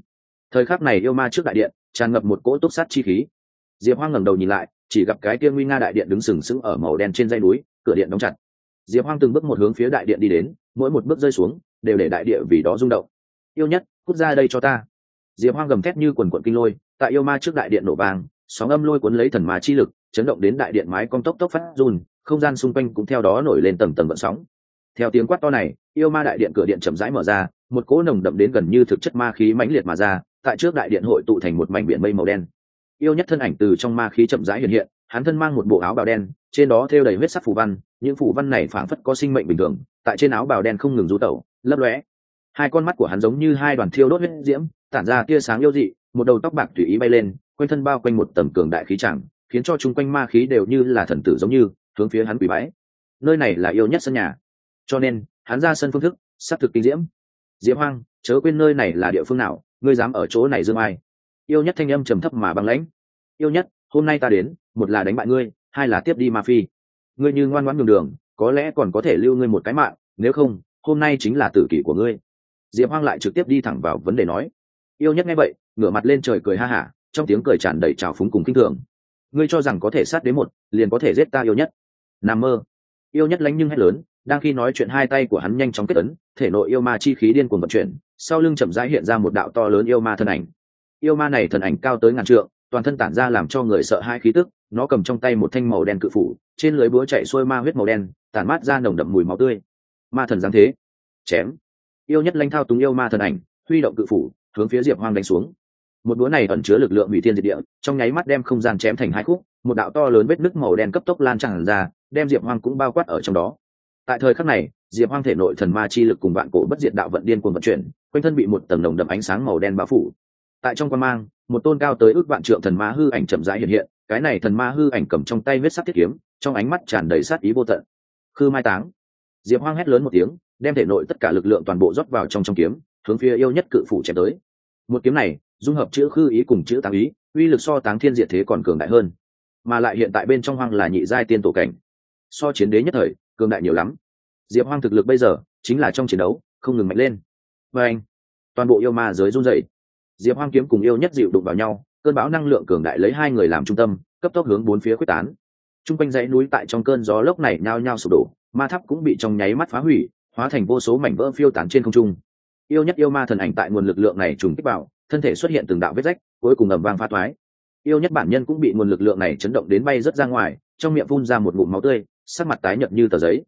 S1: Thời khắc này yêu ma trước đại điện, tràn ngập một cỗ túc sát chi khí. Diệp hoang ngẩng đầu nhìn lại, chỉ gặp cái kia nguy nga đại điện đứng sừng sững ở màu đen trên dây núi, cửa điện đóng chặt. Diệp hoang từng bước một hướng phía đại điện đi đến, mỗi một bước rơi xuống, đều để đại địa vì đó rung động yêu nhất cút ra đây cho ta. Diệp hoang gầm thét như quần quận kinh lôi, tại yêu ma trước đại điện nổ vàng sóng âm lôi cuốn lấy thần ma chi lực, chấn động đến đại điện mái cong tốc tốc phát run, không gian xung quanh cũng theo đó nổi lên tầng tầng vận sóng. Theo tiếng quát to này, yêu ma đại điện cửa điện chậm rãi mở ra, một cỗ nồng đậm đến gần như thực chất ma khí mãnh liệt mà ra, tại trước đại điện hội tụ thành một mảnh biển mây màu đen. Yêu nhất thân ảnh từ trong ma khí chậm rãi hiện hiện, hắn thân mang một bộ áo bào đen, trên đó thêu đầy huyết sắc phù văn, những phù văn này phảng phất có sinh mệnh bình thường, tại trên áo bào đen không ngừng rú tẩu, lấp lóe hai con mắt của hắn giống như hai đoàn thiêu đốt huyết diễm, tản ra tia sáng yêu dị, một đầu tóc bạc tùy ý bay lên, quanh thân bao quanh một tầm cường đại khí chẳng, khiến cho chung quanh ma khí đều như là thần tử giống như, hướng phía hắn quỷ bái. Nơi này là yêu nhất sân nhà. Cho nên, hắn ra sân phương thức s thực kinh diễm. Diễm hoang, chớ quên nơi này là địa phương nào, ngươi dám ở chỗ này dương ai? Yêu nhất thanh âm trầm thấp mà băng lãnh. Yêu nhất, hôm nay ta đến, một là đánh bại ngươi, hai là tiếp đi ma phi. Ngươi như ngoan ngoãn đường đường, có lẽ còn có thể lưu ngươi một cái mạng, nếu không, hôm nay chính là tử kỷ của ngươi diệp hoang lại trực tiếp đi thẳng vào vấn đề nói yêu nhất nghe vậy ngửa mặt lên trời cười ha hả trong tiếng cười tràn đầy trào phúng cùng kinh thường ngươi cho rằng có thể sát đến một liền có thể giết ta yêu nhất nằm mơ yêu nhất lánh nhưng hét lớn đang khi nói chuyện hai tay của hắn nhanh chóng kết ấn thể nội yêu ma chi khí điên cuồng vận chuyển sau lưng chậm rãi hiện ra một đạo to lớn yêu ma thân ảnh yêu ma này thần ảnh cao tới ngàn trượng toàn thân tản ra làm cho người sợ hai khí tức nó cầm trong tay một thanh màu đen cự phủ trên lưới búa chạy xuôi ma huyết màu đen tản mát ra nồng đậm mùi máu tươi ma thần giáng thế chém yêu nhất lanh thao túng yêu ma thần ảnh, huy động cự phủ, hướng phía diệp hoang đánh xuống. Một búa này ẩn chứa lực lượng hủy thiên diệt địa, trong nháy mắt đem không gian chém thành hai khúc, một đạo to lớn vết nứt màu đen cấp tốc lan tràn ra, đem diệp hoang cũng bao quát ở trong đó. Tại thời khắc này, diệp hoang thể nội thần ma chi lực cùng vạn cổ bất diệt đạo vận điên cuồng vận chuyển, quanh thân bị một tầng nồng đậm ánh sáng màu đen bao phủ. Tại trong quan mang, một tôn cao tới ước vạn trượng thần ma hư ảnh chậm rãi hiện hiện, cái này thần ma hư ảnh cầm trong tay huyết sắc thiết kiếm, trong ánh mắt tràn đầy sát ý vô tận. Khư mai táng. Diệp hoang hét lớn một tiếng đem thể nội tất cả lực lượng toàn bộ rót vào trong trong kiếm, hướng phía yêu nhất cự phủ chém tới. Một kiếm này, dung hợp chữ khư ý cùng chữ táng ý, uy lực so táng thiên diệt thế còn cường đại hơn. Mà lại hiện tại bên trong hoang là nhị giai tiên tổ cảnh. So chiến đế nhất thời, cường đại nhiều lắm. Diệp hoang thực lực bây giờ, chính là trong chiến đấu, không ngừng mạnh lên. Và anh, toàn bộ yêu ma giới run dậy diệp hoang kiếm cùng yêu nhất dịu đụng vào nhau, cơn bão năng lượng cường đại lấy hai người làm trung tâm, cấp tốc hướng bốn phía quyết tán. T r u n g quanh dãy núi tại trong cơn gió lốc này nhao nhao sụp đổ, ma tháp cũng bị trong nháy mắt phá hủy hóa thành vô số mảnh vỡ phiêu tán trên không trung. Yêu nhất yêu ma thần ảnh tại nguồn lực lượng này trùng kích vào, thân thể xuất hiện từng đạo vết rách, cuối cùng ầm vang pha thoái yêu nhất bản nhân cũng bị nguồn lực lượng này chấn động đến bay rớt ra ngoài, trong miệng phun ra một ngụm máu tươi, sắc mặt tái nhợt như tờ giấy.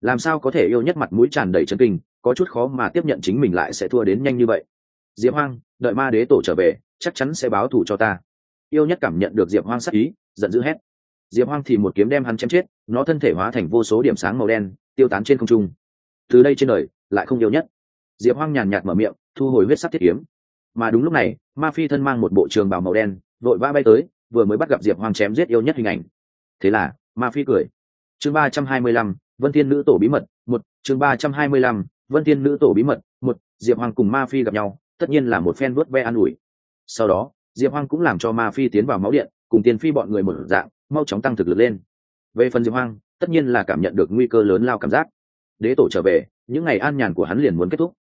S1: Làm sao có thể yêu nhất mặt mũi tràn đầy chấn kinh, có chút khó mà tiếp nhận chính mình lại sẽ thua đến nhanh như vậy. Diệp hoang, đợi ma đế tổ trở về, chắc chắn sẽ báo thù cho ta. Yêu nhất cảm nhận được diệp hoang sắc ý, giận dữ hét. Diệp hoang thì một kiếm đem hắn chém chết, nó thân thể hóa thành vô số điểm sáng màu đen, tiêu tán trên không trung từ đây trên đời, lại không yêu nhất. Diệp hoang nhàn nhạt mở miệng, thu hồi huyết sắc thiết kiếm. Mà đúng lúc này, ma phi thân mang một bộ trường bào màu đen, vội vã bay tới, vừa mới bắt gặp diệp hoang chém giết yêu nhất hình ảnh. Thế là, ma phi cười. Chương ba trăm hai mươi lăm, vân thiên nữ tổ bí mật, một, chương ba trăm hai mươi lăm, vân thiên nữ tổ bí mật, một, diệp Hoang cùng ma phi gặp nhau, tất nhiên là một phen vớt ve an ủi. Sau đó, diệp Hoang cũng làm cho ma phi tiến vào máu điện, cùng tiên phi bọn người một dạng, mau chóng tăng thực lực lên. Về phần diệp Hoang, tất nhiên là cảm nhận được nguy cơ lớn lao cảm giác đế tổ trở về, những ngày an nhàn của hắn liền muốn kết thúc.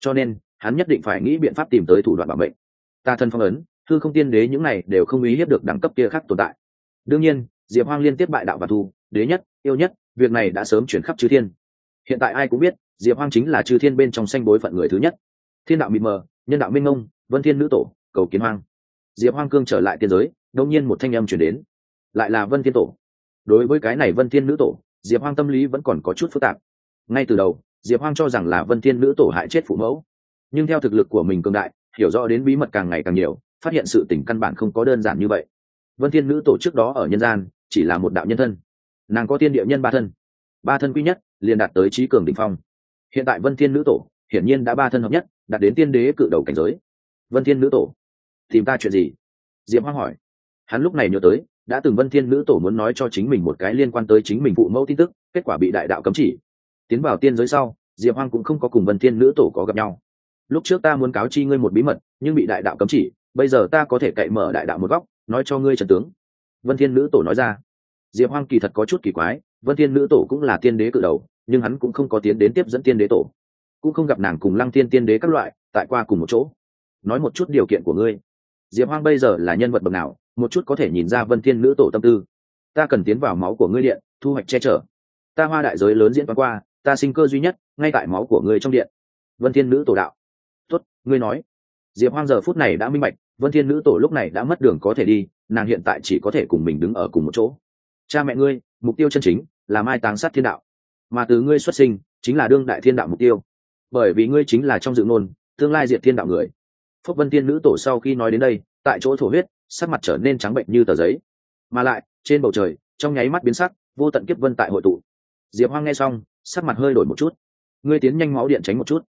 S1: Cho nên, hắn nhất định phải nghĩ biện pháp tìm tới thủ đoạn bảo mệnh. Ta thân phong ấn thư không tiên đế những này đều không ý hiếp được đẳng cấp kia khác tồn tại. Đương nhiên, diệp hoang liên tiếp bại đạo và thu, đế nhất, yêu nhất, việc này đã sớm chuyển khắp chư thiên. Hiện tại ai cũng biết, diệp hoang chính là chư thiên bên trong sanh bối phận người thứ nhất. Thiên đạo mịt mờ, nhân đạo minh ngông, vân thiên nữ tổ, cầu kiến hoang. Diệp hoang cương trở lại tiên giới, đông nhiên một thanh âm chuyển đến. Lại là vân thiên tổ. Đối với cái này vân thiên nữ tổ, diệp hoang tâm lý vẫn còn có chút phức tạp ngay từ đầu, diệp hoang cho rằng là vân thiên nữ tổ hại chết phụ mẫu. Nhưng theo thực lực của mình cường đại, hiểu rõ đến bí mật càng ngày càng nhiều, phát hiện sự tình căn bản không có đơn giản như vậy. Vân thiên nữ tổ trước đó ở nhân gian, chỉ là một đạo nhân thân. Nàng có tiên địa nhân ba thân. Ba thân quý nhất, liền đạt tới trí cường đ ỉ n h phong. Hiện tại vân thiên nữ tổ, hiển nhiên đã ba thân hợp nhất, đạt đến tiên đế cự đầu cảnh giới. Vân thiên nữ tổ, tìm ta chuyện gì? Diệp hoang hỏi. Hắn lúc này nhớ tới, đã từng vân thiên nữ tổ muốn nói cho chính mình một cái liên quan tới chính mình phụ mẫu tin tức, kết quả bị đại đạo cấm chỉ tiến vào tiên giới sau, diệp hoang cũng không có cùng vân thiên nữ tổ có gặp nhau. Lúc trước ta muốn cáo chi ngươi một bí mật, nhưng bị đại đạo cấm chỉ, bây giờ ta có thể cậy mở đại đạo một góc, nói cho ngươi trần tướng. Vân thiên nữ tổ nói ra. Diệp hoang kỳ thật có chút kỳ quái, vân thiên nữ tổ cũng là tiên đế cự đầu, nhưng hắn cũng không có tiến đến tiếp dẫn tiên đế tổ. Cũng không gặp nàng cùng lăng tiên tiên đế các loại, tại qua cùng một chỗ. Nói một chút điều kiện của ngươi. Diệp hoang bây giờ là nhân vật bậc nào, một chút có thể nhìn ra vân thiên nữ tổ tâm tư. Ta cần tiến vào máu của ngươi điện, thu hoạch che chở. Ta hoa đại giới lớn diễn toán qua ta sinh cơ duy nhất, ngay tại máu của ngươi trong điện. Vân thiên nữ tổ đạo. Tốt, ngươi nói. Diệp hoang giờ phút này đã minh bạch, vân thiên nữ tổ lúc này đã mất đường có thể đi, nàng hiện tại chỉ có thể cùng mình đứng ở cùng một chỗ. Cha mẹ ngươi, mục tiêu chân chính là mai táng sát thiên đạo. Mà từ ngươi xuất sinh, chính là đương đại thiên đạo mục tiêu. Bởi vì ngươi chính là trong dự ngôn, tương lai diệt thiên đạo người. Phúc vân thiên nữ tổ sau khi nói đến đây, tại chỗ thổ huyết, sắc mặt trở nên trắng bệnh như tờ giấy. Mà lại, trên bầu trời, trong nháy mắt biến sắc, vô tận kiếp vân tại hội tụ. Diệp hoang nghe xong sắc mặt hơi đổi một chút. Ngươi tiến nhanh máu điện tránh một chút.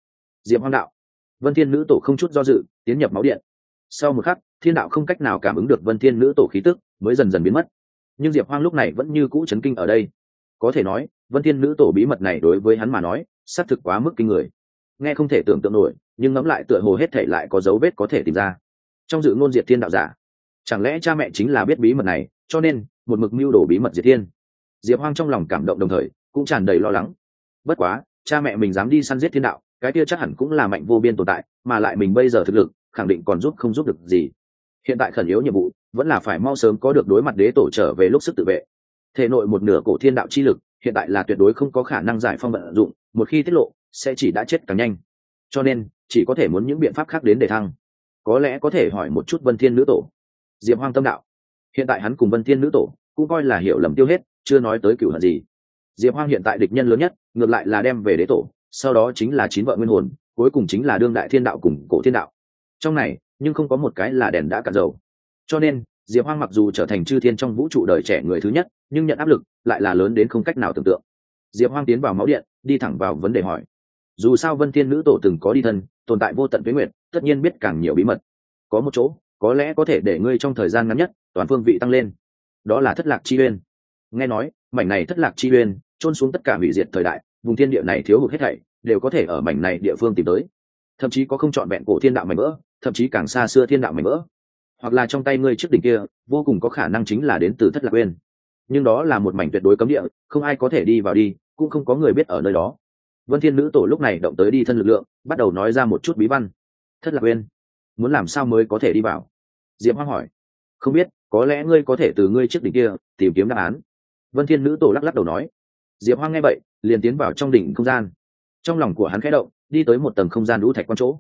S1: Diệp hoang đạo. Vân thiên nữ tổ không chút do dự, tiến nhập máu điện. Sau một khắc, thiên đạo không cách nào cảm ứng được vân thiên nữ tổ khí tức, mới dần dần biến mất. Nhưng diệp hoang lúc này vẫn như cũ chấn kinh ở đây. Có thể nói, vân thiên nữ tổ bí mật này đối với hắn mà nói, xác thực quá mức kinh người. Nghe không thể tưởng tượng nổi, nhưng ngẫm lại tựa hồ hết thể lại có dấu vết có thể tìm ra. Trong dự ngôn diệt thiên đạo giả, chẳng lẽ cha mẹ chính là biết bí mật này, cho nên, một mực mưu đồ bí mật diệt thiên. Diệp hoang trong lòng cảm động đồng thời cũng tràn đầy lo lắng. Bất quá, cha mẹ mình dám đi săn giết thiên đạo, cái kia chắc hẳn cũng là mạnh vô biên tồn tại, mà lại mình bây giờ thực lực, khẳng định còn giúp không giúp được gì. Hiện tại khẩn yếu nhiệm vụ, vẫn là phải mau sớm có được đối mặt đế tổ trở về lúc sức tự vệ. Thể nội một nửa cổ thiên đạo chi lực, hiện tại là tuyệt đối không có khả năng giải phong vận dụng, một khi tiết lộ, sẽ chỉ đã chết càng nhanh. Cho nên, chỉ có thể muốn những biện pháp khác đến để thăng. Có lẽ có thể hỏi một chút vân thiên nữ tổ. Diệp hoang tâm đạo. Hiện tại hắn cùng vân thiên nữ tổ, cũng coi là hiểu lầm tiêu hết, chưa nói tới cửu hận gì diệp hoang hiện tại địch nhân lớn nhất, ngược lại là đem về đế tổ, sau đó chính là chín vợ nguyên hồn, cuối cùng chính là đương đại thiên đạo cùng cổ thiên đạo. Trong này, nhưng không có một cái là đèn đã cạn dầu. Cho nên, diệp hoang mặc dù trở thành chư thiên trong vũ trụ đời trẻ người thứ nhất, nhưng nhận áp lực lại là lớn đến không cách nào tưởng tượng. Diệp hoang tiến vào máu điện, đi thẳng vào vấn đề hỏi. Dù sao vân thiên nữ tổ từng có đi thân, tồn tại vô tận tuyến nguyện tất nhiên biết càng nhiều bí mật. Có một chỗ, có lẽ có thể để ngươi trong thời gian ngắn nhất, toàn phương vị tăng lên. Đó là thất lạc chi uyên. Nghe nói, mảnh này thất lạc chi uyên trôn xuống tất cả hủy diệt thời đại, vùng thiên địa này thiếu hụt hết thảy, đều có thể ở mảnh này địa phương tìm tới. Thậm chí có không chọn vẹn cổ thiên đạo mảnh vỡ, thậm chí càng xa xưa thiên đạo mảnh vỡ. Hoặc là trong tay ngươi trước đỉnh kia, vô cùng có khả năng chính là đến từ thất lạc uyên nhưng đó là một mảnh tuyệt đối cấm địa, không ai có thể đi vào đi, cũng không có người biết ở nơi đó. Vân thiên nữ tổ lúc này động tới đi thân lực lượng, bắt đầu nói ra một chút bí văn. Thất lạc uyên muốn làm sao mới có thể đi vào? Diệp hoang hỏi. Không biết, có lẽ ngươi có thể từ ngươi trước đỉnh kia, tìm kiếm đáp án. Vân thiên nữ tổ lắc lắc đầu nói diệp hoang nghe vậy liền tiến vào trong đỉnh không gian. Trong lòng của hắn khẽ động đi tới một tầng không gian lũ thạch quan chỗ.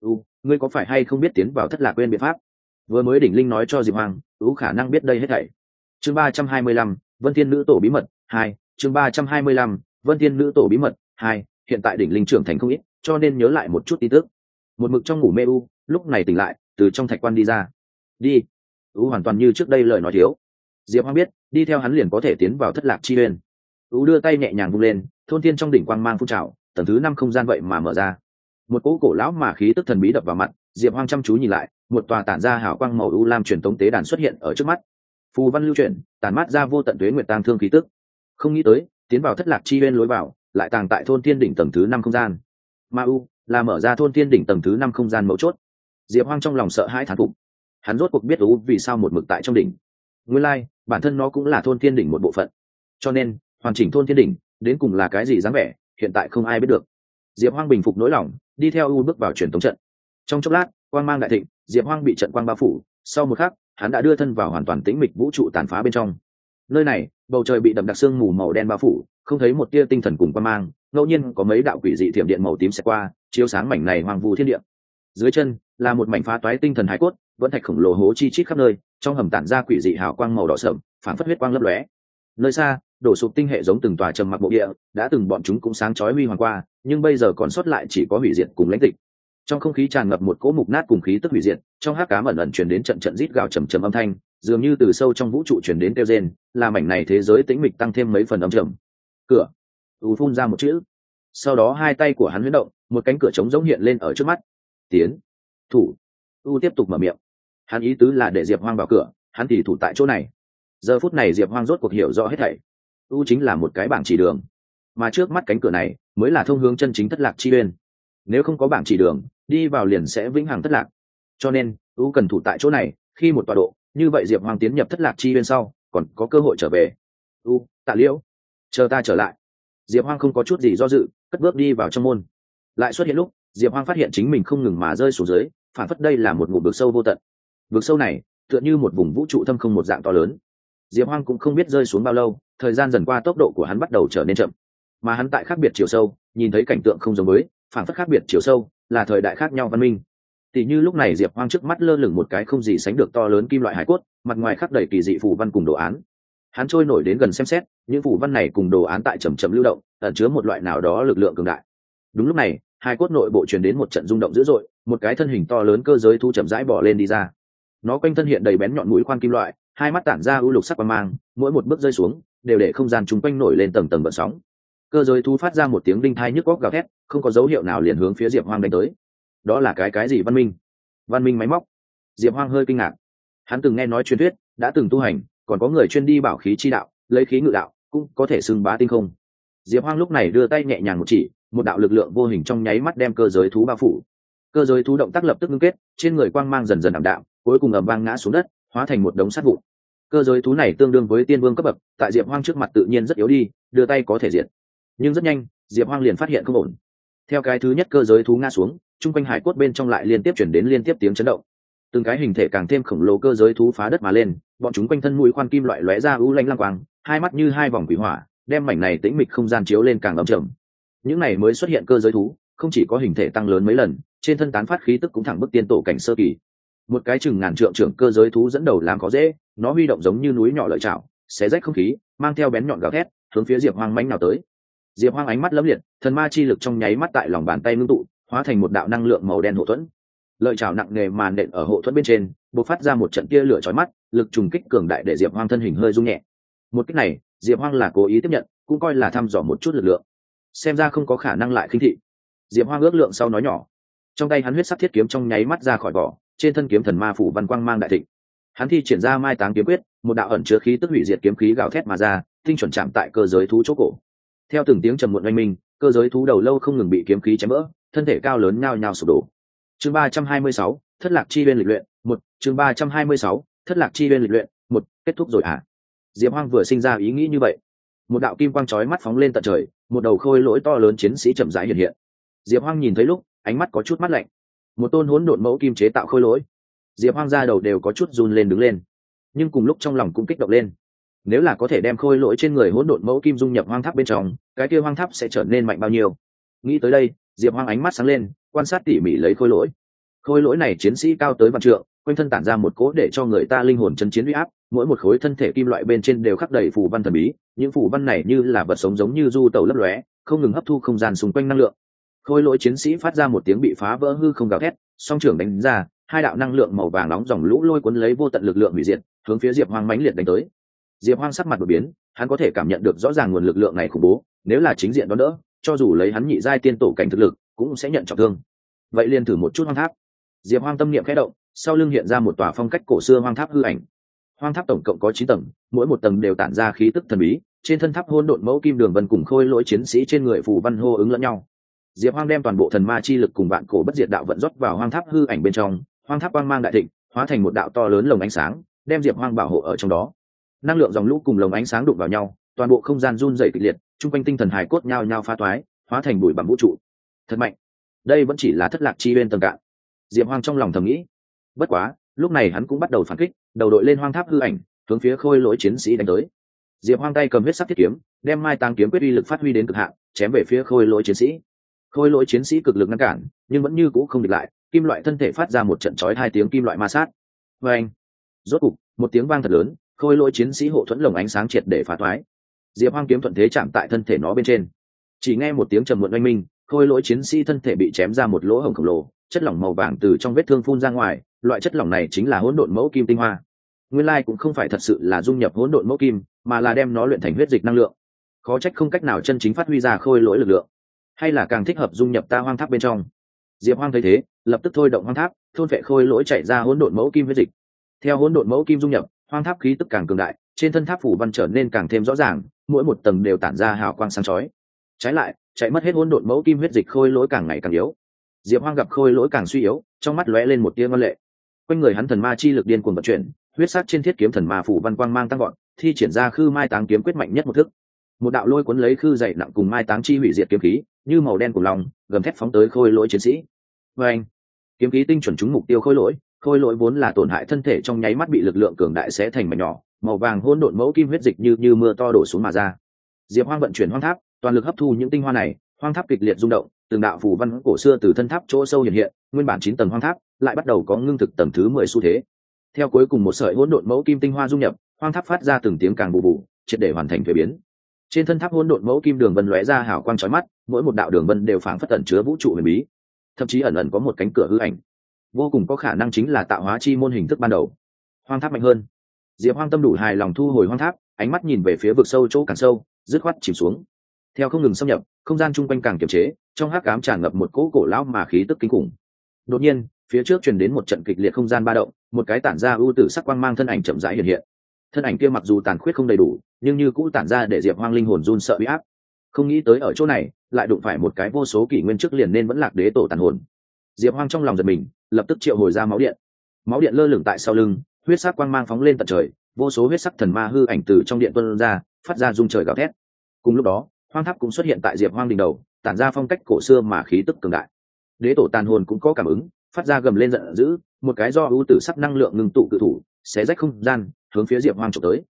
S1: U ngươi có phải hay không biết tiến vào thất lạc quên biện pháp? Vừa mới đỉnh linh nói cho diệp Hoang, u khả năng biết đây hết thảy. Chương ba trăm hai mươi lăm vân thiên nữ tổ bí mật hai chương ba trăm hai mươi lăm vân thiên nữ tổ bí mật hai hiện tại đỉnh linh trưởng thành không ít cho nên nhớ lại một chút tin tức. Một mực trong ngủ mê u lúc này tỉnh lại từ trong thạch quan đi ra. Đi. U hoàn toàn như trước đây lời nói thiếu. Diệp Hoang biết đi theo hắn liền có thể tiến vào thất lạc chi uyên u đưa tay nhẹ nhàng vung lên thôn thiên trong đỉnh quang mang phun trào tầng thứ năm không gian vậy mà mở ra. Một cỗ cổ lão mà khí tức thần bí đập vào mặt diệp hoang chăm chú nhìn lại một tòa tản ra hào quang màu u lam truyền tống tế đàn xuất hiện ở trước mắt. Phù văn lưu chuyển tản mát ra vô tận tuế nguyệt tang thương khí tức. Không nghĩ tới tiến vào thất lạc chi bên lối vào lại tàng tại thôn thiên đỉnh tầng thứ năm không gian. Ma u là mở ra thôn thiên đỉnh tầng thứ năm không gian mấu chốt. Diệp hoang trong lòng sợ hãi thán phục. Hắn rốt cuộc biết u vì sao một mực tại trong đỉnh. Nguyên lai、like, bản thân nó cũng là thôn thiên đỉnh một bộ phận. Cho nên hoàn chỉnh thôn thiên đỉnh, đến cùng là cái gì dáng vẻ, hiện tại không ai biết được. Diệp hoang bình phục nỗi lòng, đi theo u bước vào truyền thống trận. Trong chốc lát, quang mang đại thịnh, diệp hoang bị trận quang bao phủ, sau một khắc, hắn đã đưa thân vào hoàn toàn tĩnh mịch vũ trụ tàn phá bên trong. Nơi này, bầu trời bị đậm đặc sương mù màu đen bao phủ, không thấy một tia tinh thần cùng quang mang, ngẫu nhiên có mấy đạo quỷ dị thiểm điện màu tím xẹt qua, chiếu sáng mảnh này hoàng vu thiên địa. Dưới chân, là một mảnh phá toái tinh thần hải cốt, vẫn thạch khổng lồ hố chi chít khắp nơi, trong hầm tản ra quỷ dị hào quang màu đỏ sậm phản phất huyết quang lấp lóe. Nơi xa đổ sụp tinh hệ giống từng tòa trầm mặc bộ địa, đã từng bọn chúng cũng sáng chói huy hoàng qua, nhưng bây giờ còn sót lại chỉ có hủy diệt cùng lãnh tịch. Trong không khí tràn ngập một cỗ mục nát cùng khí tức hủy diệt, trong hát cá ẩn ẩn chuyển đến trận trận rít gào trầm trầm âm thanh, dường như từ sâu trong vũ trụ chuyển đến kêu rên, làm mảnh này thế giới tĩnh mịch tăng thêm mấy phần âm trầm. Cửa. U phun ra một chữ. Sau đó hai tay của hắn huyến động, một cánh cửa trống giống hiện lên ở trước mắt. Tiến. Thủ. U tiếp tục mở miệng. Hắn ý tứ là để diệp hoang vào cửa, hắn thì thủ tại chỗ này. Giờ phút này diệp hoang rốt cuộc hiểu rõ hết thảy u chính là một cái bảng chỉ đường. Mà trước mắt cánh cửa này mới là thông hướng chân chính thất lạc chi bên. Nếu không có bảng chỉ đường, đi vào liền sẽ vĩnh hằng thất lạc. Cho nên, u cần thủ tại chỗ này, khi một tọa độ, như vậy diệp hoàng tiến nhập thất lạc chi bên sau, còn có cơ hội trở về. U, tạ liễu. Chờ ta trở lại. Diệp hoang không có chút gì do dự, cất bước đi vào trong môn. Lại xuất hiện lúc, diệp hoang phát hiện chính mình không ngừng mà rơi xuống dưới, phản phất đây là một ngụm vực sâu vô tận. Vực sâu này, tựa như một vùng vũ trụ thâm không một dạng to lớn diệp hoang cũng không biết rơi xuống bao lâu, thời gian dần qua tốc độ của hắn bắt đầu trở nên chậm. Mà hắn tại khác biệt chiều sâu, nhìn thấy cảnh tượng không giống với phản phất khác biệt chiều sâu, là thời đại khác nhau văn minh. Tỷ như lúc này diệp hoang trước mắt lơ lửng một cái không gì sánh được to lớn kim loại hải cốt, mặt ngoài khắc đầy kỳ dị phủ văn cùng đồ án. Hắn trôi nổi đến gần xem xét, những phủ văn này cùng đồ án tại trầm trầm lưu động, ẩn chứa một loại nào đó lực lượng cường đại. Đúng lúc này, hai cốt nội bộ truyền đến một trận rung động dữ dội, một cái thân hình to lớn cơ giới thu chậm rãi bỏ lên đi ra. Nó quanh thân hiện đầy bén nhọn mũi khoan kim loại hai mắt tản ra ưu lục sắc quang mang, mỗi một bước rơi xuống, đều để không gian chung quanh nổi lên tầng tầng vận sóng. Cơ giới thu phát ra một tiếng đinh thai nhức góc gào thét, không có dấu hiệu nào liền hướng phía diệp hoang đánh tới. Đó là cái cái gì văn minh? Văn minh máy móc. Diệp hoang hơi kinh ngạc. Hắn từng nghe nói truyền thuyết, đã từng tu hành, còn có người chuyên đi bảo khí chi đạo, lấy khí ngự đạo, cũng có thể xưng bá tinh không. Diệp hoang lúc này đưa tay nhẹ nhàng một chỉ, một đạo lực lượng vô hình trong nháy mắt đem cơ giới thú bao phủ. Cơ giới thú động tác lập tức ngưng kết, trên người quang mang dần dần ảm đạm, cuối cùng ầm vang ngã xuống đất hóa thành một đống sát vụ. cơ giới thú này tương đương với tiên vương cấp bậc, tại diệp hoang trước mặt tự nhiên rất yếu đi, đưa tay có thể diệt. Nhưng rất nhanh, diệp hoang liền phát hiện không ổn. Theo cái thứ nhất cơ giới thú ngã xuống, chung quanh hải cốt bên trong lại liên tiếp chuyển đến liên tiếp tiếng chấn động. Từng cái hình thể càng thêm khổng lồ cơ giới thú phá đất mà lên, bọn chúng quanh thân mũi khoan kim loại lóe ra ưu lanh lăng quang, hai mắt như hai vòng quỷ hỏa, đem mảnh này tĩnh mịch không gian chiếu lên càng ấm trầm. Những này mới xuất hiện cơ giới thú, không chỉ có hình thể tăng lớn mấy lần, trên thân tán phát khí tức cũng thẳng bức tiên tổ cảnh sơ kỳ một cái chừng ngàn trượng trưởng cơ giới thú dẫn đầu làm có dễ, nó huy động giống như núi nhỏ lợi chảo, xé rách không khí, mang theo bén nhọn gào thét, hướng phía diệp hoang mánh nào tới. Diệp hoang ánh mắt lấm liệt, thần ma chi lực trong nháy mắt tại lòng bàn tay ngưng tụ, hóa thành một đạo năng lượng màu đen hộ thuẫn. Lợi chảo nặng nề màn đện ở hộ thuẫn bên trên b ộ c phát ra một trận tia lửa chói mắt, lực trùng kích cường đại để diệp hoang thân hình hơi rung nhẹ. Một cách này, diệp hoang là cố ý tiếp nhận, cũng coi là thăm dò một chút lực lượng. Xem ra không có khả năng lại khinh thị. Diệp hoang ước lượng sau nói nhỏ. Trong tay hắn huyết sắc thiết kiếm trong nháy mắt ra khỏi vỏ trên thân kiếm thần ma phủ văn quang mang đại thịnh. Hắn thi triển ra mai táng kiếm quyết, một đạo ẩn chứa khí tức hủy diệt kiếm khí gào thét mà ra, tinh chuẩn chạm tại cơ giới thú chỗ cổ. Theo từng tiếng trầm muộn oanh minh, cơ giới thú đầu lâu không ngừng bị kiếm khí chém vỡ, thân thể cao lớn nhao nhao sụp đổ. Chương ba trăm hai mươi sáu, thất lạc chi bên lịch luyện, một, chương ba trăm hai mươi sáu, thất lạc chi bên lịch luyện, một, kết thúc rồi à diệp hoang vừa sinh ra ý nghĩ như vậy. Một đạo kim quang chói mắt phóng lên tận trời, một đầu khôi lỗi to lớn chiến sĩ chậm rãi hiện hiện. Diệp hoang nhìn thấy lúc, ánh mắt có chút mắt lạnh một tôn hỗn độn mẫu kim chế tạo khôi lỗi. Diệp hoang ra đầu đều có chút run lên đứng lên, nhưng cùng lúc trong lòng cũng kích động lên. Nếu là có thể đem khôi lỗi trên người hỗn độn mẫu kim dung nhập hoang tháp bên trong, cái kia hoang tháp sẽ trở nên mạnh bao nhiêu? Nghĩ tới đây, diệp hoang ánh mắt sáng lên, quan sát tỉ mỉ lấy khôi lỗi. Khôi lỗi này chiến sĩ cao tới vạn trượng, quanh thân tản ra một cỗ để cho người ta linh hồn chân chiến huy áp, mỗi một khối thân thể kim loại bên trên đều khắc đầy phù văn thần bí, những phù văn này như là vật sống giống như du tàu lấp lóe, không ngừng hấp thu không gian xung quanh năng lượng khôi lỗi chiến sĩ phát ra một tiếng bị phá vỡ hư không gào thét, song trưởng đánh ra, hai đạo năng lượng màu vàng nóng dòng lũ lôi cuốn lấy vô tận lực lượng hủy diệt, hướng phía diệp hoang mãnh liệt đánh tới. Diệp hoang sắc mặt đột biến, hắn có thể cảm nhận được rõ ràng nguồn lực lượng này khủng bố, nếu là chính diện đó đỡ, cho dù lấy hắn nhị giai tiên tổ cảnh thực lực, cũng sẽ nhận trọng thương. Vậy liền thử một chút hoang tháp. Diệp hoang tâm niệm khẽ động, sau lưng hiện ra một tòa phong cách cổ xưa hoang tháp hư ảnh. Hoang tháp tổng cộng có chín tầng, mỗi một tầng đều tản ra khí tức thần bí, trên thân tháp hôn độn mẫu kim đường vân cùng khôi lỗi chiến sĩ trên người phù văn hô ứng lẫn nhau diệp hoang đem toàn bộ thần ma chi lực cùng vạn cổ bất diệt đạo vận rót vào hoang tháp hư ảnh bên trong, hoang tháp quang mang đại thịnh, hóa thành một đạo to lớn lồng ánh sáng, đem diệp hoang bảo hộ ở trong đó. Năng lượng dòng lũ cùng lồng ánh sáng đụng vào nhau, toàn bộ không gian run dày kịch liệt, chung quanh tinh thần hài cốt nhao nhao pha toái, hóa thành bụi bằng vũ trụ. Thật mạnh. Đây vẫn chỉ là thất lạc chi bên tầng cạn. Diệp hoang trong lòng thầm nghĩ, bất quá, lúc này hắn cũng bắt đầu phản kích, đầu đội lên hoang tháp hư ảnh, hướng phía khôi lỗi chiến sĩ đánh tới. Diệp hoang tay cầm huyết sắc thiết kiếm, đem mai tăng kiếm quyết uy lực phát huy đến cực hạn, chém về phía khôi lỗi chiến sĩ khôi lỗi chiến sĩ cực lực ngăn cản, nhưng vẫn như c ũ không địch lại, kim loại thân thể phát ra một trận trói hai tiếng kim loại ma sát. Vê anh, rốt cục, một tiếng vang thật lớn, khôi lỗi chiến sĩ hộ thuẫn lồng ánh sáng triệt để phá thoái. Diệp hoang kiếm thuận thế chạm tại thân thể nó bên trên. Chỉ nghe một tiếng trầm muộn oanh minh, khôi lỗi chiến sĩ thân thể bị chém ra một lỗ hồng khổng lồ, chất lỏng màu vàng từ trong vết thương phun ra ngoài, loại chất lỏng này chính là hỗn độn mẫu kim tinh hoa. Nguyên lai cũng không phải thật sự là dung nhập hỗn độn mẫu kim, mà là đem nó luyện thành huyết dịch năng lượng. Khó trách không cách nào chân chính phát huy ra khôi lỗi lực lượng hay là càng thích hợp dung nhập ta hoang tháp bên trong? Diệp hoang thấy thế, lập tức thôi động hoang tháp, thôn vệ khôi lỗi chạy ra hỗn độn mẫu kim huyết dịch. Theo hỗn độn mẫu kim dung nhập, hoang tháp khí tức càng cường đại, trên thân tháp phủ văn trở nên càng thêm rõ ràng, mỗi một tầng đều tản ra hào quang sáng chói. Trái lại, chạy mất hết hỗn độn mẫu kim huyết dịch khôi lỗi càng ngày càng yếu. Diệp hoang gặp khôi lỗi càng suy yếu, trong mắt lóe lên một tia ngân lệ. Quanh người hắn thần ma chi lực điên cuồng vận chuyển, huyết sắc trên thiết kiếm thần ma phủ văn quang mang tăng gọn thi triển ra khư mai táng kiếm quyết mạnh nhất một thức một đạo lôi cuốn lấy khư dày nặng cùng mai táng chi hủy diệt kiếm khí, như màu đen cùng lòng, gầm thép phóng tới khôi lỗi chiến sĩ. Vê anh kiếm khí tinh chuẩn trúng mục tiêu khôi lỗi khôi lỗi vốn là tổn hại thân thể trong nháy mắt bị lực lượng cường đại sẽ thành mảnh nhỏ, màu vàng hôn độn mẫu kim huyết dịch như như mưa to đổ xuống mà ra. Diệp hoang vận chuyển hoang tháp, toàn lực hấp thu những tinh hoa này, hoang tháp kịch liệt rung động, từng đạo phủ văn cổ xưa từ thân tháp chỗ sâu hiện hiện, nguyên bản chín tầng hoang tháp, lại bắt đầu có ngưng thực tầng thứ mười xu thế. Theo cuối cùng một sợi hỗn độn mẫu kim tinh hoa dung nhập, hoang tháp phát ra từng tiếng càng bù bù, triệt để hoàn thành thuế biến trên thân tháp hỗn độn mẫu kim đường vân lóe ra hào quang chói mắt, mỗi một đạo đường vân đều phảng phất ẩn chứa vũ trụ huyền bí. Thậm chí ẩn ẩn có một cánh cửa hư ảnh. Vô cùng có khả năng chính là tạo hóa chi môn hình thức ban đầu. Hoang tháp mạnh hơn. Diệp hoang tâm đủ hài lòng thu hồi hoang tháp, ánh mắt nhìn về phía vực sâu chỗ càng sâu, dứt khoát chìm xuống. Theo không ngừng xâm nhập, không gian chung quanh càng kiềm chế, trong hắc cám tràn ngập một cỗ cổ lão mà khí tức kinh khủng. Đột nhiên, phía trước truyền đến một trận kịch liệt không gian ba động, một cái tản ra ưu tử sắc quang mang thân ảnh chậm rãi hiện hiện thân ảnh kia mặc dù tàn khuyết không đầy đủ, nhưng như cũ tản ra để diệp hoang linh hồn run sợ bị áp. Không nghĩ tới ở chỗ này, lại đụng phải một cái vô số kỷ nguyên trước liền nên vẫn lạc đế tổ tàn hồn. Diệp hoang trong lòng giật mình, lập tức triệu hồi ra máu điện. Máu điện lơ lửng tại sau lưng, huyết sắc quang mang phóng lên tận trời, vô số huyết sắc thần ma hư ảnh từ trong điện tuân ra, phát ra rung trời gào thét. Cùng lúc đó, hoang tháp cũng xuất hiện tại diệp hoang đỉnh đầu, tản ra phong cách cổ xưa mà khí tức cường đại. Đế tổ tàn hồn cũng có cảm ứng, phát ra gầm lên giận dữ, một cái do ưu tử sắc năng lượng ngừng tụ cự thủ, xé rách không gian hướng phía diệp hoang trộm tới.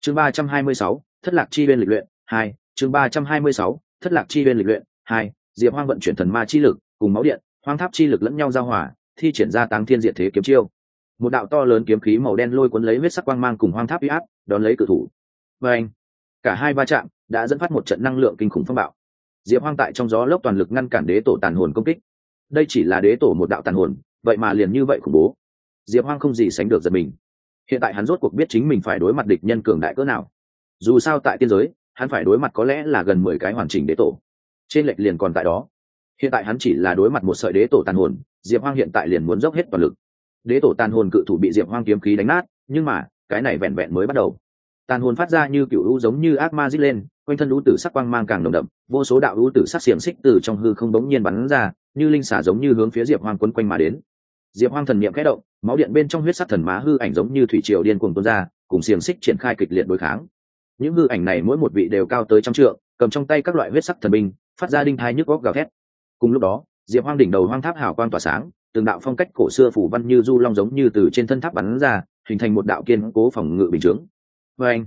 S1: Chương ba trăm hai mươi sáu, thất lạc chi bên lịch luyện hai, chương ba trăm hai mươi sáu, thất lạc chi bên lịch luyện hai, diệp hoang vận chuyển thần ma chi lực cùng máu điện, hoang tháp chi lực lẫn nhau giao hòa, thi triển ra táng thiên diệt thế kiếm chiêu. Một đạo to lớn kiếm khí màu đen lôi cuốn lấy huyết sắc quang mang cùng hoang tháp uy áp, đón lấy cử thủ. Và anh cả hai va chạm đã dẫn phát một trận năng lượng kinh khủng phong bạo. Diệp hoang tại trong gió lốc toàn lực ngăn cản đế tổ tàn hồn công kích. Đây chỉ là đế tổ một đạo tàn hồn, vậy mà liền như vậy khủng bố. Diệp hoang không gì sánh được giật mình hiện tại hắn rốt cuộc biết chính mình phải đối mặt địch nhân cường đại cỡ nào. Dù sao tại tiên giới, hắn phải đối mặt có lẽ là gần mười cái hoàn chỉnh đế tổ. Trên lệch liền còn tại đó. Hiện tại hắn chỉ là đối mặt một sợi đế tổ tàn hồn, diệp hoang hiện tại liền muốn dốc hết toàn lực. Đế tổ tàn hồn cự thủ bị diệp hoang kiếm khí đánh nát, nhưng mà, cái này vẹn vẹn mới bắt đầu. Tàn hồn phát ra như kiểu u giống như ác ma dít lên, quanh thân u tử sắc quang mang càng nồng đậm, vô số đạo u tử sắc xiềng xích từ trong hư không bỗng nhiên bắn ra, như linh xả giống như hướng phía diệp hoang quấn quanh mà đến diệp hoang thần niệm kẽ động, máu điện bên trong huyết sắc thần má hư ảnh giống như thủy triều điên cuồng tuôn ra, cùng xiềng xích triển khai kịch liệt đối kháng. Những hư ảnh này mỗi một vị đều cao tới trăm trượng, cầm trong tay các loại huyết sắc thần binh, phát ra đinh thai nhức góc gào thét. Cùng lúc đó, diệp hoang đỉnh đầu hoang tháp hào quang tỏa sáng, từng đạo phong cách cổ xưa phủ văn như du long giống như từ trên thân tháp bắn ra, hình thành một đạo kiên cố phòng ngự bình chướng. Và anh,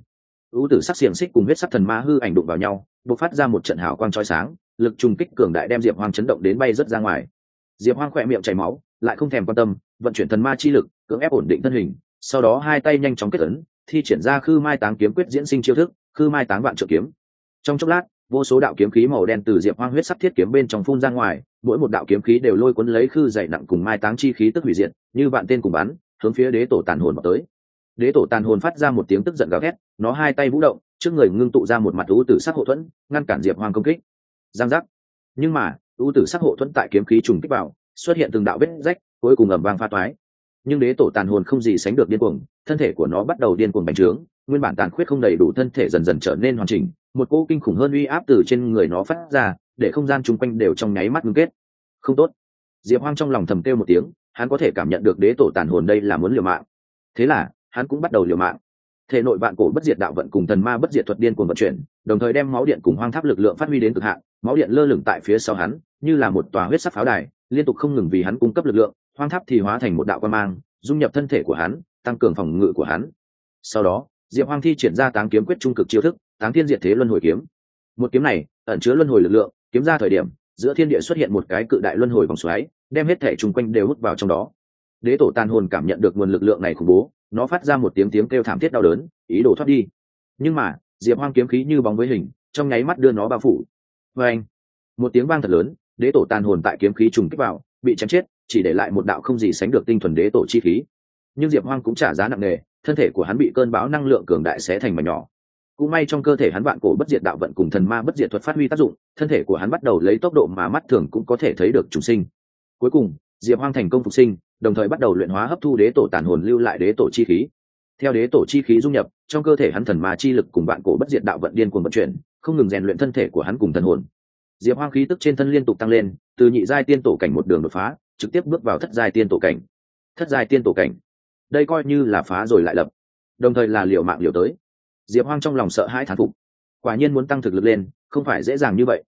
S1: ưu tử sắc xiềng xích cùng huyết sắc thần ma hư ảnh đụng vào nhau b ộ c phát ra một trận hào quang trói sáng, lực trùng kích cường đại đem diệp hoang chấn động đến bay rớt ra ngoài. Diệp hoang khỏe miệng chảy máu lại không thèm quan tâm, vận chuyển thần ma chi lực, cưỡng ép ổn định thân hình, sau đó hai tay nhanh chóng kết ấn, thi triển ra khư mai táng kiếm quyết diễn sinh chiêu thức, khư mai táng vạn trợ kiếm. Trong chốc lát, vô số đạo kiếm khí màu đen từ diệp hoang huyết sắc thiết kiếm bên trong phun ra ngoài, mỗi một đạo kiếm khí đều lôi cuốn lấy khư dày nặng cùng mai táng chi khí tức hủy diệt, như vạn tên cùng bắn, hướng phía đế tổ tàn hồn vào tới. Đế tổ tàn hồn phát ra một tiếng tức giận gào thét, nó hai tay vũ động, trước người ngưng tụ ra một mặt ưu tử sắc hộ thuẫn, ngăn cản diệp hoang công kích. Giang giác. Nhưng mà, ưu tử sắc hộ thuẫn tại kiếm khí trùng kích vào xuất hiện từng đạo vết rách, cuối cùng ẩm vang pha toái. Nhưng đế tổ tàn hồn không gì sánh được điên cuồng, thân thể của nó bắt đầu điên cuồng bành trướng, nguyên bản tàn khuyết không đầy đủ thân thể dần dần trở nên hoàn chỉnh, một cỗ kinh khủng hơn uy áp từ trên người nó phát ra, để không gian chung quanh đều trong nháy mắt ngưng kết. Không tốt. Diệp hoang trong lòng thầm kêu một tiếng, hắn có thể cảm nhận được đế tổ tàn hồn đây là muốn liều mạng. Thế là, hắn cũng bắt đầu liều mạng. Thể nội vạn cổ bất diệt đạo vận cùng thần ma bất diệt thuật điên cuồng vận chuyển, đồng thời đem máu điện cùng hoang tháp lực lượng phát huy đến cực hạn, máu điện lơ lửng tại phía sau hắn, như là một tòa huyết sắc pháo đài liên tục không ngừng vì hắn cung cấp lực lượng, hoang tháp thì hóa thành một đạo quan mang, dung nhập thân thể của hắn, tăng cường phòng ngự của hắn. Sau đó, diệp hoang thi triển ra táng kiếm quyết trung cực chiêu thức, táng thiên diệt thế luân hồi kiếm. Một kiếm này, ẩn chứa luân hồi lực lượng, kiếm ra thời điểm, giữa thiên địa xuất hiện một cái cự đại luân hồi vòng xoáy, đem hết thể chung quanh đều hút vào trong đó. Đế tổ tàn hồn cảm nhận được nguồn lực lượng này khủng bố, nó phát ra một tiếng tiếng kêu thảm thiết đau đớn, ý đồ thoát đi. Nhưng mà, diệp hoang kiếm khí như bóng với hình, trong nháy mắt đưa nó bao phủ. Vê anh một tiếng vang thật lớn đế tổ tàn hồn tại kiếm khí trùng kích vào, bị chém chết, chỉ để lại một đạo không gì sánh được tinh thuần đế tổ chi khí. Nhưng diệp hoang cũng trả giá nặng nề, thân thể của hắn bị cơn bão năng lượng cường đại xé thành mảnh nhỏ. Cũng may trong cơ thể hắn vạn cổ bất diệt đạo vận cùng thần ma bất diệt thuật phát huy tác dụng, thân thể của hắn bắt đầu lấy tốc độ mà mắt thường cũng có thể thấy được trùng sinh. Cuối cùng, diệp hoang thành công phục sinh, đồng thời bắt đầu luyện hóa hấp thu đế tổ tàn hồn lưu lại đế tổ chi khí. Theo đế tổ chi khí dung nhập, trong cơ thể hắn thần ma chi lực cùng vạn cổ bất diệt đạo vận điên cuồng vận chuyển, không ngừng rèn luyện thân thể của hắn cùng thần hồn diệp hoang khí tức trên thân liên tục tăng lên, từ nhị giai tiên tổ cảnh một đường đột phá, trực tiếp bước vào thất giai tiên tổ cảnh. Thất giai tiên tổ cảnh. Đây coi như là phá rồi lại lập. Đồng thời là liều mạng liều tới. Diệp hoang trong lòng sợ hãi thán phục. Quả nhiên muốn tăng thực lực lên, không phải dễ dàng như vậy.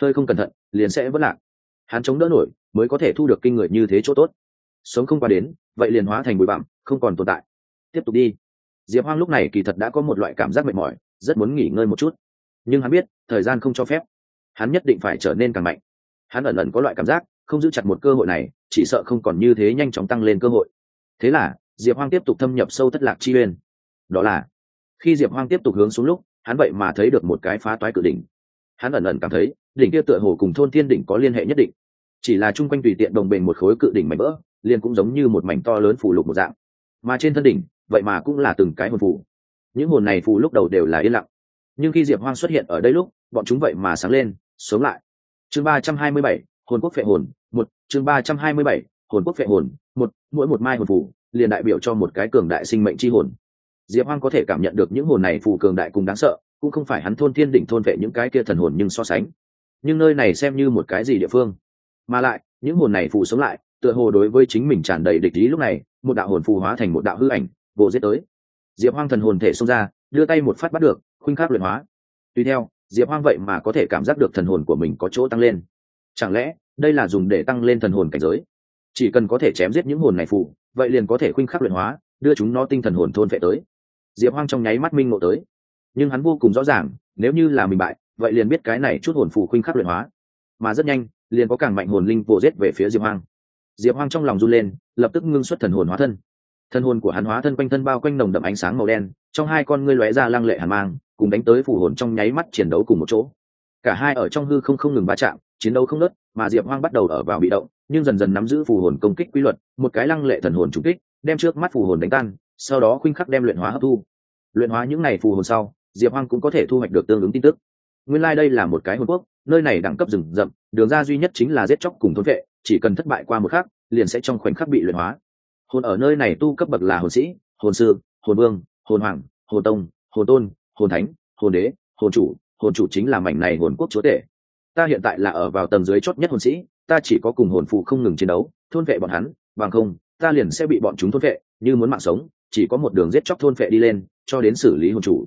S1: Hơi không cẩn thận, liền sẽ vất lạc. Hắn chống đỡ nổi, mới có thể thu được kinh người như thế chỗ tốt. Sống không qua đến, vậy liền hóa thành bụi bặm, không còn tồn tại. Tiếp tục đi. Diệp hoang lúc này kỳ thật đã có một loại cảm giác mệt mỏi, rất muốn nghỉ ngơi một chút. Nhưng hắn biết, thời gian không cho phép hắn nhất định phải trở nên càng mạnh. Hắn ẩn ẩn có loại cảm giác, không giữ chặt một cơ hội này, chỉ sợ không còn như thế nhanh chóng tăng lên cơ hội. Thế là, diệp hoang tiếp tục thâm nhập sâu thất lạc chi uyên. Đó là, khi diệp hoang tiếp tục hướng xuống lúc, hắn vậy mà thấy được một cái phá toái cự đỉnh. Hắn ẩn ẩn cảm thấy, đỉnh kia tựa hồ cùng thôn thiên đỉnh có liên hệ nhất định. Chỉ là chung quanh tùy tiện đồng bền một khối cự đỉnh mảnh vỡ, liền cũng giống như một mảnh to lớn phù lục một dạng. Mà trên thân đỉnh, vậy mà cũng là từng cái hồn phù. Những hồn này phù lúc đầu đều là yên lặng. Nhưng khi diệp hoang xuất hiện ở đây lúc bọn chúng vậy mà sáng lên, sống lại. Chương ba trăm hai mươi bảy, hồn quốc phệ hồn, một. Chương ba trăm hai mươi bảy, hồn quốc phệ hồn, một. Mỗi một mai hồn phù, liền đại biểu cho một cái cường đại sinh mệnh chi hồn. Diệp hoang có thể cảm nhận được những hồn này phù cường đại cùng đáng sợ, cũng không phải hắn thôn thiên đỉnh thôn vệ những cái kia thần hồn nhưng so sánh. Nhưng nơi này xem như một cái gì địa phương? Mà lại, những hồn này phù sống lại, tựa hồ đối với chính mình tràn đầy địch ý lúc này, một đạo hồn phù hóa thành một đạo hư ảnh, vô giết tới. Diệp hoang thần hồn thể xông ra, đưa tay một phát bắt được, khuynh khắc luyện hóa. Tùy theo diệp hoang vậy mà có thể cảm giác được thần hồn của mình có chỗ tăng lên. Chẳng lẽ đây là dùng để tăng lên thần hồn cảnh giới? Chỉ cần có thể chém giết những hồn này phụ, vậy liền có thể khuynh khắc luyện hóa đưa chúng nó tinh thần hồn thôn vệ tới. Diệp hoang trong nháy mắt minh ngộ tới. Nhưng hắn vô cùng rõ ràng nếu như là mình bại vậy liền biết cái này chút hồn phù khuynh khắc luyện hóa. Mà rất nhanh liền có càng mạnh hồn linh vô giết về phía diệp hoang. Diệp hoang trong lòng run lên lập tức ngưng xuất thần hồn hóa thân thân hồn của hắn hóa thân quanh thân bao quanh nồng đậm ánh sáng màu đen, trong hai con ngươi lóe ra lăng lệ hàn mang, cùng đánh tới phủ hồn trong nháy mắt chiến đấu cùng một chỗ. Cả hai ở trong hư không không ngừng va chạm, chiến đấu không nớt mà diệp hoang bắt đầu ở vào bị động, nhưng dần dần nắm giữ phù hồn công kích quy luật, một cái lăng lệ thần hồn trúng kích, đem trước mắt phù hồn đánh tan, sau đó khuynh khắc đem luyện hóa hấp thu. Luyện hóa những này phù hồn sau, diệp hoang cũng có thể thu hoạch được tương ứng tin tức. Nguyên lai、like、đây là một cái hồn quốc, nơi này đẳng cấp rừng rậm, đường ra duy nhất chính là giết chóc cùng thôn vệ, chỉ cần thất bại qua một khắc, liền sẽ trong khoảnh khắc bị luyện hóa hồn ở nơi này tu cấp bậc là hồn sĩ, hồn sư, hồn vương, hồn hoàng, hồn tông, hồn tôn, hồn thánh, hồn đế, hồn chủ. Hồn chủ chính là mảnh này hồn quốc chúa tể. Ta hiện tại là ở vào tầng dưới chót nhất hồn sĩ, ta chỉ có cùng hồn phụ không ngừng chiến đấu, thôn vệ bọn hắn, bằng không, ta liền sẽ bị bọn chúng thôn vệ, như muốn mạng sống, chỉ có một đường giết chóc thôn vệ đi lên, cho đến xử lý hồn chủ.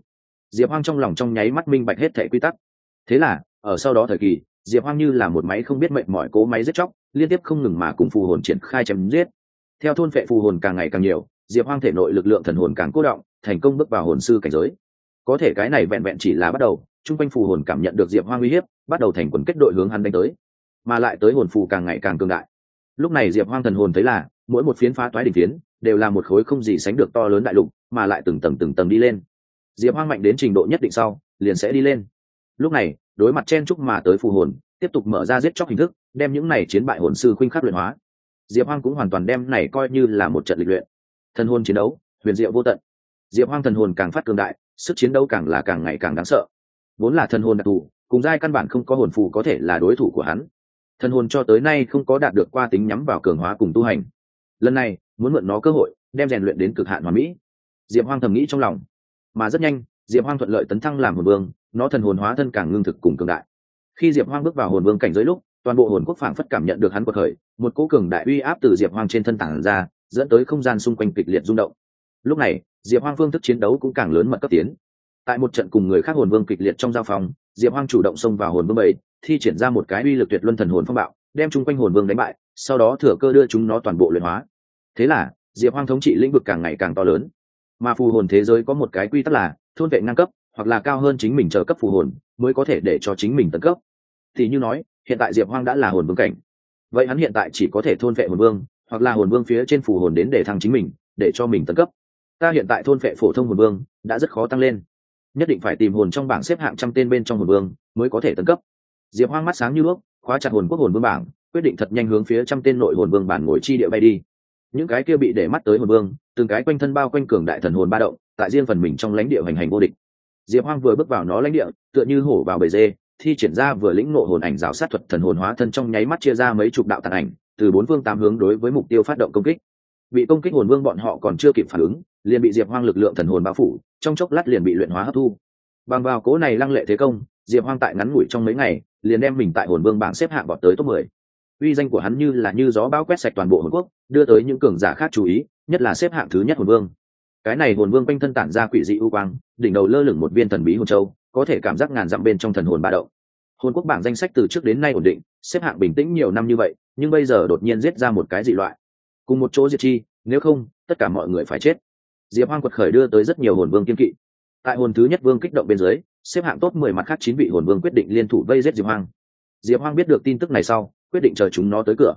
S1: Diệp hoang trong lòng trong nháy mắt minh bạch hết thẻ quy tắc. Thế là, ở sau đó thời kỳ, diệp hoang như là một máy không biết mệnh mọi cố máy giết chóc, liên tiếp không ngừng mà cùng phù hồn triển khai chém giết theo thôn phệ phù hồn càng ngày càng nhiều, diệp hoang thể nội lực lượng thần hồn càng cố động, thành công bước vào hồn sư cảnh giới. Có thể cái này vẹn vẹn chỉ là bắt đầu, chung quanh phù hồn cảm nhận được diệp hoang uy hiếp, bắt đầu thành quần kết đội hướng hắn đánh tới. Mà lại tới hồn phù càng ngày càng cường đại. Lúc này diệp hoang thần hồn thấy là, mỗi một phiến phá toái đỉnh phiến, đều là một khối không gì sánh được to lớn đại lục, mà lại từng tầng từng tầng đi lên. Diệp hoang mạnh đến trình độ nhất định sau, liền sẽ đi lên. Lúc này, đối mặt chen Trúc mà tới phù hồn, tiếp tục mở ra giết chóc hình thức, đem những này chiến bại hồn sư khuynh khắc luyện hóa diệp hoang cũng hoàn toàn đem này coi như là một trận lịch luyện. Thần hồn chiến đấu, huyền diệu vô tận. Diệp hoang thần hồn càng phát cường đại, sức chiến đấu càng là càng ngày càng đáng sợ. Vốn là thần hồn đặc thù, cùng giai căn bản không có hồn phù có thể là đối thủ của hắn. Thần hồn cho tới nay không có đạt được qua tính nhắm vào cường hóa cùng tu hành. Lần này, muốn mượn nó cơ hội, đem rèn luyện đến cực hạn hoàn mỹ. Diệp hoang thầm nghĩ trong lòng. Mà rất nhanh, diệp hoang thuận lợi tấn thăng làm hồn vương, nó thần hồn hóa thân càng ngưng thực cùng cường đại. Khi diệp hoang bước vào hồn vương cảnh giới lúc, toàn bộ hồn quốc phảng phất cảm nhận được hắn cuộc khởi một cỗ cường đại uy áp từ diệp hoang trên thân tảng ra, dẫn tới không gian xung quanh kịch liệt rung động. Lúc này, diệp hoang phương thức chiến đấu cũng càng lớn mật cấp tiến. Tại một trận cùng người khác hồn vương kịch liệt trong giao phòng, diệp hoang chủ động xông vào hồn vương bảy thi triển ra một cái uy lực tuyệt luân thần hồn phong bạo, đem chung quanh hồn vương đánh bại, sau đó thừa cơ đưa chúng nó toàn bộ luyện hóa. Thế là, diệp hoang thống trị lĩnh vực càng ngày càng to lớn. Mà phù hồn thế giới có một cái quy tắc là, thôn vệ ngang cấp, hoặc là cao hơn chính mình chờ cấp phù hồn, mới có thể để cho chính mình tấn cấp. Thì như nói, hiện tại diệp hoang đã là hồn vương cảnh vậy hắn hiện tại chỉ có thể thôn vệ hồn vương, hoặc là hồn vương phía trên phù hồn đến để thăng chính mình, để cho mình tấn cấp. Ta hiện tại thôn vệ phổ thông hồn vương, đã rất khó tăng lên. Nhất định phải tìm hồn trong bảng xếp hạng trăm tên bên trong hồn vương, mới có thể tấn cấp. Diệp hoang mắt sáng như đuốc khóa chặt hồn quốc hồn vương bảng, quyết định thật nhanh hướng phía trăm tên nội hồn vương bản ngồi chi địa bay đi. Những cái kia bị để mắt tới hồn vương, từng cái quanh thân bao quanh cường đại thần hồn ba động, tại riêng phần mình trong lãnh địa hành hành vô địch. Diệp hoang vừa bước vào nó lãnh địa, tựa như hổ vào bầy dê thi triển ra vừa lĩnh nộ hồn ảnh giáo sát thuật thần hồn hóa thân trong nháy mắt chia ra mấy chục đạo tàn ảnh, từ bốn phương tám hướng đối với mục tiêu phát động công kích. Bị công kích hồn vương bọn họ còn chưa kịp phản ứng, liền bị diệp hoang lực lượng thần hồn bao phủ, trong chốc lát liền bị luyện hóa hấp thu. Bằng vào cố này lăng lệ thế công, diệp hoang tại ngắn ngủi trong mấy ngày, liền đem mình tại hồn vương bảng xếp hạng bọt tới top mười. Uy danh của hắn như là như gió bão quét sạch toàn bộ hồn quốc, đưa tới những cường giả khác chú ý, nhất là xếp hạng thứ nhất hồn vương. Cái này hồn vương quanh thân tản ra quỷ dị u quang, đỉnh đầu lơ lửng một viên thần bí hồn châu, có thể cảm giác ngàn dặm bên trong thần hồn ba đậu hồn quốc bảng danh sách từ trước đến nay ổn định, xếp hạng bình tĩnh nhiều năm như vậy, nhưng bây giờ đột nhiên giết ra một cái dị loại. Cùng một chỗ diệt chi, nếu không, tất cả mọi người phải chết. Diệp hoang quật khởi đưa tới rất nhiều hồn vương kiên kỵ. Tại hồn thứ nhất vương kích động bên dưới, xếp hạng tốt mười mặt khác chín vị hồn vương quyết định liên thủ vây giết diệp hoang. Diệp hoang biết được tin tức này sau, quyết định chờ chúng nó tới cửa.